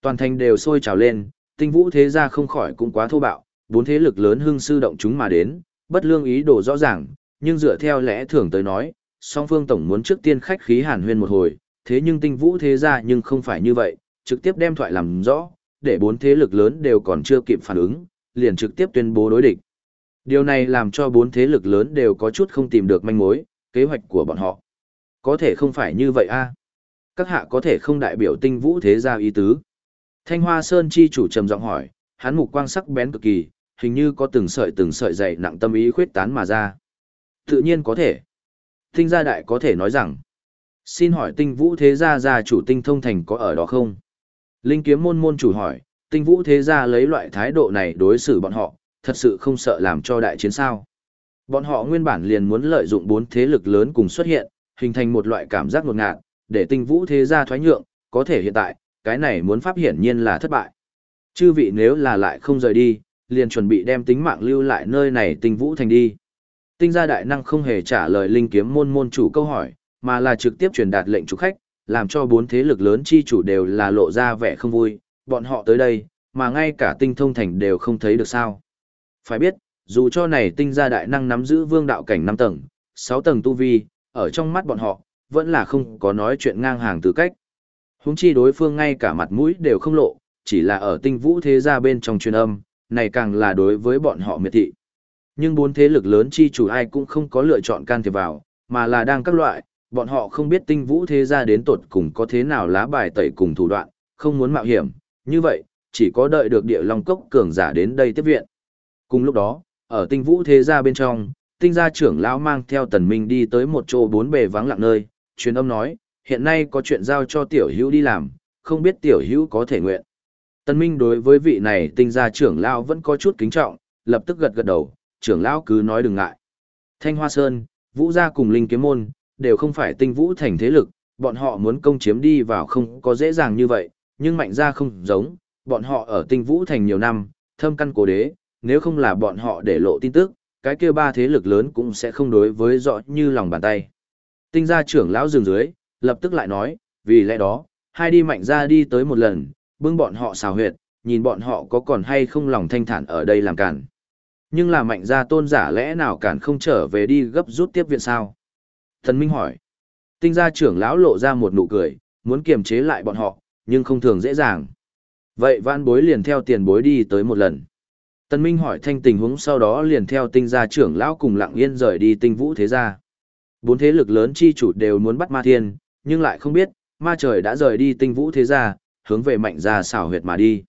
Toàn thành đều sôi trào lên, tinh vũ thế gia không khỏi cũng quá thô bạo, bốn thế lực lớn hưng sư động chúng mà đến, bất lương ý đồ rõ ràng, nhưng dựa theo lẽ thường tới nói, song phương tổng muốn trước tiên khách khí hàn huyên một hồi, thế nhưng tinh vũ thế gia nhưng không phải như vậy, trực tiếp đem thoại làm rõ, để bốn thế lực lớn đều còn chưa kịp phản ứng, liền trực tiếp tuyên bố đối địch. Điều này làm cho bốn thế lực lớn đều có chút không tìm được manh mối, kế hoạch của bọn họ. Có thể không phải như vậy a Các hạ có thể không đại biểu tinh vũ thế gia ý tứ. Thanh Hoa Sơn chi chủ trầm giọng hỏi, hắn mục quang sắc bén cực kỳ, hình như có từng sợi từng sợi dày nặng tâm ý khuyết tán mà ra. Tự nhiên có thể. Tinh gia đại có thể nói rằng, xin hỏi tinh vũ thế gia gia chủ tinh thông thành có ở đó không? Linh kiếm môn môn chủ hỏi, tinh vũ thế gia lấy loại thái độ này đối xử bọn họ, thật sự không sợ làm cho đại chiến sao. Bọn họ nguyên bản liền muốn lợi dụng bốn thế lực lớn cùng xuất hiện, hình thành một loại cảm giác ngột ngạt, để tinh vũ thế gia thoái nhượng, có thể hiện tại, cái này muốn pháp hiển nhiên là thất bại. Chư vị nếu là lại không rời đi, liền chuẩn bị đem tính mạng lưu lại nơi này tinh vũ thành đi. Tinh gia đại năng không hề trả lời linh kiếm môn môn chủ câu hỏi, mà là trực tiếp truyền đạt lệnh chủ khách, làm cho bốn thế lực lớn chi chủ đều là lộ ra vẻ không vui, bọn họ tới đây, mà ngay cả tinh thông thành đều không thấy được sao. Phải biết, dù cho này tinh gia đại năng nắm giữ vương đạo cảnh 5 tầng, 6 tầng tu vi, ở trong mắt bọn họ, vẫn là không có nói chuyện ngang hàng tư cách. Húng chi đối phương ngay cả mặt mũi đều không lộ, chỉ là ở tinh vũ thế gia bên trong truyền âm, này càng là đối với bọn họ miệt thị. Nhưng bốn thế lực lớn chi chủ ai cũng không có lựa chọn can thiệp vào, mà là đang các loại, bọn họ không biết tinh vũ thế gia đến tột cùng có thế nào lá bài tẩy cùng thủ đoạn, không muốn mạo hiểm, như vậy, chỉ có đợi được địa long cốc cường giả đến đây tiếp viện. Cùng lúc đó, ở tinh vũ thế gia bên trong, tinh gia trưởng lão mang theo tần minh đi tới một chỗ bốn bề vắng lặng nơi, truyền âm nói, hiện nay có chuyện giao cho tiểu hữu đi làm, không biết tiểu hữu có thể nguyện. Tần minh đối với vị này tinh gia trưởng lão vẫn có chút kính trọng, lập tức gật gật đầu, trưởng lão cứ nói đừng ngại. Thanh Hoa Sơn, Vũ gia cùng Linh Kiếm Môn, đều không phải tinh vũ thành thế lực, bọn họ muốn công chiếm đi vào không có dễ dàng như vậy, nhưng mạnh gia không giống, Bọn họ ở tinh vũ thành nhiều năm, thâm căn cố đế, nếu không là bọn họ để lộ tin tức, cái kia ba thế lực lớn cũng sẽ không đối với rõ như lòng bàn tay. Tinh gia trưởng lão dừng dưới, lập tức lại nói, vì lẽ đó, hai đi mạnh ra đi tới một lần, bưng bọn họ xào huyệt, nhìn bọn họ có còn hay không lòng thanh thản ở đây làm cản. Nhưng là mạnh gia tôn giả lẽ nào cản không trở về đi gấp rút tiếp viện sao? Thần Minh hỏi. Tinh gia trưởng lão lộ ra một nụ cười, muốn kiềm chế lại bọn họ, nhưng không thường dễ dàng. Vậy vãn bối liền theo tiền bối đi tới một lần. Tần Minh hỏi thanh tình huống sau đó liền theo tinh gia trưởng lão cùng lặng yên rời đi tinh vũ thế gia. Bốn thế lực lớn chi chủ đều muốn bắt ma thiên, nhưng lại không biết, ma trời đã rời đi tinh vũ thế gia, hướng về mạnh gia xảo huyệt mà đi.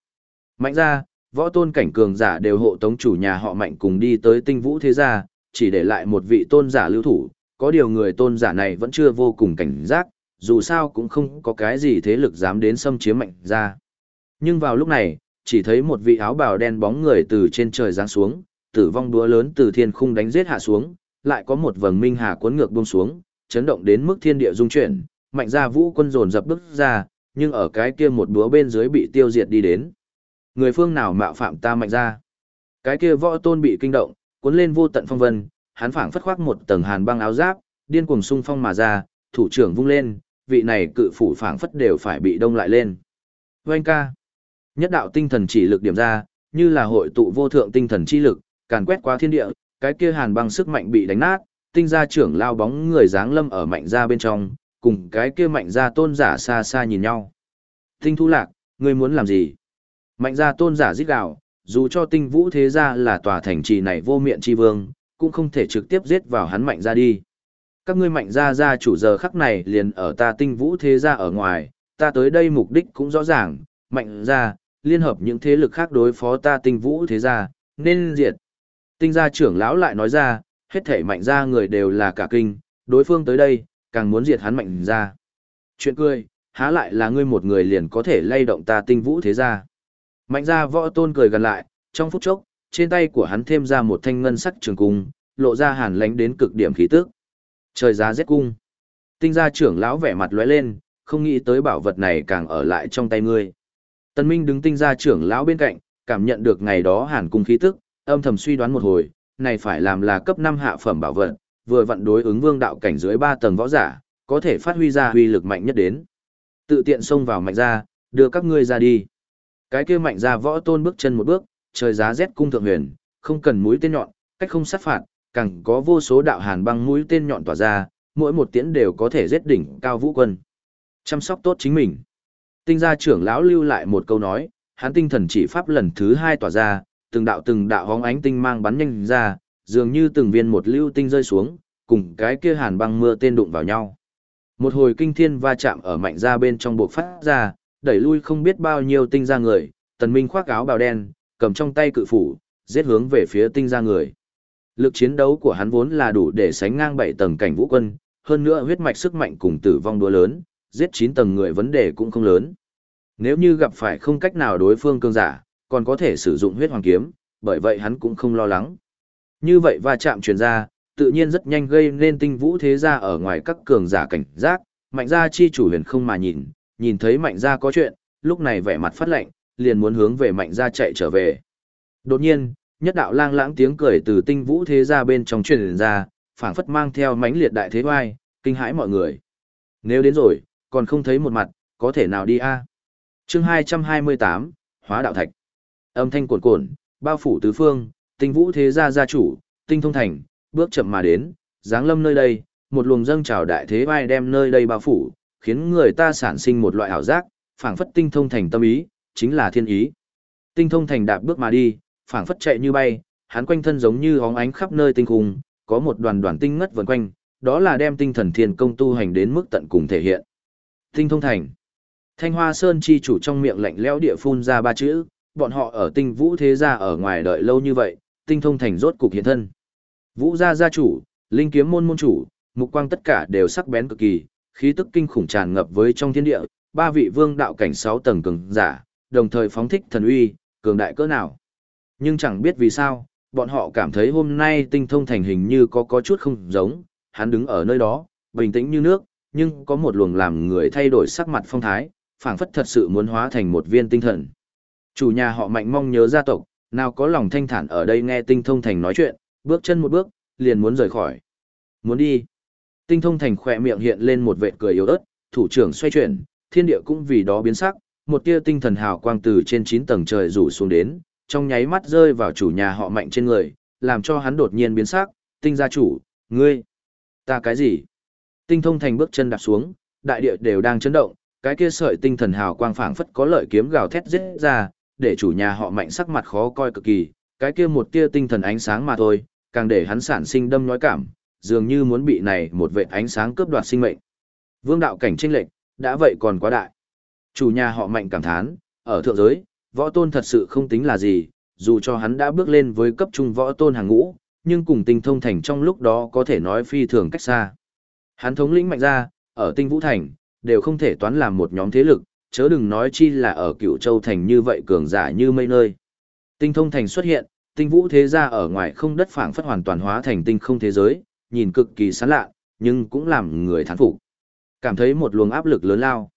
Mạnh gia, võ tôn cảnh cường giả đều hộ tống chủ nhà họ mạnh cùng đi tới tinh vũ thế gia, chỉ để lại một vị tôn giả lưu thủ, có điều người tôn giả này vẫn chưa vô cùng cảnh giác, dù sao cũng không có cái gì thế lực dám đến xâm chiếm mạnh gia. Nhưng vào lúc này, chỉ thấy một vị áo bào đen bóng người từ trên trời giáng xuống, tử vong đúa lớn từ thiên khung đánh giết hạ xuống, lại có một vầng minh hà cuốn ngược buông xuống, chấn động đến mức thiên địa rung chuyển, mạnh gia vũ quân dồn dập bước ra, nhưng ở cái kia một đúa bên dưới bị tiêu diệt đi đến. Người phương nào mạo phạm ta mạnh gia? Cái kia võ tôn bị kinh động, cuốn lên vô tận phong vân, hắn phảng phất khoác một tầng hàn băng áo giáp, điên cuồng sung phong mà ra, thủ trưởng vung lên, vị này cự phủ phảng phất đều phải bị đông lại lên. Vâng ca. Nhất đạo tinh thần chỉ lực điểm ra, như là hội tụ vô thượng tinh thần chi lực, càn quét qua thiên địa, cái kia hàn băng sức mạnh bị đánh nát, tinh gia trưởng lao bóng người dáng lâm ở mạnh gia bên trong, cùng cái kia mạnh gia tôn giả xa xa nhìn nhau. Tinh thu lạc, ngươi muốn làm gì? Mạnh gia tôn giả giết gạo, dù cho tinh vũ thế gia là tòa thành trì này vô miệng chi vương, cũng không thể trực tiếp giết vào hắn mạnh gia đi. Các ngươi mạnh gia gia chủ giờ khắc này liền ở ta tinh vũ thế gia ở ngoài, ta tới đây mục đích cũng rõ ràng, mạnh gia, liên hợp những thế lực khác đối phó ta tinh vũ thế gia, nên diệt. Tinh gia trưởng lão lại nói ra, hết thể mạnh gia người đều là cả kinh, đối phương tới đây, càng muốn diệt hắn mạnh gia. Chuyện cười, há lại là ngươi một người liền có thể lay động ta tinh vũ thế gia. Mạnh gia võ tôn cười gần lại, trong phút chốc, trên tay của hắn thêm ra một thanh ngân sắc trường cung, lộ ra hàn lánh đến cực điểm khí tức. Trời giá rét cung. Tinh gia trưởng lão vẻ mặt lóe lên, không nghĩ tới bảo vật này càng ở lại trong tay ngươi. Tân Minh đứng tinh gia trưởng lão bên cạnh, cảm nhận được ngày đó hàn cung khí tức, âm thầm suy đoán một hồi, này phải làm là cấp 5 hạ phẩm bảo vật, vừa vận đối ứng vương đạo cảnh dưới 3 tầng võ giả, có thể phát huy ra huy lực mạnh nhất đến. Tự tiện xông vào mạnh gia, đưa các ngươi ra đi. Cái kia mạnh gia võ tôn bước chân một bước, trời giá rét cung thượng huyền, không cần mũi tên nhọn, cách không sát phạt, càng có vô số đạo hàn băng mũi tên nhọn tỏa ra, mỗi một tiễn đều có thể giết đỉnh cao vũ quân. Chăm sóc tốt chính mình. Tinh gia trưởng lão lưu lại một câu nói, hắn tinh thần chỉ pháp lần thứ hai tỏa ra, từng đạo từng đạo hóng ánh tinh mang bắn nhanh ra, dường như từng viên một lưu tinh rơi xuống, cùng cái kia hàn băng mưa tên đụng vào nhau. Một hồi kinh thiên va chạm ở mạnh ra bên trong buộc phát ra, đẩy lui không biết bao nhiêu tinh ra người, tần minh khoác áo bào đen, cầm trong tay cự phủ, giết hướng về phía tinh ra người. Lực chiến đấu của hắn vốn là đủ để sánh ngang bảy tầng cảnh vũ quân, hơn nữa huyết mạch sức mạnh cùng tử vong đua lớn, giết 9 tầng người vấn đề cũng không lớn. Nếu như gặp phải không cách nào đối phương cương giả, còn có thể sử dụng huyết hoàng kiếm, bởi vậy hắn cũng không lo lắng. Như vậy va chạm truyền ra, tự nhiên rất nhanh gây nên tinh vũ thế gia ở ngoài các cường giả cảnh giác, mạnh gia chi chủ huyền không mà nhìn, nhìn thấy mạnh gia có chuyện, lúc này vẻ mặt phát lạnh liền muốn hướng về mạnh gia chạy trở về. Đột nhiên, nhất đạo lang lãng tiếng cười từ tinh vũ thế gia bên trong truyền ra, phảng phất mang theo mãnh liệt đại thế oai, kinh hãi mọi người. Nếu đến rồi, còn không thấy một mặt, có thể nào đi a? Chương 228, Hóa đạo thạch. Âm thanh cuồn cuộn, bao phủ tứ phương, tinh vũ thế gia gia chủ, tinh thông thành, bước chậm mà đến, dáng lâm nơi đây, một luồng dâng trào đại thế vai đem nơi đây bao phủ, khiến người ta sản sinh một loại ảo giác, phảng phất tinh thông thành tâm ý, chính là thiên ý. Tinh thông thành đạp bước mà đi, phảng phất chạy như bay, hắn quanh thân giống như hóng ánh khắp nơi tinh khung, có một đoàn đoàn tinh ngất vần quanh, đó là đem tinh thần thiên công tu hành đến mức tận cùng thể hiện. Tinh thông thành. Thanh Hoa Sơn chi chủ trong miệng lạnh lẽo địa phun ra ba chữ, bọn họ ở tinh vũ thế gia ở ngoài đợi lâu như vậy, tinh thông thành rốt cục hiện thân. Vũ gia gia chủ, linh kiếm môn môn chủ, mục quang tất cả đều sắc bén cực kỳ, khí tức kinh khủng tràn ngập với trong thiên địa, ba vị vương đạo cảnh sáu tầng cường giả, đồng thời phóng thích thần uy, cường đại cỡ nào. Nhưng chẳng biết vì sao, bọn họ cảm thấy hôm nay tinh thông thành hình như có có chút không giống, hắn đứng ở nơi đó, bình tĩnh như nước, nhưng có một luồng làm người thay đổi sắc mặt phong thái, phảng phất thật sự muốn hóa thành một viên tinh thần. Chủ nhà họ mạnh mong nhớ gia tộc, nào có lòng thanh thản ở đây nghe tinh thông thành nói chuyện, bước chân một bước, liền muốn rời khỏi. Muốn đi. Tinh thông thành khỏe miệng hiện lên một vệt cười yếu ớt, thủ trưởng xoay chuyển, thiên địa cũng vì đó biến sắc, một tia tinh thần hào quang từ trên 9 tầng trời rủ xuống đến, trong nháy mắt rơi vào chủ nhà họ mạnh trên người, làm cho hắn đột nhiên biến sắc, tinh gia chủ, ngươi, ta cái gì? Tinh thông thành bước chân đạp xuống, đại địa đều đang chấn động, cái kia sợi tinh thần hào quang phảng phất có lợi kiếm gào thét giết ra, để chủ nhà họ mạnh sắc mặt khó coi cực kỳ, cái kia một tia tinh thần ánh sáng mà thôi, càng để hắn sản sinh đâm nhói cảm, dường như muốn bị này một vệt ánh sáng cướp đoạt sinh mệnh. Vương đạo cảnh chênh lệnh, đã vậy còn quá đại. Chủ nhà họ mạnh cảm thán, ở thượng giới, võ tôn thật sự không tính là gì, dù cho hắn đã bước lên với cấp trung võ tôn hàng ngũ, nhưng cùng tinh thông thành trong lúc đó có thể nói phi thường cách xa. Hắn thống lĩnh mạnh ra, ở tinh vũ thành, đều không thể toán làm một nhóm thế lực, chớ đừng nói chi là ở cựu châu thành như vậy cường giả như mây nơi. Tinh thông thành xuất hiện, tinh vũ thế gia ở ngoài không đất phảng phất hoàn toàn hóa thành tinh không thế giới, nhìn cực kỳ sán lạ, nhưng cũng làm người thán phục. Cảm thấy một luồng áp lực lớn lao.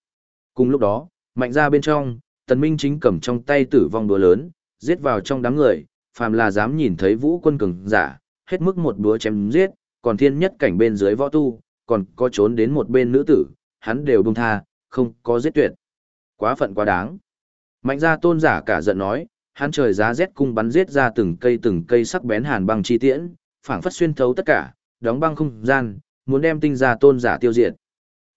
Cùng lúc đó, mạnh ra bên trong, tần minh chính cầm trong tay tử vong đúa lớn, giết vào trong đám người, phàm là dám nhìn thấy vũ quân cường giả, hết mức một đúa chém giết, còn thiên nhất cảnh bên dưới võ tu, còn có trốn đến một bên nữ tử, hắn đều buông tha, không có giết tuyệt. Quá phận quá đáng. Mạnh ra tôn giả cả giận nói, hắn trời giá rét cung bắn giết ra từng cây từng cây sắc bén hàn băng chi tiễn, phảng phất xuyên thấu tất cả, đóng băng không gian, muốn đem tinh gia tôn giả tiêu diệt.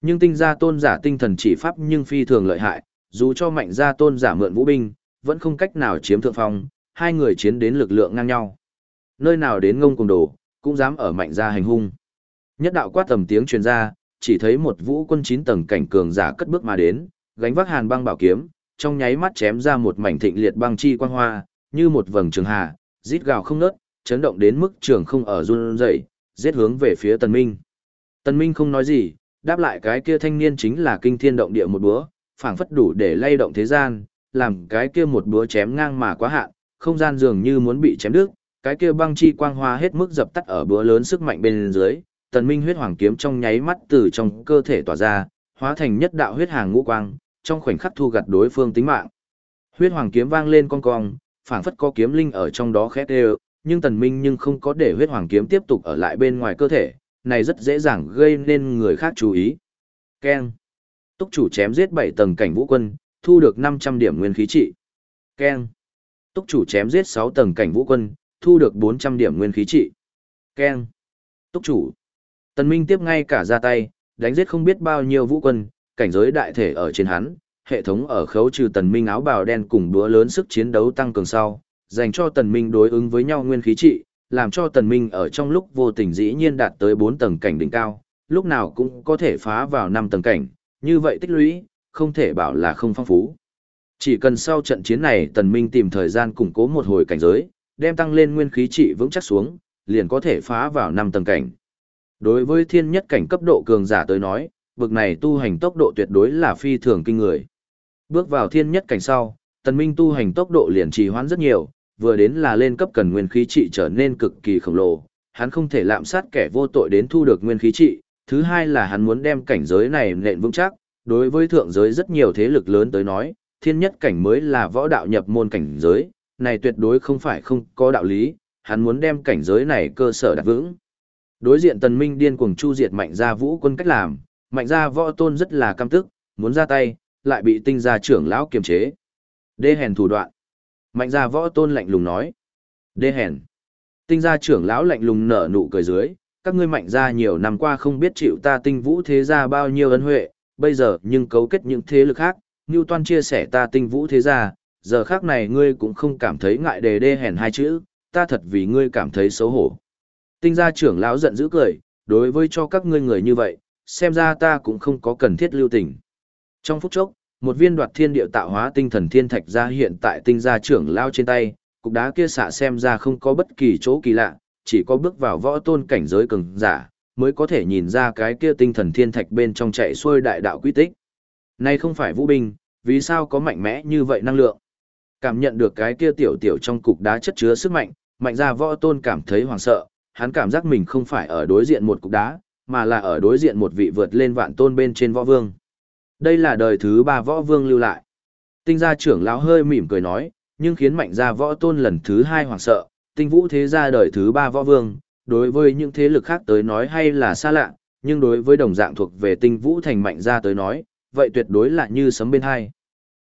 Nhưng tinh gia tôn giả tinh thần chỉ pháp nhưng phi thường lợi hại, dù cho mạnh gia tôn giả mượn vũ binh, vẫn không cách nào chiếm thượng phong, hai người chiến đến lực lượng ngang nhau. Nơi nào đến ngông cùng đồ, cũng dám ở mạnh gia hành hung. Nhất đạo quát tầm tiếng truyền ra, chỉ thấy một vũ quân chín tầng cảnh cường giả cất bước mà đến, gánh vác hàn băng bảo kiếm, trong nháy mắt chém ra một mảnh thịnh liệt băng chi quang hoa, như một vầng trường hà, rít gào không ngớt, chấn động đến mức trường không ở run rẩy, giết hướng về phía Tần Minh. Tần Minh không nói gì, đáp lại cái kia thanh niên chính là kinh thiên động địa một búa, phảng phất đủ để lay động thế gian, làm cái kia một búa chém ngang mà quá hạn, không gian dường như muốn bị chém đứt, cái kia băng chi quang hoa hết mức dập tắt ở búa lớn sức mạnh bên dưới, Tần Minh huyết hoàng kiếm trong nháy mắt từ trong cơ thể tỏa ra, hóa thành nhất đạo huyết hàng ngũ quang, trong khoảnh khắc thu gặt đối phương tính mạng. Huyết hoàng kiếm vang lên con cong, phảng phất có kiếm linh ở trong đó khét đều, nhưng tần minh nhưng không có để huyết hoàng kiếm tiếp tục ở lại bên ngoài cơ thể, này rất dễ dàng gây nên người khác chú ý. Ken. Túc chủ chém giết 7 tầng cảnh vũ quân, thu được 500 điểm nguyên khí trị. Ken. Túc chủ chém giết 6 tầng cảnh vũ quân, thu được 400 điểm nguyên khí trị. Ken. Túc chủ. Tần Minh tiếp ngay cả ra tay, đánh giết không biết bao nhiêu vũ quân, cảnh giới đại thể ở trên hắn, hệ thống ở khấu trừ Tần Minh áo bào đen cùng đũa lớn sức chiến đấu tăng cường sau, dành cho tần minh đối ứng với nhau nguyên khí trị, làm cho tần minh ở trong lúc vô tình dĩ nhiên đạt tới 4 tầng cảnh đỉnh cao, lúc nào cũng có thể phá vào 5 tầng cảnh, như vậy tích lũy, không thể bảo là không phong phú. Chỉ cần sau trận chiến này tần minh tìm thời gian củng cố một hồi cảnh giới, đem tăng lên nguyên khí trị vững chắc xuống, liền có thể phá vào 5 tầng cảnh. Đối với thiên nhất cảnh cấp độ cường giả tới nói, bực này tu hành tốc độ tuyệt đối là phi thường kinh người. Bước vào thiên nhất cảnh sau, tần minh tu hành tốc độ liền trì hoãn rất nhiều, vừa đến là lên cấp cần nguyên khí trị trở nên cực kỳ khổng lồ, hắn không thể lạm sát kẻ vô tội đến thu được nguyên khí trị, thứ hai là hắn muốn đem cảnh giới này nện vững chắc, đối với thượng giới rất nhiều thế lực lớn tới nói, thiên nhất cảnh mới là võ đạo nhập môn cảnh giới, này tuyệt đối không phải không có đạo lý, hắn muốn đem cảnh giới này cơ sở đặt vững. Đối diện tần minh điên cuồng chu diệt mạnh gia vũ quân cách làm, mạnh gia võ tôn rất là căm tức, muốn ra tay, lại bị tinh gia trưởng lão kiềm chế. Đê hèn thủ đoạn. Mạnh gia võ tôn lạnh lùng nói. Đê hèn. Tinh gia trưởng lão lạnh lùng nở nụ cười dưới, các ngươi mạnh gia nhiều năm qua không biết chịu ta tinh vũ thế gia bao nhiêu ân huệ, bây giờ nhưng cấu kết những thế lực khác, như toan chia sẻ ta tinh vũ thế gia, giờ khác này ngươi cũng không cảm thấy ngại đề đê hèn hai chữ, ta thật vì ngươi cảm thấy xấu hổ. Tinh gia trưởng lão giận dữ cười, đối với cho các ngươi người như vậy, xem ra ta cũng không có cần thiết lưu tình. Trong phút chốc, một viên đoạt thiên địa tạo hóa tinh thần thiên thạch ra hiện tại tinh gia trưởng lão trên tay, cục đá kia xạ xem ra không có bất kỳ chỗ kỳ lạ, chỉ có bước vào võ tôn cảnh giới cường giả, mới có thể nhìn ra cái kia tinh thần thiên thạch bên trong chạy xuôi đại đạo quy tích. Này không phải vũ binh, vì sao có mạnh mẽ như vậy năng lượng? Cảm nhận được cái kia tiểu tiểu trong cục đá chất chứa sức mạnh, mạnh ra võ tôn cảm thấy hoảng sợ, hắn cảm giác mình không phải ở đối diện một cục đá, mà là ở đối diện một vị vượt lên vạn tôn bên trên võ vương. Đây là đời thứ ba võ vương lưu lại. Tinh gia trưởng lão hơi mỉm cười nói, nhưng khiến mạnh gia võ tôn lần thứ hai hoảng sợ, tinh vũ thế gia đời thứ ba võ vương, đối với những thế lực khác tới nói hay là xa lạ, nhưng đối với đồng dạng thuộc về tinh vũ thành mạnh gia tới nói, vậy tuyệt đối là như sấm bên hai.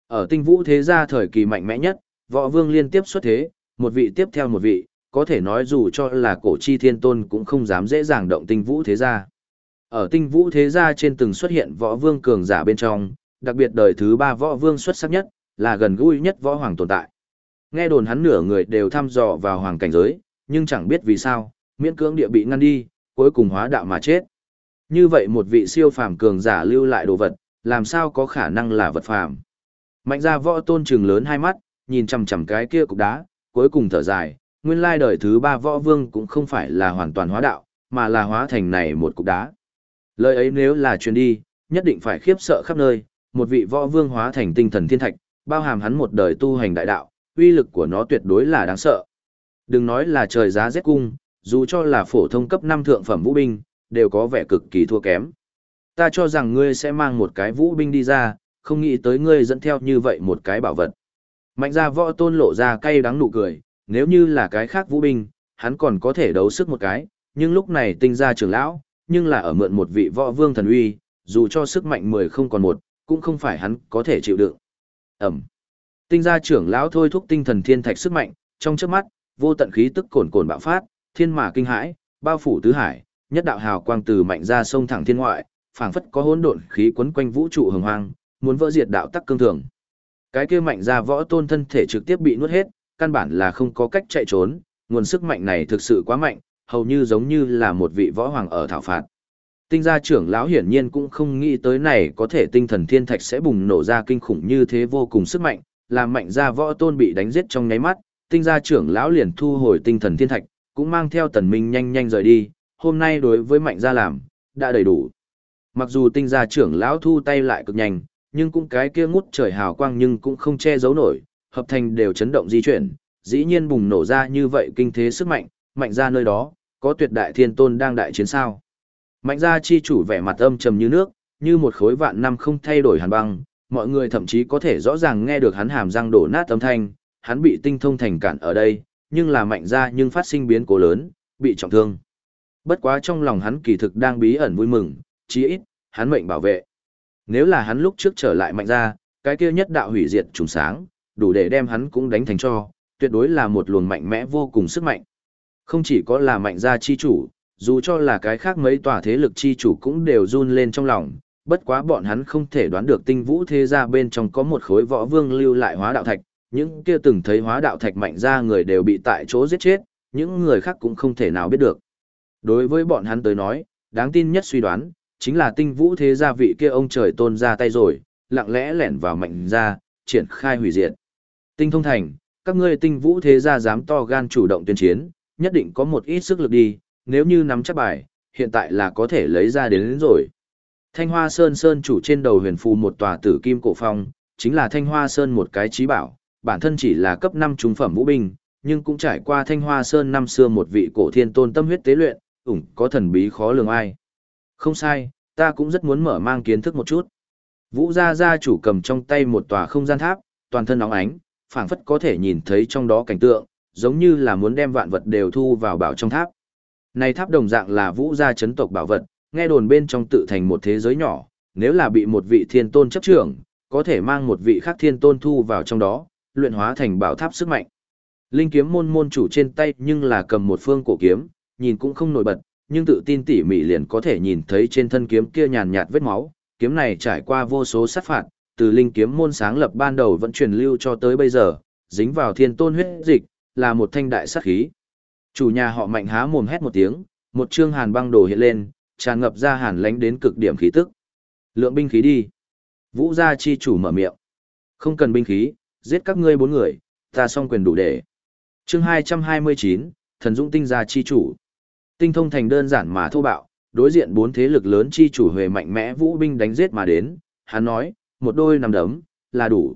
Ở tinh vũ thế gia thời kỳ mạnh mẽ nhất, võ vương liên tiếp xuất thế, một vị tiếp theo một vị, có thể nói dù cho là cổ chi thiên tôn cũng không dám dễ dàng động tinh vũ thế gia. Ở tinh vũ thế gia trên từng xuất hiện võ vương cường giả bên trong, đặc biệt đời thứ ba võ vương xuất sắc nhất, là gần gũi nhất võ hoàng tồn tại. Nghe đồn hắn nửa người đều thăm dò vào hoàng cảnh giới, nhưng chẳng biết vì sao, miễn cưỡng địa bị ngăn đi, cuối cùng hóa đạo mà chết. Như vậy một vị siêu phàm cường giả lưu lại đồ vật, làm sao có khả năng là vật phàm. Mạnh ra võ tôn trừng lớn hai mắt, nhìn chằm chằm cái kia cục đá, cuối cùng thở dài, nguyên lai đời thứ ba võ vương cũng không phải là hoàn toàn hóa đạo, mà là hóa thành này một cục đá. Lời ấy nếu là truyền đi, nhất định phải khiếp sợ khắp nơi, một vị võ vương hóa thành tinh thần thiên thạch, bao hàm hắn một đời tu hành đại đạo, uy lực của nó tuyệt đối là đáng sợ. Đừng nói là trời giá rét cung, dù cho là phổ thông cấp 5 thượng phẩm vũ binh, đều có vẻ cực kỳ thua kém. Ta cho rằng ngươi sẽ mang một cái vũ binh đi ra, không nghĩ tới ngươi dẫn theo như vậy một cái bảo vật. Mạnh ra võ tôn lộ ra cay đắng nụ cười, nếu như là cái khác vũ binh, hắn còn có thể đấu sức một cái, nhưng lúc này tinh ra trưởng lão, nhưng là ở mượn một vị võ vương thần uy, dù cho sức mạnh 10 không còn một, cũng không phải hắn có thể chịu đựng. Ẩm. Tinh gia trưởng lão thôi thúc tinh thần thiên thạch sức mạnh, trong chớp mắt, vô tận khí tức cồn cồn bạo phát, thiên mã kinh hãi, bao phủ tứ hải, nhất đạo hào quang từ mạnh ra sông thẳng thiên ngoại, phảng phất có hỗn độn khí quấn quanh vũ trụ hồng hoang, muốn vỡ diệt đạo tắc cương thường. Cái kia mạnh ra võ tôn thân thể trực tiếp bị nuốt hết, căn bản là không có cách chạy trốn, nguồn sức mạnh này thực sự quá mạnh, hầu như giống như là một vị võ hoàng ở thảo phạt. Tinh gia trưởng lão hiển nhiên cũng không nghĩ tới này có thể tinh thần thiên thạch sẽ bùng nổ ra kinh khủng như thế vô cùng sức mạnh, làm mạnh gia võ tôn bị đánh giết trong nháy mắt, tinh gia trưởng lão liền thu hồi tinh thần thiên thạch, cũng mang theo tần minh nhanh nhanh rời đi, hôm nay đối với mạnh gia làm, đã đầy đủ. Mặc dù tinh gia trưởng lão thu tay lại cực nhanh, nhưng cũng cái kia ngút trời hào quang nhưng cũng không che giấu nổi, hợp thành đều chấn động di chuyển, dĩ nhiên bùng nổ ra như vậy kinh thế sức mạnh, mạnh ra nơi đó, có tuyệt đại thiên tôn đang đại chiến sao. Mạnh gia chi chủ vẻ mặt âm trầm như nước, như một khối vạn năm không thay đổi hàn băng, mọi người thậm chí có thể rõ ràng nghe được hắn hàm răng đổ nát âm thanh, hắn bị tinh thông thành cản ở đây, nhưng là mạnh gia nhưng phát sinh biến cố lớn, bị trọng thương. Bất quá trong lòng hắn kỳ thực đang bí ẩn vui mừng, chí ít, hắn mệnh bảo vệ. Nếu là hắn lúc trước trở lại mạnh gia, cái kia nhất đạo hủy diệt trùng sáng, đủ để đem hắn cũng đánh thành cho, tuyệt đối là một luồng mạnh mẽ vô cùng sức mạnh. Không chỉ có là mạnh gia chi chủ, dù cho là cái khác mấy tòa thế lực chi chủ cũng đều run lên trong lòng, bất quá bọn hắn không thể đoán được tinh vũ thế gia bên trong có một khối võ vương lưu lại hóa đạo thạch, những kia từng thấy hóa đạo thạch mạnh ra người đều bị tại chỗ giết chết, những người khác cũng không thể nào biết được. Đối với bọn hắn tới nói, đáng tin nhất suy đoán, chính là tinh vũ thế gia vị kia ông trời tôn ra tay rồi, lặng lẽ lẻn vào mạnh ra, triển khai hủy diệt. Tinh thông thành, các ngươi tinh vũ thế gia dám to gan chủ động tuyên chiến, nhất định có một ít sức lực đi, nếu như nắm chắc bài, hiện tại là có thể lấy ra đến, đến rồi. Thanh Hoa Sơn Sơn chủ trên đầu huyền phù một tòa tử kim cổ phong, chính là Thanh Hoa Sơn một cái trí bảo, bản thân chỉ là cấp 5 trung phẩm vũ binh, nhưng cũng trải qua Thanh Hoa Sơn năm xưa một vị cổ thiên tôn tâm huyết tế luyện, ủng có thần bí khó lường ai. Không sai, ta cũng rất muốn mở mang kiến thức một chút. Vũ gia gia chủ cầm trong tay một tòa không gian tháp, toàn thân nóng ánh, phảng phất có thể nhìn thấy trong đó cảnh tượng, giống như là muốn đem vạn vật đều thu vào bảo trong tháp. Này tháp đồng dạng là vũ gia chấn tộc bảo vật, nghe đồn bên trong tự thành một thế giới nhỏ, nếu là bị một vị thiên tôn chấp trưởng, có thể mang một vị khác thiên tôn thu vào trong đó, luyện hóa thành bảo tháp sức mạnh. Linh kiếm môn môn chủ trên tay nhưng là cầm một phương cổ kiếm, nhìn cũng không nổi bật, nhưng tự tin tỉ mỉ liền có thể nhìn thấy trên thân kiếm kia nhàn nhạt vết máu, kiếm này trải qua vô số sát phạt, từ linh kiếm môn sáng lập ban đầu vẫn truyền lưu cho tới bây giờ, dính vào thiên tôn huyết dịch, là một thanh đại sát khí. Chủ nhà họ mạnh há mồm hét một tiếng, một chương hàn băng đồ hiện lên, tràn ngập ra hàn lánh đến cực điểm khí tức. Lượng binh khí đi. Vũ gia chi chủ mở miệng. Không cần binh khí, giết các ngươi bốn người, ta song quyền đủ để. Chương 229, Thần Dũng Tinh gia chi chủ. Tinh thông thành đơn giản mà thô bạo, đối diện bốn thế lực lớn chi chủ huề mạnh mẽ vũ binh đánh giết mà đến, hắn nói, một đôi nằm đấm, là đủ.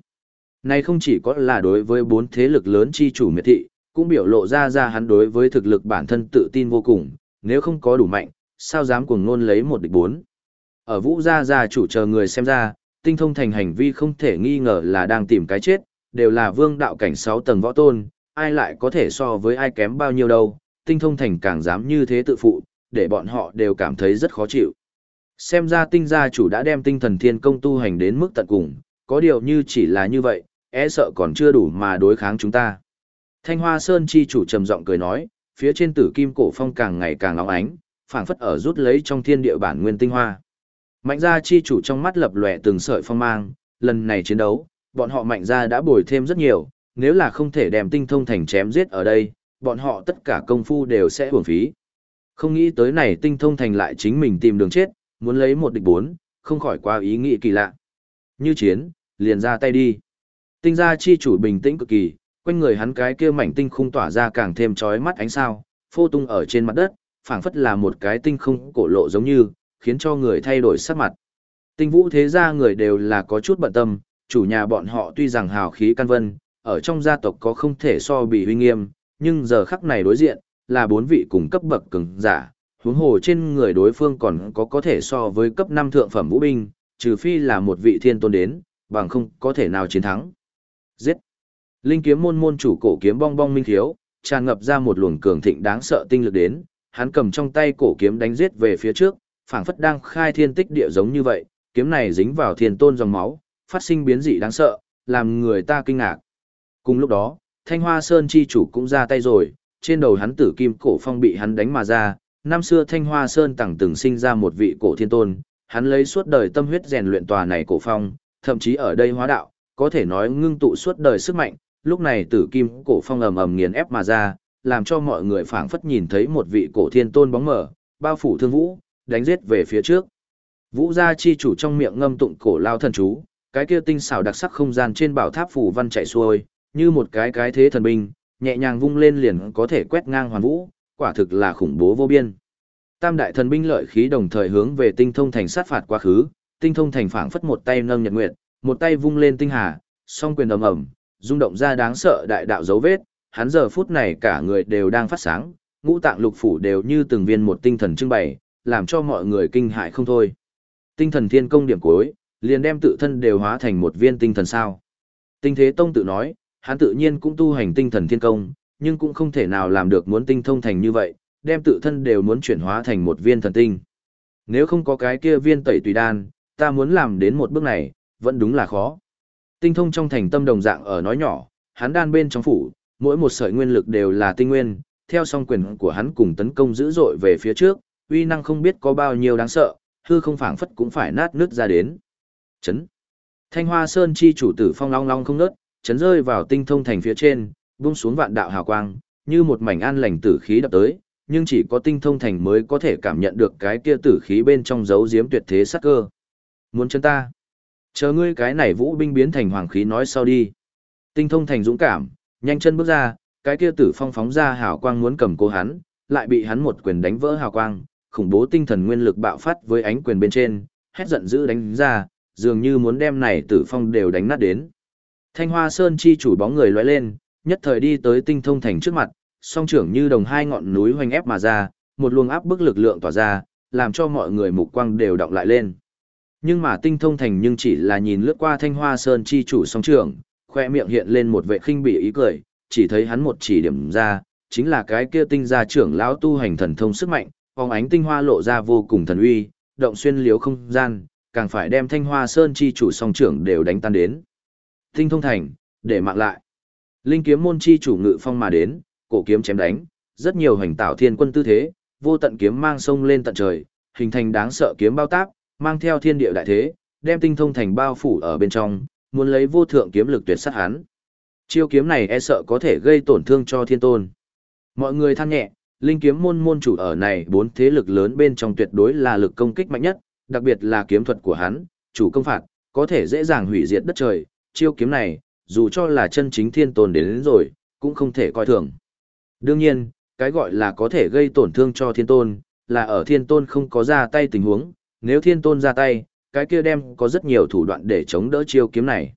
Này không chỉ có là đối với bốn thế lực lớn chi chủ miệt thị, cũng biểu lộ ra ra hắn đối với thực lực bản thân tự tin vô cùng, nếu không có đủ mạnh, sao dám cuồng ngôn lấy một địch bốn. Ở vũ gia gia chủ chờ người xem ra, tinh thông thành hành vi không thể nghi ngờ là đang tìm cái chết, đều là vương đạo cảnh 6 tầng võ tôn, ai lại có thể so với ai kém bao nhiêu đâu, tinh thông thành càng dám như thế tự phụ, để bọn họ đều cảm thấy rất khó chịu. Xem ra tinh gia chủ đã đem tinh thần thiên công tu hành đến mức tận cùng, có điều như chỉ là như vậy, e sợ còn chưa đủ mà đối kháng chúng ta. Thanh Hoa Sơn chi chủ trầm giọng cười nói, phía trên tử kim cổ phong càng ngày càng óng ánh, phảng phất ở rút lấy trong thiên địa bản nguyên tinh hoa. Mạnh gia chi chủ trong mắt lập lòe từng sợi phong mang, lần này chiến đấu, bọn họ mạnh gia đã bồi thêm rất nhiều, nếu là không thể đem tinh thông thành chém giết ở đây, bọn họ tất cả công phu đều sẽ uổng phí. Không nghĩ tới này tinh thông thành lại chính mình tìm đường chết, muốn lấy một địch bốn, không khỏi quá ý nghĩ kỳ lạ. Như chiến, liền ra tay đi. Tinh gia chi chủ bình tĩnh cực kỳ, quanh người hắn cái kia mảnh tinh khung tỏa ra càng thêm chói mắt ánh sao, phô tung ở trên mặt đất, phảng phất là một cái tinh không cổ lộ giống như, khiến cho người thay đổi sắc mặt. Tinh vũ thế gia người đều là có chút bận tâm, chủ nhà bọn họ tuy rằng hào khí căn vân, ở trong gia tộc có không thể so bị huy nghiêm, nhưng giờ khắc này đối diện, là bốn vị cùng cấp bậc cường giả, huống hồ trên người đối phương còn có có thể so với cấp 5 thượng phẩm vũ binh, trừ phi là một vị thiên tôn đến, bằng không có thể nào chiến thắng. Giết! Linh kiếm môn môn chủ cổ kiếm bong bong minh thiếu, tràn ngập ra một luồng cường thịnh đáng sợ tinh lực đến, hắn cầm trong tay cổ kiếm đánh giết về phía trước, phảng phất đang khai thiên tích địa giống như vậy, kiếm này dính vào thiên tôn dòng máu, phát sinh biến dị đáng sợ, làm người ta kinh ngạc. Cùng lúc đó, Thanh Hoa Sơn chi chủ cũng ra tay rồi, trên đầu hắn tử kim cổ phong bị hắn đánh mà ra, năm xưa Thanh Hoa Sơn tẳng từng sinh ra một vị cổ thiên tôn, hắn lấy suốt đời tâm huyết rèn luyện tòa này cổ phong, thậm chí ở đây hóa đạo, có thể nói ngưng tụ suốt đời sức mạnh, lúc này tử kim cổ phong ầm ầm nghiền ép mà ra, làm cho mọi người phảng phất nhìn thấy một vị cổ thiên tôn bóng mở, bao phủ thương vũ, đánh giết về phía trước. Vũ gia chi chủ trong miệng ngâm tụng cổ lao thần chú, cái kia tinh xảo đặc sắc không gian trên bảo tháp phủ văn chạy xuôi, như một cái cái thế thần binh, nhẹ nhàng vung lên liền có thể quét ngang hoàn vũ, quả thực là khủng bố vô biên. Tam đại thần binh lợi khí đồng thời hướng về tinh thông thành sát phạt quá khứ, tinh thông thành phảng phất một tay nâng nhật nguyệt, một tay vung lên tinh hà, song quyền ầm ầm, rung động ra đáng sợ đại đạo dấu vết, hắn giờ phút này cả người đều đang phát sáng, ngũ tạng lục phủ đều như từng viên một tinh thần trưng bày, làm cho mọi người kinh hãi không thôi. Tinh thần thiên công điểm cuối, liền đem tự thân đều hóa thành một viên tinh thần sao. Tinh thế tông tự nói, hắn tự nhiên cũng tu hành tinh thần thiên công, nhưng cũng không thể nào làm được muốn tinh thông thành như vậy, đem tự thân đều muốn chuyển hóa thành một viên thần tinh. Nếu không có cái kia viên tẩy tùy đan, ta muốn làm đến một bước này, vẫn đúng là khó. Tinh thông trong thành tâm đồng dạng ở nói nhỏ, hắn đan bên trong phủ, mỗi một sợi nguyên lực đều là tinh nguyên, theo song quyền của hắn cùng tấn công dữ dội về phía trước, uy năng không biết có bao nhiêu đáng sợ, hư không phảng phất cũng phải nát nước ra đến. Chấn. Thanh Hoa Sơn chi chủ tử phong long long không nớt, chấn rơi vào tinh thông thành phía trên, vung xuống vạn đạo hào quang, như một mảnh an lành tử khí đập tới, nhưng chỉ có tinh thông thành mới có thể cảm nhận được cái kia tử khí bên trong giấu diếm tuyệt thế sắc cơ. Muốn chân ta? Chờ ngươi cái này vũ binh biến thành hoàng khí nói sau đi. Tinh thông thành dũng cảm, nhanh chân bước ra, cái kia tử phong phóng ra hào quang muốn cầm cố hắn, lại bị hắn một quyền đánh vỡ hào quang, khủng bố tinh thần nguyên lực bạo phát với ánh quyền bên trên, hét giận dữ đánh ra, dường như muốn đem này tử phong đều đánh nát đến. Thanh Hoa Sơn chi chủ bóng người lóe lên, nhất thời đi tới tinh thông thành trước mặt, song trưởng như đồng hai ngọn núi hoành ép mà ra, một luồng áp bức lực lượng tỏa ra, làm cho mọi người mục quang đều động lại lên. Nhưng mà tinh thông thành nhưng chỉ là nhìn lướt qua thanh hoa sơn chi chủ song trưởng, khoe miệng hiện lên một vệ khinh bị ý cười, chỉ thấy hắn một chỉ điểm ra, chính là cái kia tinh gia trưởng lão tu hành thần thông sức mạnh, phóng ánh tinh hoa lộ ra vô cùng thần uy, động xuyên liếu không gian, càng phải đem thanh hoa sơn chi chủ song trưởng đều đánh tan đến. Tinh thông thành, để mạng lại. Linh kiếm môn chi chủ ngự phong mà đến, cổ kiếm chém đánh, rất nhiều hành tạo thiên quân tư thế, vô tận kiếm mang sông lên tận trời, hình thành đáng sợ kiếm bao táp, mang theo thiên địa đại thế, đem tinh thông thành bao phủ ở bên trong, muốn lấy vô thượng kiếm lực tuyệt sát hắn. Chiêu kiếm này e sợ có thể gây tổn thương cho thiên tôn. Mọi người than nhẹ, linh kiếm môn môn chủ ở này bốn thế lực lớn bên trong tuyệt đối là lực công kích mạnh nhất, đặc biệt là kiếm thuật của hắn, chủ công phạt, có thể dễ dàng hủy diệt đất trời. Chiêu kiếm này, dù cho là chân chính thiên tôn đến, đến rồi, cũng không thể coi thường. Đương nhiên, cái gọi là có thể gây tổn thương cho thiên tôn, là ở thiên tôn không có ra tay tình huống, nếu thiên tôn ra tay, cái kia đem có rất nhiều thủ đoạn để chống đỡ chiêu kiếm này.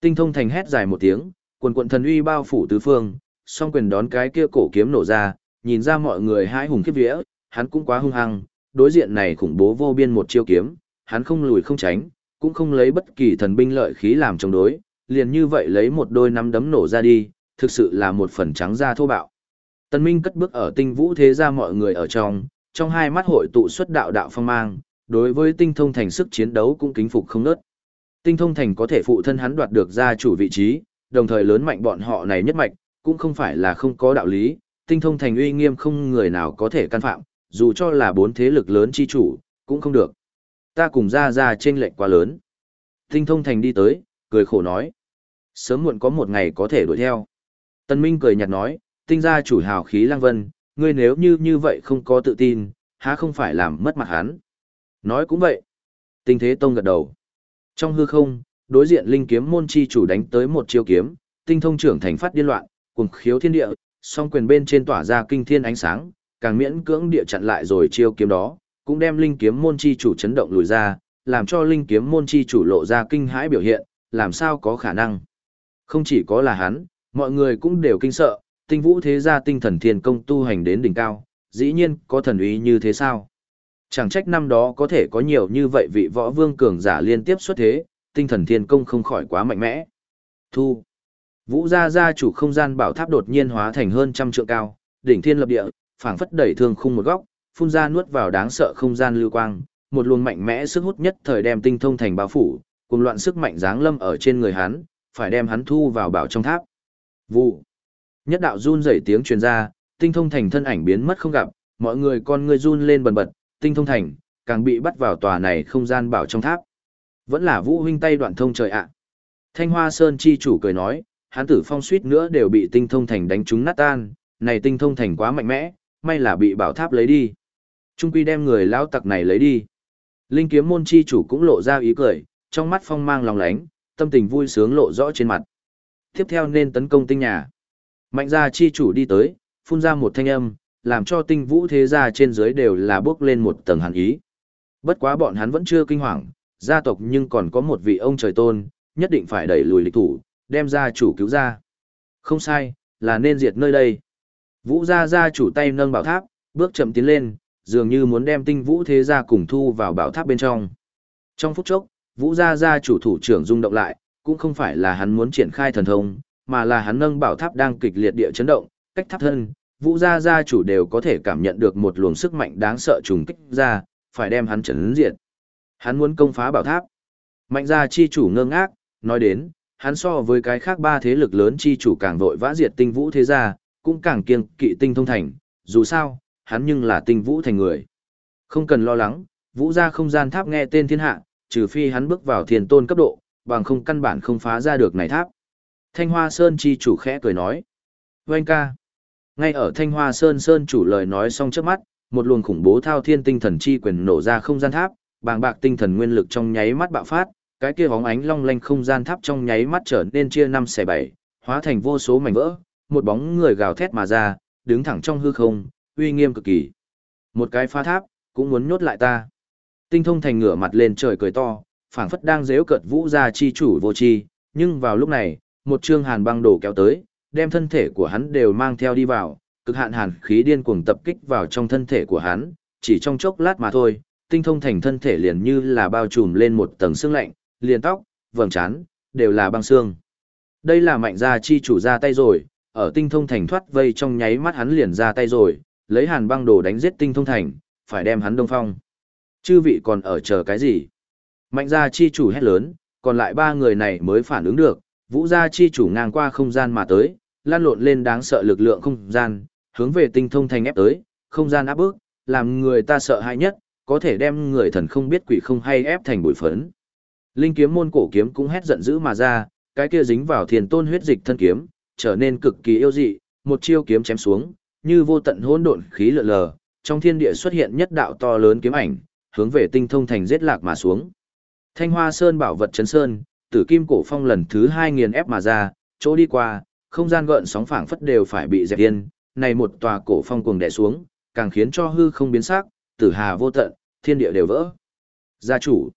Tinh thông thành hét dài một tiếng, quần quận thần uy bao phủ tứ phương, song quyền đón cái kia cổ kiếm nổ ra, nhìn ra mọi người hãi hùng khiếp vía, hắn cũng quá hung hăng, đối diện này khủng bố vô biên một chiêu kiếm, hắn không lùi không tránh, cũng không lấy bất kỳ thần binh lợi khí làm chống đối, liền như vậy lấy một đôi nắm đấm nổ ra đi, thực sự là một phần trắng da thô bạo. Tần Minh cất bước ở tinh vũ thế ra mọi người ở trong, trong hai mắt hội tụ xuất đạo đạo phong mang, đối với tinh thông thành sức chiến đấu cũng kính phục không nớt. Tinh thông thành có thể phụ thân hắn đoạt được gia chủ vị trí, đồng thời lớn mạnh bọn họ này nhất mạch, cũng không phải là không có đạo lý, tinh thông thành uy nghiêm không người nào có thể can phạm, dù cho là bốn thế lực lớn chi chủ, cũng không được. Ta cùng ra ra trên lệnh quá lớn. Tinh thông thành đi tới, cười khổ nói. Sớm muộn có một ngày có thể đuổi theo. Tân Minh cười nhạt nói, tinh gia chủ hào khí Lang vân, ngươi nếu như như vậy không có tự tin, há không phải làm mất mặt hắn. Nói cũng vậy. Tinh thế tông gật đầu. Trong hư không, đối diện linh kiếm môn chi chủ đánh tới một chiêu kiếm, tinh thông trưởng thành phát điên loạn, cùng khiếu thiên địa, song quyền bên trên tỏa ra kinh thiên ánh sáng, càng miễn cưỡng địa chặn lại rồi chiêu kiếm đó, cũng đem linh kiếm môn chi chủ chấn động lùi ra, làm cho linh kiếm môn chi chủ lộ ra kinh hãi biểu hiện, làm sao có khả năng. Không chỉ có là hắn, mọi người cũng đều kinh sợ, tinh vũ thế gia tinh thần thiên công tu hành đến đỉnh cao, dĩ nhiên có thần uy như thế sao? Chẳng trách năm đó có thể có nhiều như vậy vị võ vương cường giả liên tiếp xuất thế, tinh thần thiên công không khỏi quá mạnh mẽ. Thu. Vũ gia gia chủ không gian bảo tháp đột nhiên hóa thành hơn trăm trượng cao, đỉnh thiên lập địa, phảng phất đẩy thương khung một góc, phun ra nuốt vào đáng sợ không gian lưu quang, một luồng mạnh mẽ sức hút nhất thời đem tinh thông thành bao phủ, cùng loạn sức mạnh giáng lâm ở trên người hắn, phải đem hắn thu vào bảo trong tháp. Vụ. Nhất đạo run rẩy tiếng truyền ra, tinh thông thành thân ảnh biến mất không gặp, mọi người con người run lên bần bật, tinh thông thành, càng bị bắt vào tòa này không gian bảo trong tháp. Vẫn là vũ huynh tay đoạn thông trời ạ. Thanh Hoa Sơn chi chủ cười nói, hắn tử phong suýt nữa đều bị tinh thông thành đánh trúng nát tan, này tinh thông thành quá mạnh mẽ, may là bị bảo tháp lấy đi. Trung quy đem người lão tặc này lấy đi. Linh kiếm môn chi chủ cũng lộ ra ý cười, trong mắt phong mang lòng lánh, tâm tình vui sướng lộ rõ trên mặt. Tiếp theo nên tấn công tinh nhà. Mạnh gia chi chủ đi tới, phun ra một thanh âm, làm cho tinh vũ thế gia trên dưới đều là bước lên một tầng hàn ý. Bất quá bọn hắn vẫn chưa kinh hoàng, gia tộc nhưng còn có một vị ông trời tôn, nhất định phải đẩy lùi lịch thủ, đem gia chủ cứu ra. Không sai, là nên diệt nơi đây. Vũ gia gia chủ tay nâng bảo tháp, bước chậm tiến lên, dường như muốn đem tinh vũ thế gia cùng thu vào bảo tháp bên trong. Trong phút chốc, Vũ gia gia chủ thủ trưởng rung động lại, cũng không phải là hắn muốn triển khai thần thông, mà là hắn nâng bảo tháp đang kịch liệt địa chấn động, cách tháp thân, Vũ gia gia chủ đều có thể cảm nhận được một luồng sức mạnh đáng sợ trùng kích ra, phải đem hắn chấn diệt. Hắn muốn công phá bảo tháp. Mạnh gia chi chủ ngơ ngác, nói đến, hắn so với cái khác ba thế lực lớn chi chủ càng vội vã diệt tinh vũ thế gia, cũng càng kiêng kỵ tinh thông thành, dù sao, hắn nhưng là tinh vũ thành người. Không cần lo lắng, vũ gia không gian tháp nghe tên thiên hạ, trừ phi hắn bước vào thiền tôn cấp độ, bằng không căn bản không phá ra được này tháp. Thanh Hoa Sơn chi chủ khẽ cười nói. Vâng ca. Ngay ở Thanh Hoa Sơn Sơn chủ lời nói xong trước mắt, một luồng khủng bố thao thiên tinh thần chi quyền nổ ra không gian tháp, bàng bạc tinh thần nguyên lực trong nháy mắt bạo phát, cái kia bóng ánh long lanh không gian tháp trong nháy mắt trở nên chia năm xẻ bảy, hóa thành vô số mảnh vỡ, một bóng người gào thét mà ra, đứng thẳng trong hư không, uy nghiêm cực kỳ. Một cái phá tháp, cũng muốn nhốt lại ta. Tinh thông thành ngửa mặt lên trời cười to, phảng phất đang dếu cợt vũ gia chi chủ vô chi, nhưng vào lúc này, một trương hàn băng đổ kéo tới, đem thân thể của hắn đều mang theo đi vào, cực hạn hàn khí điên cuồng tập kích vào trong thân thể của hắn, chỉ trong chốc lát mà thôi, tinh thông thành thân thể liền như là bao trùm lên một tầng xương lạnh, liền tóc, vầng trán, đều là băng xương. Đây là mạnh gia chi chủ ra tay rồi, ở tinh thông thành thoát vây trong nháy mắt hắn liền ra tay rồi, lấy hàn băng đồ đánh giết tinh thông thành, phải đem hắn đông phong. Chư vị còn ở chờ cái gì? Mạnh gia chi chủ hét lớn, còn lại ba người này mới phản ứng được, vũ gia chi chủ ngang qua không gian mà tới, lan lộn lên đáng sợ lực lượng không gian, hướng về tinh thông thành ép tới, không gian áp bức, làm người ta sợ hãi nhất, có thể đem người thần không biết quỷ không hay ép thành bụi phấn. Linh kiếm môn cổ kiếm cũng hét giận dữ mà ra, cái kia dính vào thiền tôn huyết dịch thân kiếm, trở nên cực kỳ yêu dị, một chiêu kiếm chém xuống, như vô tận hỗn độn khí lượn lờ, trong thiên địa xuất hiện nhất đạo to lớn kiếm ảnh, hướng về tinh thông thành giết lạc mà xuống. Thanh Hoa Sơn bảo vật chấn sơn, tử kim cổ phong lần thứ hai nghiền ép mà ra, chỗ đi qua, không gian gợn sóng phảng phất đều phải bị dẹp yên, này một tòa cổ phong cuồng đè xuống, càng khiến cho hư không biến sắc, tử hà vô tận, thiên địa đều vỡ. Gia chủ,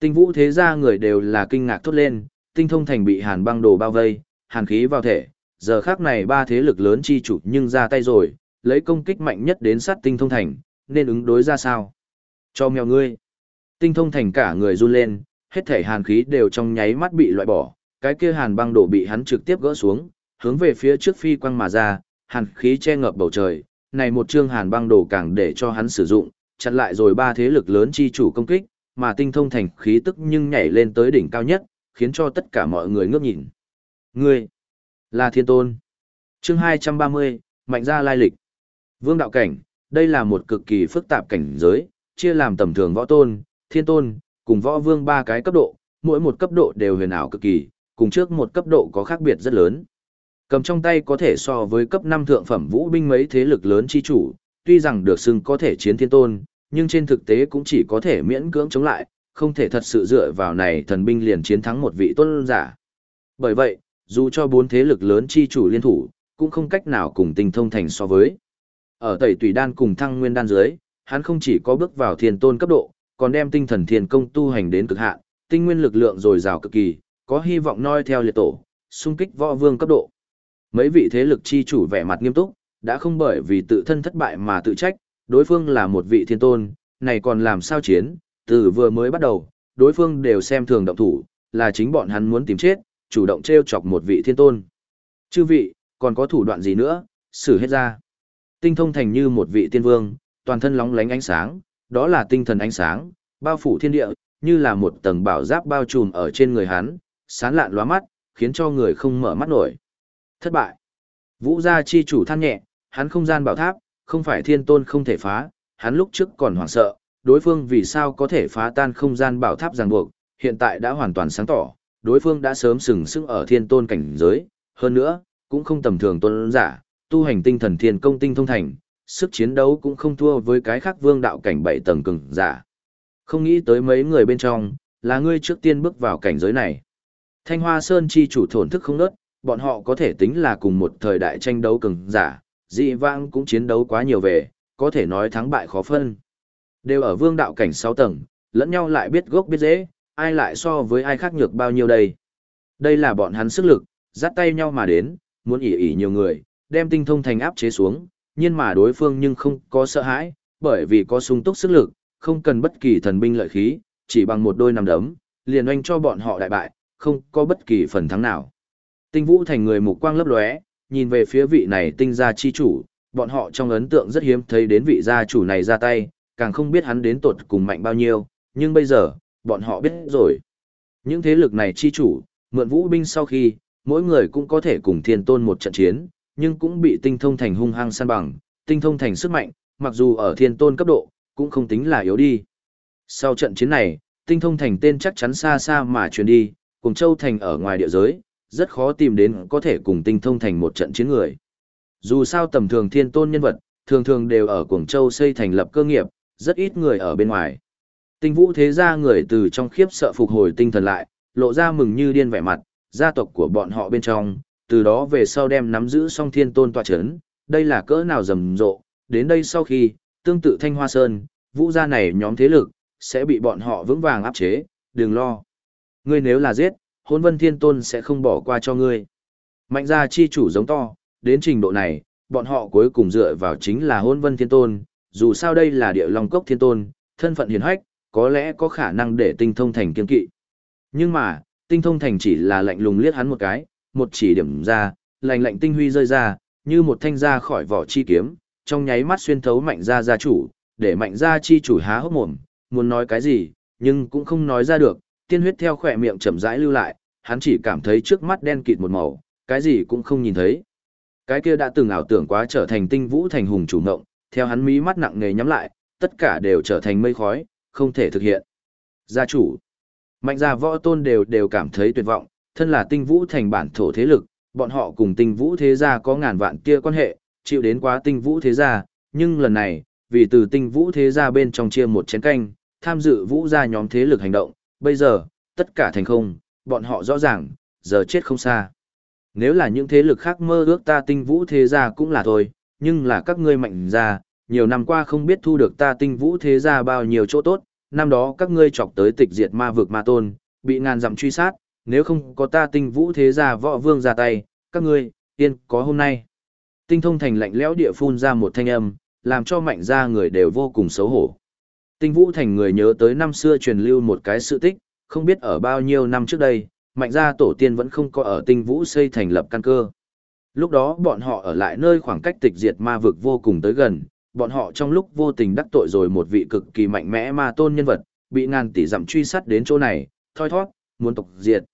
tinh vũ thế gia người đều là kinh ngạc thốt lên, tinh thông thành bị hàn băng đồ bao vây, hàn khí vào thể, giờ khác này ba thế lực lớn chi chủ nhưng ra tay rồi, lấy công kích mạnh nhất đến sát tinh thông thành, nên ứng đối ra sao? Cho mèo ngươi. Tinh thông thành cả người run lên, hết thể hàn khí đều trong nháy mắt bị loại bỏ, cái kia hàn băng đổ bị hắn trực tiếp gỡ xuống, hướng về phía trước phi quăng mà ra, hàn khí che ngập bầu trời, này một chương hàn băng đổ càng để cho hắn sử dụng, chặn lại rồi ba thế lực lớn chi chủ công kích, mà tinh thông thành khí tức nhưng nhảy lên tới đỉnh cao nhất, khiến cho tất cả mọi người ngước nhìn. Ngươi, là thiên tôn. Chương 230, mạnh gia lai lịch. Vương đạo cảnh, đây là một cực kỳ phức tạp cảnh giới, chia làm tầm thường võ tôn, thiên tôn, cùng võ vương ba cái cấp độ, mỗi một cấp độ đều huyền ảo cực kỳ, cùng trước một cấp độ có khác biệt rất lớn. Cầm trong tay có thể so với cấp 5 thượng phẩm vũ binh mấy thế lực lớn chi chủ, tuy rằng được xưng có thể chiến thiên tôn, nhưng trên thực tế cũng chỉ có thể miễn cưỡng chống lại, không thể thật sự dựa vào này thần binh liền chiến thắng một vị tôn giả. Bởi vậy, dù cho bốn thế lực lớn chi chủ liên thủ, cũng không cách nào cùng tinh thông thành so với. Ở tẩy tùy đan cùng thăng nguyên đan dưới, hắn không chỉ có bước vào thiên tôn cấp độ, còn đem tinh thần thiên công tu hành đến cực hạn, tinh nguyên lực lượng dồi dào cực kỳ, có hy vọng noi theo liệt tổ, xung kích võ vương cấp độ. Mấy vị thế lực chi chủ vẻ mặt nghiêm túc, đã không bởi vì tự thân thất bại mà tự trách, đối phương là một vị thiên tôn, này còn làm sao chiến, từ vừa mới bắt đầu, đối phương đều xem thường động thủ, là chính bọn hắn muốn tìm chết, chủ động treo chọc một vị thiên tôn. Chư vị, còn có thủ đoạn gì nữa, xử hết ra. Tinh thông thành như một vị tiên vương, toàn thân lóng lánh ánh sáng, đó là tinh thần ánh sáng, bao phủ thiên địa, như là một tầng bảo giáp bao trùm ở trên người hắn, sán lạn lóa mắt, khiến cho người không mở mắt nổi. Thất bại. Vũ gia chi chủ than nhẹ, hắn không gian bảo tháp, không phải thiên tôn không thể phá, hắn lúc trước còn hoảng sợ, đối phương vì sao có thể phá tan không gian bảo tháp ràng buộc, hiện tại đã hoàn toàn sáng tỏ, đối phương đã sớm sừng sững ở thiên tôn cảnh giới, hơn nữa, cũng không tầm thường tôn giả, tu hành tinh thần thiên công tinh thông thành, sức chiến đấu cũng không thua với cái khác vương đạo cảnh bảy tầng cường giả. Không nghĩ tới mấy người bên trong, là ngươi trước tiên bước vào cảnh giới này. Thanh Hoa Sơn chi chủ thổn thức không nớt, bọn họ có thể tính là cùng một thời đại tranh đấu cường giả, dị vãng cũng chiến đấu quá nhiều về, có thể nói thắng bại khó phân. Đều ở vương đạo cảnh 6 tầng, lẫn nhau lại biết gốc biết dễ, ai lại so với ai khác nhược bao nhiêu đây. Đây là bọn hắn sức lực, dắt tay nhau mà đến, muốn ỉ ỉ nhiều người, đem tinh thông thành áp chế xuống, nhưng mà đối phương nhưng không có sợ hãi, bởi vì có sung túc sức lực, không cần bất kỳ thần binh lợi khí, chỉ bằng một đôi nằm đấm, liền oanh cho bọn họ đại bại, không có bất kỳ phần thắng nào. Tinh Vũ thành người mục quang lấp lóe, nhìn về phía vị này tinh gia chi chủ, bọn họ trong ấn tượng rất hiếm thấy đến vị gia chủ này ra tay, càng không biết hắn đến tột cùng mạnh bao nhiêu, nhưng bây giờ, bọn họ biết rồi. Những thế lực này chi chủ, mượn vũ binh sau khi, mỗi người cũng có thể cùng thiên tôn một trận chiến, nhưng cũng bị tinh thông thành hung hăng săn bằng, tinh thông thành sức mạnh, mặc dù ở thiên tôn cấp độ, cũng không tính là yếu đi. Sau trận chiến này, tinh thông thành tên chắc chắn xa xa mà truyền đi, cùng châu thành ở ngoài địa giới, rất khó tìm đến có thể cùng tinh thông thành một trận chiến người. Dù sao tầm thường thiên tôn nhân vật, thường thường đều ở Quảng Châu xây thành lập cơ nghiệp, rất ít người ở bên ngoài. Tinh vũ thế gia người từ trong khiếp sợ phục hồi tinh thần lại, lộ ra mừng như điên vẻ mặt, gia tộc của bọn họ bên trong, từ đó về sau đem nắm giữ song thiên tôn tọa chấn, đây là cỡ nào rầm rộ, đến đây sau khi, tương tự Thanh Hoa Sơn, vũ gia này nhóm thế lực, sẽ bị bọn họ vững vàng áp chế, đừng lo. Ngươi nếu là giết, hôn vân thiên tôn sẽ không bỏ qua cho ngươi. Mạnh gia chi chủ giống to, đến trình độ này, bọn họ cuối cùng dựa vào chính là hôn vân thiên tôn, dù sao đây là địa long cốc thiên tôn, thân phận hiền hách, có lẽ có khả năng để tinh thông thành kiên kỵ. Nhưng mà, tinh thông thành chỉ là lạnh lùng liếc hắn một cái, một chỉ điểm ra, lạnh lạnh tinh huy rơi ra, như một thanh ra khỏi vỏ chi kiếm, trong nháy mắt xuyên thấu mạnh ra gia chủ, để mạnh ra chi chủ há hốc mồm, muốn nói cái gì, nhưng cũng không nói ra được, tiên huyết theo khỏe miệng chậm rãi lưu lại, hắn chỉ cảm thấy trước mắt đen kịt một màu, cái gì cũng không nhìn thấy. Cái kia đã từng ảo tưởng quá trở thành tinh vũ thành hùng chủ ngộng, theo hắn mí mắt nặng nề nhắm lại, tất cả đều trở thành mây khói, không thể thực hiện. Gia chủ, mạnh gia võ tôn đều đều cảm thấy tuyệt vọng, thân là tinh vũ thành bản thổ thế lực, bọn họ cùng tinh vũ thế gia có ngàn vạn kia quan hệ, chịu đến quá tinh vũ thế gia, nhưng lần này, vì từ tinh vũ thế gia bên trong chia một chén canh, tham dự vũ gia nhóm thế lực hành động, bây giờ, tất cả thành không, bọn họ rõ ràng, giờ chết không xa. Nếu là những thế lực khác mơ ước ta tinh vũ thế gia cũng là thôi, nhưng là các ngươi mạnh gia, nhiều năm qua không biết thu được ta tinh vũ thế gia bao nhiêu chỗ tốt, năm đó các ngươi chọc tới tịch diệt ma vực ma tôn, bị ngàn dặm truy sát, nếu không có ta tinh vũ thế gia võ vương ra tay, các ngươi, yên có hôm nay. Tinh thông thành lạnh lẽo địa phun ra một thanh âm, làm cho mạnh gia người đều vô cùng xấu hổ. Tinh vũ thành người nhớ tới năm xưa truyền lưu một cái sự tích, không biết ở bao nhiêu năm trước đây, mạnh gia tổ tiên vẫn không có ở tinh vũ xây thành lập căn cơ. Lúc đó bọn họ ở lại nơi khoảng cách tịch diệt ma vực vô cùng tới gần, bọn họ trong lúc vô tình đắc tội rồi một vị cực kỳ mạnh mẽ ma tôn nhân vật, bị ngàn tỷ dặm truy sát đến chỗ này, thoi thoát, muốn tộc diệt.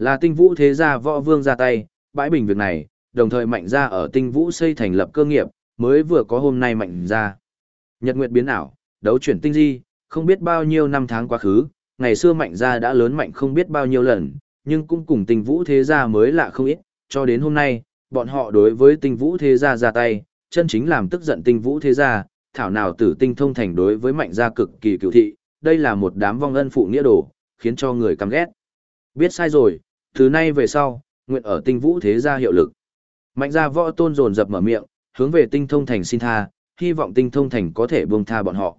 Là tinh vũ thế gia võ vương ra tay, bãi bình việc này, đồng thời mạnh gia ở tinh vũ xây thành lập cơ nghiệp, mới vừa có hôm nay mạnh gia. Nhật Nguyệt biến ảo, đấu chuyển tinh di, không biết bao nhiêu năm tháng quá khứ, ngày xưa mạnh gia đã lớn mạnh không biết bao nhiêu lần, nhưng cũng cùng tinh vũ thế gia mới lạ không ít, cho đến hôm nay, bọn họ đối với tinh vũ thế gia ra tay, chân chính làm tức giận tinh vũ thế gia, thảo nào tử tinh thông thành đối với mạnh gia cực kỳ cựu thị, đây là một đám vong ân phụ nghĩa đồ, khiến cho người căm ghét. Biết sai rồi, từ nay về sau, nguyện ở tinh vũ thế gia hiệu lực. Mạnh gia võ tôn dồn dập mở miệng, hướng về tinh thông thành xin tha, hy vọng tinh thông thành có thể buông tha bọn họ.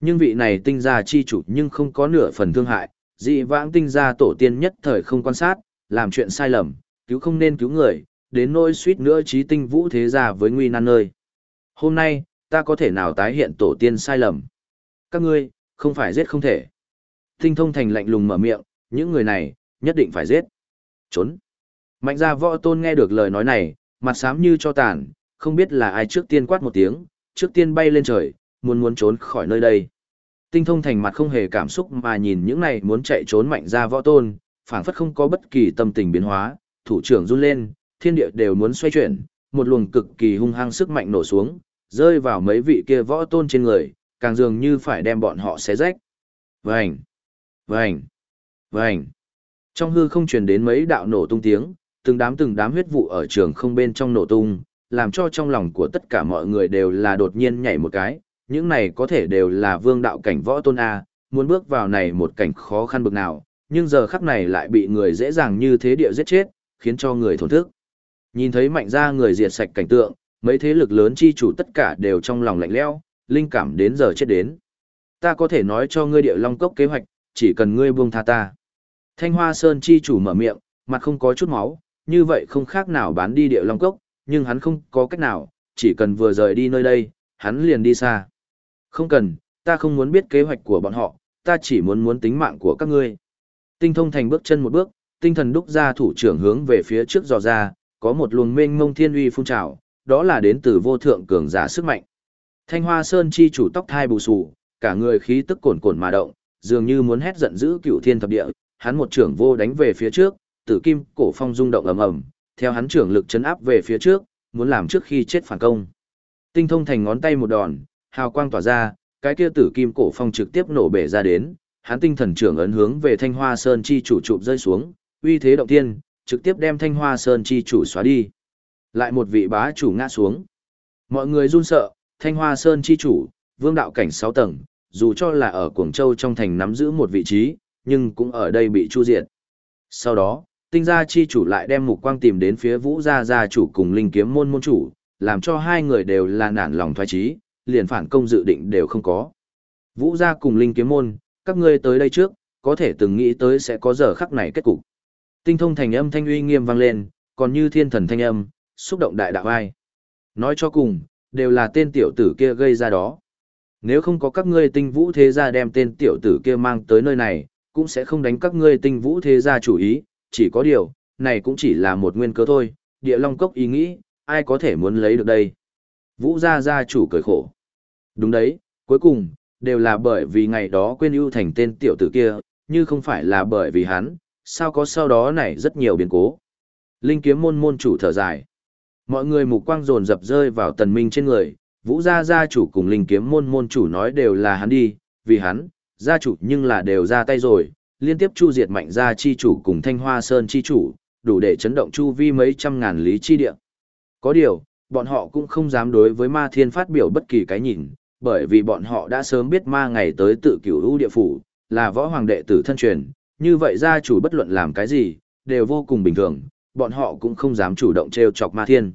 Nhưng vị này tinh gia chi chủ nhưng không có nửa phần thương hại, dị vãng tinh gia tổ tiên nhất thời không quan sát, làm chuyện sai lầm, cứu không nên cứu người, đến nỗi suýt nữa trí tinh vũ thế gia với nguy nan nơi. Hôm nay, ta có thể nào tái hiện tổ tiên sai lầm? Các ngươi, không phải giết không thể. Tinh thông thành lạnh lùng mở miệng, những người này, nhất định phải giết. Trốn. Mạnh gia võ tôn nghe được lời nói này, mặt xám như cho tàn, không biết là ai trước tiên quát một tiếng, trước tiên bay lên trời, muốn muốn trốn khỏi nơi đây. Tinh thông thành mặt không hề cảm xúc mà nhìn những này muốn chạy trốn mạnh gia võ tôn, phảng phất không có bất kỳ tâm tình biến hóa, thủ trưởng run lên, thiên địa đều muốn xoay chuyển, một luồng cực kỳ hung hăng sức mạnh nổ xuống, rơi vào mấy vị kia võ tôn trên người, càng dường như phải đem bọn họ xé rách. Vành, vành, vành. Trong hư không truyền đến mấy đạo nổ tung tiếng, từng đám từng đám huyết vụ ở trường không bên trong nổ tung, làm cho trong lòng của tất cả mọi người đều là đột nhiên nhảy một cái, những này có thể đều là vương đạo cảnh võ tôn A, muốn bước vào này một cảnh khó khăn bực nào, nhưng giờ khắc này lại bị người dễ dàng như thế địa giết chết, khiến cho người thổn thức. Nhìn thấy mạnh ra người diệt sạch cảnh tượng, mấy thế lực lớn chi chủ tất cả đều trong lòng lạnh lẽo, linh cảm đến giờ chết đến. Ta có thể nói cho ngươi địa long cốc kế hoạch, chỉ cần ngươi buông tha ta. Thanh Hoa Sơn chi chủ mở miệng, mặt không có chút máu, như vậy không khác nào bán đi địa long cốc, nhưng hắn không có cách nào, chỉ cần vừa rời đi nơi đây, hắn liền đi xa. Không cần, ta không muốn biết kế hoạch của bọn họ, ta chỉ muốn muốn tính mạng của các ngươi. Tinh thông thành bước chân một bước, tinh thần đúc ra thủ trưởng hướng về phía trước dò ra, có một luồng mênh mông thiên uy phun trào, đó là đến từ vô thượng cường giả sức mạnh. Thanh Hoa Sơn chi chủ tóc thai bù xù, cả người khí tức cồn cồn mà động, dường như muốn hét giận dữ cửu thiên thập địa, hắn một trưởng vô đánh về phía trước, tử kim cổ phong rung động ầm ầm, theo hắn trưởng lực chấn áp về phía trước, muốn làm trước khi chết phản công. Tinh thông thành ngón tay một đòn, hào quang tỏa ra, cái kia tử kim cổ phong trực tiếp nổ bể ra đến, hắn tinh thần trưởng ấn hướng về Thanh Hoa Sơn chi chủ trụ rơi xuống, uy thế động thiên, trực tiếp đem Thanh Hoa Sơn chi chủ xóa đi. Lại một vị bá chủ ngã xuống. Mọi người run sợ, Thanh Hoa Sơn chi chủ, vương đạo cảnh 6 tầng, dù cho là ở cuồng Châu trong thành nắm giữ một vị trí, nhưng cũng ở đây bị chu diệt. Sau đó, tinh gia chi chủ lại đem mục quang tìm đến phía vũ gia gia chủ cùng linh kiếm môn môn chủ, làm cho hai người đều là nản lòng thoái trí, liền phản công dự định đều không có. Vũ gia cùng linh kiếm môn, các ngươi tới đây trước, có thể từng nghĩ tới sẽ có giờ khắc này kết cục. Tinh thông thành âm thanh uy nghiêm vang lên, còn như thiên thần thanh âm, xúc động đại đạo ai. Nói cho cùng, đều là tên tiểu tử kia gây ra đó. Nếu không có các ngươi tinh vũ thế gia đem tên tiểu tử kia mang tới nơi này, cũng sẽ không đánh các ngươi tinh vũ thế gia chủ ý, chỉ có điều, này cũng chỉ là một nguyên cớ thôi, địa long cốc ý nghĩ, ai có thể muốn lấy được đây. Vũ gia gia chủ cười khổ. Đúng đấy, cuối cùng, đều là bởi vì ngày đó quên ưu thành tên tiểu tử kia, như không phải là bởi vì hắn, sao có sau đó này rất nhiều biến cố. Linh kiếm môn môn chủ thở dài. Mọi người mục quang dồn dập rơi vào tần minh trên người, vũ gia gia chủ cùng linh kiếm môn môn chủ nói đều là hắn đi, vì hắn, gia chủ nhưng là đều ra tay rồi, liên tiếp chu diệt mạnh gia chi chủ cùng thanh hoa sơn chi chủ, đủ để chấn động chu vi mấy trăm ngàn lý chi địa. Có điều, bọn họ cũng không dám đối với ma thiên phát biểu bất kỳ cái nhìn, bởi vì bọn họ đã sớm biết ma ngày tới tự cửu ưu địa phủ, là võ hoàng đệ tử thân truyền, như vậy gia chủ bất luận làm cái gì, đều vô cùng bình thường, bọn họ cũng không dám chủ động treo chọc ma thiên.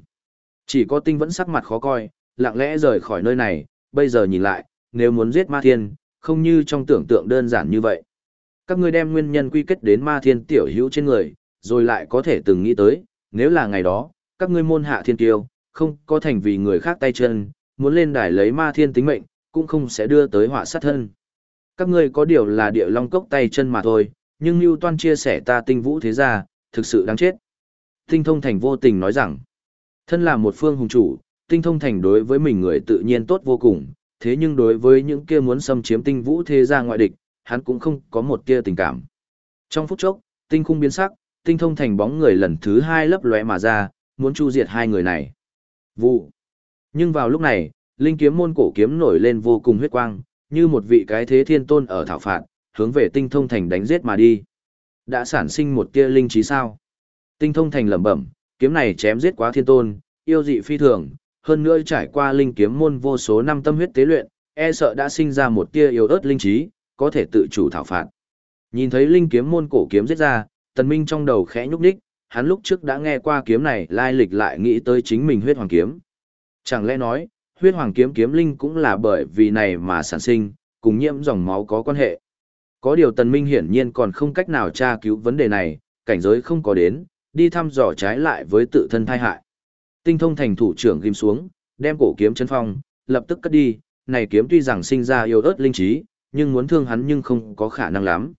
Chỉ có tinh vẫn sắc mặt khó coi, lặng lẽ rời khỏi nơi này, bây giờ nhìn lại, nếu muốn giết ma thiên, không như trong tưởng tượng đơn giản như vậy. Các ngươi đem nguyên nhân quy kết đến ma thiên tiểu hữu trên người, rồi lại có thể từng nghĩ tới, nếu là ngày đó, các ngươi môn hạ thiên tiêu, không có thành vì người khác tay chân, muốn lên đài lấy ma thiên tính mệnh, cũng không sẽ đưa tới họa sát thân. Các ngươi có điều là địa long cốc tay chân mà thôi, nhưng Lưu Toan chia sẻ ta tinh vũ thế gia, thực sự đáng chết. Tinh thông thành vô tình nói rằng, thân là một phương hùng chủ, tinh thông thành đối với mình người tự nhiên tốt vô cùng, thế nhưng đối với những kia muốn xâm chiếm tinh vũ thế gia ngoại địch, hắn cũng không có một kia tình cảm. Trong phút chốc, tinh khung biến sắc, tinh thông thành bóng người lần thứ hai lấp lóe mà ra, muốn chu diệt hai người này. Vụ. Nhưng vào lúc này, linh kiếm môn cổ kiếm nổi lên vô cùng huyết quang, như một vị cái thế thiên tôn ở thảo phạt, hướng về tinh thông thành đánh giết mà đi. Đã sản sinh một tia linh trí sao? Tinh thông thành lẩm bẩm, kiếm này chém giết quá thiên tôn, yêu dị phi thường, hơn nữa trải qua linh kiếm môn vô số năm tâm huyết tế luyện, e sợ đã sinh ra một tia yêu ớt linh trí, có thể tự chủ thảo phạt. Nhìn thấy linh kiếm môn cổ kiếm giết ra, tần minh trong đầu khẽ nhúc nhích, hắn lúc trước đã nghe qua kiếm này lai lịch lại nghĩ tới chính mình huyết hoàng kiếm. Chẳng lẽ nói, huyết hoàng kiếm kiếm linh cũng là bởi vì này mà sản sinh, cùng nhiễm dòng máu có quan hệ. Có điều tần minh hiển nhiên còn không cách nào tra cứu vấn đề này, cảnh giới không có đến, đi thăm dò trái lại với tự thân thai hại. Tinh thông thành thủ trưởng ghim xuống, đem cổ kiếm chân phong, lập tức cất đi, này kiếm tuy rằng sinh ra yêu ớt linh trí, nhưng muốn thương hắn nhưng không có khả năng lắm.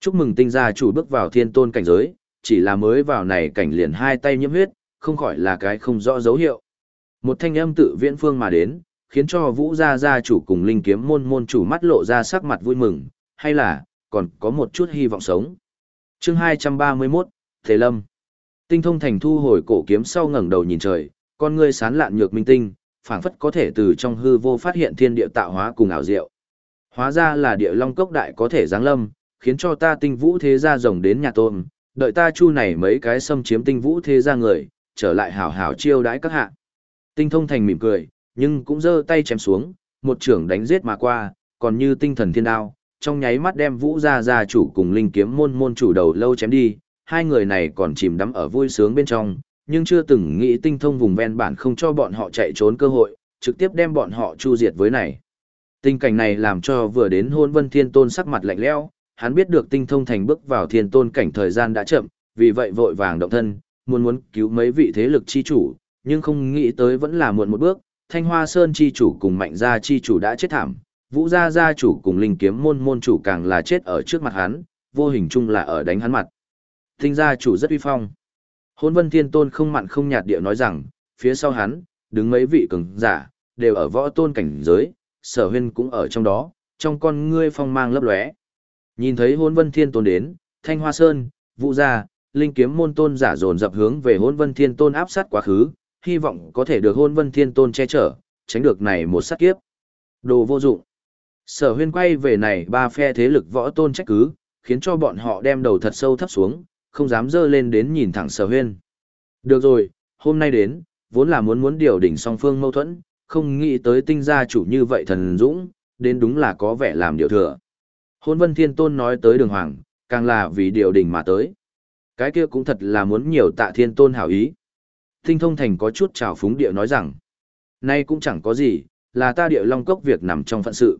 Chúc mừng tinh gia chủ bước vào thiên tôn cảnh giới, chỉ là mới vào này cảnh liền hai tay nhiễm huyết, không khỏi là cái không rõ dấu hiệu. Một thanh âm tự viễn phương mà đến, khiến cho vũ gia gia chủ cùng linh kiếm môn môn chủ mắt lộ ra sắc mặt vui mừng, hay là, còn có một chút hy vọng sống. chương 231, Thế Lâm Tinh thông thành thu hồi cổ kiếm sau ngẩng đầu nhìn trời, con ngươi sán lạn nhược minh tinh, phảng phất có thể từ trong hư vô phát hiện thiên địa tạo hóa cùng ảo diệu. Hóa ra là địa long cốc đại có thể giáng lâm, khiến cho ta tinh vũ thế gia rồng đến nhà tôn, đợi ta chu này mấy cái xâm chiếm tinh vũ thế gia người, trở lại hảo hảo chiêu đãi các hạ. Tinh thông thành mỉm cười, nhưng cũng giơ tay chém xuống, một trưởng đánh giết mà qua, còn như tinh thần thiên đao, trong nháy mắt đem vũ gia gia chủ cùng linh kiếm môn môn chủ đầu lâu chém đi, hai người này còn chìm đắm ở vui sướng bên trong, nhưng chưa từng nghĩ tinh thông vùng ven bản không cho bọn họ chạy trốn cơ hội, trực tiếp đem bọn họ chu diệt với này. Tình cảnh này làm cho vừa đến hôn vân thiên tôn sắc mặt lạnh lẽo, hắn biết được tinh thông thành bước vào thiên tôn cảnh thời gian đã chậm, vì vậy vội vàng động thân, muốn muốn cứu mấy vị thế lực chi chủ, nhưng không nghĩ tới vẫn là muộn một bước, Thanh Hoa Sơn chi chủ cùng Mạnh gia chi chủ đã chết thảm, Vũ gia gia chủ cùng Linh Kiếm môn môn chủ càng là chết ở trước mặt hắn, vô hình chung là ở đánh hắn mặt. Thinh gia chủ rất uy phong. Hôn Vân Thiên Tôn không mặn không nhạt địa nói rằng, phía sau hắn, đứng mấy vị cường giả, đều ở võ tôn cảnh giới, sở huyên cũng ở trong đó, trong con ngươi phong mang lấp lóe. Nhìn thấy Hôn Vân Thiên Tôn đến, Thanh Hoa Sơn, Vũ gia, Linh Kiếm môn tôn giả dồn dập hướng về Hôn Vân Thiên Tôn áp sát quá khứ, hy vọng có thể được hôn vân thiên tôn che chở, tránh được này một sát kiếp. Đồ vô dụng. Sở huyên quay về này ba phe thế lực võ tôn trách cứ, khiến cho bọn họ đem đầu thật sâu thấp xuống, không dám dơ lên đến nhìn thẳng sở huyên. Được rồi, hôm nay đến, vốn là muốn muốn điều đỉnh song phương mâu thuẫn, không nghĩ tới tinh gia chủ như vậy thần dũng, đến đúng là có vẻ làm điều thừa. Hôn vân thiên tôn nói tới đường hoàng, càng là vì điều đỉnh mà tới. Cái kia cũng thật là muốn nhiều tạ thiên tôn hảo ý. Tinh thông thành có chút trào phúng địa nói rằng, nay cũng chẳng có gì, là ta địa long cốc việc nằm trong phận sự.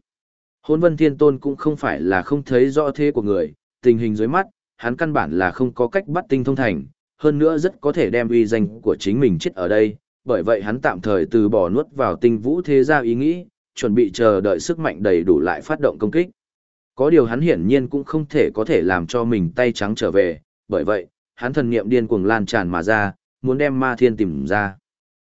Hôn vân thiên tôn cũng không phải là không thấy rõ thế của người, tình hình dưới mắt, hắn căn bản là không có cách bắt tinh thông thành, hơn nữa rất có thể đem uy danh của chính mình chết ở đây, bởi vậy hắn tạm thời từ bỏ nuốt vào tinh vũ thế gia ý nghĩ, chuẩn bị chờ đợi sức mạnh đầy đủ lại phát động công kích. Có điều hắn hiển nhiên cũng không thể có thể làm cho mình tay trắng trở về, bởi vậy, hắn thần niệm điên cuồng lan tràn mà ra, muốn đem ma thiên tìm ra.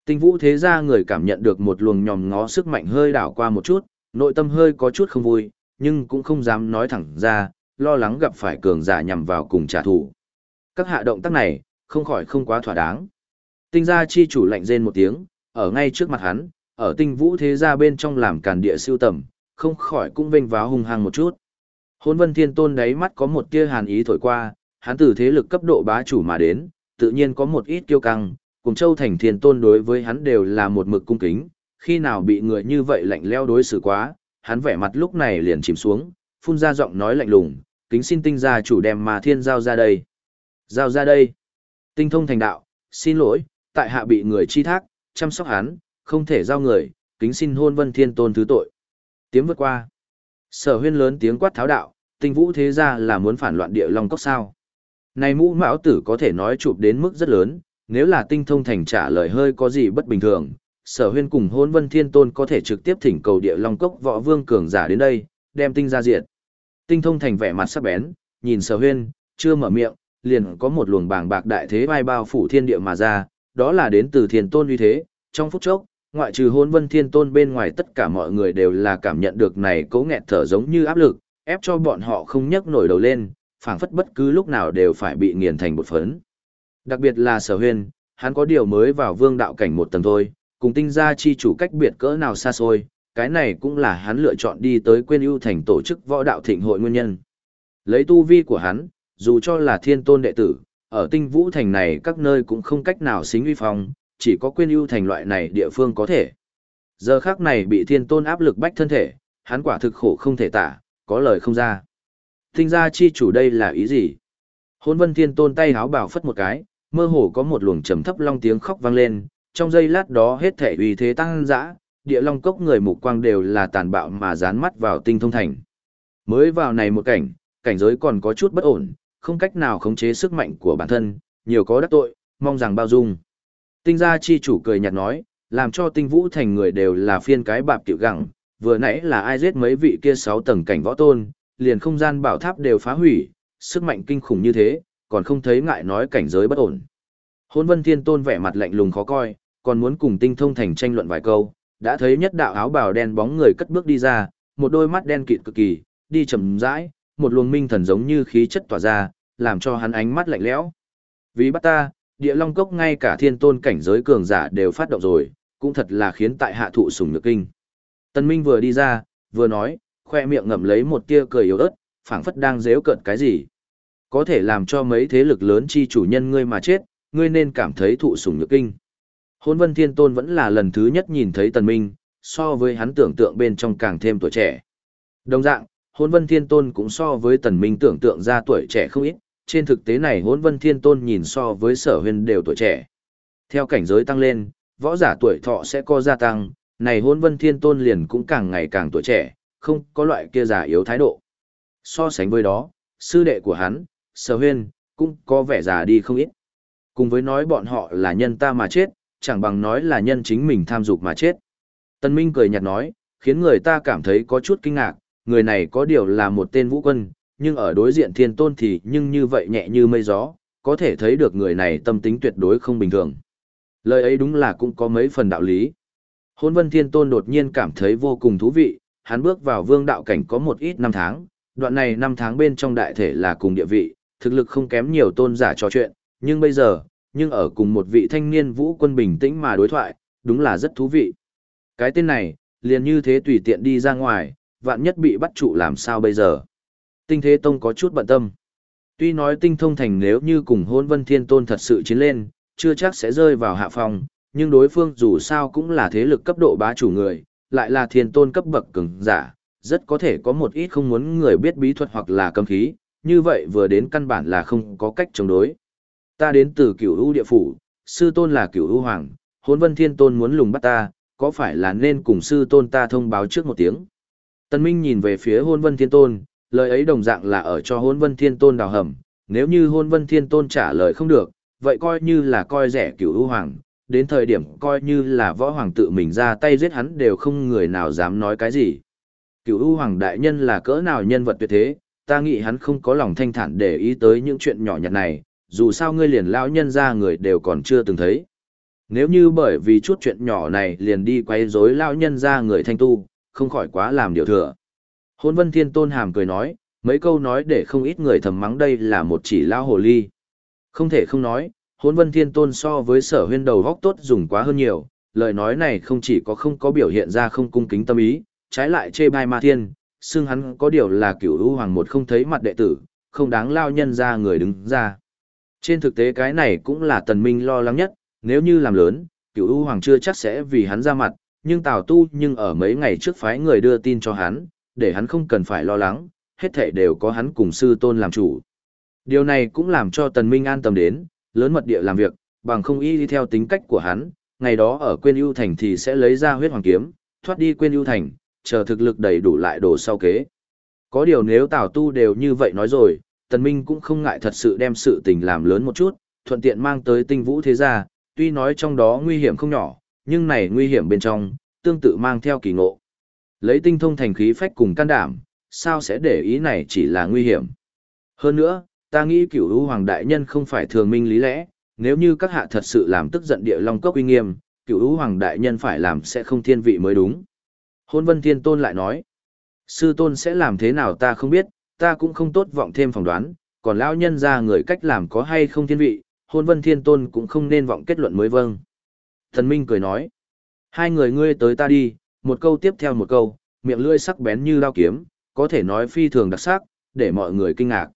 Tinh vũ thế gia người cảm nhận được một luồng nhòm ngó sức mạnh hơi đảo qua một chút, nội tâm hơi có chút không vui, nhưng cũng không dám nói thẳng ra, lo lắng gặp phải cường giả nhằm vào cùng trả thù. Các hạ động tác này, không khỏi không quá thỏa đáng. Tinh gia chi chủ lạnh rên một tiếng, ở ngay trước mặt hắn, ở tinh vũ thế gia bên trong làm càn địa siêu tầm, không khỏi cũng vênh váo hung hăng một chút. Hôn vân thiên tôn đáy mắt có một tia hàn ý thổi qua, hắn từ thế lực cấp độ bá chủ mà đến, tự nhiên có một ít kiêu căng, cùng châu thành thiên tôn đối với hắn đều là một mực cung kính, khi nào bị người như vậy lạnh leo đối xử quá, hắn vẻ mặt lúc này liền chìm xuống, phun ra giọng nói lạnh lùng, kính xin tinh gia chủ đem mà thiên giao ra đây. Giao ra đây. Tinh thông thành đạo, xin lỗi, tại hạ bị người chi thác, chăm sóc hắn, không thể giao người, kính xin hôn vân thiên tôn thứ tội. Tiếng vượt qua. Sở huyên lớn tiếng quát tháo đạo, tinh vũ thế ra là muốn phản loạn địa long cốc sao. Này mũ mão tử có thể nói chụp đến mức rất lớn, nếu là tinh thông thành trả lời hơi có gì bất bình thường, sở huyên cùng hôn vân thiên tôn có thể trực tiếp thỉnh cầu địa long cốc võ vương cường giả đến đây, đem tinh ra diện. Tinh thông thành vẻ mặt sắc bén, nhìn sở huyên, chưa mở miệng, liền có một luồng bàng bạc đại thế vai bao phủ thiên địa mà ra, đó là đến từ thiên tôn uy thế, trong phút chốc, ngoại trừ hôn vân thiên tôn bên ngoài tất cả mọi người đều là cảm nhận được này cố nghẹt thở giống như áp lực, ép cho bọn họ không nhấc nổi đầu lên, phảng phất bất cứ lúc nào đều phải bị nghiền thành một phấn. Đặc biệt là sở huyên, hắn có điều mới vào vương đạo cảnh một tầng thôi, cùng tinh gia chi chủ cách biệt cỡ nào xa xôi, cái này cũng là hắn lựa chọn đi tới quên ưu thành tổ chức võ đạo thịnh hội nguyên nhân. Lấy tu vi của hắn, dù cho là thiên tôn đệ tử, ở tinh vũ thành này các nơi cũng không cách nào xính uy phong, chỉ có quên ưu thành loại này địa phương có thể. Giờ khác này bị thiên tôn áp lực bách thân thể, hắn quả thực khổ không thể tả, có lời không ra. Tinh gia chi chủ đây là ý gì? Hôn vân thiên tôn tay háo bảo phất một cái, mơ hồ có một luồng trầm thấp long tiếng khóc vang lên, trong giây lát đó hết thể uy thế tăng dã, địa long cốc người mục quang đều là tàn bạo mà dán mắt vào tinh thông thành. Mới vào này một cảnh, cảnh giới còn có chút bất ổn, không cách nào khống chế sức mạnh của bản thân, nhiều có đắc tội, mong rằng bao dung. Tinh gia chi chủ cười nhạt nói, làm cho tinh vũ thành người đều là phiên cái bạp tiểu gặng, vừa nãy là ai giết mấy vị kia sáu tầng cảnh võ tôn, liền không gian bảo tháp đều phá hủy, sức mạnh kinh khủng như thế, còn không thấy ngại nói cảnh giới bất ổn. Hôn vân thiên tôn vẻ mặt lạnh lùng khó coi, còn muốn cùng tinh thông thành tranh luận vài câu, đã thấy nhất đạo áo bào đen bóng người cất bước đi ra, một đôi mắt đen kịt cực kỳ, đi chậm rãi, một luồng minh thần giống như khí chất tỏa ra, làm cho hắn ánh mắt lạnh lẽo. Vì bắt ta, địa long cốc ngay cả thiên tôn cảnh giới cường giả đều phát động rồi, cũng thật là khiến tại hạ thụ sùng nhược kinh. Tân Minh vừa đi ra, vừa nói, khoe miệng ngậm lấy một tia cười yếu ớt, phảng phất đang dếu cợt cái gì. Có thể làm cho mấy thế lực lớn chi chủ nhân ngươi mà chết, ngươi nên cảm thấy thụ sủng nhược kinh. Hôn Vân Thiên Tôn vẫn là lần thứ nhất nhìn thấy Tần Minh, so với hắn tưởng tượng bên trong càng thêm tuổi trẻ. Đồng dạng, Hôn Vân Thiên Tôn cũng so với Tần Minh tưởng tượng ra tuổi trẻ không ít, trên thực tế này Hôn Vân Thiên Tôn nhìn so với Sở Huyền đều tuổi trẻ. Theo cảnh giới tăng lên, võ giả tuổi thọ sẽ có gia tăng, này Hôn Vân Thiên Tôn liền cũng càng ngày càng tuổi trẻ, không có loại kia già yếu thái độ. So sánh với đó, sư đệ của hắn, Sở Huyên, cũng có vẻ già đi không ít. Cùng với nói bọn họ là nhân ta mà chết, chẳng bằng nói là nhân chính mình tham dục mà chết. Tân Minh cười nhạt nói, khiến người ta cảm thấy có chút kinh ngạc, người này có điều là một tên vũ quân, nhưng ở đối diện thiên tôn thì nhưng như vậy nhẹ như mây gió, có thể thấy được người này tâm tính tuyệt đối không bình thường. Lời ấy đúng là cũng có mấy phần đạo lý. Hôn vân thiên tôn đột nhiên cảm thấy vô cùng thú vị, hắn bước vào vương đạo cảnh có một ít năm tháng, đoạn này năm tháng bên trong đại thể là cùng địa vị, thực lực không kém nhiều tôn giả trò chuyện, nhưng bây giờ, nhưng ở cùng một vị thanh niên vũ quân bình tĩnh mà đối thoại, đúng là rất thú vị. Cái tên này, liền như thế tùy tiện đi ra ngoài, vạn nhất bị bắt trụ làm sao bây giờ. Tinh Thế Tông có chút bận tâm. Tuy nói tinh thông thành nếu như cùng hôn vân thiên tôn thật sự chiến lên, chưa chắc sẽ rơi vào hạ phòng, nhưng đối phương dù sao cũng là thế lực cấp độ bá chủ người, lại là thiên tôn cấp bậc cường giả, rất có thể có một ít không muốn người biết bí thuật hoặc là cấm khí, như vậy vừa đến căn bản là không có cách chống đối. Ta đến từ cửu u địa phủ, sư tôn là cửu u hoàng, hôn vân thiên tôn muốn lùng bắt ta, có phải là nên cùng sư tôn ta thông báo trước một tiếng. Tân Minh nhìn về phía hôn vân thiên tôn, lời ấy đồng dạng là ở cho hôn vân thiên tôn đào hầm, nếu như hôn vân thiên tôn trả lời không được, vậy coi như là coi rẻ cửu u hoàng, đến thời điểm coi như là võ hoàng tự mình ra tay giết hắn đều không người nào dám nói cái gì. Cửu u hoàng đại nhân là cỡ nào nhân vật tuyệt thế, ta nghĩ hắn không có lòng thanh thản để ý tới những chuyện nhỏ nhặt này, dù sao ngươi liền lão nhân ra người đều còn chưa từng thấy. Nếu như bởi vì chút chuyện nhỏ này liền đi quay rối lão nhân ra người thanh tu, không khỏi quá làm điều thừa. Hôn vân thiên tôn hàm cười nói, mấy câu nói để không ít người thầm mắng đây là một chỉ lão hồ ly. Không thể không nói, hôn vân thiên tôn so với sở huyên đầu góc tốt dùng quá hơn nhiều, lời nói này không chỉ có không có biểu hiện ra không cung kính tâm ý, trái lại chê bai ma thiên, xưng hắn có điều là cửu u hoàng một không thấy mặt đệ tử, không đáng lao nhân ra người đứng ra. Trên thực tế cái này cũng là tần minh lo lắng nhất, nếu như làm lớn, cửu u hoàng chưa chắc sẽ vì hắn ra mặt, nhưng Tào Tu nhưng ở mấy ngày trước phái người đưa tin cho hắn, để hắn không cần phải lo lắng, hết thảy đều có hắn cùng sư tôn làm chủ. Điều này cũng làm cho tần minh an tâm đến, lớn mật địa làm việc, bằng không y đi theo tính cách của hắn, ngày đó ở quên ưu thành thì sẽ lấy ra huyết hoàng kiếm, thoát đi quên ưu thành, chờ thực lực đầy đủ lại đổ sau kế. Có điều nếu Tào Tu đều như vậy nói rồi, Tần Minh cũng không ngại thật sự đem sự tình làm lớn một chút, thuận tiện mang tới tinh vũ thế gia, tuy nói trong đó nguy hiểm không nhỏ, nhưng này nguy hiểm bên trong, tương tự mang theo kỳ ngộ. Lấy tinh thông thành khí phách cùng can đảm, sao sẽ để ý này chỉ là nguy hiểm. Hơn nữa, ta nghĩ cửu u hoàng đại nhân không phải thường minh lý lẽ, nếu như các hạ thật sự làm tức giận địa long cốc uy nghiêm, cửu u hoàng đại nhân phải làm sẽ không thiên vị mới đúng. Hôn vân thiên tôn lại nói, sư tôn sẽ làm thế nào ta không biết, ta cũng không tốt vọng thêm phỏng đoán, còn lão nhân ra người cách làm có hay không thiên vị, hôn vân thiên tôn cũng không nên vọng kết luận mới vâng. Thần Minh cười nói, hai người ngươi tới ta đi, một câu tiếp theo một câu, miệng lưỡi sắc bén như đao kiếm, có thể nói phi thường đặc sắc, để mọi người kinh ngạc.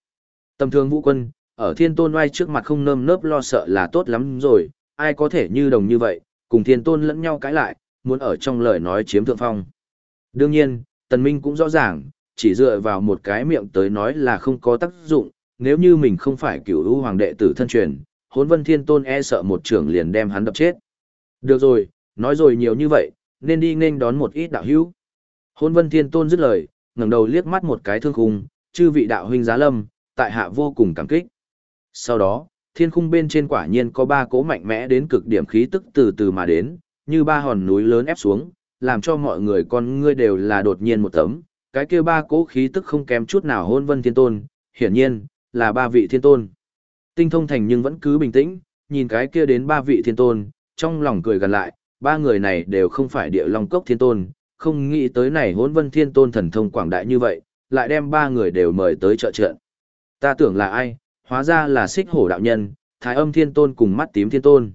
Tầm thường vũ quân, ở thiên tôn oai trước mặt không nơm nớp lo sợ là tốt lắm rồi, ai có thể như đồng như vậy, cùng thiên tôn lẫn nhau cãi lại, muốn ở trong lời nói chiếm thượng phong. Đương nhiên, tần minh cũng rõ ràng, chỉ dựa vào một cái miệng tới nói là không có tác dụng, nếu như mình không phải cửu u hoàng đệ tử thân truyền, hốn vân thiên tôn e sợ một trưởng liền đem hắn đập chết. Được rồi, nói rồi nhiều như vậy, nên đi nên đón một ít đạo hữu. Hôn vân thiên tôn dứt lời, ngẩng đầu liếc mắt một cái thương khung, chư vị đạo huynh giá lâm, tại hạ vô cùng cảm kích. Sau đó, thiên khung bên trên quả nhiên có ba cỗ mạnh mẽ đến cực điểm khí tức từ từ mà đến, như ba hòn núi lớn ép xuống, làm cho mọi người con ngươi đều là đột nhiên một tấm, cái kia ba cỗ khí tức không kém chút nào hôn vân thiên tôn, hiển nhiên, là ba vị thiên tôn. Tinh thông thành nhưng vẫn cứ bình tĩnh, nhìn cái kia đến ba vị thiên tôn, trong lòng cười gần lại, ba người này đều không phải địa long cốc thiên tôn, không nghĩ tới này hôn vân thiên tôn thần thông quảng đại như vậy, lại đem ba người đều mời tới trợ trận. Ta tưởng là ai, hóa ra là xích hổ đạo nhân, thái âm thiên tôn cùng mắt tím thiên tôn.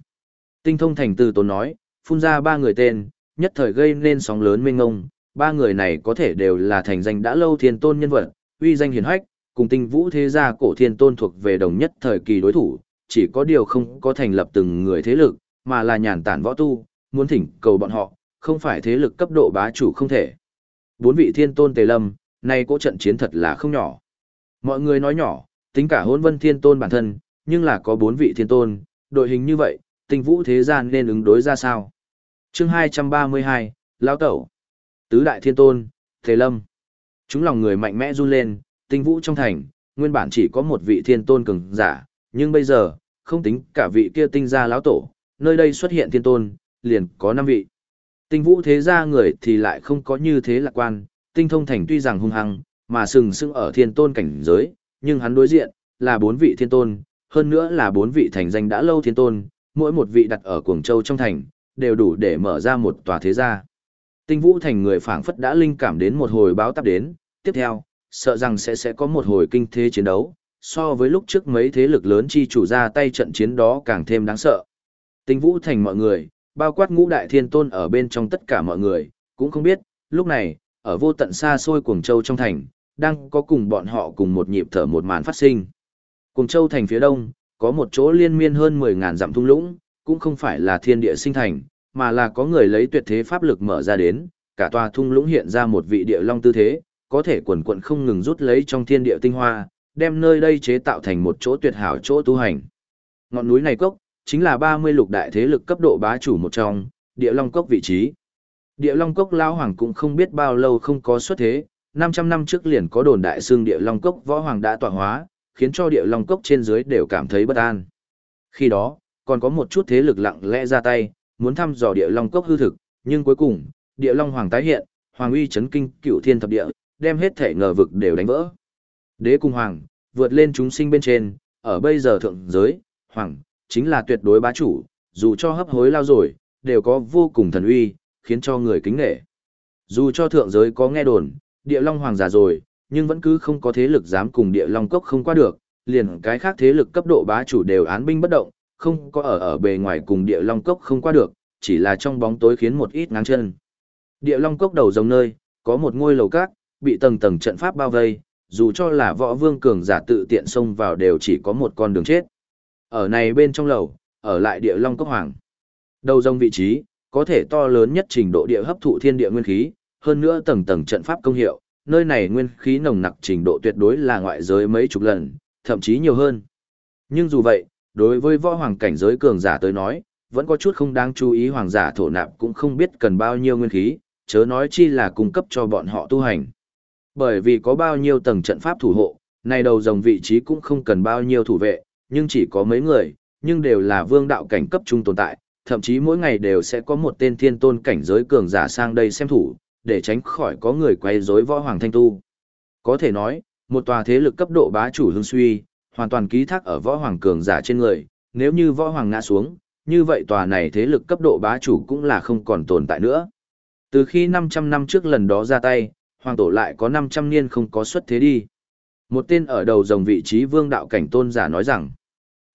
Tinh thông thành từ tôn nói, phun ra ba người tên, nhất thời gây nên sóng lớn mênh ngông, ba người này có thể đều là thành danh đã lâu thiên tôn nhân vật, uy danh hiển hách, cùng tinh vũ thế gia cổ thiên tôn thuộc về đồng nhất thời kỳ đối thủ, chỉ có điều không có thành lập từng người thế lực, mà là nhàn tản võ tu, muốn thỉnh cầu bọn họ, không phải thế lực cấp độ bá chủ không thể. Bốn vị thiên tôn tề lâm, nay cỗ trận chiến thật là không nhỏ. Mọi người nói nhỏ, tính cả hôn vân thiên tôn bản thân, nhưng là có bốn vị thiên tôn, đội hình như vậy, tinh vũ thế gian nên ứng đối ra sao? chương 232, Lão Tẩu, Tứ Đại Thiên Tôn, thế Lâm. Chúng lòng người mạnh mẽ run lên, tinh vũ trong thành, nguyên bản chỉ có một vị thiên tôn cường giả, nhưng bây giờ, không tính cả vị kia tinh gia lão tổ, nơi đây xuất hiện thiên tôn, liền có năm vị. Tinh vũ thế gia người thì lại không có như thế lạc quan, tinh thông thành tuy rằng hung hăng, mà sừng sững ở thiên tôn cảnh giới, nhưng hắn đối diện, là bốn vị thiên tôn, hơn nữa là bốn vị thành danh đã lâu thiên tôn, mỗi một vị đặt ở Cuồng Châu trong thành, đều đủ để mở ra một tòa thế gia. Tinh vũ thành người phảng phất đã linh cảm đến một hồi báo tắp đến, tiếp theo, sợ rằng sẽ sẽ có một hồi kinh thế chiến đấu, so với lúc trước mấy thế lực lớn chi chủ ra tay trận chiến đó càng thêm đáng sợ. Tinh vũ thành mọi người, bao quát ngũ đại thiên tôn ở bên trong tất cả mọi người, cũng không biết, lúc này, ở vô tận xa xôi Cuồng Châu trong thành, đang có cùng bọn họ cùng một nhịp thở một màn phát sinh. Cuồng Châu thành phía đông, có một chỗ liên miên hơn 10.000 dặm thung lũng, cũng không phải là thiên địa sinh thành, mà là có người lấy tuyệt thế pháp lực mở ra đến, cả tòa thung lũng hiện ra một vị địa long tư thế, có thể quần quận không ngừng rút lấy trong thiên địa tinh hoa, đem nơi đây chế tạo thành một chỗ tuyệt hảo chỗ tu hành. Ngọn núi này cốc, chính là 30 lục đại thế lực cấp độ bá chủ một trong, địa long cốc vị trí. Địa long cốc lao hoàng cũng không biết bao lâu không có xuất thế, 500 năm trước liền có đồn đại xương địa long cốc võ hoàng đã tọa hóa, khiến cho địa long cốc trên dưới đều cảm thấy bất an. Khi đó, còn có một chút thế lực lặng lẽ ra tay, muốn thăm dò địa long cốc hư thực, nhưng cuối cùng, địa long hoàng tái hiện, hoàng uy chấn kinh cựu thiên thập địa, đem hết thể ngờ vực đều đánh vỡ. Đế cung hoàng, vượt lên chúng sinh bên trên, ở bây giờ thượng giới, hoàng, chính là tuyệt đối bá chủ, dù cho hấp hối lao rồi, đều có vô cùng thần uy, khiến cho người kính nể. Dù cho thượng giới có nghe đồn, địa long hoàng già rồi, nhưng vẫn cứ không có thế lực dám cùng địa long cốc không qua được, liền cái khác thế lực cấp độ bá chủ đều án binh bất động, không có ở ở bề ngoài cùng địa long cốc không qua được, chỉ là trong bóng tối khiến một ít ngáng chân. Địa long cốc đầu rồng nơi, có một ngôi lầu cát, bị tầng tầng trận pháp bao vây, dù cho là võ vương cường giả tự tiện xông vào đều chỉ có một con đường chết. Ở này bên trong lầu, ở lại địa long cốc hoàng. Đầu rồng vị trí, có thể to lớn nhất trình độ địa hấp thụ thiên địa nguyên khí, hơn nữa tầng tầng trận pháp công hiệu, nơi này nguyên khí nồng nặc trình độ tuyệt đối là ngoại giới mấy chục lần, thậm chí nhiều hơn. Nhưng dù vậy, đối với võ hoàng cảnh giới cường giả tới nói, vẫn có chút không đáng chú ý hoàng giả thổ nạp cũng không biết cần bao nhiêu nguyên khí, chớ nói chi là cung cấp cho bọn họ tu hành. Bởi vì có bao nhiêu tầng trận pháp thủ hộ, này đầu dòng vị trí cũng không cần bao nhiêu thủ vệ, nhưng chỉ có mấy người, nhưng đều là vương đạo cảnh cấp trung tồn tại, thậm chí mỗi ngày đều sẽ có một tên thiên tôn cảnh giới cường giả sang đây xem thủ, để tránh khỏi có người quay rối võ hoàng thanh tu. Có thể nói, một tòa thế lực cấp độ bá chủ hương suy, hoàn toàn ký thác ở võ hoàng cường giả trên người, nếu như võ hoàng ngã xuống, như vậy tòa này thế lực cấp độ bá chủ cũng là không còn tồn tại nữa. Từ khi 500 năm trước lần đó ra tay, hoàng tổ lại có 500 niên không có xuất thế đi. Một tên ở đầu dòng vị trí vương đạo cảnh tôn giả nói rằng,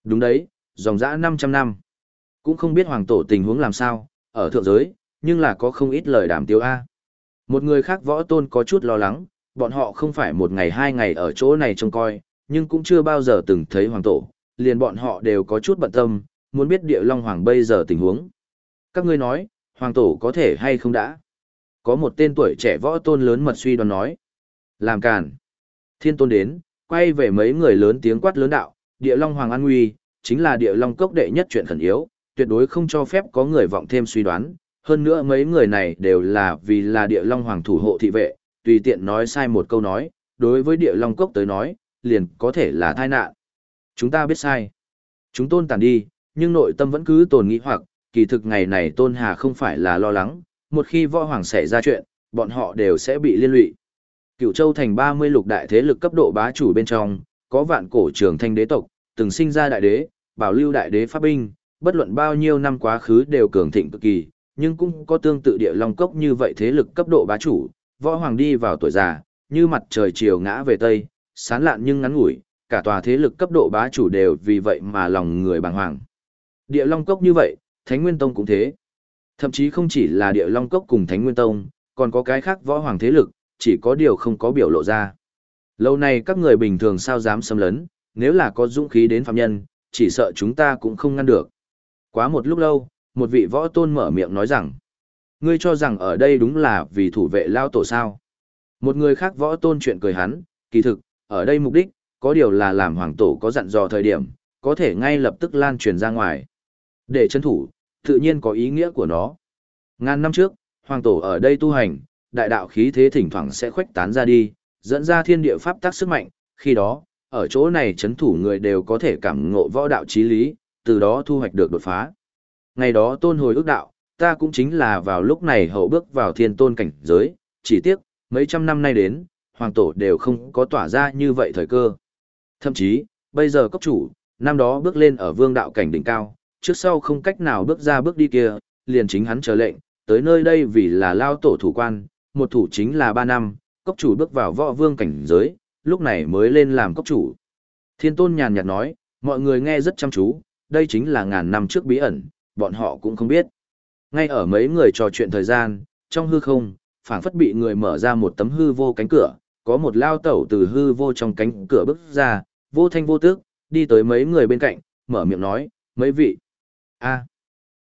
đúng đấy, dòng dã 500 năm. Cũng không biết hoàng tổ tình huống làm sao, ở thượng giới, nhưng là có không ít lời đàm tiêu A. Một người khác võ tôn có chút lo lắng, bọn họ không phải một ngày hai ngày ở chỗ này trông coi, nhưng cũng chưa bao giờ từng thấy hoàng tổ, liền bọn họ đều có chút bận tâm, muốn biết địa long hoàng bây giờ tình huống. Các ngươi nói, hoàng tổ có thể hay không đã? Có một tên tuổi trẻ võ tôn lớn mật suy đoán nói. Làm càn. Thiên tôn đến, quay về mấy người lớn tiếng quát lớn đạo, địa long hoàng an nguy, chính là địa long cốc đệ nhất chuyện khẩn yếu, tuyệt đối không cho phép có người vọng thêm suy đoán. Hơn nữa mấy người này đều là vì là địa long hoàng thủ hộ thị vệ, tùy tiện nói sai một câu nói, đối với địa long cốc tới nói, liền có thể là tai nạn. Chúng ta biết sai. Chúng tôn tàn đi, nhưng nội tâm vẫn cứ tồn nghĩ hoặc, kỳ thực ngày này tôn hà không phải là lo lắng, một khi võ hoàng xảy ra chuyện, bọn họ đều sẽ bị liên lụy. Cựu châu thành 30 lục đại thế lực cấp độ bá chủ bên trong, có vạn cổ trường thanh đế tộc, từng sinh ra đại đế, bảo lưu đại đế pháp binh, bất luận bao nhiêu năm quá khứ đều cường thịnh cực kỳ, nhưng cũng có tương tự địa long cốc như vậy thế lực cấp độ bá chủ, võ hoàng đi vào tuổi già, như mặt trời chiều ngã về tây, sán lạn nhưng ngắn ngủi, cả tòa thế lực cấp độ bá chủ đều vì vậy mà lòng người bàng hoàng. Địa long cốc như vậy, Thánh Nguyên Tông cũng thế. Thậm chí không chỉ là địa long cốc cùng Thánh Nguyên Tông, còn có cái khác võ hoàng thế lực, chỉ có điều không có biểu lộ ra. Lâu này các người bình thường sao dám xâm lấn, nếu là có dũng khí đến phạm nhân, chỉ sợ chúng ta cũng không ngăn được. Quá một lúc lâu, một vị võ tôn mở miệng nói rằng, ngươi cho rằng ở đây đúng là vì thủ vệ lao tổ sao. Một người khác võ tôn chuyện cười hắn, kỳ thực, ở đây mục đích, có điều là làm hoàng tổ có dặn dò thời điểm, có thể ngay lập tức lan truyền ra ngoài. Để chân thủ, tự nhiên có ý nghĩa của nó. Ngàn năm trước, hoàng tổ ở đây tu hành, đại đạo khí thế thỉnh thoảng sẽ khuếch tán ra đi, dẫn ra thiên địa pháp tác sức mạnh, khi đó, ở chỗ này chấn thủ người đều có thể cảm ngộ võ đạo chí lý, từ đó thu hoạch được đột phá. Ngày đó tôn hồi ước đạo, ta cũng chính là vào lúc này hậu bước vào thiên tôn cảnh giới, chỉ tiếc, mấy trăm năm nay đến, hoàng tổ đều không có tỏa ra như vậy thời cơ. Thậm chí, bây giờ cấp chủ, năm đó bước lên ở vương đạo cảnh đỉnh cao, trước sau không cách nào bước ra bước đi kia, liền chính hắn chờ lệnh, tới nơi đây vì là lao tổ thủ quan, một thủ chính là ba năm, cốc chủ bước vào võ vương cảnh giới, lúc này mới lên làm cốc chủ. Thiên tôn nhàn nhạt nói, mọi người nghe rất chăm chú, đây chính là ngàn năm trước bí ẩn, bọn họ cũng không biết. Ngay ở mấy người trò chuyện thời gian, trong hư không, phảng phất bị người mở ra một tấm hư vô cánh cửa, có một lao tẩu từ hư vô trong cánh cửa bước ra, vô thanh vô tước, đi tới mấy người bên cạnh, mở miệng nói, mấy vị. a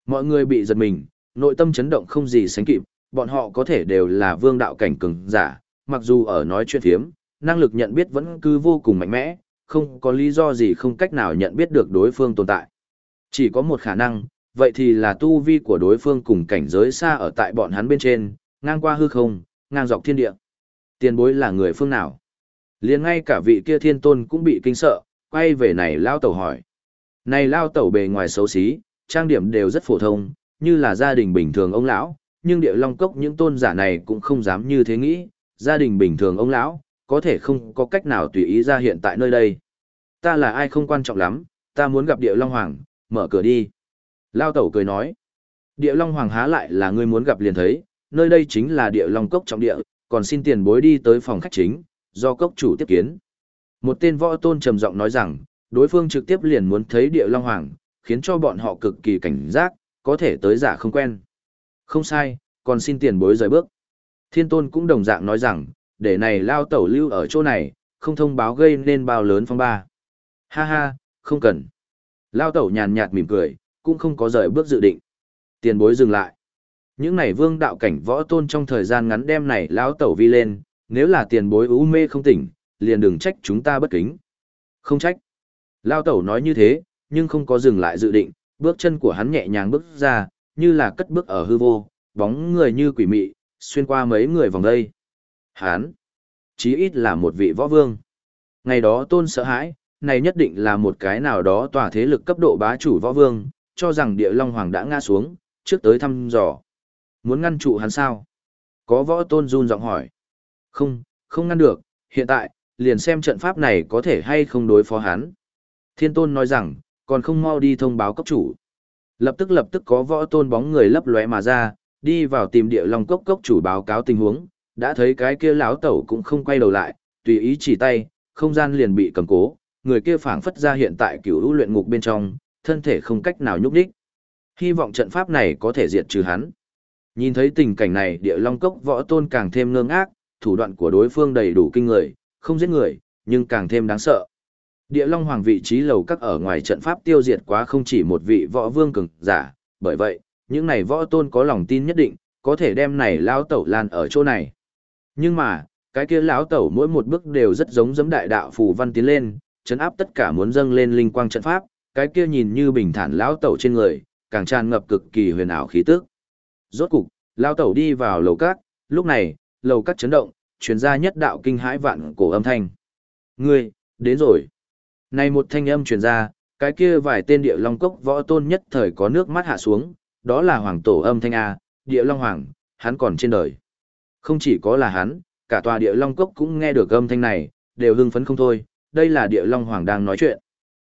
mọi người bị giật mình, nội tâm chấn động không gì sánh kịp, bọn họ có thể đều là vương đạo cảnh cường giả, mặc dù ở nói chuyện thiếm, năng lực nhận biết vẫn cứ vô cùng mạnh mẽ, không có lý do gì không cách nào nhận biết được đối phương tồn tại. Chỉ có một khả năng, vậy thì là tu vi của đối phương cùng cảnh giới xa ở tại bọn hắn bên trên, ngang qua hư không, ngang dọc thiên địa. Tiền bối là người phương nào? liền ngay cả vị kia thiên tôn cũng bị kinh sợ, quay về này lao tẩu hỏi. Này lao tẩu bề ngoài xấu xí, trang điểm đều rất phổ thông, như là gia đình bình thường ông lão, nhưng địa long cốc những tôn giả này cũng không dám như thế nghĩ, gia đình bình thường ông lão, có thể không có cách nào tùy ý ra hiện tại nơi đây. Ta là ai không quan trọng lắm, ta muốn gặp địa long hoàng, mở cửa đi. Lao tẩu cười nói, địa long hoàng há lại là ngươi muốn gặp liền thấy, nơi đây chính là địa long cốc trọng địa, còn xin tiền bối đi tới phòng khách chính, do cốc chủ tiếp kiến. Một tên võ tôn trầm giọng nói rằng, đối phương trực tiếp liền muốn thấy địa long hoàng, khiến cho bọn họ cực kỳ cảnh giác, có thể tới giả không quen. Không sai, còn xin tiền bối rời bước. Thiên tôn cũng đồng dạng nói rằng, để này lao tẩu lưu ở chỗ này, không thông báo gây nên bao lớn phong ba. Ha ha, không cần. Lao tẩu nhàn nhạt mỉm cười, cũng không có rời bước dự định. Tiền bối dừng lại. Những này vương đạo cảnh võ tôn trong thời gian ngắn đem này lão tẩu vi lên, nếu là tiền bối u mê không tỉnh, liền đừng trách chúng ta bất kính. Không trách. lão tẩu nói như thế, nhưng không có dừng lại dự định, bước chân của hắn nhẹ nhàng bước ra, như là cất bước ở hư vô, bóng người như quỷ mị, xuyên qua mấy người vòng đây. Hắn, chí ít là một vị võ vương. Ngày đó tôn sợ hãi, này nhất định là một cái nào đó tòa thế lực cấp độ bá chủ võ vương, cho rằng địa long hoàng đã ngã xuống, trước tới thăm dò. Muốn ngăn trụ hắn sao? Có võ tôn run giọng hỏi. Không, không ngăn được, hiện tại, liền xem trận pháp này có thể hay không đối phó hắn. Thiên tôn nói rằng, còn không mau đi thông báo cấp chủ. Lập tức lập tức có võ tôn bóng người lấp lóe mà ra, đi vào tìm địa long cốc cốc chủ báo cáo tình huống, đã thấy cái kia lão tẩu cũng không quay đầu lại, tùy ý chỉ tay, không gian liền bị cầm cố, người kia phảng phất ra hiện tại cửu lũ luyện ngục bên trong, thân thể không cách nào nhúc nhích. Hy vọng trận pháp này có thể diệt trừ hắn. Nhìn thấy tình cảnh này, địa long cốc võ tôn càng thêm ngơ ngác, thủ đoạn của đối phương đầy đủ kinh người, không giết người, nhưng càng thêm đáng sợ. Địa Long Hoàng vị trí lầu các ở ngoài trận pháp tiêu diệt quá không chỉ một vị võ vương cường giả, bởi vậy, những này võ tôn có lòng tin nhất định, có thể đem này lão tẩu lan ở chỗ này. Nhưng mà, cái kia lão tẩu mỗi một bước đều rất giống giấm đại đạo phù văn tiến lên, chấn áp tất cả muốn dâng lên linh quang trận pháp, cái kia nhìn như bình thản lão tẩu trên người, càng tràn ngập cực kỳ huyền ảo khí tức. Rốt cục, lão tẩu đi vào lầu cát. lúc này, lầu cát chấn động, truyền ra nhất đạo kinh hãi vạn cổ âm thanh. Ngươi, đến rồi. Này một thanh âm truyền ra, cái kia vài tên địa long cốc võ tôn nhất thời có nước mắt hạ xuống, đó là hoàng tổ âm thanh A, địa long hoàng, hắn còn trên đời. Không chỉ có là hắn, cả tòa địa long cốc cũng nghe được âm thanh này, đều hưng phấn không thôi, đây là địa long hoàng đang nói chuyện.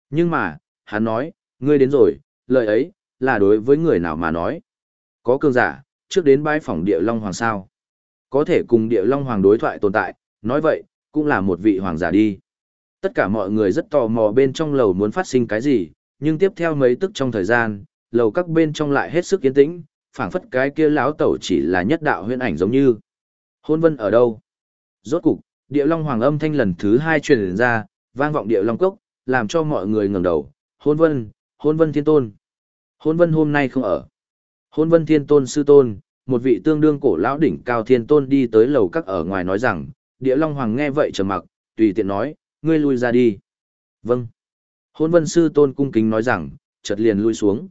Nhưng mà, hắn nói, ngươi đến rồi, lời ấy, là đối với người nào mà nói. Có cương giả, trước đến bái phỏng địa long hoàng sao. Có thể cùng địa long hoàng đối thoại tồn tại, nói vậy, cũng là một vị hoàng giả đi. Tất cả mọi người rất tò mò bên trong lầu muốn phát sinh cái gì, nhưng tiếp theo mấy tức trong thời gian, lầu các bên trong lại hết sức yên tĩnh, phảng phất cái kia lão tẩu chỉ là nhất đạo huyễn ảnh giống như. Hôn vân ở đâu? Rốt cục, địa long hoàng âm thanh lần thứ hai truyền ra, vang vọng địa long cốc, làm cho mọi người ngẩng đầu. Hôn vân, hôn vân thiên tôn. Hôn vân hôm nay không ở. Hôn vân thiên tôn sư tôn, một vị tương đương cổ lão đỉnh cao thiên tôn đi tới lầu các ở ngoài nói rằng, địa long hoàng nghe vậy trầm mặc, tùy tiện nói, ngươi lui ra đi. Vâng. Hôn vân sư tôn cung kính nói rằng, chợt liền lui xuống.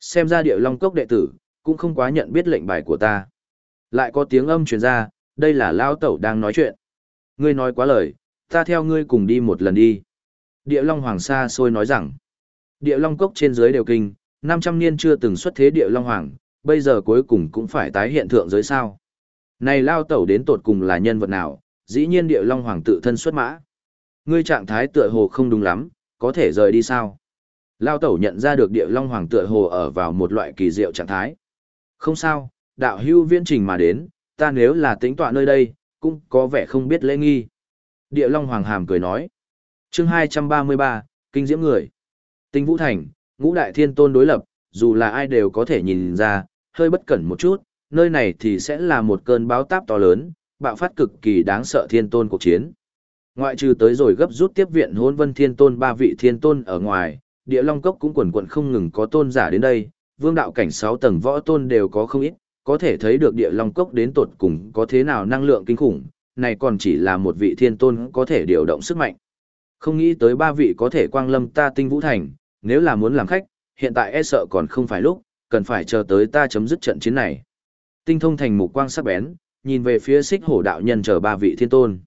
Xem ra địa long cốc đệ tử, cũng không quá nhận biết lệnh bài của ta. Lại có tiếng âm truyền ra, đây là Lao Tẩu đang nói chuyện. Ngươi nói quá lời, ta theo ngươi cùng đi một lần đi. Địa Long Hoàng xa xôi nói rằng, địa Long Cốc trên dưới đều kinh, 500 niên chưa từng xuất thế địa Long Hoàng, bây giờ cuối cùng cũng phải tái hiện thượng giới sao. Này Lao Tẩu đến tột cùng là nhân vật nào, dĩ nhiên địa Long Hoàng tự thân xuất mã. Ngươi trạng thái tựa hồ không đúng lắm, có thể rời đi sao? Lao Tẩu nhận ra được địa Long Hoàng tựa hồ ở vào một loại kỳ diệu trạng thái. Không sao, đạo hưu viên trình mà đến, ta nếu là tính tọa nơi đây, cũng có vẻ không biết lễ nghi. Địa Long Hoàng Hàm cười nói. chương 233, Kinh Diễm Người. Tinh Vũ Thành, ngũ đại thiên tôn đối lập, dù là ai đều có thể nhìn ra, hơi bất cẩn một chút, nơi này thì sẽ là một cơn báo táp to lớn, bạo phát cực kỳ đáng sợ thiên tôn cuộc chiến. Ngoại trừ tới rồi gấp rút tiếp viện hôn vân thiên tôn ba vị thiên tôn ở ngoài, địa long cốc cũng quần quận không ngừng có tôn giả đến đây, vương đạo cảnh 6 tầng võ tôn đều có không ít, có thể thấy được địa long cốc đến tột cùng có thế nào năng lượng kinh khủng, này còn chỉ là một vị thiên tôn có thể điều động sức mạnh. Không nghĩ tới ba vị có thể quang lâm ta tinh vũ thành, nếu là muốn làm khách, hiện tại e sợ còn không phải lúc, cần phải chờ tới ta chấm dứt trận chiến này. Tinh thông thành mục quang sắc bén, nhìn về phía xích hổ đạo nhân chờ ba vị thiên tôn.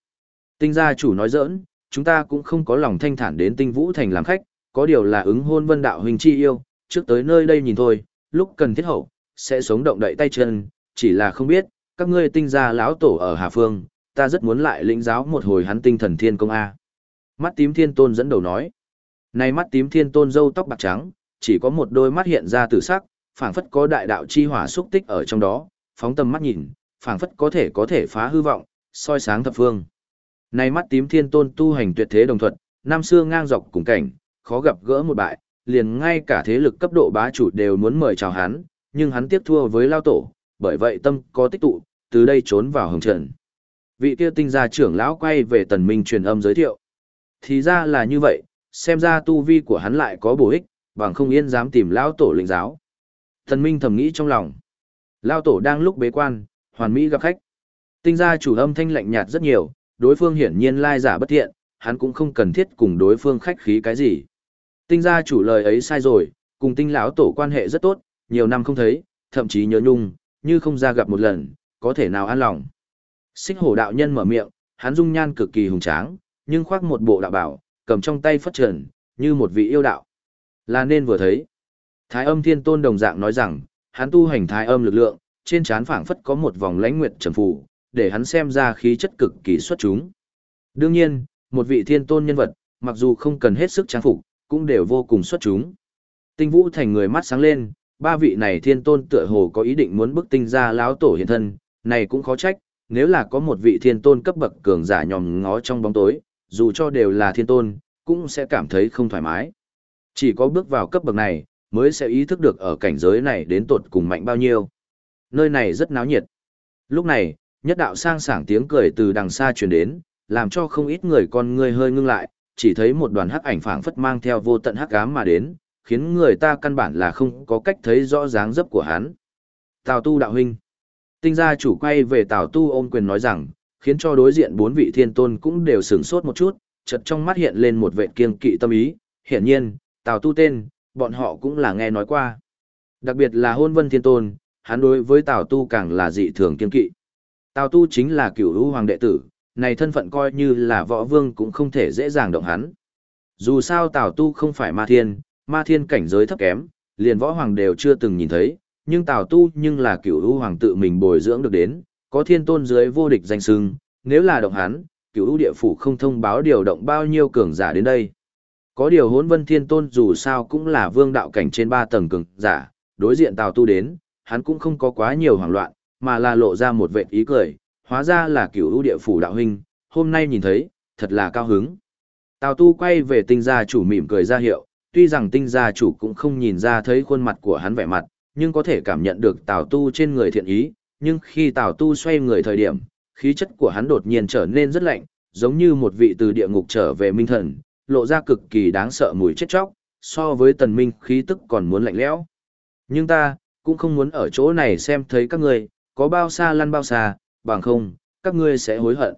Tinh gia chủ nói giỡn, chúng ta cũng không có lòng thanh thản đến tinh vũ thành làm khách, có điều là ứng hôn vân đạo huynh chi yêu, trước tới nơi đây nhìn thôi, lúc cần thiết hậu, sẽ sống động đậy tay chân, chỉ là không biết, các ngươi tinh gia lão tổ ở Hà Phương, ta rất muốn lại lĩnh giáo một hồi hắn tinh thần thiên công A. Mắt tím thiên tôn dẫn đầu nói nay mắt tím thiên tôn râu tóc bạc trắng, chỉ có một đôi mắt hiện ra tử sắc, phảng phất có đại đạo chi hỏa xúc tích ở trong đó, phóng tầm mắt nhìn, phảng phất có thể có thể phá hư vọng, soi sáng thập phương. nay mắt tím thiên tôn tu hành tuyệt thế đồng thuận, năm xưa ngang dọc cùng cảnh, khó gặp gỡ một bại, liền ngay cả thế lực cấp độ bá chủ đều muốn mời chào hắn, nhưng hắn tiếp thua với lao tổ, bởi vậy tâm có tích tụ, từ đây trốn vào hồng trận Vị kia tinh gia trưởng lão quay về tần minh truyền âm giới thiệu. Thì ra là như vậy, xem ra tu vi của hắn lại có bổ ích, bằng không yên dám tìm lão tổ lĩnh giáo. Thần minh thầm nghĩ trong lòng. Lao tổ đang lúc bế quan, hoàn mỹ gặp khách. Tinh gia chủ âm thanh lạnh nhạt rất nhiều, đối phương hiển nhiên lai giả bất thiện, hắn cũng không cần thiết cùng đối phương khách khí cái gì. Tinh gia chủ lời ấy sai rồi, cùng tinh lão tổ quan hệ rất tốt, nhiều năm không thấy, thậm chí nhớ nhung, như không ra gặp một lần, có thể nào an lòng. Xích hổ đạo nhân mở miệng, hắn dung nhan cực kỳ hùng tráng, nhưng khoác một bộ đạo bảo, cầm trong tay phất trần, như một vị yêu đạo. Là nên vừa thấy. Thái âm thiên tôn đồng dạng nói rằng, hắn tu hành thái âm lực lượng, trên trán phảng phất có một vòng lãnh nguyệt trầm phủ, để hắn xem ra khí chất cực kỳ xuất chúng. Đương nhiên, một vị thiên tôn nhân vật, mặc dù không cần hết sức trang phục, cũng đều vô cùng xuất chúng. Tinh Vũ thành người mắt sáng lên, ba vị này thiên tôn tựa hồ có ý định muốn bức tinh ra láo tổ hiện thân, này cũng khó trách, nếu là có một vị thiên tôn cấp bậc cường giả nhòm ngó trong bóng tối, dù cho đều là thiên tôn, cũng sẽ cảm thấy không thoải mái. Chỉ có bước vào cấp bậc này, mới sẽ ý thức được ở cảnh giới này đến tột cùng mạnh bao nhiêu. Nơi này rất náo nhiệt. Lúc này, nhất đạo sang sảng tiếng cười từ đằng xa truyền đến, làm cho không ít người con người hơi ngưng lại, chỉ thấy một đoàn hắc ảnh phảng phất mang theo vô tận hắc ám mà đến, khiến người ta căn bản là không có cách thấy rõ dáng dấp của hắn. Tào Tu đạo huynh. Tinh gia chủ quay về Tào Tu ôm quyền nói rằng, khiến cho đối diện bốn vị thiên tôn cũng đều sửng sốt một chút, chợt trong mắt hiện lên một vệ kiên kỵ tâm ý, hiển nhiên, Tào Tu tên, bọn họ cũng là nghe nói qua. Đặc biệt là hôn vân thiên tôn, hắn đối với Tào Tu càng là dị thường kiên kỵ. Tào Tu chính là cửu hữu hoàng đệ tử, này thân phận coi như là võ vương cũng không thể dễ dàng động hắn. Dù sao Tào Tu không phải ma thiên, ma thiên cảnh giới thấp kém, liền võ hoàng đều chưa từng nhìn thấy, nhưng Tào Tu nhưng là cửu hữu hoàng tự mình bồi dưỡng được đến, có thiên tôn dưới vô địch danh sưng, nếu là động hắn, cửu hữu địa phủ không thông báo điều động bao nhiêu cường giả đến đây. Có điều hốn vân thiên tôn dù sao cũng là vương đạo cảnh trên ba tầng cường giả, đối diện Tào Tu đến, hắn cũng không có quá nhiều hoảng loạn, mà là lộ ra một vệ ý cười, hóa ra là cửu ưu địa phủ đạo huynh, hôm nay nhìn thấy, thật là cao hứng. Tào tu quay về tinh gia chủ mỉm cười ra hiệu, tuy rằng tinh gia chủ cũng không nhìn ra thấy khuôn mặt của hắn vẻ mặt, nhưng có thể cảm nhận được tào tu trên người thiện ý, nhưng khi tào tu xoay người thời điểm, khí chất của hắn đột nhiên trở nên rất lạnh, giống như một vị từ địa ngục trở về minh thần, lộ ra cực kỳ đáng sợ mùi chết chóc, so với tần minh khí tức còn muốn lạnh lẽo. Nhưng ta, cũng không muốn ở chỗ này xem thấy các ngươi, có bao xa lăn bao xa, bằng không, các ngươi sẽ hối hận.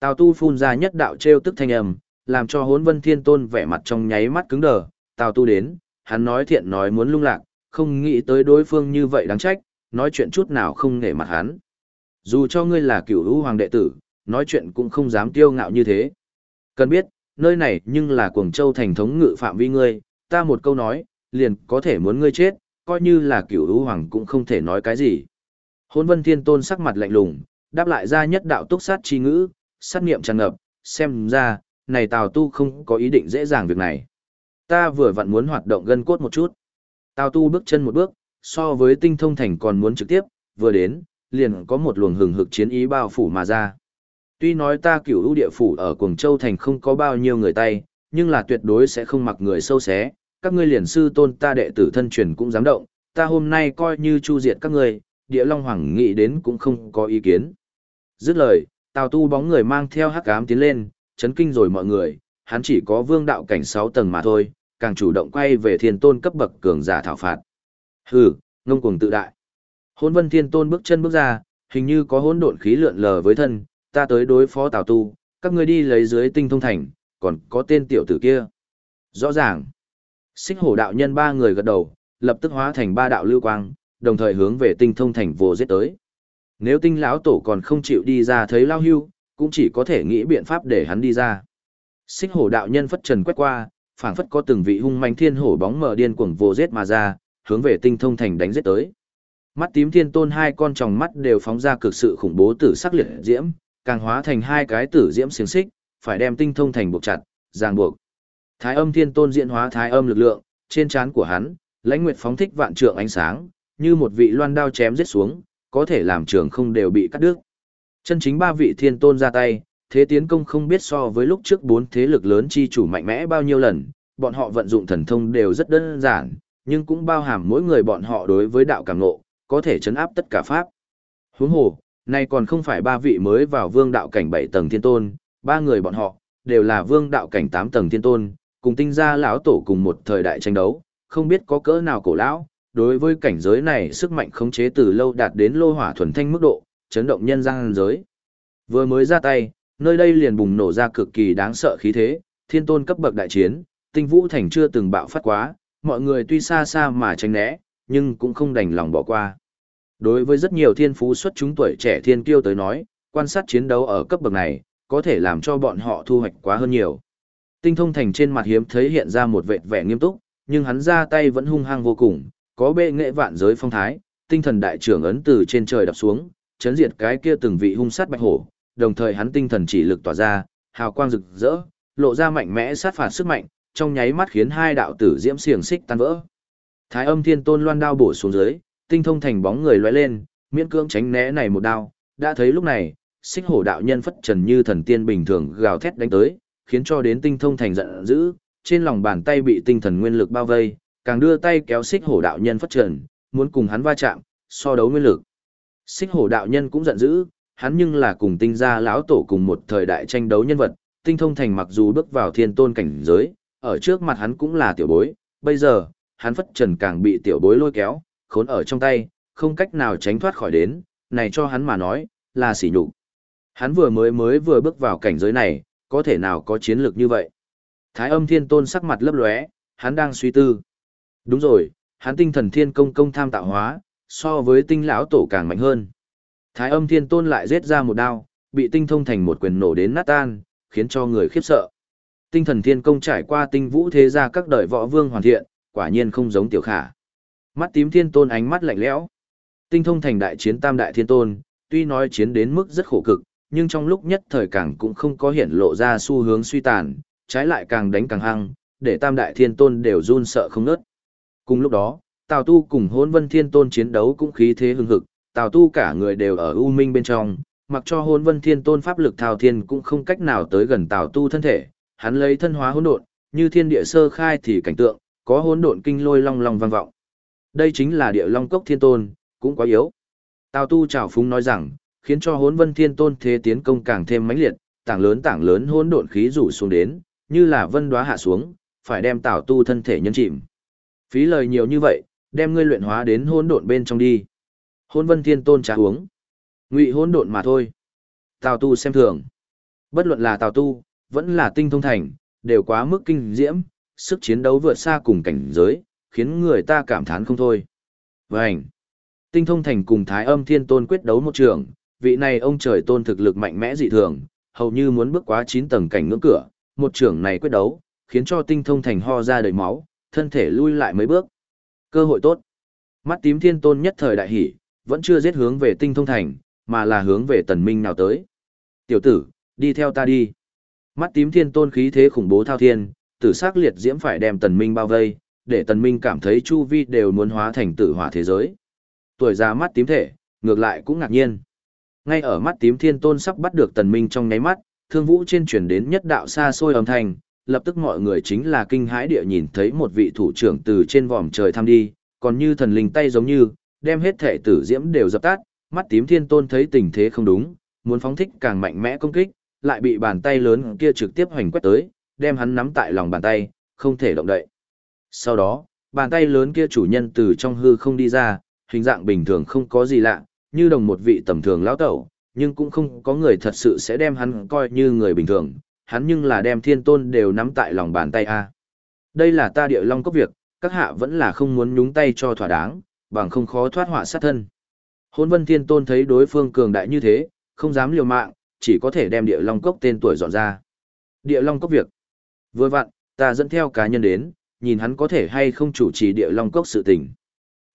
Tào tu phun ra nhất đạo treo tức thanh âm, làm cho hốn vân thiên tôn vẻ mặt trong nháy mắt cứng đờ, Tào tu đến, hắn nói thiện nói muốn lung lạc, không nghĩ tới đối phương như vậy đáng trách, nói chuyện chút nào không nể mặt hắn. Dù cho ngươi là cửu hữu hoàng đệ tử, nói chuyện cũng không dám tiêu ngạo như thế. Cần biết, nơi này nhưng là cuồng châu thành thống ngự phạm vi ngươi, ta một câu nói, liền có thể muốn ngươi chết, coi như là cửu hữu hoàng cũng không thể nói cái gì. Hôn vân thiên tôn sắc mặt lạnh lùng, đáp lại ra nhất đạo túc sát chi ngữ, sát nghiệm tràn ngập, xem ra, này Tào Tu không có ý định dễ dàng việc này. Ta vừa vặn muốn hoạt động gân cốt một chút. Tào Tu bước chân một bước, so với tinh thông thành còn muốn trực tiếp, vừa đến, liền có một luồng hừng hực chiến ý bao phủ mà ra. Tuy nói ta cửu ưu địa phủ ở Quảng Châu Thành không có bao nhiêu người tay, nhưng là tuyệt đối sẽ không mặc người sâu xé, các ngươi liền sư tôn ta đệ tử thân truyền cũng dám động, ta hôm nay coi như chu diệt các ngươi, địa long hoàng nghĩ đến cũng không có ý kiến. Dứt lời, tào tu bóng người mang theo hắc ám tiến lên, chấn kinh rồi mọi người, hắn chỉ có vương đạo cảnh 6 tầng mà thôi, càng chủ động quay về thiên tôn cấp bậc cường giả thảo phạt. Hừ, ngông cuồng tự đại. Hôn vân thiên tôn bước chân bước ra, hình như có hỗn độn khí lượn lờ với thân, ta tới đối phó tào tu, các ngươi đi lấy dưới tinh thông thành, còn có tên tiểu tử kia. Rõ ràng, xích hổ đạo nhân ba người gật đầu, lập tức hóa thành ba đạo lưu quang, đồng thời hướng về tinh thông thành vô giết tới. Nếu tinh lão tổ còn không chịu đi ra thấy lao hưu, cũng chỉ có thể nghĩ biện pháp để hắn đi ra. Xích hổ đạo nhân phất trần quét qua, phảng phất có từng vị hung manh thiên hổ bóng mờ điên cuồng vô giết mà ra, hướng về tinh thông thành đánh giết tới. Mắt tím thiên tôn hai con tròng mắt đều phóng ra cực sự khủng bố tử sắc liệt diễm, càng hóa thành hai cái tử diễm xiềng xích, phải đem tinh thông thành buộc chặt, ràng buộc. Thái âm thiên tôn diễn hóa thái âm lực lượng, trên trán của hắn, lãnh nguyệt phóng thích vạn trượng ánh sáng, như một vị loan đao chém giết xuống, có thể làm trường không đều bị cắt đứt. Chân chính ba vị thiên tôn ra tay, thế tiến công không biết so với lúc trước bốn thế lực lớn chi chủ mạnh mẽ bao nhiêu lần, bọn họ vận dụng thần thông đều rất đơn giản, nhưng cũng bao hàm mỗi người bọn họ đối với đạo cảm ngộ, có thể chấn áp tất cả pháp. Huống hồ, nay còn không phải ba vị mới vào vương đạo cảnh 7 tầng thiên tôn, ba người bọn họ đều là vương đạo cảnh 8 tầng thiên tôn, cùng tinh gia lão tổ cùng một thời đại tranh đấu, không biết có cỡ nào cổ lão, đối với cảnh giới này sức mạnh khống chế từ lâu đạt đến lô hỏa thuần thanh mức độ, chấn động nhân gian giới. Vừa mới ra tay, nơi đây liền bùng nổ ra cực kỳ đáng sợ khí thế, thiên tôn cấp bậc đại chiến, tinh vũ thành chưa từng bạo phát quá, mọi người tuy xa xa mà tránh né, nhưng cũng không đành lòng bỏ qua. Đối với rất nhiều thiên phú xuất chúng tuổi trẻ thiên kiêu tới nói, quan sát chiến đấu ở cấp bậc này, có thể làm cho bọn họ thu hoạch quá hơn nhiều. Tinh thông thành trên mặt hiếm thấy hiện ra một vệt vẻ nghiêm túc, nhưng hắn ra tay vẫn hung hăng vô cùng, có bệ nghệ vạn giới phong thái, tinh thần đại trưởng ấn từ trên trời đập xuống, chấn diệt cái kia từng vị hung sát bạch hổ, đồng thời hắn tinh thần chỉ lực tỏa ra, hào quang rực rỡ, lộ ra mạnh mẽ sát phạt sức mạnh, trong nháy mắt khiến hai đạo tử diễm xiềng xích tan vỡ. Thái Âm Thiên Tôn loan đao bổ xuống dưới, tinh thông thành bóng người lóe lên, miễn cưỡng tránh né này một đao, đã thấy lúc này, xích hổ đạo nhân phất trần như thần tiên bình thường gào thét đánh tới, khiến cho đến tinh thông thành giận dữ, trên lòng bàn tay bị tinh thần nguyên lực bao vây, càng đưa tay kéo xích hổ đạo nhân phất trần, muốn cùng hắn va chạm, so đấu nguyên lực. Xích hổ đạo nhân cũng giận dữ, hắn nhưng là cùng tinh gia lão tổ cùng một thời đại tranh đấu nhân vật, tinh thông thành mặc dù bước vào thiên tôn cảnh giới, ở trước mặt hắn cũng là tiểu bối, bây giờ, hắn phất trần càng bị tiểu bối lôi kéo, khốn ở trong tay, không cách nào tránh thoát khỏi đến, này cho hắn mà nói, là sỉ nhục. Hắn vừa mới mới vừa bước vào cảnh giới này, có thể nào có chiến lược như vậy. Thái âm thiên tôn sắc mặt lấp lóe, hắn đang suy tư. Đúng rồi, hắn tinh thần thiên công công tham tạo hóa, so với tinh lão tổ càng mạnh hơn. Thái âm thiên tôn lại giết ra một đao, bị tinh thông thành một quyền nổ đến nát tan, khiến cho người khiếp sợ. Tinh thần thiên công trải qua tinh vũ thế gia các đời võ vương hoàn thiện, quả nhiên không giống tiểu khả. Mắt tím thiên tôn ánh mắt lạnh lẽo. Tinh thông thành đại chiến tam đại thiên tôn, tuy nói chiến đến mức rất khổ cực, nhưng trong lúc nhất thời càng cũng không có hiện lộ ra xu hướng suy tàn, trái lại càng đánh càng hăng, để tam đại thiên tôn đều run sợ không nớt. Cùng lúc đó, Tào Tu cùng hôn vân thiên tôn chiến đấu cũng khí thế hưng hực, Tào Tu cả người đều ở U Minh bên trong, mặc cho hôn vân thiên tôn pháp lực thao thiên cũng không cách nào tới gần Tào Tu thân thể, hắn lấy thân hóa hỗn độn, như thiên địa sơ khai thì cảnh tượng, có hỗn độn kinh lôi long long vang vọng. Đây chính là địa long cốc thiên tôn, cũng quá yếu. Tào Tu Trảo phúng nói rằng, khiến cho hỗn vân thiên tôn thế tiến công càng thêm mãnh liệt, tảng lớn tảng lớn hỗn độn khí rủ xuống đến, như là vân đóa hạ xuống, phải đem Tào Tu thân thể nhân chìm. Phí lời nhiều như vậy, đem ngươi luyện hóa đến hỗn độn bên trong đi. Hỗn vân thiên tôn trà uống. Ngụy hỗn độn mà thôi. Tào Tu xem thường. Bất luận là Tào Tu, vẫn là tinh thông thành, đều quá mức kinh diễm, sức chiến đấu vượt xa cùng cảnh giới, khiến người ta cảm thán không thôi. Vânh! Tinh thông thành cùng Thái âm thiên tôn quyết đấu một trường, vị này ông trời tôn thực lực mạnh mẽ dị thường, hầu như muốn bước quá 9 tầng cảnh ngưỡng cửa, một trường này quyết đấu, khiến cho tinh thông thành ho ra đầy máu, thân thể lui lại mấy bước. Cơ hội tốt. Mắt tím thiên tôn nhất thời đại hỉ, vẫn chưa giết hướng về tinh thông thành, mà là hướng về tần minh nào tới. Tiểu tử, đi theo ta đi. Mắt tím thiên tôn khí thế khủng bố thao thiên, tử sắc liệt diễm phải đem tần minh bao vây, để tần minh cảm thấy chu vi đều muốn hóa thành tử hỏa thế giới. Tuổi già mắt tím thể, ngược lại cũng ngạc nhiên. Ngay ở mắt tím thiên tôn sắp bắt được tần minh trong nháy mắt, thương vũ trên truyền đến nhất đạo xa xôi âm thanh, lập tức mọi người chính là kinh hãi địa nhìn thấy một vị thủ trưởng từ trên vòm trời thăm đi, còn như thần linh tay giống như, đem hết thể tử diễm đều dập tắt, mắt tím thiên tôn thấy tình thế không đúng, muốn phóng thích càng mạnh mẽ công kích, lại bị bàn tay lớn kia trực tiếp hoành quét tới, đem hắn nắm tại lòng bàn tay, không thể động đậy. Sau đó, bàn tay lớn kia chủ nhân từ trong hư không đi ra, hình dạng bình thường không có gì lạ, như đồng một vị tầm thường lão tẩu, nhưng cũng không có người thật sự sẽ đem hắn coi như người bình thường, hắn nhưng là đem thiên tôn đều nắm tại lòng bàn tay a. Đây là ta địa long cốc việc, các hạ vẫn là không muốn nhúng tay cho thỏa đáng, bằng không khó thoát họa sát thân. Hôn vân thiên tôn thấy đối phương cường đại như thế, không dám liều mạng, chỉ có thể đem địa long cốc tên tuổi dọn ra. Địa long cốc việc. Vừa vặn, ta dẫn theo cá nhân đến, nhìn hắn có thể hay không chủ trì địa long cốc sự tình.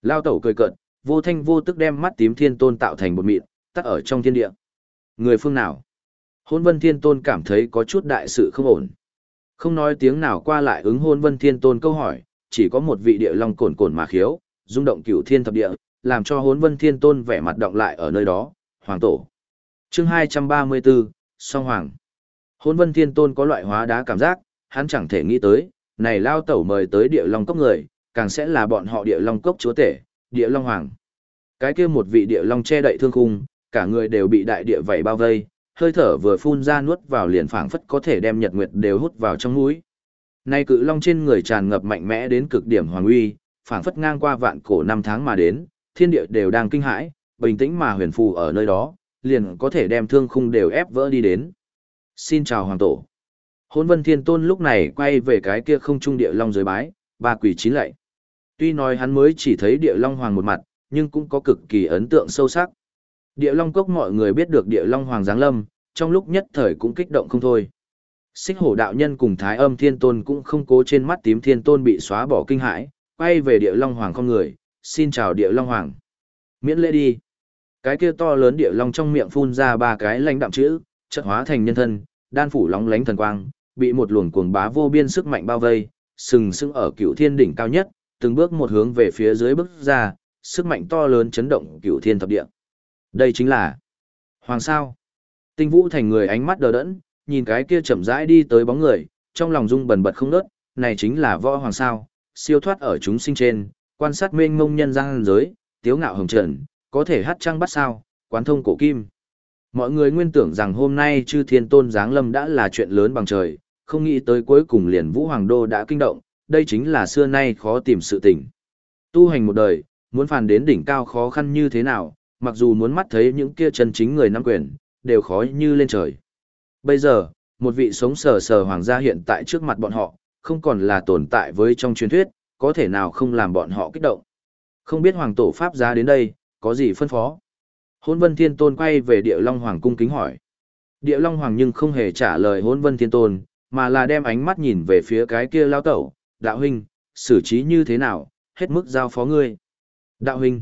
Lao tẩu cười cợt, vô thanh vô tức đem mắt tím thiên tôn tạo thành một mịn, tắt ở trong thiên địa. Người phương nào? Hôn vân thiên tôn cảm thấy có chút đại sự không ổn. Không nói tiếng nào qua lại ứng hôn vân thiên tôn câu hỏi, chỉ có một vị địa long cồn cồn mà khiếu, rung động cửu thiên thập địa, làm cho hôn vân thiên tôn vẻ mặt động lại ở nơi đó, hoàng tổ chương 234, song hoàng. Hôn vân thiên tôn có loại hóa đá cảm giác, hắn chẳng thể nghĩ tới, này lao tẩu mời tới địa long cốc người, càng sẽ là bọn họ địa long cốc chúa tể, địa long hoàng. Cái kia một vị địa long che đậy thương khung, cả người đều bị đại địa vảy bao vây, hơi thở vừa phun ra nuốt vào liền phảng phất có thể đem nhật nguyệt đều hút vào trong mũi. Nay cự long trên người tràn ngập mạnh mẽ đến cực điểm hoàng uy, phảng phất ngang qua vạn cổ năm tháng mà đến, thiên địa đều đang kinh hãi, bình tĩnh mà huyền phù ở nơi đó, liền có thể đem thương khung đều ép vỡ đi đến. Xin chào hoàng tổ. Hôn vân thiên tôn lúc này quay về cái kia không trung địa long dưới bái, ba quỷ chín lạy. Tuy nói hắn mới chỉ thấy địa long hoàng một mặt, nhưng cũng có cực kỳ ấn tượng sâu sắc. Địa long cốc mọi người biết được địa long hoàng giáng lâm, trong lúc nhất thời cũng kích động không thôi. Xích hổ đạo nhân cùng thái âm thiên tôn cũng không cố trên mắt tím thiên tôn bị xóa bỏ kinh hãi, quay về địa long hoàng con người, xin chào địa long hoàng. Miễn lễ đi. Cái kia to lớn địa long trong miệng phun ra ba cái lãnh đạm chữ, chợt hóa thành nhân thân, đan phủ lóng lánh thần quang, bị một luồng cuồng bá vô biên sức mạnh bao vây, sừng sững ở cựu thiên đỉnh cao nhất, từng bước một hướng về phía dưới bước ra, sức mạnh to lớn chấn động cựu thiên thập địa. Đây chính là Hoàng sao? Tinh Vũ thành người ánh mắt đờ đẫn, nhìn cái kia chậm rãi đi tới bóng người, trong lòng rung bần bật không ngớt, này chính là võ hoàng sao, siêu thoát ở chúng sinh trên, quan sát mênh mông nhân gian giới, tiếu ngạo hồng trần, có thể hát trăng bắt sao, quán thông cổ kim. Mọi người nguyên tưởng rằng hôm nay chư thiên tôn giáng lâm đã là chuyện lớn bằng trời, không nghĩ tới cuối cùng liền vũ hoàng đô đã kinh động, đây chính là xưa nay khó tìm sự tình. Tu hành một đời, muốn phàn đến đỉnh cao khó khăn như thế nào, mặc dù muốn mắt thấy những kia chân chính người nắm quyền, đều khó như lên trời. Bây giờ, một vị sống sờ sờ hoàng gia hiện tại trước mặt bọn họ, không còn là tồn tại với trong truyền thuyết, có thể nào không làm bọn họ kích động. Không biết hoàng tổ pháp giá đến đây, có gì phân phó? Hôn vân thiên tôn quay về địa long hoàng cung kính hỏi. Địa long hoàng nhưng không hề trả lời hôn vân thiên tôn, mà là đem ánh mắt nhìn về phía cái kia lao tẩu, đạo huynh, xử trí như thế nào, hết mức giao phó ngươi. Đạo huynh,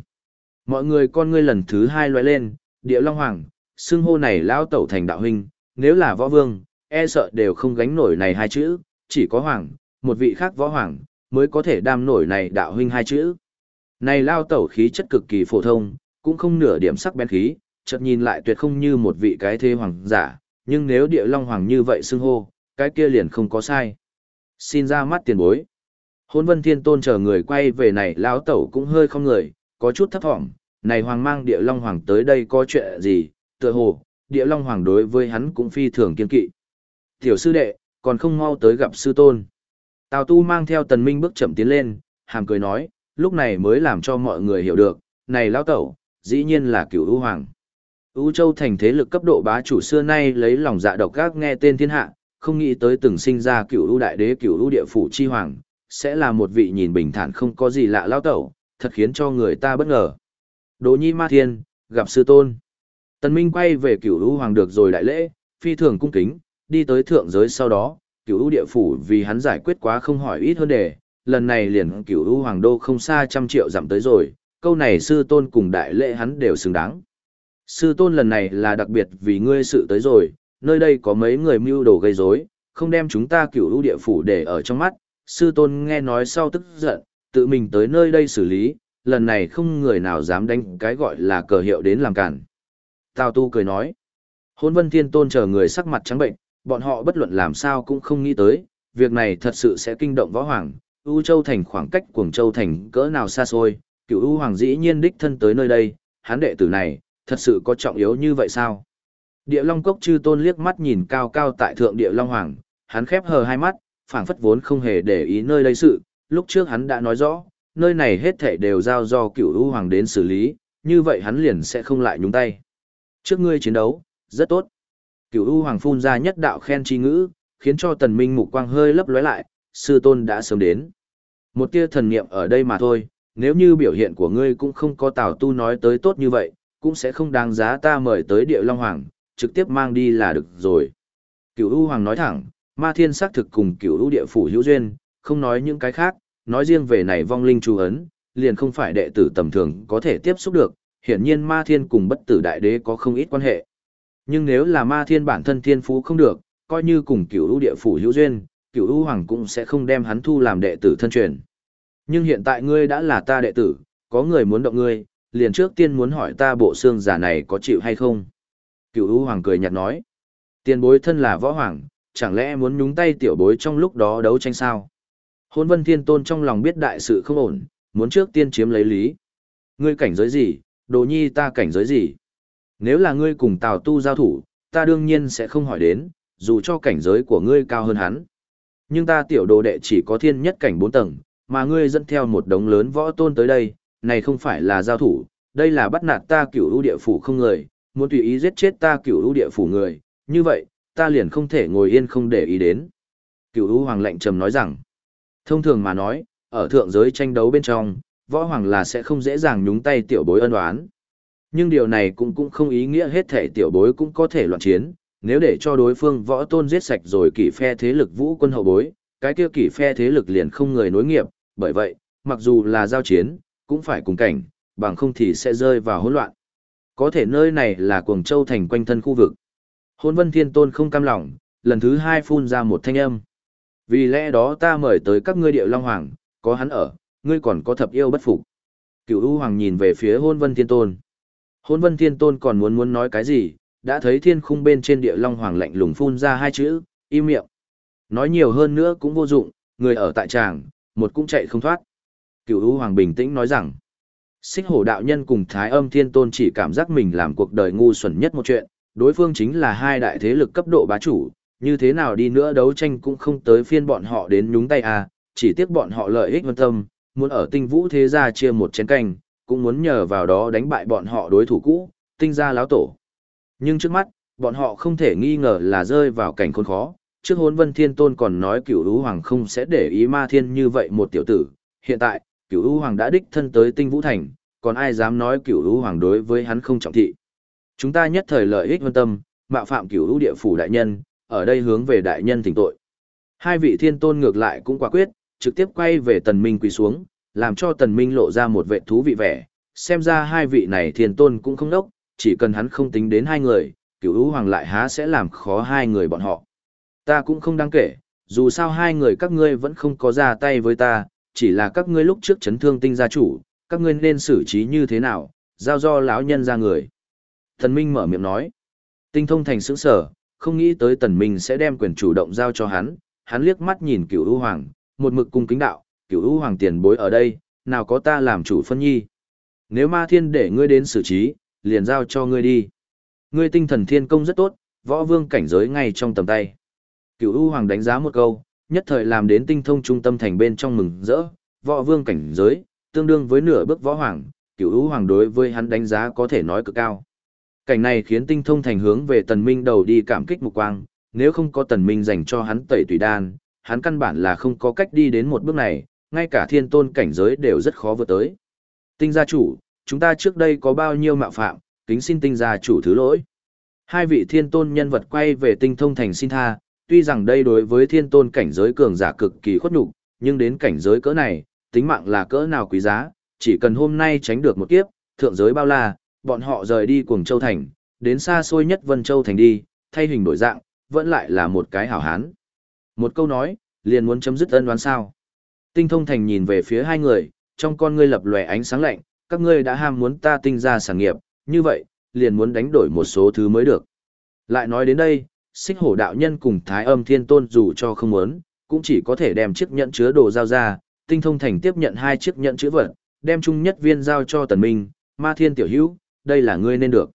mọi người con ngươi lần thứ hai loại lên, địa long hoàng, xưng hô này lao tẩu thành đạo huynh, nếu là võ vương, e sợ đều không gánh nổi này hai chữ, chỉ có hoàng, một vị khác võ hoàng, mới có thể đam nổi này đạo huynh hai chữ. Này lao tẩu khí chất cực kỳ phổ thông, cũng không nửa điểm sắc bén khí, chợt nhìn lại tuyệt không như một vị cái thế hoàng giả, nhưng nếu địa long hoàng như vậy xưng hô, cái kia liền không có sai. Xin ra mắt tiền bối. Hôn vân thiên tôn chờ người quay về này lão tẩu cũng hơi không người, có chút thấp thỏm, này hoàng mang địa long hoàng tới đây có chuyện gì, tựa hồ, địa long hoàng đối với hắn cũng phi thường kiên kỵ. Tiểu sư đệ, còn không mau tới gặp sư tôn. Tào tu mang theo tần minh bước chậm tiến lên, hàm cười nói, lúc này mới làm cho mọi người hiểu được, này lão tẩu, dĩ nhiên là cửu ưu hoàng. Ú châu thành thế lực cấp độ bá chủ xưa nay lấy lòng dạ độc các nghe tên thiên hạ, không nghĩ tới từng sinh ra cửu ưu đại đế cửu ưu địa phủ chi hoàng, sẽ là một vị nhìn bình thản không có gì lạ lão tẩu, thật khiến cho người ta bất ngờ. Đỗ nhi ma thiên, gặp sư tôn. Tần Minh quay về cửu ưu hoàng được rồi đại lễ, phi thường cung kính, đi tới thượng giới sau đó, cửu ưu địa phủ vì hắn giải quyết quá không hỏi ít hơn đề, lần này liền cửu u hoàng đô không xa trăm triệu giảm tới rồi, câu này sư tôn cùng đại lễ hắn đều xứng đáng. Sư tôn lần này là đặc biệt vì ngươi sự tới rồi, nơi đây có mấy người mưu đồ gây rối, không đem chúng ta cửu u địa phủ để ở trong mắt, sư tôn nghe nói sau tức giận, tự mình tới nơi đây xử lý, lần này không người nào dám đánh cái gọi là cờ hiệu đến làm cản. Tào tu cười nói, hôn vân thiên tôn chờ người sắc mặt trắng bệnh, bọn họ bất luận làm sao cũng không nghĩ tới, việc này thật sự sẽ kinh động võ hoàng, U Châu Thành khoảng cách Cuồng Châu Thành cỡ nào xa xôi, cựu U Hoàng dĩ nhiên đích thân tới nơi đây, hán đệ tử này, thật sự có trọng yếu như vậy sao? Địa Long Cốc chư tôn liếc mắt nhìn cao cao tại thượng Địa Long Hoàng, hắn khép hờ hai mắt, phảng phất vốn không hề để ý nơi đây sự, lúc trước hắn đã nói rõ, nơi này hết thảy đều giao do cựu U Hoàng đến xử lý, như vậy hắn liền sẽ không lại nhúng tay. Trước ngươi chiến đấu, rất tốt. Cựu U Hoàng phun ra nhất đạo khen chi ngữ, khiến cho tần minh mục quang hơi lấp lóe lại, sư tôn đã sớm đến. Một tia thần niệm ở đây mà thôi, nếu như biểu hiện của ngươi cũng không có Tào Tu nói tới tốt như vậy, cũng sẽ không đáng giá ta mời tới địa Long Hoàng, trực tiếp mang đi là được rồi. Cửu U Hoàng nói thẳng, Ma Thiên xác thực cùng Cửu U địa phủ hữu duyên, không nói những cái khác, nói riêng về này vong linh chú ấn, liền không phải đệ tử tầm thường có thể tiếp xúc được, hiển nhiên Ma Thiên cùng bất tử đại đế có không ít quan hệ. Nhưng nếu là Ma Thiên bản thân thiên phú không được, coi như cùng Cửu U địa phủ hữu duyên, Cựu U Hoàng cũng sẽ không đem hắn thu làm đệ tử thân truyền. Nhưng hiện tại ngươi đã là ta đệ tử, có người muốn động ngươi, liền trước tiên muốn hỏi ta bộ xương giả này có chịu hay không. Cựu U Hoàng cười nhạt nói. Tiền bối thân là võ hoàng, chẳng lẽ muốn nhúng tay tiểu bối trong lúc đó đấu tranh sao? Hôn vân thiên tôn trong lòng biết đại sự không ổn, muốn trước tiên chiếm lấy lý. Ngươi cảnh giới gì, đồ nhi ta cảnh giới gì? Nếu là ngươi cùng Tào Tu giao thủ, ta đương nhiên sẽ không hỏi đến, dù cho cảnh giới của ngươi cao hơn hắn. Nhưng ta tiểu đồ đệ chỉ có thiên nhất cảnh bốn tầng, mà ngươi dẫn theo một đống lớn võ tôn tới đây, này không phải là giao thủ, đây là bắt nạt ta cửu ưu địa phủ không người, muốn tùy ý giết chết ta cửu ưu địa phủ người, như vậy, ta liền không thể ngồi yên không để ý đến. Cửu ưu hoàng lệnh trầm nói rằng, thông thường mà nói, ở thượng giới tranh đấu bên trong, võ hoàng là sẽ không dễ dàng nhúng tay tiểu bối ân oán. Nhưng điều này cũng cũng không ý nghĩa hết thể tiểu bối cũng có thể loạn chiến, nếu để cho đối phương võ tôn giết sạch rồi kỷ phe thế lực vũ quân hậu bối, cái kia kỷ phe thế lực liền không người nối nghiệp, bởi vậy, mặc dù là giao chiến, cũng phải cùng cảnh, bằng không thì sẽ rơi vào hỗn loạn. Có thể nơi này là Cuồng Châu thành quanh thân khu vực. Hôn Vân Thiên Tôn không cam lòng, lần thứ hai phun ra một thanh âm. Vì lẽ đó ta mời tới các ngươi địa long hoàng, có hắn ở, ngươi còn có thập yêu bất phục. Cửu U Hoàng nhìn về phía Hôn Vân Thiên Tôn. Hôn Vân Thiên Tôn còn muốn muốn nói cái gì, đã thấy thiên khung bên trên địa long hoàng lạnh lùng phun ra hai chữ, im miệng. Nói nhiều hơn nữa cũng vô dụng, người ở tại tràng, một cũng chạy không thoát. Cửu U Hoàng bình tĩnh nói rằng, Xích hổ đạo nhân cùng Thái âm thiên tôn chỉ cảm giác mình làm cuộc đời ngu xuẩn nhất một chuyện, đối phương chính là hai đại thế lực cấp độ bá chủ, như thế nào đi nữa đấu tranh cũng không tới phiên bọn họ đến nhúng tay à, chỉ tiếc bọn họ lợi ích vân tâm, muốn ở tinh vũ thế gia chia một chén canh, cũng muốn nhờ vào đó đánh bại bọn họ đối thủ cũ, tinh gia láo tổ. Nhưng trước mắt, bọn họ không thể nghi ngờ là rơi vào cảnh khốn khó, trước hôn vân thiên tôn còn nói cửu lũ hoàng không sẽ để ý ma thiên như vậy một tiểu tử, hiện tại, cửu lũ hoàng đã đích thân tới tinh vũ thành, còn ai dám nói cửu lũ hoàng đối với hắn không trọng thị. Chúng ta nhất thời lợi ích vân tâm, mạo phạm cửu lũ địa phủ đại nhân, ở đây hướng về đại nhân thỉnh tội. Hai vị thiên tôn ngược lại cũng quả quyết, trực tiếp quay về tần minh quỳ xuống, làm cho tần minh lộ ra một vệ thú vị vẻ, xem ra hai vị này thiên tôn cũng không đốc, chỉ cần hắn không tính đến hai người, cửu lũ hoàng lại há sẽ làm khó hai người bọn họ. Ta cũng không đáng kể, dù sao hai người các ngươi vẫn không có ra tay với ta, chỉ là các ngươi lúc trước chấn thương tinh gia chủ, các ngươi nên xử trí như thế nào, giao do lão nhân ra người. thần Minh mở miệng nói. Tinh thông thành sững sở, không nghĩ tới Tần Minh sẽ đem quyền chủ động giao cho hắn, hắn liếc mắt nhìn cửu ưu hoàng, một mực cung kính đạo, cửu ưu hoàng tiền bối ở đây, nào có ta làm chủ phân nhi. Nếu ma thiên để ngươi đến xử trí, liền giao cho ngươi đi. Ngươi tinh thần thiên công rất tốt, võ vương cảnh giới ngay trong tầm tay. Cửu u hoàng đánh giá một câu, nhất thời làm đến tinh thông trung tâm thành bên trong mừng rỡ, võ vương cảnh giới, tương đương với nửa bước võ hoàng, cửu u hoàng đối với hắn đánh giá có thể nói cực cao. Cảnh này khiến tinh thông thành hướng về tần minh đầu đi cảm kích mục quang, nếu không có tần minh dành cho hắn tẩy tùy đan, hắn căn bản là không có cách đi đến một bước này, ngay cả thiên tôn cảnh giới đều rất khó vượt tới. Tinh gia chủ, chúng ta trước đây có bao nhiêu mạo phạm, kính xin tinh gia chủ thứ lỗi. Hai vị thiên tôn nhân vật quay về tinh thông thành xin tha, tuy rằng đây đối với thiên tôn cảnh giới cường giả cực kỳ khuất nhục, nhưng đến cảnh giới cỡ này, tính mạng là cỡ nào quý giá, chỉ cần hôm nay tránh được một kiếp, thượng giới bao la, bọn họ rời đi cuồng châu thành, đến xa xôi nhất Vân Châu thành đi, thay hình đổi dạng, vẫn lại là một cái hảo hán. Một câu nói, liền muốn chấm dứt ân đoán sao. Tinh thông thành nhìn về phía hai người, trong con ngươi lập lòe ánh sáng lạnh, các ngươi đã ham muốn ta tinh ra sản nghiệp, như vậy, liền muốn đánh đổi một số thứ mới được. Lại nói đến đây, xích hổ đạo nhân cùng thái âm thiên tôn dù cho không muốn, cũng chỉ có thể đem chiếc nhẫn chứa đồ giao ra, tinh thông thành tiếp nhận hai chiếc nhẫn chứa vật, đem chung nhất viên giao cho tần minh, ma thiên tiểu hữu, đây là ngươi nên được.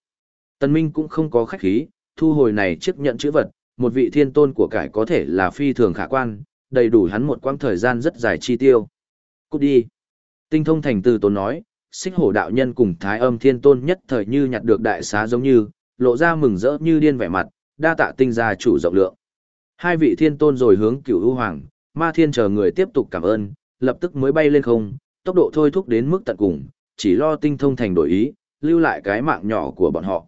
Tần minh cũng không có khách khí, thu hồi này chiếc nhẫn chứa vật, một vị thiên tôn của cải có thể là phi thường khả quan, đầy đủ hắn một quãng thời gian rất dài chi tiêu. Cút đi. Tinh thông thành từ tôn nói, xích hổ đạo nhân cùng thái âm thiên tôn nhất thời như nhặt được đại xá giống như, lộ ra mừng rỡ như điên vẻ mặt, đa tạ tinh gia chủ rộng lượng. Hai vị thiên tôn rồi hướng cửu ưu hoàng, ma thiên chờ người tiếp tục cảm ơn, lập tức mới bay lên không, tốc độ thôi thúc đến mức tận cùng, chỉ lo tinh thông thành đổi ý, lưu lại cái mạng nhỏ của bọn họ.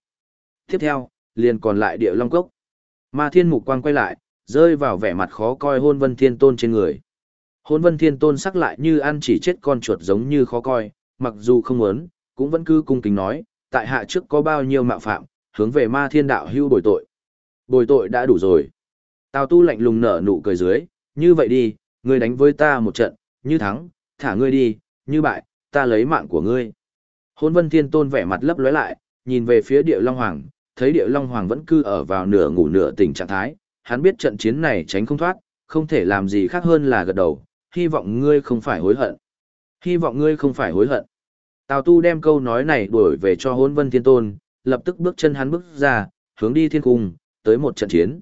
Tiếp theo, liền còn lại địa long cốc. Ma thiên mục quang quay lại, rơi vào vẻ mặt khó coi hôn vân thiên tôn trên người. Hôn vân thiên tôn sắc lại như ăn chỉ chết con chuột giống như khó coi, mặc dù không muốn, cũng vẫn cứ cung kính nói, tại hạ trước có bao nhiêu mạo phạm, hướng về ma thiên đạo hưu bồi tội. Bồi tội đã đủ rồi. Tào tu lạnh lùng nở nụ cười dưới, như vậy đi, ngươi đánh với ta một trận, như thắng, thả ngươi đi, như bại, ta lấy mạng của ngươi. Hôn vân thiên tôn vẻ mặt lấp lóe lại, nhìn về phía địa long hoàng, thấy địa long hoàng vẫn cư ở vào nửa ngủ nửa tỉnh trạng thái, hắn biết trận chiến này tránh không thoát, không thể làm gì khác hơn là gật đầu, hy vọng ngươi không phải hối hận. Hy vọng ngươi không phải hối hận. Tào tu đem câu nói này đuổi về cho hôn vân thiên tôn, lập tức bước chân hắn bước ra, hướng đi thiên cung, tới một trận chiến.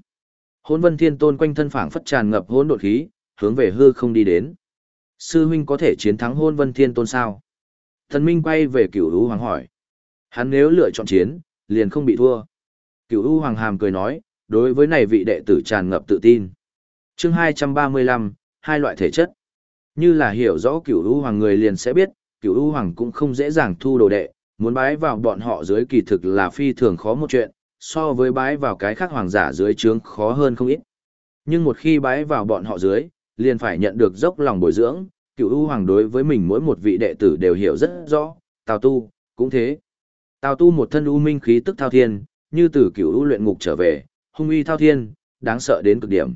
Hôn vân thiên tôn quanh thân phảng phất tràn ngập hỗn độn khí, hướng về hư không đi đến. Sư huynh có thể chiến thắng hôn vân thiên tôn sao? Thần Minh quay về cửu U Hoàng hỏi. Hắn nếu lựa chọn chiến, liền không bị thua. Cửu U Hoàng hàm cười nói, đối với này vị đệ tử tràn ngập tự tin. chương 235, hai loại thể chất. Như là hiểu rõ cửu U Hoàng người liền sẽ biết, cửu U Hoàng cũng không dễ dàng thu đồ đệ, muốn bái vào bọn họ dưới kỳ thực là phi thường khó một chuyện, so với bái vào cái khác hoàng giả dưới trướng khó hơn không ít. Nhưng một khi bái vào bọn họ dưới, liền phải nhận được dốc lòng bồi dưỡng, cựu U Hoàng đối với mình mỗi một vị đệ tử đều hiểu rất rõ, Tào Tu, cũng thế. Tào Tu một thân U minh khí tức thao thiên, như từ cựu U luyện ngục trở về, hung uy thao thiên, đáng sợ đến cực điểm.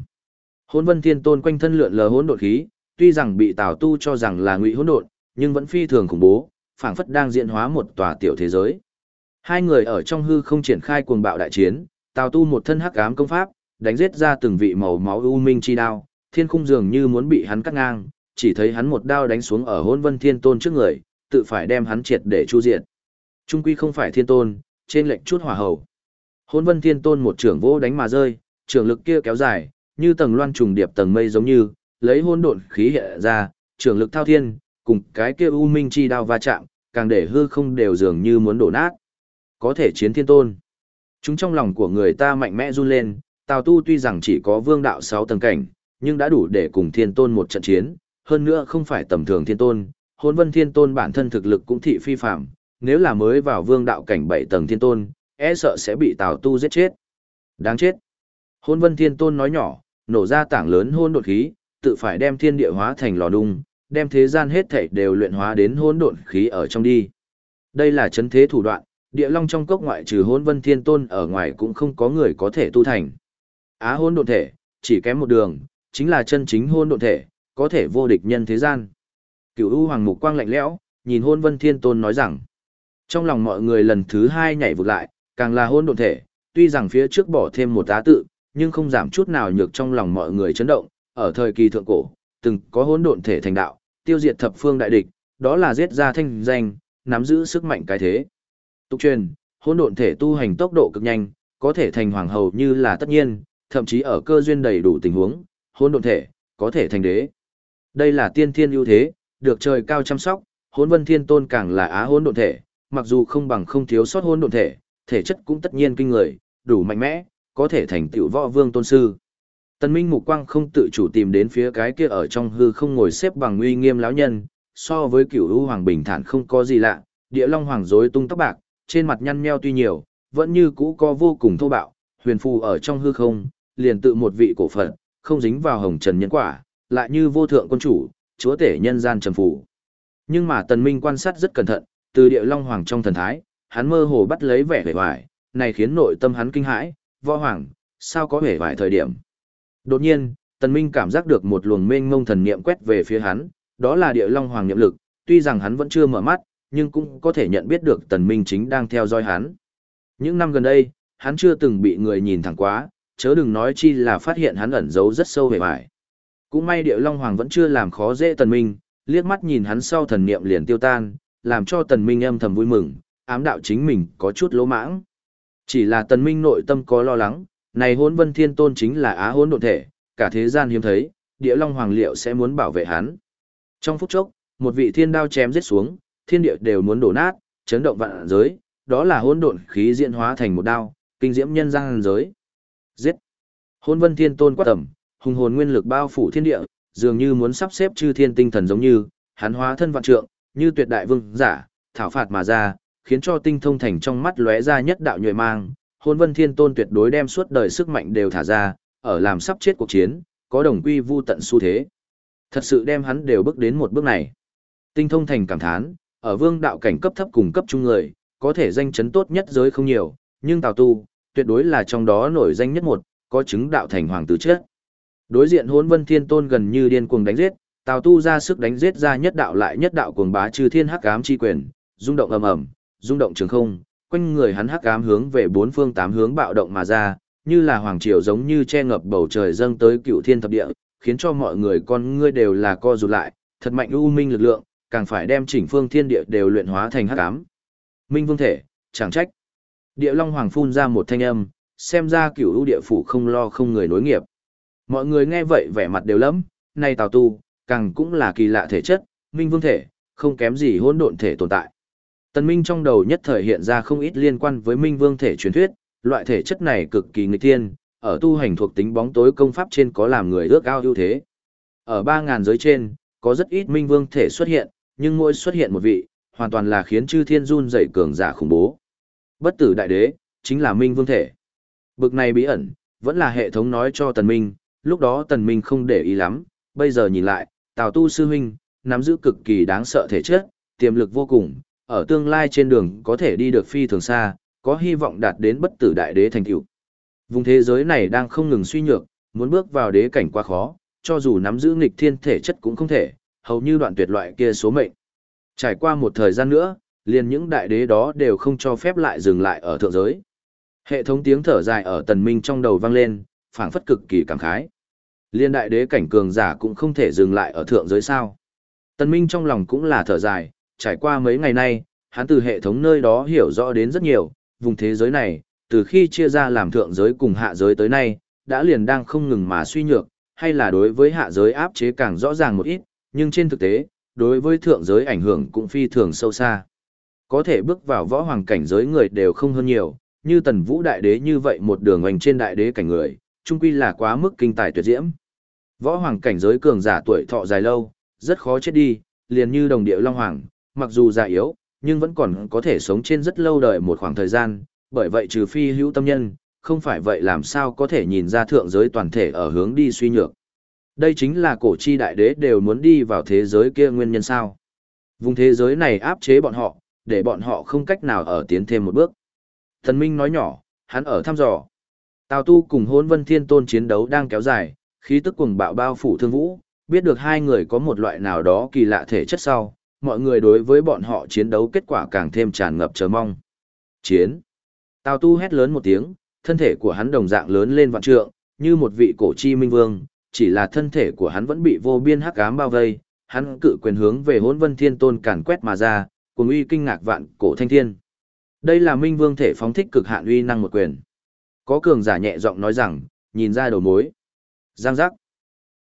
Hỗn Vân Thiên Tôn quanh thân lượn lờ hỗn độn khí, tuy rằng bị Tào Tu cho rằng là ngụy hỗn độn, nhưng vẫn phi thường khủng bố, phảng phất đang diễn hóa một tòa tiểu thế giới. Hai người ở trong hư không triển khai cuồng bạo đại chiến, Tào Tu một thân hắc ám công pháp, đánh giết ra từng vị màu máu u minh chi đao, thiên khung dường như muốn bị hắn cắt ngang, chỉ thấy hắn một đao đánh xuống ở Hỗn Vân Thiên Tôn trước người, tự phải đem hắn triệt để chu diệt. Trung quy không phải Thiên Tôn, trên lệnh chút hỏa hầu. Hỗn Vân Thiên Tôn một trưởng vỗ đánh mà rơi, trưởng lực kia kéo dài, như tầng loan trùng điệp tầng mây giống như, lấy hỗn độn khí hiện ra, trường lực thao thiên, cùng cái kia u minh chi đao va chạm, càng để hư không đều dường như muốn đổ nát. Có thể chiến thiên tôn. Chúng trong lòng của người ta mạnh mẽ run lên, Tào Tu tuy rằng chỉ có vương đạo 6 tầng cảnh, nhưng đã đủ để cùng thiên tôn một trận chiến, hơn nữa không phải tầm thường thiên tôn, hôn vân thiên tôn bản thân thực lực cũng thị phi phạm, nếu là mới vào vương đạo cảnh 7 tầng thiên tôn, e sợ sẽ bị Tào Tu giết chết. Đáng chết. Hôn vân thiên tôn nói nhỏ, nổ ra tảng lớn hôn đột khí, tự phải đem thiên địa hóa thành lò đung, đem thế gian hết thảy đều luyện hóa đến hỗn độn khí ở trong đi. Đây là chấn thế thủ đoạn, địa long trong cốc ngoại trừ hỗn vân thiên tôn ở ngoài cũng không có người có thể tu thành. Á hỗn độn thể, chỉ kém một đường, chính là chân chính hỗn độn thể, có thể vô địch nhân thế gian. Cửu U Hoàng Mục Quang lạnh lẽo, nhìn hỗn vân thiên tôn nói rằng, trong lòng mọi người lần thứ hai nhảy vụt lại, càng là hỗn độn thể, tuy rằng phía trước bỏ thêm một tá tự, nhưng không giảm chút nào nhược trong lòng mọi người chấn động, ở thời kỳ thượng cổ, từng có hỗn độn thể thành đạo, tiêu diệt thập phương đại địch, đó là giết ra thanh danh, nắm giữ sức mạnh cái thế. Tục truyền, hỗn độn thể tu hành tốc độ cực nhanh, có thể thành hoàng hầu như là tất nhiên, thậm chí ở cơ duyên đầy đủ tình huống, hỗn độn thể có thể thành đế. Đây là tiên thiên ưu thế, được trời cao chăm sóc, hỗn vân thiên tôn càng là á hỗn độn thể, mặc dù không bằng không thiếu sót hỗn độn thể, thể chất cũng tất nhiên kinh người, đủ mạnh mẽ, có thể thành tựu võ vương tôn sư. Tần Minh mục quang không tự chủ tìm đến phía cái kia ở trong hư không ngồi xếp bằng uy nghiêm lão nhân, so với cửu u hoàng bình thản không có gì lạ, địa long hoàng rối tung tóc bạc, trên mặt nhăn nheo tuy nhiều, vẫn như cũ có vô cùng thô bạo, huyền phù ở trong hư không, liền tự một vị cổ phận, không dính vào hồng trần nhân quả, lại như vô thượng quân chủ, chúa tể nhân gian trầm phủ. Nhưng mà tần minh quan sát rất cẩn thận, từ địa long hoàng trong thần thái, hắn mơ hồ bắt lấy vẻ vẻ vải, này khiến nội tâm hắn kinh hãi, võ hoàng, sao có vẻ vải thời điểm. Đột nhiên, Tần Minh cảm giác được một luồng mênh mông thần niệm quét về phía hắn, đó là địa long hoàng niệm lực, tuy rằng hắn vẫn chưa mở mắt, nhưng cũng có thể nhận biết được Tần Minh chính đang theo dõi hắn. Những năm gần đây, hắn chưa từng bị người nhìn thẳng quá, chớ đừng nói chi là phát hiện hắn ẩn giấu rất sâu về bại. Cũng may địa long hoàng vẫn chưa làm khó dễ Tần Minh, liếc mắt nhìn hắn sau thần niệm liền tiêu tan, làm cho Tần Minh âm thầm vui mừng, ám đạo chính mình có chút lỗ mãng. Chỉ là Tần Minh nội tâm có lo lắng, này hôn vân thiên tôn chính là á hôn độn thể, cả thế gian hiếm thấy, địa long hoàng liệu sẽ muốn bảo vệ hắn. Trong phút chốc, một vị thiên đao chém giết xuống, thiên địa đều muốn đổ nát, chấn động vạn giới, đó là hỗn độn khí diễn hóa thành một đao, kinh diễm nhân gian giới. Giết! Hôn vân thiên tôn quát tầm, hùng hồn nguyên lực bao phủ thiên địa, dường như muốn sắp xếp chư thiên tinh thần giống như, hắn hóa thân vạn trượng, như tuyệt đại vương giả, thảo phạt mà ra, khiến cho tinh thông thành trong mắt lóe ra nhất đạo nhuệ mang, hôn vân thiên tôn tuyệt đối đem suốt đời sức mạnh đều thả ra, ở làm sắp chết cuộc chiến, có đồng quy vu tận xu thế. Thật sự đem hắn đều bước đến một bước này. Tinh thông thành cảm thán, ở vương đạo cảnh cấp thấp cùng cấp trung người, có thể danh chấn tốt nhất giới không nhiều, nhưng Tào Tu, tuyệt đối là trong đó nổi danh nhất một, có chứng đạo thành hoàng tử chết. Đối diện hôn vân thiên tôn gần như điên cuồng đánh giết, Tào Tu ra sức đánh giết ra nhất đạo lại nhất đạo cuồng bá trừ thiên hắc ám chi quyền, rung động ầm ầm, rung động trường không, quanh người hắn hắc ám hướng về bốn phương tám hướng bạo động mà ra, như là hoàng triều giống như che ngập bầu trời dâng tới cựu thiên thập địa, khiến cho mọi người con ngươi đều là co rụt lại, thật mạnh u minh lực lượng, càng phải đem chỉnh phương thiên địa đều luyện hóa thành hắc ám. Minh vương thể, chẳng trách. Địa Long Hoàng phun ra một thanh âm, xem ra cựu u địa phủ không lo không người nối nghiệp. Mọi người nghe vậy vẻ mặt đều lắm, này Tào Tu, càng cũng là kỳ lạ thể chất, Minh vương thể, không kém gì hỗn độn thể tồn tại. Tần Minh trong đầu nhất thời hiện ra không ít liên quan với Minh Vương thể truyền thuyết, loại thể chất này cực kỳ nghịch thiên, ở tu hành thuộc tính bóng tối công pháp trên có làm người ước ao ưu thế. Ở 3000 giới trên, có rất ít Minh Vương thể xuất hiện, nhưng mỗi xuất hiện một vị, hoàn toàn là khiến chư thiên run dậy cường giả khủng bố. Bất tử đại đế, chính là Minh Vương thể. Bực này bí ẩn, vẫn là hệ thống nói cho Tần Minh, lúc đó Tần Minh không để ý lắm, bây giờ nhìn lại, Tào Tu sư huynh, nắm giữ cực kỳ đáng sợ thể chất, tiềm lực vô cùng, ở tương lai trên đường có thể đi được phi thường xa, có hy vọng đạt đến bất tử đại đế thành tựu. Vùng thế giới này đang không ngừng suy nhược, muốn bước vào đế cảnh quá khó, cho dù nắm giữ nghịch thiên thể chất cũng không thể, hầu như đoạn tuyệt loại kia số mệnh. Trải qua một thời gian nữa, liền những đại đế đó đều không cho phép lại dừng lại ở thượng giới. Hệ thống tiếng thở dài ở tần minh trong đầu vang lên, phảng phất cực kỳ cảm khái. Liên đại đế cảnh cường giả cũng không thể dừng lại ở thượng giới sao. Tần minh trong lòng cũng là thở dài, trải qua mấy ngày nay, hắn từ hệ thống nơi đó hiểu rõ đến rất nhiều, vùng thế giới này, từ khi chia ra làm thượng giới cùng hạ giới tới nay, đã liền đang không ngừng mà suy nhược, hay là đối với hạ giới áp chế càng rõ ràng một ít, nhưng trên thực tế, đối với thượng giới ảnh hưởng cũng phi thường sâu xa. Có thể bước vào võ hoàng cảnh giới người đều không hơn nhiều, như tần vũ đại đế như vậy một đường hoành trên đại đế cảnh người, trung quy là quá mức kinh tài tuyệt diễm. Võ hoàng cảnh giới cường giả tuổi thọ dài lâu, rất khó chết đi, liền như đồng địa long hoàng, mặc dù già yếu, nhưng vẫn còn có thể sống trên rất lâu đời một khoảng thời gian, bởi vậy trừ phi hữu tâm nhân, không phải vậy làm sao có thể nhìn ra thượng giới toàn thể ở hướng đi suy nhược. Đây chính là cổ chi đại đế đều muốn đi vào thế giới kia nguyên nhân sao. Vùng thế giới này áp chế bọn họ, để bọn họ không cách nào ở tiến thêm một bước. Thần Minh nói nhỏ, hắn ở thăm dò. Tào Tu cùng hôn vân thiên tôn chiến đấu đang kéo dài, khí tức cuồng bạo bao phủ thương vũ, biết được hai người có một loại nào đó kỳ lạ thể chất sau, mọi người đối với bọn họ chiến đấu kết quả càng thêm tràn ngập chờ mong. Chiến! Tào Tu hét lớn một tiếng, thân thể của hắn đồng dạng lớn lên vạn trượng, như một vị cổ chi minh vương, chỉ là thân thể của hắn vẫn bị vô biên hắc ám bao vây, hắn cự quyền hướng về Hỗn Vân Thiên Tôn càn quét mà ra, cùng uy kinh ngạc vạn cổ thanh thiên. Đây là Minh Vương thể phóng thích cực hạn uy năng một quyền. Có cường giả nhẹ giọng nói rằng, nhìn ra đầu mối. Giang giác.